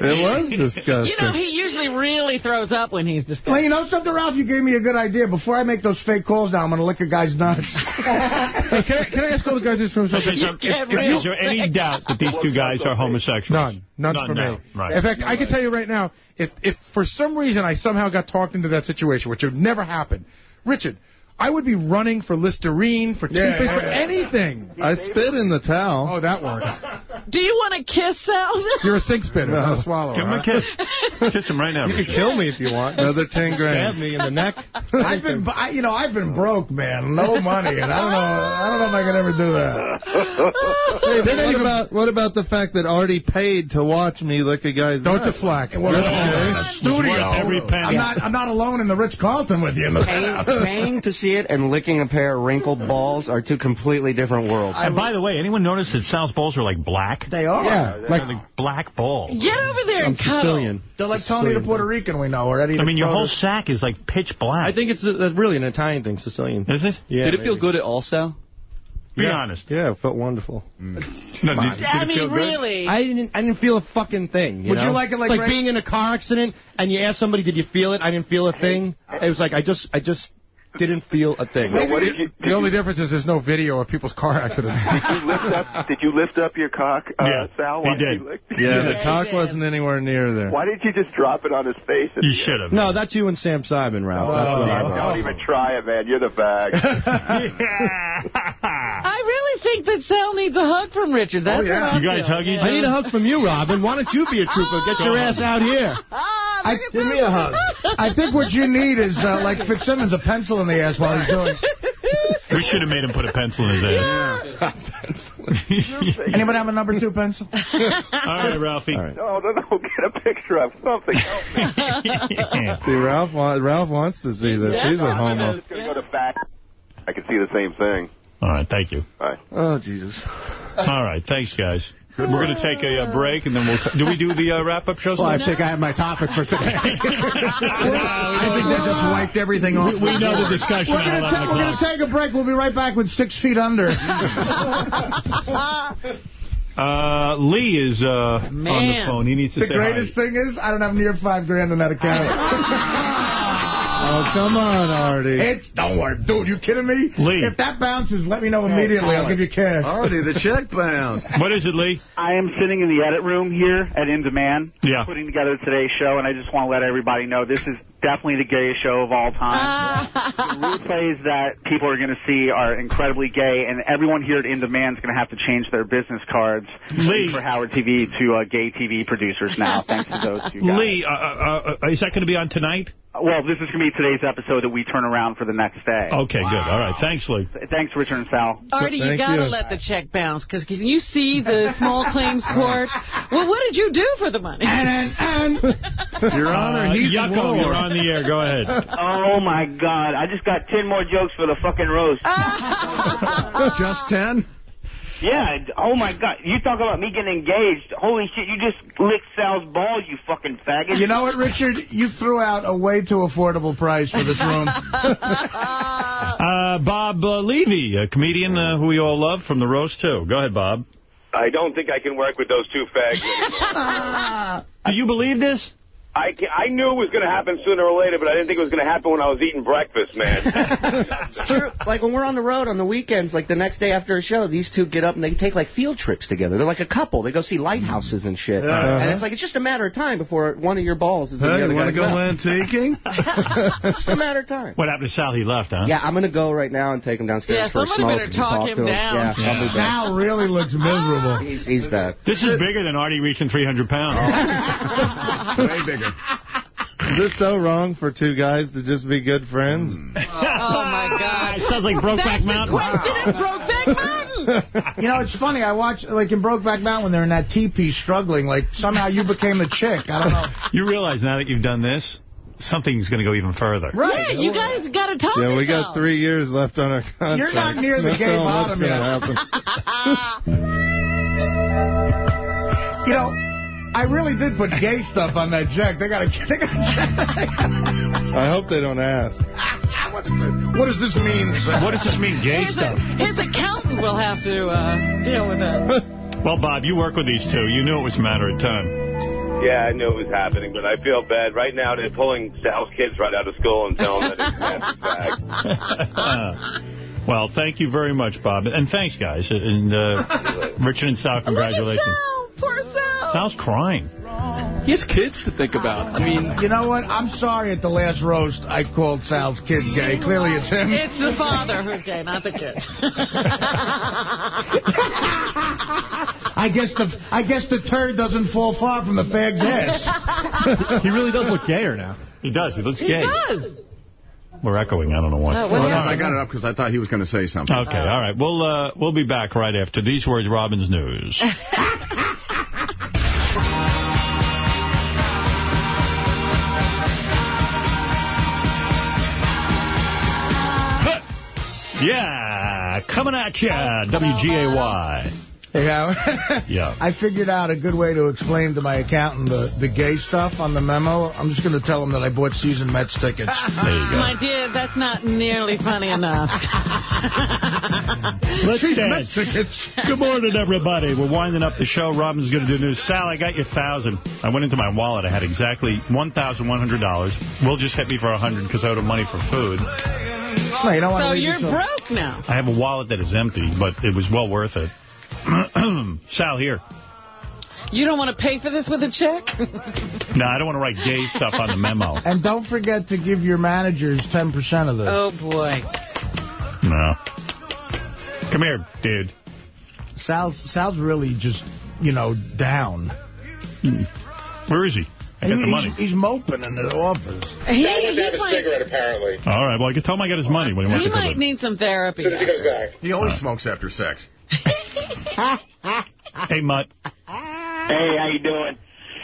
It was disgusting. You know, he usually really throws up when he's disgusted. Well, you know something, Ralph? You gave me a good idea. Before I make those fake calls now, I'm going to lick a guy's nuts. Hey, can I, can I ask all the guys this from something? Okay, so if- if- is there any doubt that these two guys are homosexuals? None. None, None for now. me. Right. In fact, I can tell you right now, if if for some reason I somehow got talked into that situation, which would never happen, Richard, I would be running for Listerine, for Yeah, toothpaste, yeah, for anything. I spit in the towel. Oh, that works. [LAUGHS] Do you want to kiss Sal? [LAUGHS] You're a sink spinner, No. not a swallower. Give him a kiss. [LAUGHS] Kiss him right now. You can Richard. kill me if you want. Another 10 grand. Stab grand. me in the neck. I've been, I, you know, I've been broke, man. No money, and I don't know, I don't know if I can ever do that. Hey, but what about what about the fact that Artie paid to watch me lick a guy's Don't nuts? deflect. Well, That's in okay. a studio. every penny. I'm not, I'm not alone in the Ritz Carlton with you. Paying, paying to see it and licking a pair of wrinkled balls are two completely different worlds. And by the way, anyone notice that Sal's balls are like black? They are. Yeah, Like, like like black balls. Get over there and I'm cuddle. Sicilian. They're like Tony the Puerto Rican we know, or Eddie I the mean, your whole sack is like pitch black. I think it's uh, that's really an Italian thing, Sicilian. Is it? Yeah, Did it feel good at all, Sal? Be Yeah. honest. Yeah, it felt wonderful. No, did, did I it mean, really. I didn't. I didn't feel a fucking thing. You Would you like it like it's like being in a car accident and you ask somebody, "Did you feel it?" I didn't feel a thing. It was like I just, I just didn't feel a thing. Well, what did you, did the only difference is there's no video of people's car accidents. Did you lift up? Did you lift up your cock, uh, Yeah, Sal? he did. licked? [LAUGHS] Yeah, the cock wasn't anywhere near there. Why didn't you just drop it on his face? You should have. No, that's you and Sam Simon, Ralph. That's what I. Don't even try it, man. You're the bag. [LAUGHS] I really think that Sal needs a hug from Richard. That's Oh, yeah. I'm You guys hug each Yeah. I need a hug from you, Robin. Why don't you be a trooper? Get your ass out here. [LAUGHS] Ah, I, give me a hug. I think what you need is, uh, like Fitzsimmons, a pencil in the ass while he's doing We [LAUGHS] should have made him put a [LAUGHS] pencil in his ass. Anybody have a number two pencil? [LAUGHS] All right, Ralphie. No, no, no. Get a picture of something. Help me. See, Ralph, wa- Ralph wants to see this. He's a I'm homo. just going to go to back. I can see the same thing. All right, thank you. All right. Oh, Jesus. All right, thanks, guys. We're going to take a uh, break, and then we'll... Do we do the uh, wrap-up show? Well, I soon? think I have my topic for today. [LAUGHS] [LAUGHS] I think they just wiped everything off. We know the discussion We're going to take a break. We'll be right back with Six Feet Under. [LAUGHS] Uh, Lee is uh, on the phone. He needs to the say The greatest thing is, I don't have near five grand in that account. Oh, come on, Artie. It's, don't worry. Dude, you kidding me? Lee. If that bounces, let me know immediately. I'll give you cash. Artie, the check [LAUGHS] bounced. What is it, Lee? I am sitting in the edit room here at In Demand, Yeah. putting together today's show, and I just want to let everybody know this is definitely the gayest show of all time. the replays that people are going to see are incredibly gay, and everyone here at In Demand is going to have to change their business cards Lee. for Howard TV to uh, gay TV producers now, thanks to those two guys. Lee, uh, uh, uh, is that going to be on tonight? Well, this is going to be today's episode that we turn around for the next day. Okay, good. All right, thanks, Lee. Thanks, Richard and Sal. Artie, you Thank gotta let the check bounce, because can you see the small claims court? Well, what did you do for the money? And, and, [LAUGHS] Your Honor, Uh, he's Yucko, you're on the air. Go ahead. Oh, my God. I just got 10 more jokes for the fucking roast. [LAUGHS] Just 10? Yeah, oh my god. You talk about me getting engaged. Holy shit, you just licked Sal's balls, you fucking faggot. you know what, Richard? You threw out a way too affordable price for this room. [LAUGHS] Uh, Bob uh, Levy, a comedian uh, who we all love from the roast, too. Go ahead, Bob. I don't think I can work with those two fags. [LAUGHS] Do you believe this? I, I knew it was going to happen sooner or later, but I didn't think it was going to happen when I was eating breakfast, man. [LAUGHS] It's true. Like when we're on the road on the weekends, like the next day after a show, these two get up and they take like field trips together. They're like a couple. They go see lighthouses and shit. Uh-huh. And it's like it's just a matter of time before one of your balls is in Hey, the other you want to guy's go mouth. antiquing? [LAUGHS] Just a matter of time. What happened to Sal? He left, huh? Yeah, I'm gonna go right now and take him downstairs Yeah, for a somebody smoke better and talk talk him to him. down. Yeah, I'll be back. Sal really looks miserable. He's he's back. This is bigger than Artie reaching 300 pounds. [LAUGHS] Way bigger. [LAUGHS] Is this so wrong for two guys to just be good friends? Hmm. Oh, oh, my God. It sounds like Brokeback That's Mountain. the question in Brokeback Mountain. [LAUGHS] You know, it's funny. I watch, like, in Brokeback Mountain when they're in that teepee struggling, like, somehow you became the chick. I don't know. You realize now that you've done this, something's going to go even further. Right, you guys got to talk Yeah, we yourself. got three years left on our contract. You're not near the That's gay bottom yet. [LAUGHS] You know, I really did put gay stuff on that check. They got to. They gotta I hope they don't ask. what, does this mean? What does this mean, gay His, stuff? his accountant will have to uh, deal with that. [LAUGHS] Well, Bob, you work with these two. You knew it was a matter of time. Yeah, I knew it was happening, but I feel bad. Right now, they're pulling Sal's kids right out of school and telling them that it's Nancy's [LAUGHS] bag. well, thank you very much, Bob. And thanks, guys. And uh, Richard and Sal, congratulations. Poor Sal. Sal's crying. He has kids to think about. I mean, You know what? I'm sorry at the last roast I called Sal's kids gay. Clearly it's him. It's the father who's gay, not the kids. [LAUGHS] I guess the I guess the turd doesn't fall far from the fag's ass. [LAUGHS] he really does look gayer now. He does. He looks he gay. does. We're echoing. I don't know why. What Well, no. I got it up because I thought he was going to say something. Okay, all right. We'll uh, we'll be back right after these words. Robin's news. [LAUGHS] yeah, coming at you, WGAY. Hey, Howard. Yeah. [LAUGHS] I figured out a good way to explain to my accountant the, the gay stuff on the memo. I'm just going to tell him that I bought season Mets tickets. [LAUGHS] There you go. My dear, that's not nearly funny enough. [LAUGHS] Let's Season dance. Mets tickets. Good morning, everybody. We're winding up the show. Robin's going to do news. Sal, I got you thousand. I went into my wallet. I had exactly $1,100. Will just hit me for a 100 because I owed him money for food. No, you don't want to So leave you're yourself- broke now. I have a wallet that is empty, but it was well worth it. [CLEARS THROAT] Sal, here. You don't want to pay for this with a check? [LAUGHS] No, I don't want to write gay stuff on the memo. And don't forget to give your managers 10% of this. oh, boy. No. Come here, dude. Sal's, Sal's really just, you know, down. Where is he? I got the money. He's, he's moping in the office. He, Dad went to have a might, cigarette, apparently. All right, well, I can tell him I got his money when he wants he to come might need some therapy. As soon as he comes back. He always smokes after sex. [LAUGHS] Hey, Mutt. Hey, how you doing?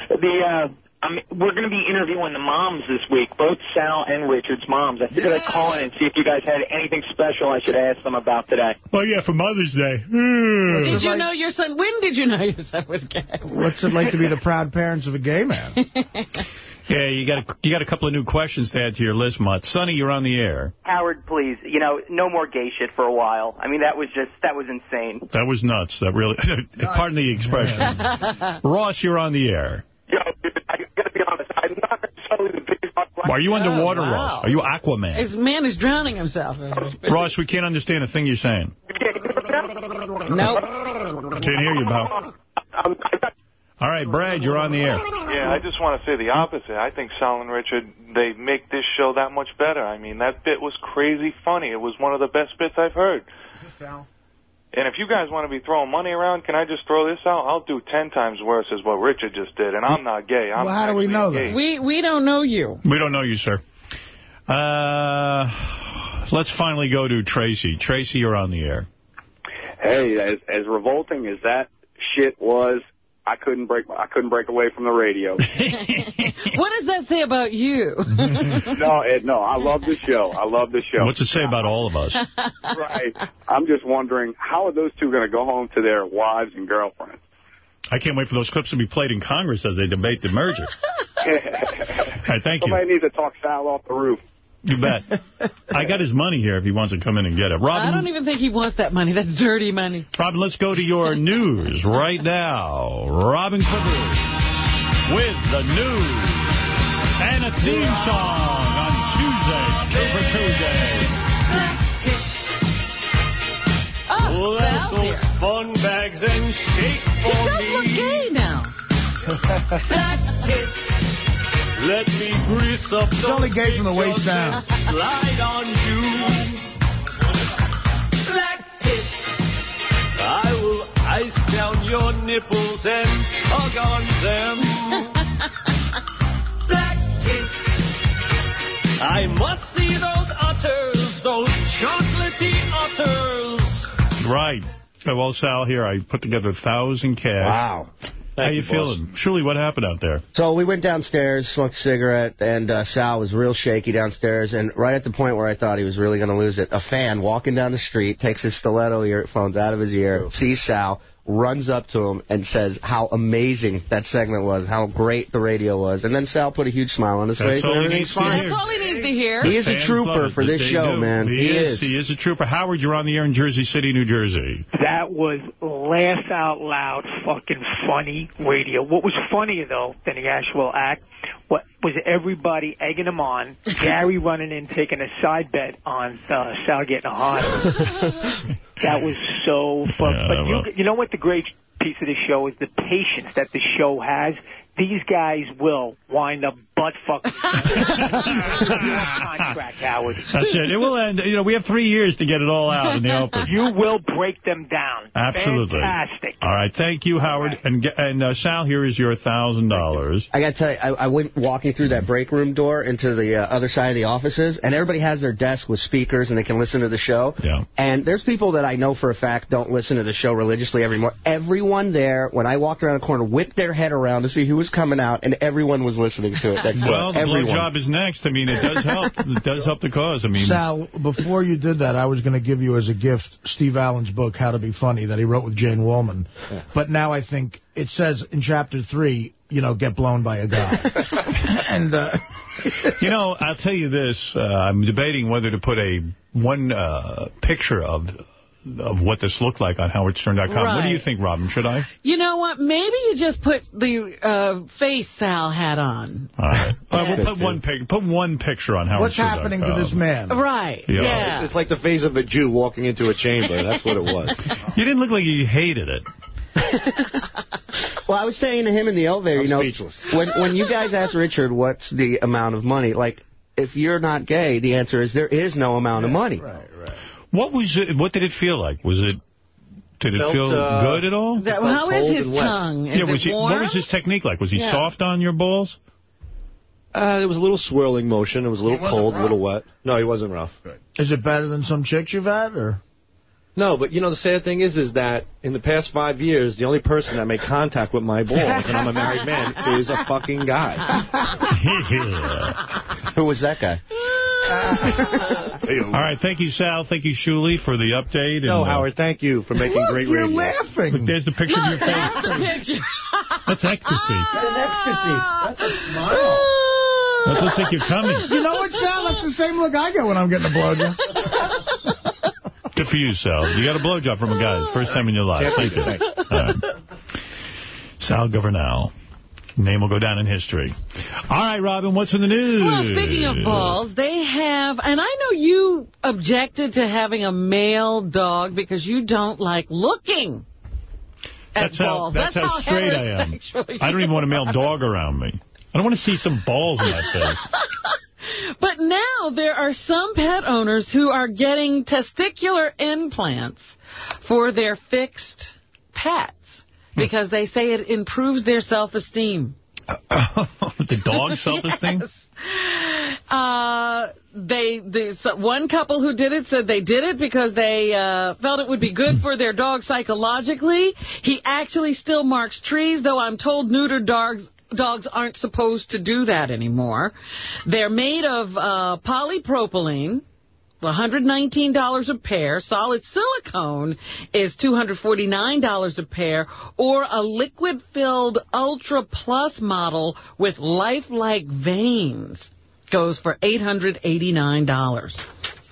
The uh, I mean, we're going to be interviewing the moms this week, both Sal and Richard's moms. I figured I'd call in and see if you guys had anything special I should ask them about today. Oh, yeah, for Mother's Day. Hmm. Did you know your son? When did you know your son was gay? What's it like to be the proud parents of a gay man? [LAUGHS] Yeah, you got a, you got a couple of new questions to add to your list, Mutt. Sonny, you're on the air. Howard, please, you know, no more gay shit for a while. I mean, that was just, that was insane. That was nuts. That really, [LAUGHS] pardon the expression. Ross, you're on the air. Why are you underwater, Oh, wow. Ross? Are you Aquaman? This man is drowning himself. Ross, we can't understand a thing you're saying. Nope. Can't hear you, pal. All right, Brad, you're on the air. Yeah, I just want to say the opposite. I think Sal and Richard, they make this show that much better. I mean, that bit was crazy funny. It was one of the best bits I've heard. And if you guys want to be throwing money around, can I just throw this out? I'll do ten times worse as what Richard just did, and I'm not gay. I'm Well, how do we know gay. We we don't know you. We don't know you, sir. Uh, let's finally go to Tracy. Tracy, you're on the air. Hey, as, as revolting as that shit was, I couldn't break. I couldn't break away from the radio. [LAUGHS] What does that say about you? [LAUGHS] no, Ed, no, I love the show. I love the show. What's it say about all of us? [LAUGHS] right. I'm just wondering how are those two going to go home to their wives and girlfriends? I can't wait for those clips to be played in Congress as they debate the merger. All right, thank you. Somebody needs to talk Sal off the roof. You bet. I got his money here if he wants to come in and get it. Robin, I don't even think he wants that money. That's dirty money. Robin, let's go to your news right now. Robin Clifford with the news and a theme song on Tuesday, Super Tuesday. Oh, those fun bags and shake He for does me. look gay now. [LAUGHS] Let me grease up It's only gay from the waist down. Slide on you. Black tits. I will ice down your nipples and tug on them. [LAUGHS] Black tits. I must see those udders, those chocolatey udders. Right. So, well, Sal, here, I put together a thousand cash. Wow. How you you, feeling? Shirley, what happened out there? So we went downstairs, smoked a cigarette, and uh, Sal was real shaky downstairs. And right at the point where I thought he was really going to lose it, a fan walking down the street takes his stiletto earphones out of his ear, sees Sal, runs up to him and says how amazing that segment was, how great the radio was. And then Sal put a huge smile on his That's face. all and he everything's needs fine. That's all he needs to hear. He is a trooper for this show, do. man. He, He is. is. He is a trooper. Howard, you're on the air in Jersey City, New Jersey. That was laugh out loud fucking funny radio. What was funnier though than the actual act what was everybody egging him on, [LAUGHS] Gary running in taking a side bet on uh, Sal getting hot. [LAUGHS] that was so fun. Yeah, but well. you, you know what the great piece of the show is the patience that the show has. These guys will wind up butt fucking. [LAUGHS] contract, Howard. That's it. It will end. You know, we have three years to get it all out in the [LAUGHS] open. You will break them down. Absolutely. Fantastic. All right. Thank you, Howard. And and uh, Sal, here is your $1,000. I got to tell you, I, I went walking through that break room door into the uh, other side of the offices, and everybody has their desk with speakers, and they can listen to the show. Yeah. And there's people that I know for a fact don't listen to the show religiously every morning. Everyone there, when I walked around the corner, whipped their head around to see who was coming out, and everyone was listening to it next door. Well, the everyone. job is next. I mean, it does help. [LAUGHS] It does help the cause. I mean, Sal, before you did that, I was going to give you as a gift Steve Allen's book, How to Be Funny, that he wrote with Jane Wollman. But now I think it says in chapter three, you know, get blown by a guy. [LAUGHS] and uh, you know, I'll tell you this. Uh, I'm debating whether to put a one uh, picture of of what this looked like on howardstern.com. What do you think, Robin? Should I? You know what? Maybe you just put the uh, face Sal had on. All right. [LAUGHS] All right, we'll put one, pic put one picture on howardstern.com. what's happening to this man? Right. Yeah. Yeah. It's like the face of a Jew walking into a chamber. That's what it was. [LAUGHS] You didn't look like you hated it. [LAUGHS] Well, I was saying to him in the elevator, you know, when when you guys ask Richard what's the amount of money, like if you're not gay, the answer is there is no amount of money. Right, right. What was it? What did it feel like? Was it? Did it Felt, feel uh, good at all? That- how is his tongue? Is yeah, was it he, warm? what was his technique like? Was he Yeah. soft on your balls? Uh, there was a little swirling motion. It was a little He wasn't cold, a little wet. No, he wasn't rough. Is it better than some chicks you've had, or? No, but you know the sad thing is, is that in the past five years, the only person that made contact with my balls, and I'm a married man, is a fucking guy. [LAUGHS] [LAUGHS] Who was that guy? [LAUGHS] All right, thank you, Sal. Thank you, Shuli, for the update. No, and, uh, Howard, thank you for making great you're radio. laughing. Look, there's the picture of your Look, that's the face. picture. That's ecstasy. an ecstasy. That's a smile. That looks like you're coming. You know what, Sal? That's the same look I get when I'm getting a blowjob. Good for you, Sal. You got a blowjob from a guy. First time in your life. Thank you. All right. Sal Governale. Name will go down in history. All right, Robin, what's in the news? Well, speaking of balls, they have, and I know you objected to having a male dog because you don't like looking at That's how, balls. that's how straight I am. I don't even want a male dog around me. I don't want to see some balls in my face. [LAUGHS] But now there are some pet owners who are getting testicular implants for their fixed pets because they say it improves their self-esteem. [LAUGHS] the dog [LAUGHS] self-esteem? Uh, they, the so one couple who did it said they did it because they uh, felt it would be good for their dog psychologically. He actually still marks trees, though I'm told neutered dogs dogs aren't supposed to do that anymore. They're made of uh, polypropylene. $119 a pair. Solid silicone is $249 a pair. Or a liquid-filled Ultra Plus model with lifelike veins goes for $889.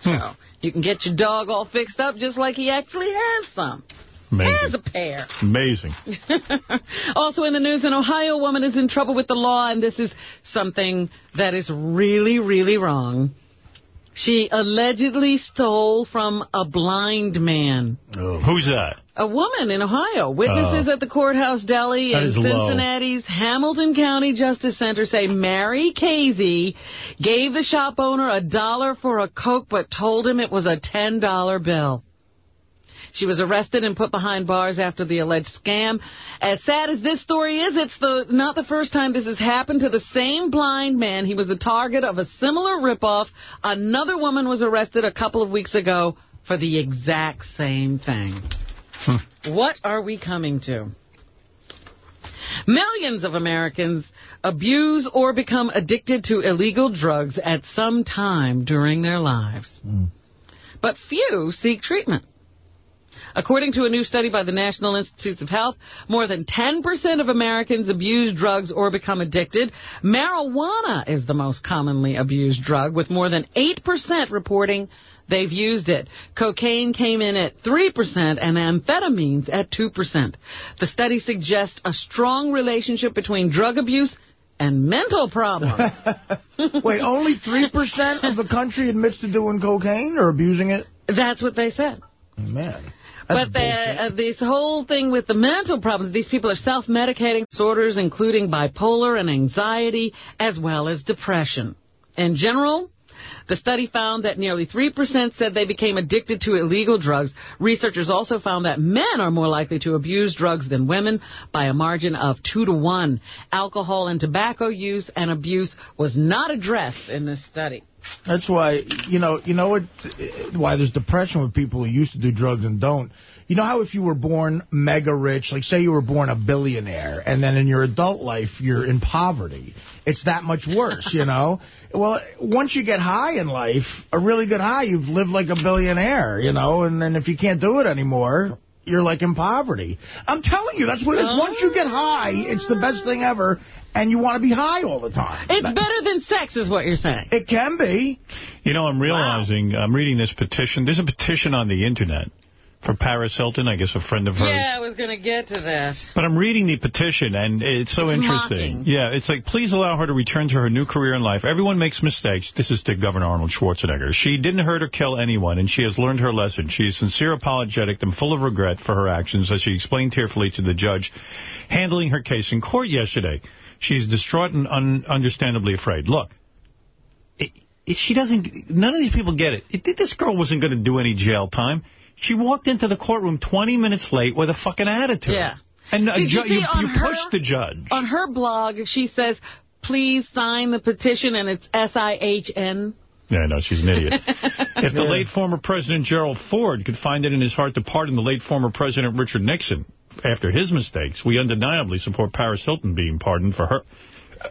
So hmm. you can get your dog all fixed up just like he actually has some. Amazing. Has a pair. Amazing. [LAUGHS] also in the news, an Ohio woman is in trouble with the law, and this is something that is really, really wrong. She allegedly stole from a blind man. Oh. Who's that? A woman in Ohio. Witnesses Oh. at the courthouse deli in is low. Cincinnati's Hamilton County Justice Center say Mary Casey gave the shop owner a dollar for a Coke but told him it was a $10 bill. She was arrested and put behind bars after the alleged scam. As sad as this story is, it's the not the first time this has happened to the same blind man. He was the target of a similar ripoff. Another woman was arrested a couple of weeks ago for the exact same thing. Hmm. What are we coming to? Millions of Americans abuse or become addicted to illegal drugs at some time during their lives. Hmm. But few seek treatment. According to a new study by the National Institutes of Health, more than 10% of Americans abuse drugs or become addicted. Marijuana is the most commonly abused drug, with more than 8% reporting they've used it. Cocaine came in at 3% and amphetamines at 2%. The study suggests a strong relationship between drug abuse and mental problems. [LAUGHS] Wait, only 3% of the country admits to doing cocaine or abusing it? That's what they said. Man. But the, uh, this whole thing with the mental problems, these people are self-medicating disorders, including bipolar and anxiety, as well as depression. In general, the study found that nearly 3% said they became addicted to illegal drugs. Researchers also found that men are more likely to abuse drugs than women by a margin of 2 to 1. Alcohol and tobacco use and abuse was not addressed in this study. That's why, you know, you know what, why there's depression with people who used to do drugs and don't. You know how if you were born mega rich, like say you were born a billionaire, and then in your adult life you're in poverty, it's that much worse, you know? [LAUGHS] Well, once you get high in life, a really good high, you've lived like a billionaire, you know? And then if you can't do it anymore, you're like in poverty. I'm telling you, that's what it is. Once you get high, it's the best thing ever, and you want to be high all the time. It's better than sex, is what you're saying. It can be. You know, I'm realizing, I'm reading this petition. There's a petition on the Internet for Paris Hilton, I guess a friend of hers. Yeah, I was going to get to that. But I'm reading the petition, and it's so It's interesting. mocking. Yeah, it's like, please allow her to return to her new career in life. Everyone makes mistakes. This is to Governor Arnold Schwarzenegger. She didn't hurt or kill anyone, and she has learned her lesson. She is sincere, apologetic, and full of regret for her actions, as she explained tearfully to the judge handling her case in court yesterday. She's distraught and un understandably afraid. Look, it, it, she doesn't, none of these people get it. it this girl wasn't going to do any jail time. She walked into the courtroom 20 minutes late with a fucking attitude. Yeah. And Did you see you, you her- pushed the judge. On her blog, she says, please sign the petition, and it's S-I-H-N. Yeah, no, she's an idiot. [LAUGHS] if the late former President Gerald Ford could find it in his heart to pardon the late former President Richard Nixon after his mistakes, we undeniably support Paris Hilton being pardoned for her.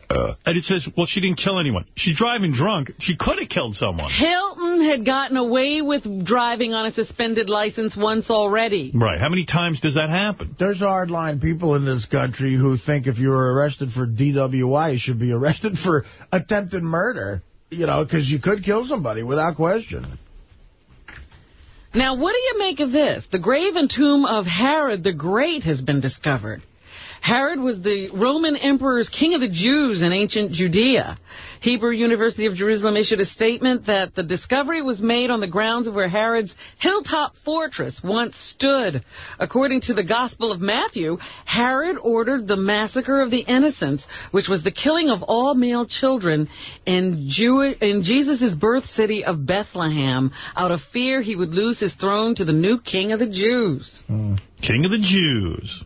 Uh, and it says, well, she didn't kill anyone. She's driving drunk. She could have killed someone. Hilton had gotten away with driving on a suspended license once already. Right. How many times does that happen? There's hardline people in this country who think if you were arrested for DWI, you should be [LAUGHS] arrested for attempted murder. You know, because you could kill somebody without question. Now, what do you make of this? The grave and tomb of Herod the Great has been discovered. Herod was the Roman emperor's king of the Jews in ancient Judea. Hebrew University of Jerusalem issued a statement that the discovery was made on the grounds of where Herod's hilltop fortress once stood. According to the Gospel of Matthew, Herod ordered the massacre of the innocents, which was the killing of all male children in, in Jesus' birth city of Bethlehem, out of fear he would lose his throne to the new king of the Jews. Hmm. King of the Jews.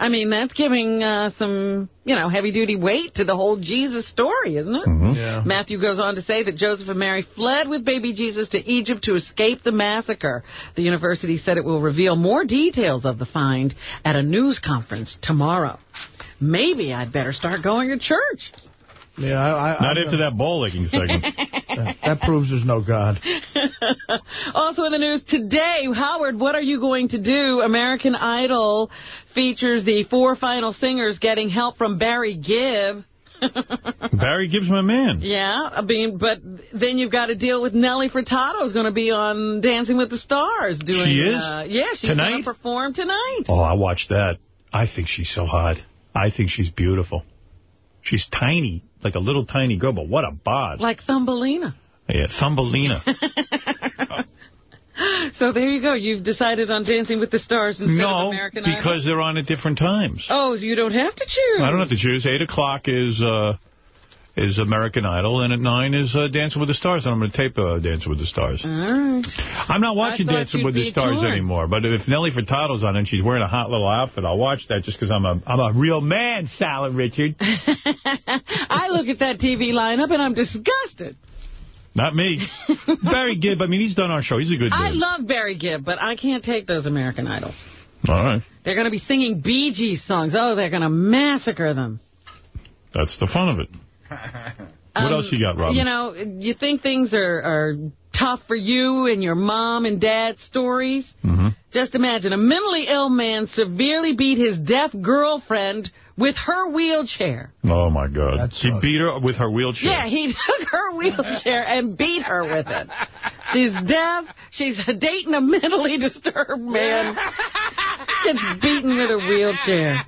I mean, that's giving uh, some, you know, heavy-duty weight to the whole Jesus story, isn't it? Yeah. Matthew goes on to say that Joseph and Mary fled with baby Jesus to Egypt to escape the massacre. The university said it will reveal more details of the find at a news conference tomorrow. Maybe I'd better start going to church. Yeah, I, I, Not I- after that ball licking segment. that, [LAUGHS] that proves there's no God. [LAUGHS] Also in the news today, Howard, what are you going to do? American Idol features the four final singers getting help from Barry Gibb. [LAUGHS] Barry Gibbs, my man. Yeah, I mean, but then you've got to deal with Nelly Furtado's going to be on Dancing with the Stars. Doing, She is? Uh, yeah, she's going to perform tonight. Oh, I watched that. I think she's so hot. I think she's beautiful. She's tiny, like a little tiny girl, but what a bod. Like Thumbelina. Yeah, Thumbelina. [LAUGHS] So there you go. You've decided on Dancing with the Stars instead of no, American Idol. because they're on at different times. Oh, so you don't have to choose. I don't have to choose. 8 o'clock is uh, is American Idol, and at 9 is uh, Dancing with the Stars, and I'm going to tape uh, Dancing with the Stars. All right. I'm not watching Dancing with the Stars torn. anymore, but if Nelly Furtado's on and she's wearing a hot little outfit, I'll watch that just because I'm a, I'm a real man, Salad Richard. [LAUGHS] I look at that TV lineup and I'm disgusted. Not me. [LAUGHS] Barry Gibb, I mean, he's done our show. He's a good dude. I love Barry Gibb, but I can't take those American Idols. All right. They're going to be singing Bee Gees songs. Oh, they're going to massacre them. That's the fun of it. [LAUGHS] What Um, else you got, Robin? You know, you think things are, are tough for you and your mom and dad stories. Mhm. Just imagine, a mentally ill man severely beat his deaf girlfriend with her wheelchair. Oh, my God. he beat her with her wheelchair. Yeah, he [LAUGHS] took her wheelchair and beat her with it. She's deaf. She's dating a mentally disturbed man. Gets beaten with a wheelchair.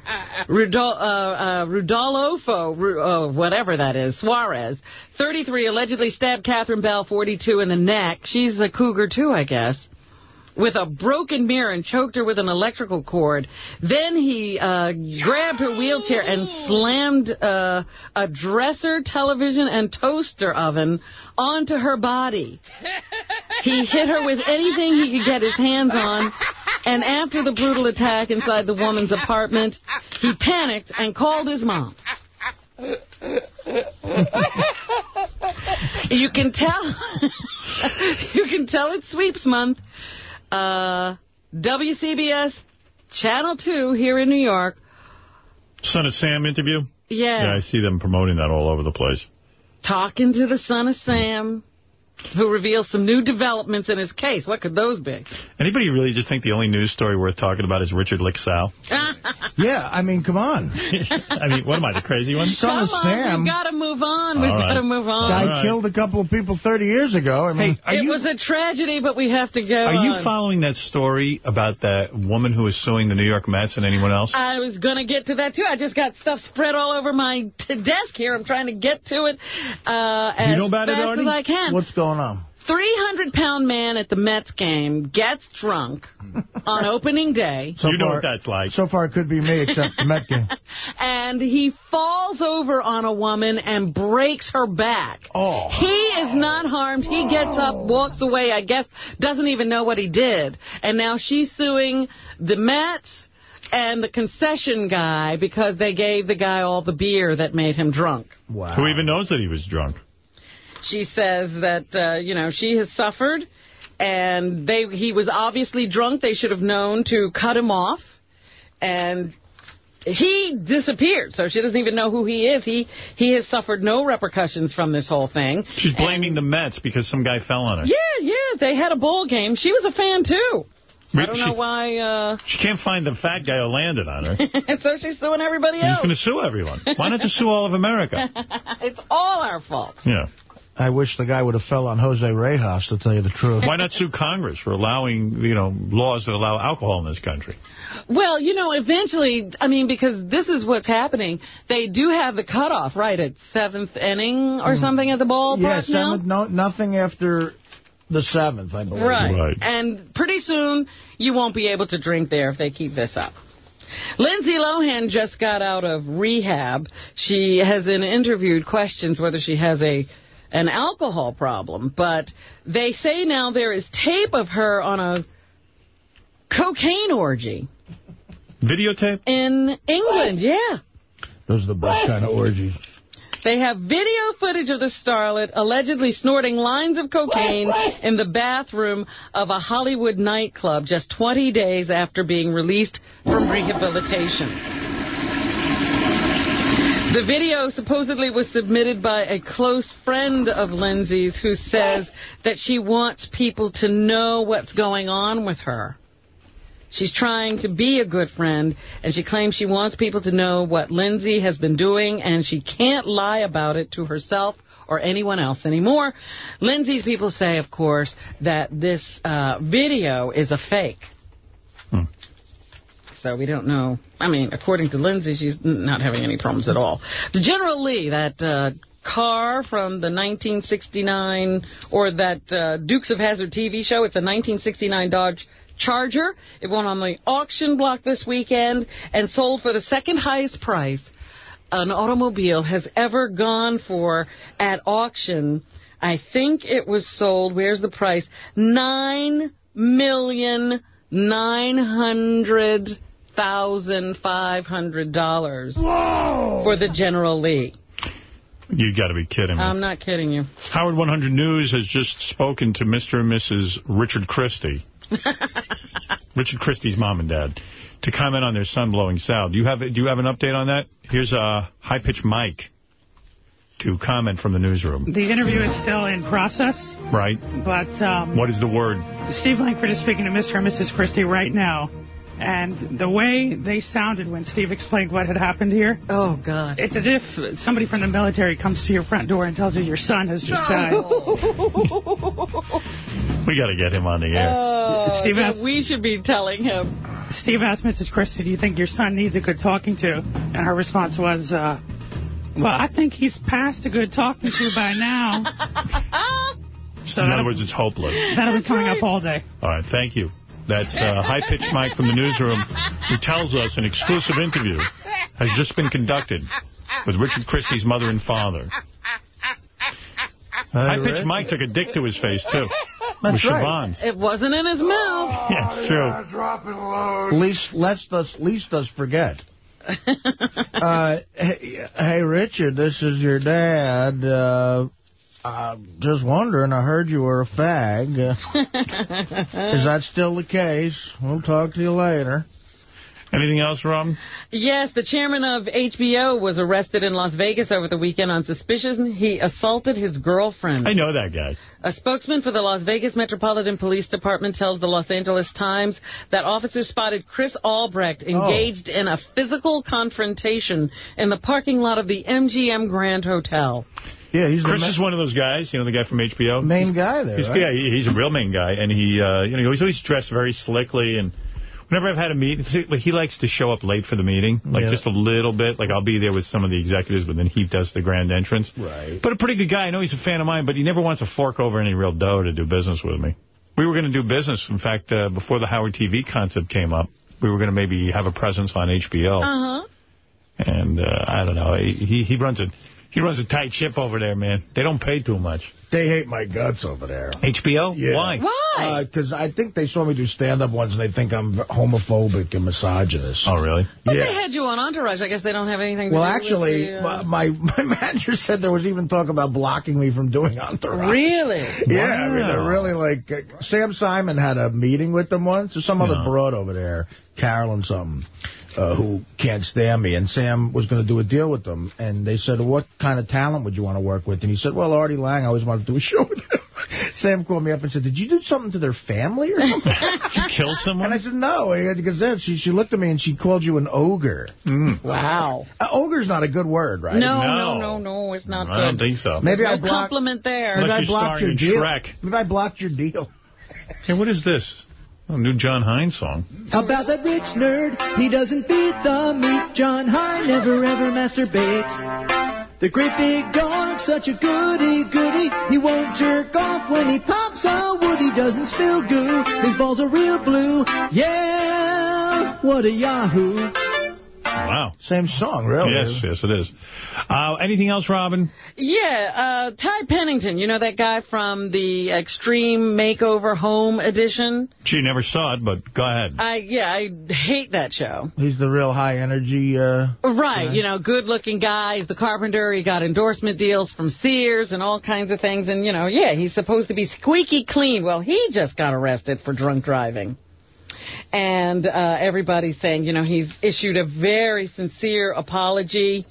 Rudol uh, uh, Rudolfo, uh, whatever that is, Suarez, 33, allegedly stabbed Catherine Bell, 42, in the neck. She's a cougar, too, I guess with a broken mirror and choked her with an electrical cord. Then he uh, grabbed her wheelchair and slammed uh, a dresser, television, and toaster oven onto her body. He hit her with anything he could get his hands on, and after the brutal attack inside the woman's apartment, he panicked and called his mom. you can tell [LAUGHS] you can tell it's sweeps month uh, WCBS Channel 2 here in New York. Son of Sam interview? Yeah. Yeah, I see them promoting that all over the place. Talking to the son of Sam, who reveals some new developments in his case. What could those be? Anybody really just think the only news story worth talking about is Richard Lixow? [LAUGHS] yeah, I mean, come on. [LAUGHS] I mean, what am I, the crazy one? Son Come of on, Sam. we've got to move on. We've All got to move on. Guy killed a couple of people 30 years ago. I mean, Hey, are it you- was a tragedy, but we have to go Are you following that story about that woman who is suing the New York Mets and anyone else? I was going to get to that, too. I just got stuff spread all over my [LAUGHS] desk here. I'm trying to get to it uh, as know about it, fast Artie? as I can. What's going on? 300-pound man at the Mets game gets drunk [LAUGHS] on opening day. So you far, that's like. So far, it could be me, except the Met game. [LAUGHS] and he falls over on a woman and breaks her back. Oh. He is not harmed. He gets up, walks away, I guess, doesn't even know what he did. And now she's suing the Mets and the concession guy because they gave the guy all the beer that made him drunk. Wow. Who even knows that he was drunk? She says that, uh, you know, she has suffered, and they he was obviously drunk. They should have known to cut him off, and he disappeared, so she doesn't even know who he is. He he has suffered no repercussions from this whole thing. She's blaming the Mets because some guy fell on her. Yeah, yeah, they had a ball game. She was a fan, too. I don't She- know why, uh, She can't find the fat guy who landed on her. And [LAUGHS] so she's suing everybody else. She's going to sue everyone. Why not just sue all of America? [LAUGHS] it's all our fault. Yeah. I wish the guy would have fell on Jose Reyes, to tell you the truth. Why not sue Congress for allowing, you know, laws that allow alcohol in this country? Well, you know, eventually, I mean, because this is what's happening, they do have the cutoff, right, at seventh inning or mm. something at the ballpark Yeah, now? seventh, no, nothing after the seventh, I believe. Right. And pretty soon, you won't be able to drink there if they keep this up. Lindsay Lohan just got out of rehab. She has in interviewed questions whether she has a an alcohol problem, but they say now there is tape of her on a cocaine orgy Videotape? in England. Oh. Yeah. Those are the best kind of orgies. They have video footage of the starlet allegedly snorting lines of cocaine in the bathroom of a Hollywood nightclub just 20 days after being released from rehabilitation. The video supposedly was submitted by a close friend of Lindsay's who says that she wants people to know what's going on with her. She's trying to be a good friend, and she claims she wants people to know what Lindsay has been doing, and she can't lie about it to herself or anyone else anymore. Lindsay's people say, of course, that this uh, video is a fake. So we don't know. I mean, according to Lindsay, she's not having any problems at all. The General Lee, that uh, car from the 1969, or that uh, Dukes of Hazzard TV show, it's a 1969 Dodge Charger. It went on the auction block this weekend and sold for the second highest price an automobile has ever gone for at auction. I think it was sold, where's the price? Nine million nine hundred thousand five hundred dollars for the General Lee. You got to be kidding me. I'm not kidding you. Howard 100 News has just spoken to Mr. and Mrs. Richard Christie. [LAUGHS] Richard Christie's mom and dad, to comment on their son blowing south. Do you have do you have an update on that? Here's a high pitched Mike to comment from the newsroom. The interview is still in process, Right? but um, What is the word? Steve Langford is speaking to Mr. and Mrs. Christie right now. And the way they sounded when Steve explained what had happened here. Oh, God. It's as if somebody from the military comes to your front door and tells you your son has just died. [LAUGHS] We got to get him on the air. Oh, Steve yeah, asked- we should be telling him. Steve asked Mrs. Christie, do you think your son needs a good talking to? And her response was, uh, well, I think he's past a good talking to by now. [LAUGHS] So in other words, it's hopeless. that'll be coming up all day. All right, thank you. That's uh, high-pitched Mike from the newsroom who tells us an exclusive interview has just been conducted with Richard Christie's mother and father. High-pitched Mike took a dick to his face, too. That's with right. Siobhan's. It wasn't in his mouth. [LAUGHS] Yeah, it's true. Least, let's us, least us forget. [LAUGHS] uh, hey, hey, Richard, this is your dad. Uh, I'm just wondering, I heard you were a fag. Uh, [LAUGHS] is that still the case? We'll talk to you later. Anything else, Rob? Yes, the chairman of HBO was arrested in Las Vegas over the weekend on suspicion he assaulted his girlfriend. I know that guy. A spokesman for the Las Vegas Metropolitan Police Department tells the Los Angeles Times that officers spotted Chris Albrecht engaged in a physical confrontation in the parking lot of the MGM Grand Hotel. Yeah, he's Chris the is one of those guys, you know, the guy from HBO? main He's- guy there, He's, right? Yeah, he's a real main guy, and he, uh, you know, he's always dressed very slickly, and whenever I've had a meeting, see, like, he likes to show up late for the meeting, like Yeah. just a little bit. Like, I'll be there with some of the executives, but then he does the grand entrance. Right. But a pretty good guy. I know he's a fan of mine, but he never wants to fork over any real dough to do business with me. We were going to do business. In fact, uh, before the Howard TV concept came up, we were going to maybe have a presence on HBO. Uh-huh. And uh, I don't know. He he runs a he runs a tight ship over there, man. They don't pay too much. They hate my guts over there. HBO? Yeah. Why? Why? Because I think they saw me do stand-up once, and they think I'm homophobic and misogynist. Oh, really? But yeah. they had you on Entourage. I guess they don't have anything to Well, do actually, with the, uh... my my [LAUGHS] manager said there was even talk about blocking me from doing Entourage. Really? Yeah, I mean, they're really like... Uh, Sam Simon had a meeting with them once, or some other broad over there, Carolyn something, uh, who can't stand me, and Sam was going to do a deal with them, and they said, what kind of talent would you want to work with? And he said, well, Artie Lange, I always wanted to do a show with him. [LAUGHS] Sam called me up and said, did you do something to their family or something? [LAUGHS] Did you kill someone? And I said, no. Because then she, she looked at me and she called you an ogre. Mm. Wow. Uh, ogre's not a good word, right? No, No. no, no, no, it's not I good. don't think so. Maybe no I blocked. compliment there. Maybe Unless I you're blocked your deal. Shrek. Maybe I blocked your deal. Hey, what is this? A new John Hein's song. How about that rich nerd, he doesn't beat the meat. John Hein never ever masturbates. The great big dog, such a goody goody. He won't jerk off when he pops a wood. He doesn't spill goo. His balls are real blue. Yeah, what a yahoo. Wow. Same song, really. Yes, yes, it is. Uh, anything else, Robin? Yeah, uh, Ty Pennington, you know that guy from the Extreme Makeover Home Edition? She never saw it, but go ahead. I Yeah, I hate that show. He's the real high energy. Uh, Right, guy. you know, good-looking guy. He's the carpenter. He got endorsement deals from Sears and all kinds of things. And, you know, yeah, he's supposed to be squeaky clean. Well, he just got arrested for drunk driving. And uh, everybody's saying, you know, he's issued a very sincere apology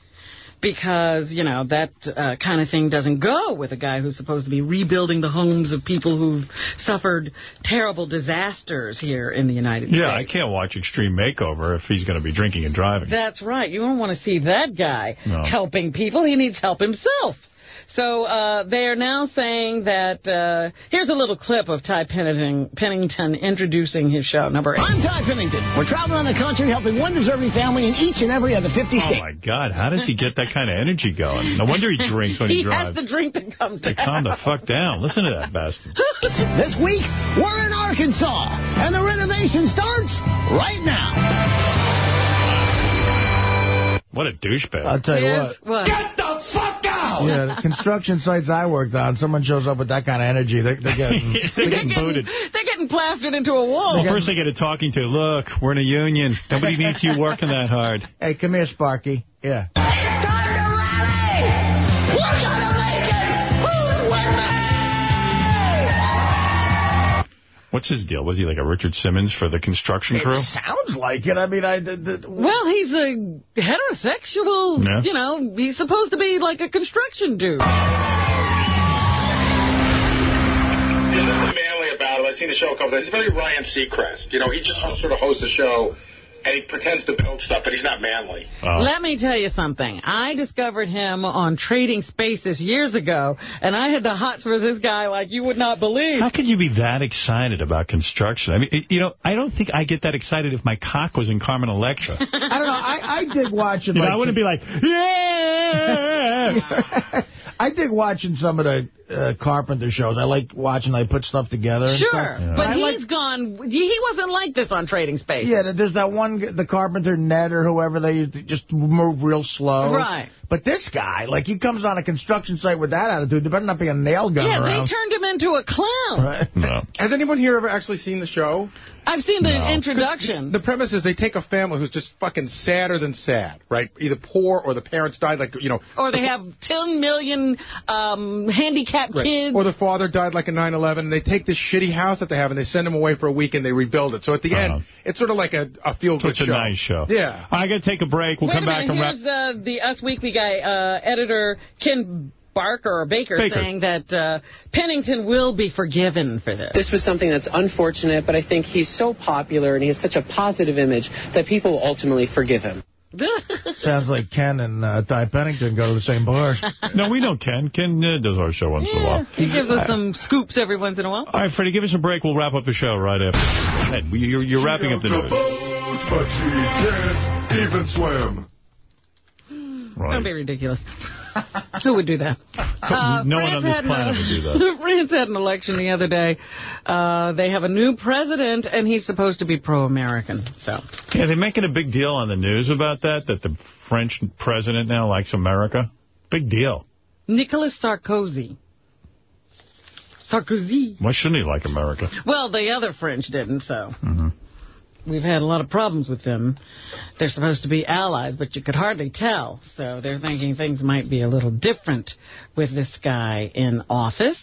because, you know, that uh, kind of thing doesn't go with a guy who's supposed to be rebuilding the homes of people who've suffered terrible disasters here in the United States. Yeah, I can't watch Extreme Makeover if he's going to be drinking and driving. That's right. You don't want to see that guy No. helping people. He needs help himself. So uh, they are now saying that, uh, here's a little clip of Ty Pennington, Pennington introducing his show, number eight. I'm Ty Pennington. We're traveling around the country helping one deserving family in each and every of the 50 Oh, states. my God. How does he get that kind of energy going? No wonder he drinks when he, [LAUGHS] he drives. has to drink to come Hey, calm the fuck down. Listen to that bastard. [LAUGHS] This week, we're in Arkansas, and the renovation starts right now. What a douchebag. I'll tell you Here's what. what? Get the fuck out! Yeah, the construction sites I worked on, someone shows up with that kind of energy, they're, they're getting... [LAUGHS] They're getting booted. They're getting plastered into a wall. Well, first they get a talking to. Look, we're in a union. Nobody needs you working that hard. Hey, come here, Sparky. Yeah. What's his deal? Was he like a Richard Simmons for the construction It crew? sounds like it. I mean, I... The, the, Well, he's a heterosexual, Yeah. you know, he's supposed to be like a construction dude. There's nothing manly about it. I've seen the show a couple times. It's very Ryan Seacrest. You know, he just sort of hosts the show, and he pretends to build stuff, but he's not manly. Oh. Let me tell you something. I discovered him on Trading Spaces years ago, and I had the hots for this guy like you would not believe. How could you be that excited about construction? I mean, it- you know, I don't think I get that excited if my cock was in Carmen Electra. [LAUGHS] I don't know. I, I dig watching... You know, I wouldn't be like, yeah! [LAUGHS] I dig watching some of the uh, Carpenter shows. I like watching they put stuff together. Sure, stuff. but I he's like, gone. He wasn't like this on Trading Spaces. yeah, there's that one, the Carpenter Ned or whoever, they used to just move real slow. Right. But this guy, like, he comes on a construction site with that attitude. There better not be a nail gun Yeah, around. they turned him into a clown. Right. No. Has anyone here ever actually seen the show? I've seen the No. introduction. The premise is they take a family who's just fucking sadder than sad, right? Either poor or the parents died, like, you know. Or they have 10 million um, handicapped Right. kids. Or the father died like a 9/11, and they take this shitty house that they have and they send him away for a week and they rebuild it. So at the Uh-huh. end, it's sort of like a, a feel So good it's a nice show. Yeah. I got to take a break. We'll Wait come back minute, and wrap. here's uh, the Us Weekly guy, uh, editor Ken Barker or Baker, Baker. saying that uh, Pennington will be forgiven for this. This was something that's unfortunate, but I think he's so popular and he has such a positive image that people will ultimately forgive him. [LAUGHS] Sounds like Ken and uh, Ty Pennington go to the same bars. [LAUGHS] No, we know Ken. Ken uh, does our show once in a while. He gives us some scoops every once in a while. All right, Freddie, give us a break. We'll wrap up the show right after. Ed, you're, you're wrapping up the news. but she can't even swim. Don't be ridiculous. [LAUGHS] Who would do that? [LAUGHS] Uh, no one on this planet an- would do that. [LAUGHS] France had an election the other day. Uh, they have a new president, and he's supposed to be pro-American. So Yeah, they're making a big deal on the news about that, that the French president now likes America. Big deal. Nicolas Sarkozy. Sarkozy. Why shouldn't he like America? Well, the other French didn't, so Mm-hmm. We've had a lot of problems with them. They're supposed to be allies, but you could hardly tell. So they're thinking things might be a little different with this guy in office.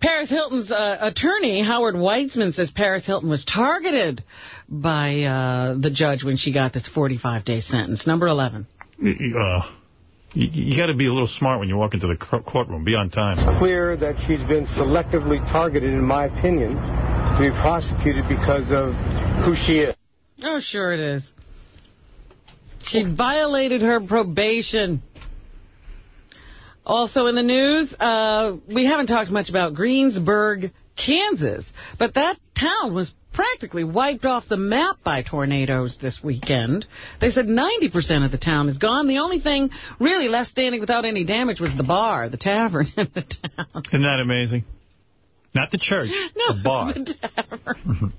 Paris Hilton's uh, attorney, Howard Weitzman, says Paris Hilton was targeted by uh, the judge when she got this 45-day sentence. Number 11. Uh, you you got to be a little smart when you walk into the courtroom. Be on time. It's clear that she's been selectively targeted, in my opinion, to be prosecuted because of who she is. Oh, sure it is. She violated her probation. Also in the news, uh, we haven't talked much about Greensburg, Kansas, but that town was practically wiped off the map by tornadoes this weekend. They said 90% of the town is gone. The only thing really left standing without any damage was the bar, the tavern in the town. Isn't that amazing? Not the church, [LAUGHS] No, the bar. the tavern.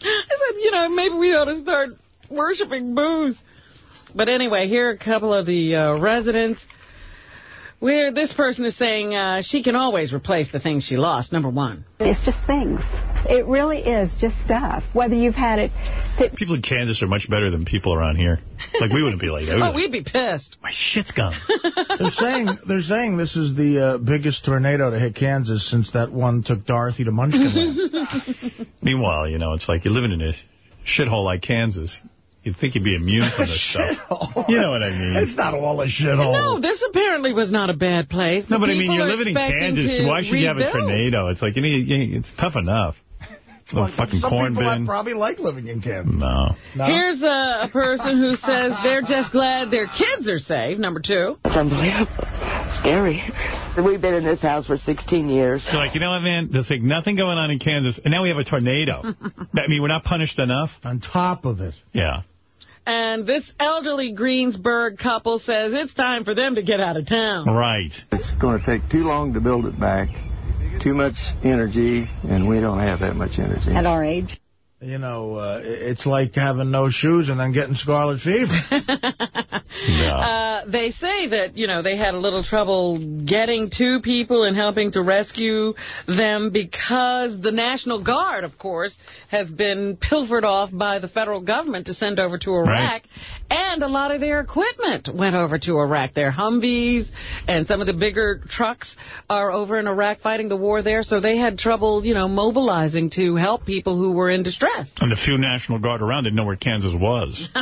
I said, you know, maybe we ought to start worshiping booze. But anyway, here are a couple of the uh, residents. Where this person is saying uh, she can always replace the things she lost, number one. It's just things. It really is just stuff. Whether you've had it. People in Kansas are much better than people around here. Like, we wouldn't be like that. [LAUGHS] Oh, we'd be pissed. My shit's gone. [LAUGHS] they're saying they're saying this is the uh, biggest tornado to hit Kansas since that one took Dorothy to Munchkin. [LAUGHS] Meanwhile, you know, it's like you're living in a shithole like Kansas. You'd think you'd be immune from this stuff. [LAUGHS] You know what I mean? It's not all a shithole. No, this apparently was not a bad place. No, but I mean, you're living in Kansas. Why should you have a tornado? It's like, you need, you- it's tough enough. Little fucking Some corn people bin. probably like living in Kansas. No. No? Here's a, a person who says they're just glad their kids are safe, number two. It's unbelievable. Scary. We've been in this house for 16 years. You're like, you know what, man? There's like nothing going on in Kansas, and now we have a tornado. [LAUGHS] I mean, we're not punished enough. On top of it. Yeah. And this elderly Greensburg couple says it's time for them to get out of town. Right. It's going to take too long to build it back, too much energy, and we don't have that much energy. At our age. You know, uh, it's like having no shoes and then getting scarlet fever. [LAUGHS] Uh, they say that, you know, they had a little trouble getting to people and helping to rescue them because the National Guard, of course, has been pilfered off by the federal government to send over to Iraq. Right. And a lot of their equipment went over to Iraq. Their Humvees and some of the bigger trucks are over in Iraq fighting the war there. So they had trouble, you know, mobilizing to help people who were in distress. And the few National Guard around didn't know where Kansas was. [LAUGHS]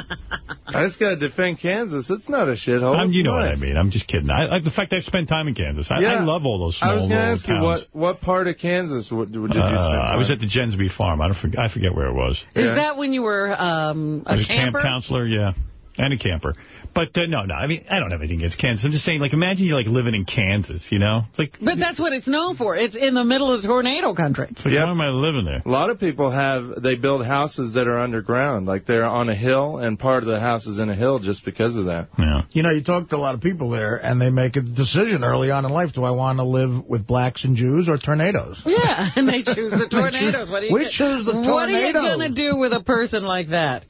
I just got to defend Kansas. It's not a shithole. Um, you It's know what I mean. I'm just kidding. I like the fact I've spent time in Kansas. I, Yeah. I love all those small I was going to little ask you, what, what part of Kansas would, did you spend Uh, time? I was at the Jensby Farm. I don't forget, I forget where it was. Is that when you were um, I a was a camp counselor, yeah, and a camper. But uh, no, no, I mean, I don't have anything against Kansas. I'm just saying, like, imagine you're, like living in Kansas, you know? Like, But that's what it's known for. It's in the middle of the tornado country. it's like why am I living there? A lot of people have, they build houses that are underground. Like they're on a hill and part of the house is in a hill just because of that. Yeah. You know, you talk to a lot of people there, and they make a decision early on in life. Do I want to live with blacks and Jews or tornadoes? [LAUGHS] Yeah, and they choose the [LAUGHS] They choose- tornadoes. What are you we gonna- choose the tornadoes. What are you going to do with a person like that?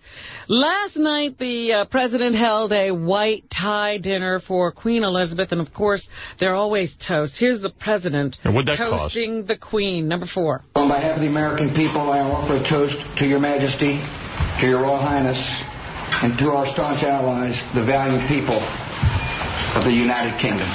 Last night, the uh, president held a white tie dinner for Queen Elizabeth, and of course, they're always toast. Here's the president And what'd cost? toasting the Queen. Number four. On behalf of the American people, I offer a toast to your majesty, to your royal highness, and to our staunch allies, the valiant people of the United Kingdom.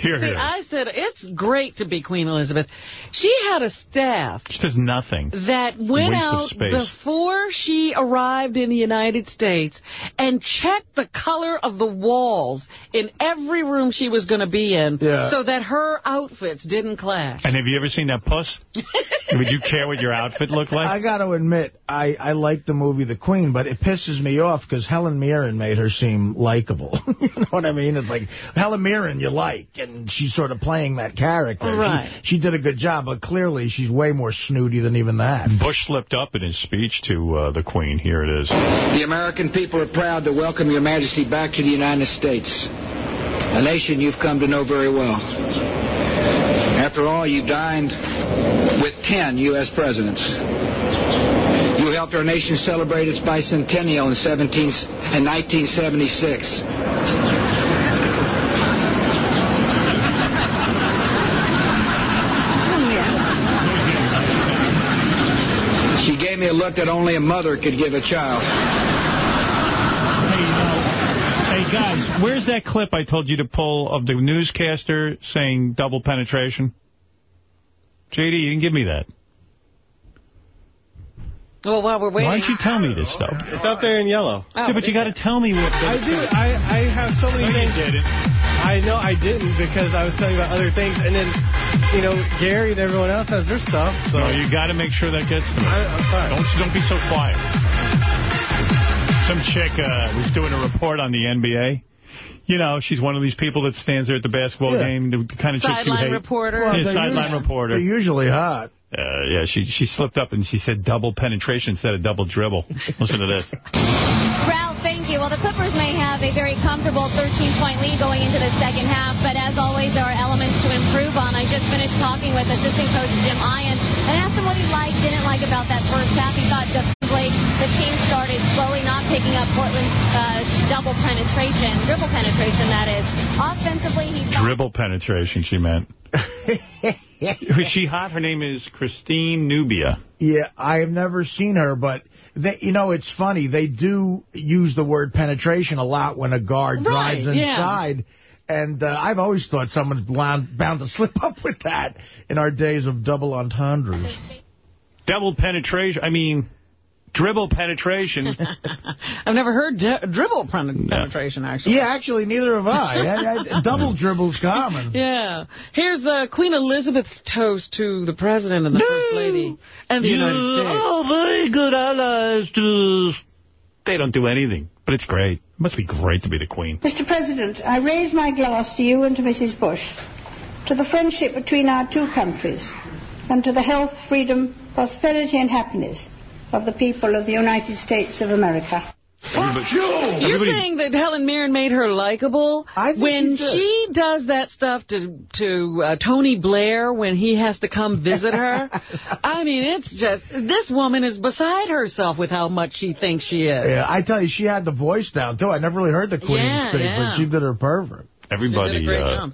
Here, See, here. I said it's great to be Queen Elizabeth. She had a staff She does nothing. that went out before she arrived in the United States and checked the color of the walls in every room she was going to be in Yeah. so that her outfits didn't clash. And have you ever seen that puss? [LAUGHS] Would you care what your outfit looked like? I got to admit, I, I like the movie The Queen, but it pisses me off because Helen Mirren made her seem likable. [LAUGHS] you know what I mean? It's like, Helen Mirren you like, and she's sort of playing that character. Right. She, she did a good job, but clearly she's way more snooty than even that. Bush slipped up in his speech to uh, the Queen. Here it is. The American people are proud to welcome your majesty back to the United States, a nation you've come to know very well. After all, you dined with 10 U.S. presidents. You helped our nation celebrate its bicentennial in, 17, in 1976. She gave me a look that only a mother could give a child. Hey, guys, where's that clip I told you to pull of the newscaster saying double penetration? JD, you didn't give me that. Well, while we're waiting... Why don't you tell me this stuff? It's up there in yellow. Oh, yeah, but you got to tell me what... I do. I, I have so many No, you things. didn't. I know I didn't because I was telling about other things, and then, you know, Gary and everyone else has their stuff. So No, you got to make sure that gets to me. I, I'm fine. Don't don't be so quiet. Some chick uh, was doing a report on the NBA. You know, she's one of these people that stands there at the basketball Yeah. game, the kind of chick you Sideline hate. reporter. Yeah, they're sideline reporter. They're usually hot. Uh, yeah, she she slipped up and she said double penetration instead of double dribble. Listen to this. Ralph, thank you. Well, the Clippers may have a very comfortable 13-point lead going into the second half, but as always, there are elements to improve on. I just finished talking with assistant coach Jim Eyen and asked him what he liked, didn't like about that first half. He thought defensively the team started slowly not picking up Portland's uh, double penetration, dribble penetration, that is. Offensively, he thought... Dribble penetration, she meant. Was [LAUGHS] she hot? Her name is Christine Nubia. Yeah, I have never seen her, but they, you know, it's funny. They do use the word penetration a lot when a guard Right, drives yeah. inside. And uh, I've always thought someone's bound, bound to [LAUGHS] slip up with that in our days of double entendres. Double penetration. I mean, dribble penetration. [LAUGHS] I've never heard dribble pen- penetration, actually. Yeah, actually, neither have I. I, I double dribble's common. [LAUGHS] Yeah. Here's uh, Queen Elizabeth's toast to the President and the First Lady and the United States. Oh, very good allies to... They don't do anything, but it's great. It must be great to be the Queen. Mr. President, I raise my glass to you and to Mrs. Bush, to the friendship between our two countries, and to the health, freedom, prosperity, and happiness of the people of the United States of America. Everybody- You're everybody- saying that Helen Mirren made her likable when she she does that stuff to to uh, Tony Blair when he has to come visit her. [LAUGHS] I mean, it's just this woman is beside herself with how much she thinks she is. Yeah, I tell you, she had the voice down, too. I never really heard the Queen Yeah, speak, yeah. but she did her perfect. Everybody, She did a great uh, job.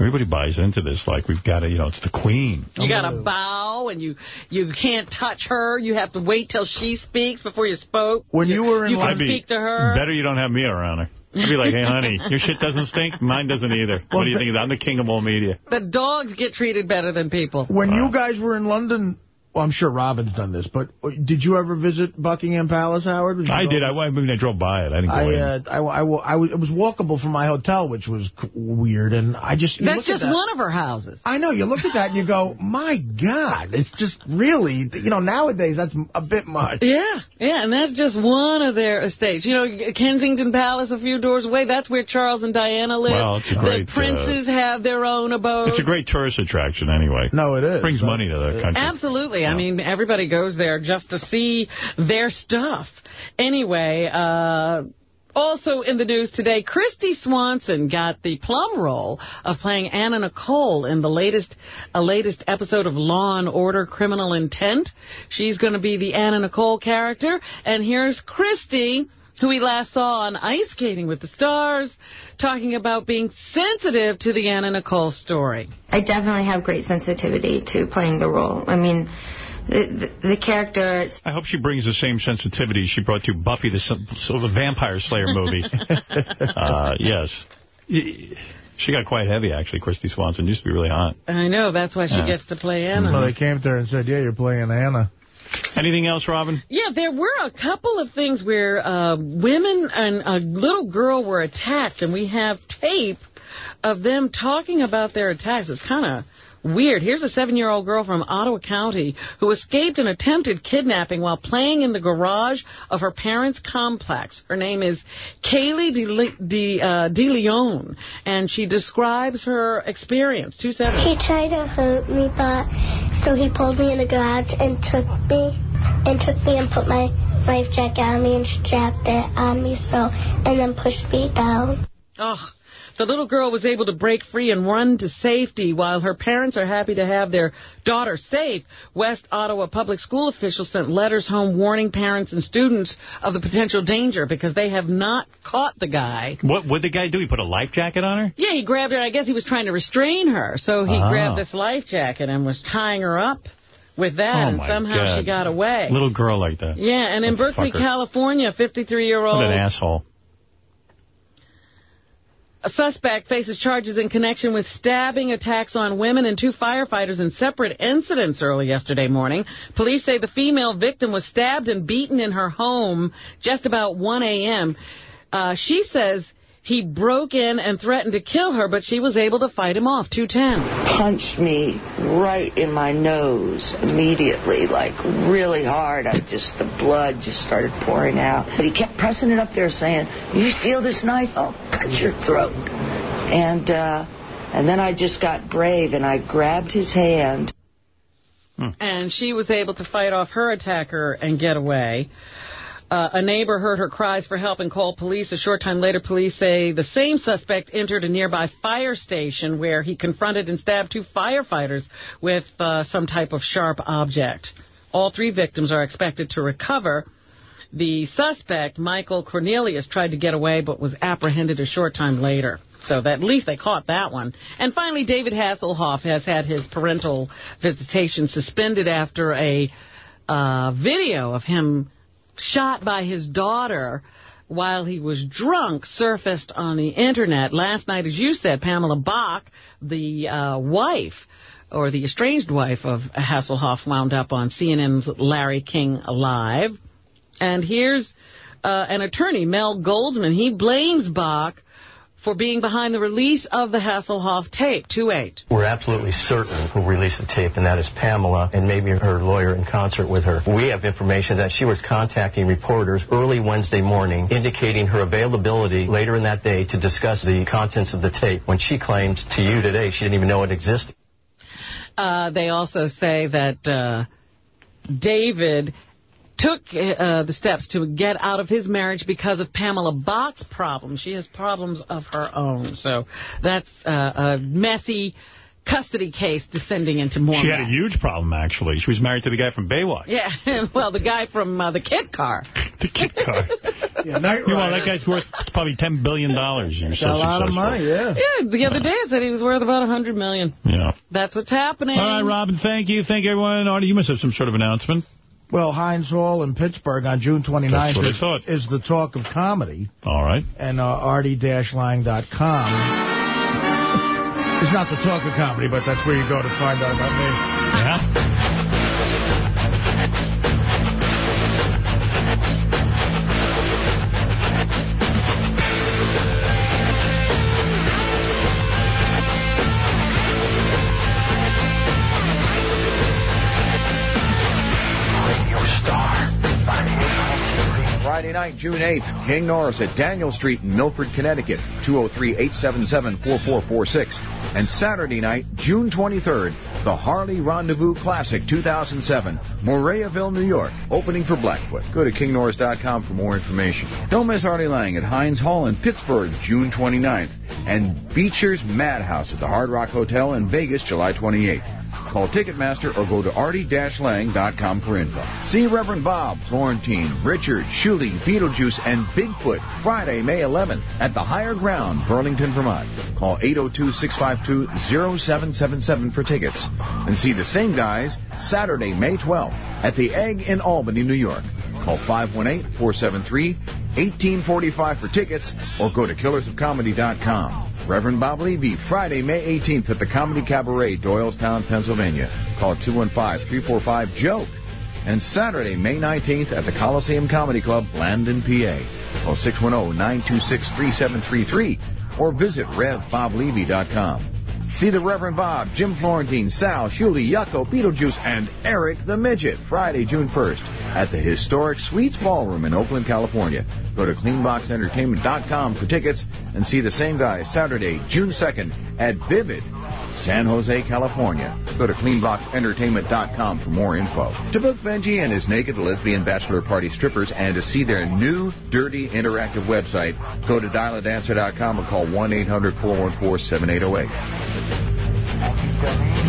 Everybody buys into this. Like we've got to, you know, it's the Queen. You got to oh. bow, and you you can't touch her. You have to wait till she speaks before you spoke. When you were in London, you can speak to her. Better you don't have me around her. I'd be like, hey, honey, [LAUGHS] your shit doesn't stink? Mine doesn't either. what do you think? of that? I'm the king of all media. The dogs get treated better than people. When you uh. guys were in London, well, I'm sure Robin's done this, but did you ever visit Buckingham Palace, Howard? Was I did. I, I mean, I drove by it. I didn't go I, in. uh, I, I, I was, it was walkable from my hotel, which was weird, and I just... That's look at just that- one of her houses. I know, you look at that and you go, [LAUGHS] my God, it's just really, you know, nowadays that's a bit much. Yeah, yeah, and that's just one of their estates. You know, Kensington Palace, a few doors away, that's where Charles and Diana live. Well, it's a great, The princes have their own abode. It's a great tourist attraction anyway. No, it is. Brings money to the country. Absolutely. I mean, everybody goes there just to see their stuff. Anyway, uh... Also in the news today, Kristy Swanson got the plum role of playing Anna Nicole in the latest a latest episode of Law and Order Criminal Intent. She's going to be the Anna Nicole character. And here's Kristy, who we last saw on Ice Skating with the Stars, talking about being sensitive to the Anna Nicole story. I definitely have great sensitivity to playing the role. I mean, the, the, the character, I hope she brings the same sensitivity she brought to Buffy the sort of Vampire Slayer movie. [LAUGHS] uh, yes. She got quite heavy, actually, Kristy Swanson. Used to be really hot. I know, that's why she Yeah. gets to play Anna. Well, they came to her and said, yeah, you're playing Anna. Anything else, Robin? Yeah, there were a couple of things where uh, women and a little girl were attacked, and we have tape of them talking about their attacks. It's kind of weird. Here's a seven-year-old girl from Ottawa County who escaped an attempted kidnapping while playing in the garage of her parents' complex. Her name is Kaylee De, De, uh, De Leon, and she describes her experience. Two seven. He tried to hurt me, but so he pulled me in the garage and took me and took me and put my life jacket on me and strapped it on me so and then pushed me down. Ugh. The little girl was able to break free and run to safety while her parents are happy to have their daughter safe. West Ottawa public school officials sent letters home warning parents and students of the potential danger because they have not caught the guy. What would the guy do? He put a life jacket on her? Yeah, he grabbed her. I guess he was trying to restrain her. So he Oh. grabbed this life jacket and was tying her up with that, Oh, and somehow God. she got away. Little girl like that. Yeah, and in Berkeley, fucker. California, 53-year-old... What an asshole. A suspect faces charges in connection with stabbing attacks on women and two firefighters in separate incidents early yesterday morning. Police say the female victim was stabbed and beaten in her home just about 1 a.m. Uh, she says he broke in and threatened to kill her, but she was able to fight him off. 210. punched me right in my nose immediately, like really hard. I just, the blood just started pouring out. But he kept pressing it up there saying, you feel this knife? I'll cut your throat. And, uh, and then I just got brave and I grabbed his hand. And she was able to fight off her attacker and get away. Uh, a neighbor heard her cries for help and called police. A short time later, police say the same suspect entered a nearby fire station where he confronted and stabbed two firefighters with uh, some type of sharp object. All three victims are expected to recover. The suspect, Michael Cornelius, tried to get away but was apprehended a short time later. So at least they caught that one. And finally, David Hasselhoff has had his parental visitation suspended after a uh, video of him shot by his daughter while he was drunk surfaced on the Internet. Last night, as you said, Pamela Bach, the uh, wife or the estranged wife of Hasselhoff, wound up on CNN's Larry King Live. And here's uh, an attorney, Mel Goldsman. He blames Bach for being behind the release of the Hasselhoff tape, 2-8. We're absolutely certain who released the tape, and that is Pamela and maybe her lawyer in concert with her. We have information that she was contacting reporters early Wednesday morning, indicating her availability later in that day to discuss the contents of the tape when she claims to you today she didn't even know it existed. Uh, they also say that uh, David took uh, the steps to get out of his marriage because of Pamela Bach's problems. She has problems of her own. So that's uh, a messy custody case descending into more. She had a huge problem, actually. She was married to the guy from Baywatch. Yeah, [LAUGHS] well, the guy from uh, the Kit Car. the Kit Car. [LAUGHS] yeah, Night Meanwhile, that guy's worth probably $10 billion. You're That's so a lot of money, yeah. Yeah, the other day I said he was worth about a 100 million. Yeah. That's what's happening. All right, Robin, thank you. Thank you, everyone. Artie, you must have some sort of announcement. Well, Heinz Hall in Pittsburgh on June 29th That's what I is, is the talk of comedy. All right. And uh, artie-lang.com. It's not the talk of comedy, but that's where you go to find out about me. Yeah. Friday night, June 8th, King Norris at Daniel Street in Milford, Connecticut, 203-877-4446. And Saturday night, June 23rd, the Harley Rendezvous Classic 2007, Mariaville, New York, opening for Blackfoot. Go to kingnorris.com for more information. Don't miss Artie Lange at Heinz Hall in Pittsburgh, June 29th, and Beacher's Madhouse at the Hard Rock Hotel in Vegas, July 28th. Call Ticketmaster or go to artie-lang.com for info. See Reverend Bob, Florentine, Richard, Shuli, Beetlejuice, and Bigfoot Friday, May 11th at the Higher Ground, Burlington, Vermont. Call 802-652-0777 for tickets. And see the same guys Saturday, May 12th at the Egg in Albany, New York. Call 518-473-1845 for tickets or go to killersofcomedy.com. Reverend Bob Levy, Friday, May 18th at the Comedy Cabaret, Doylestown, Pennsylvania. Call 215-345-JOKE. And Saturday, May 19th at the Coliseum Comedy Club, Landon, PA. Call 610-926-3733 or visit RevBobLevy.com. See the Reverend Bob, Jim Florentine, Sal, Shuli, Yucko, Beetlejuice, and Eric the Midget, Friday, June 1st, at the historic Sweets Ballroom in Oakland, California. Go to cleanboxentertainment.com for tickets and see the same guy Saturday, June 2nd, at Vivid, San Jose, California. Go to cleanboxentertainment.com for more info. To book Benjy and his naked lesbian bachelor party strippers and to see their new, dirty, interactive website, go to dialadancer.com or call 1-800-414-7808.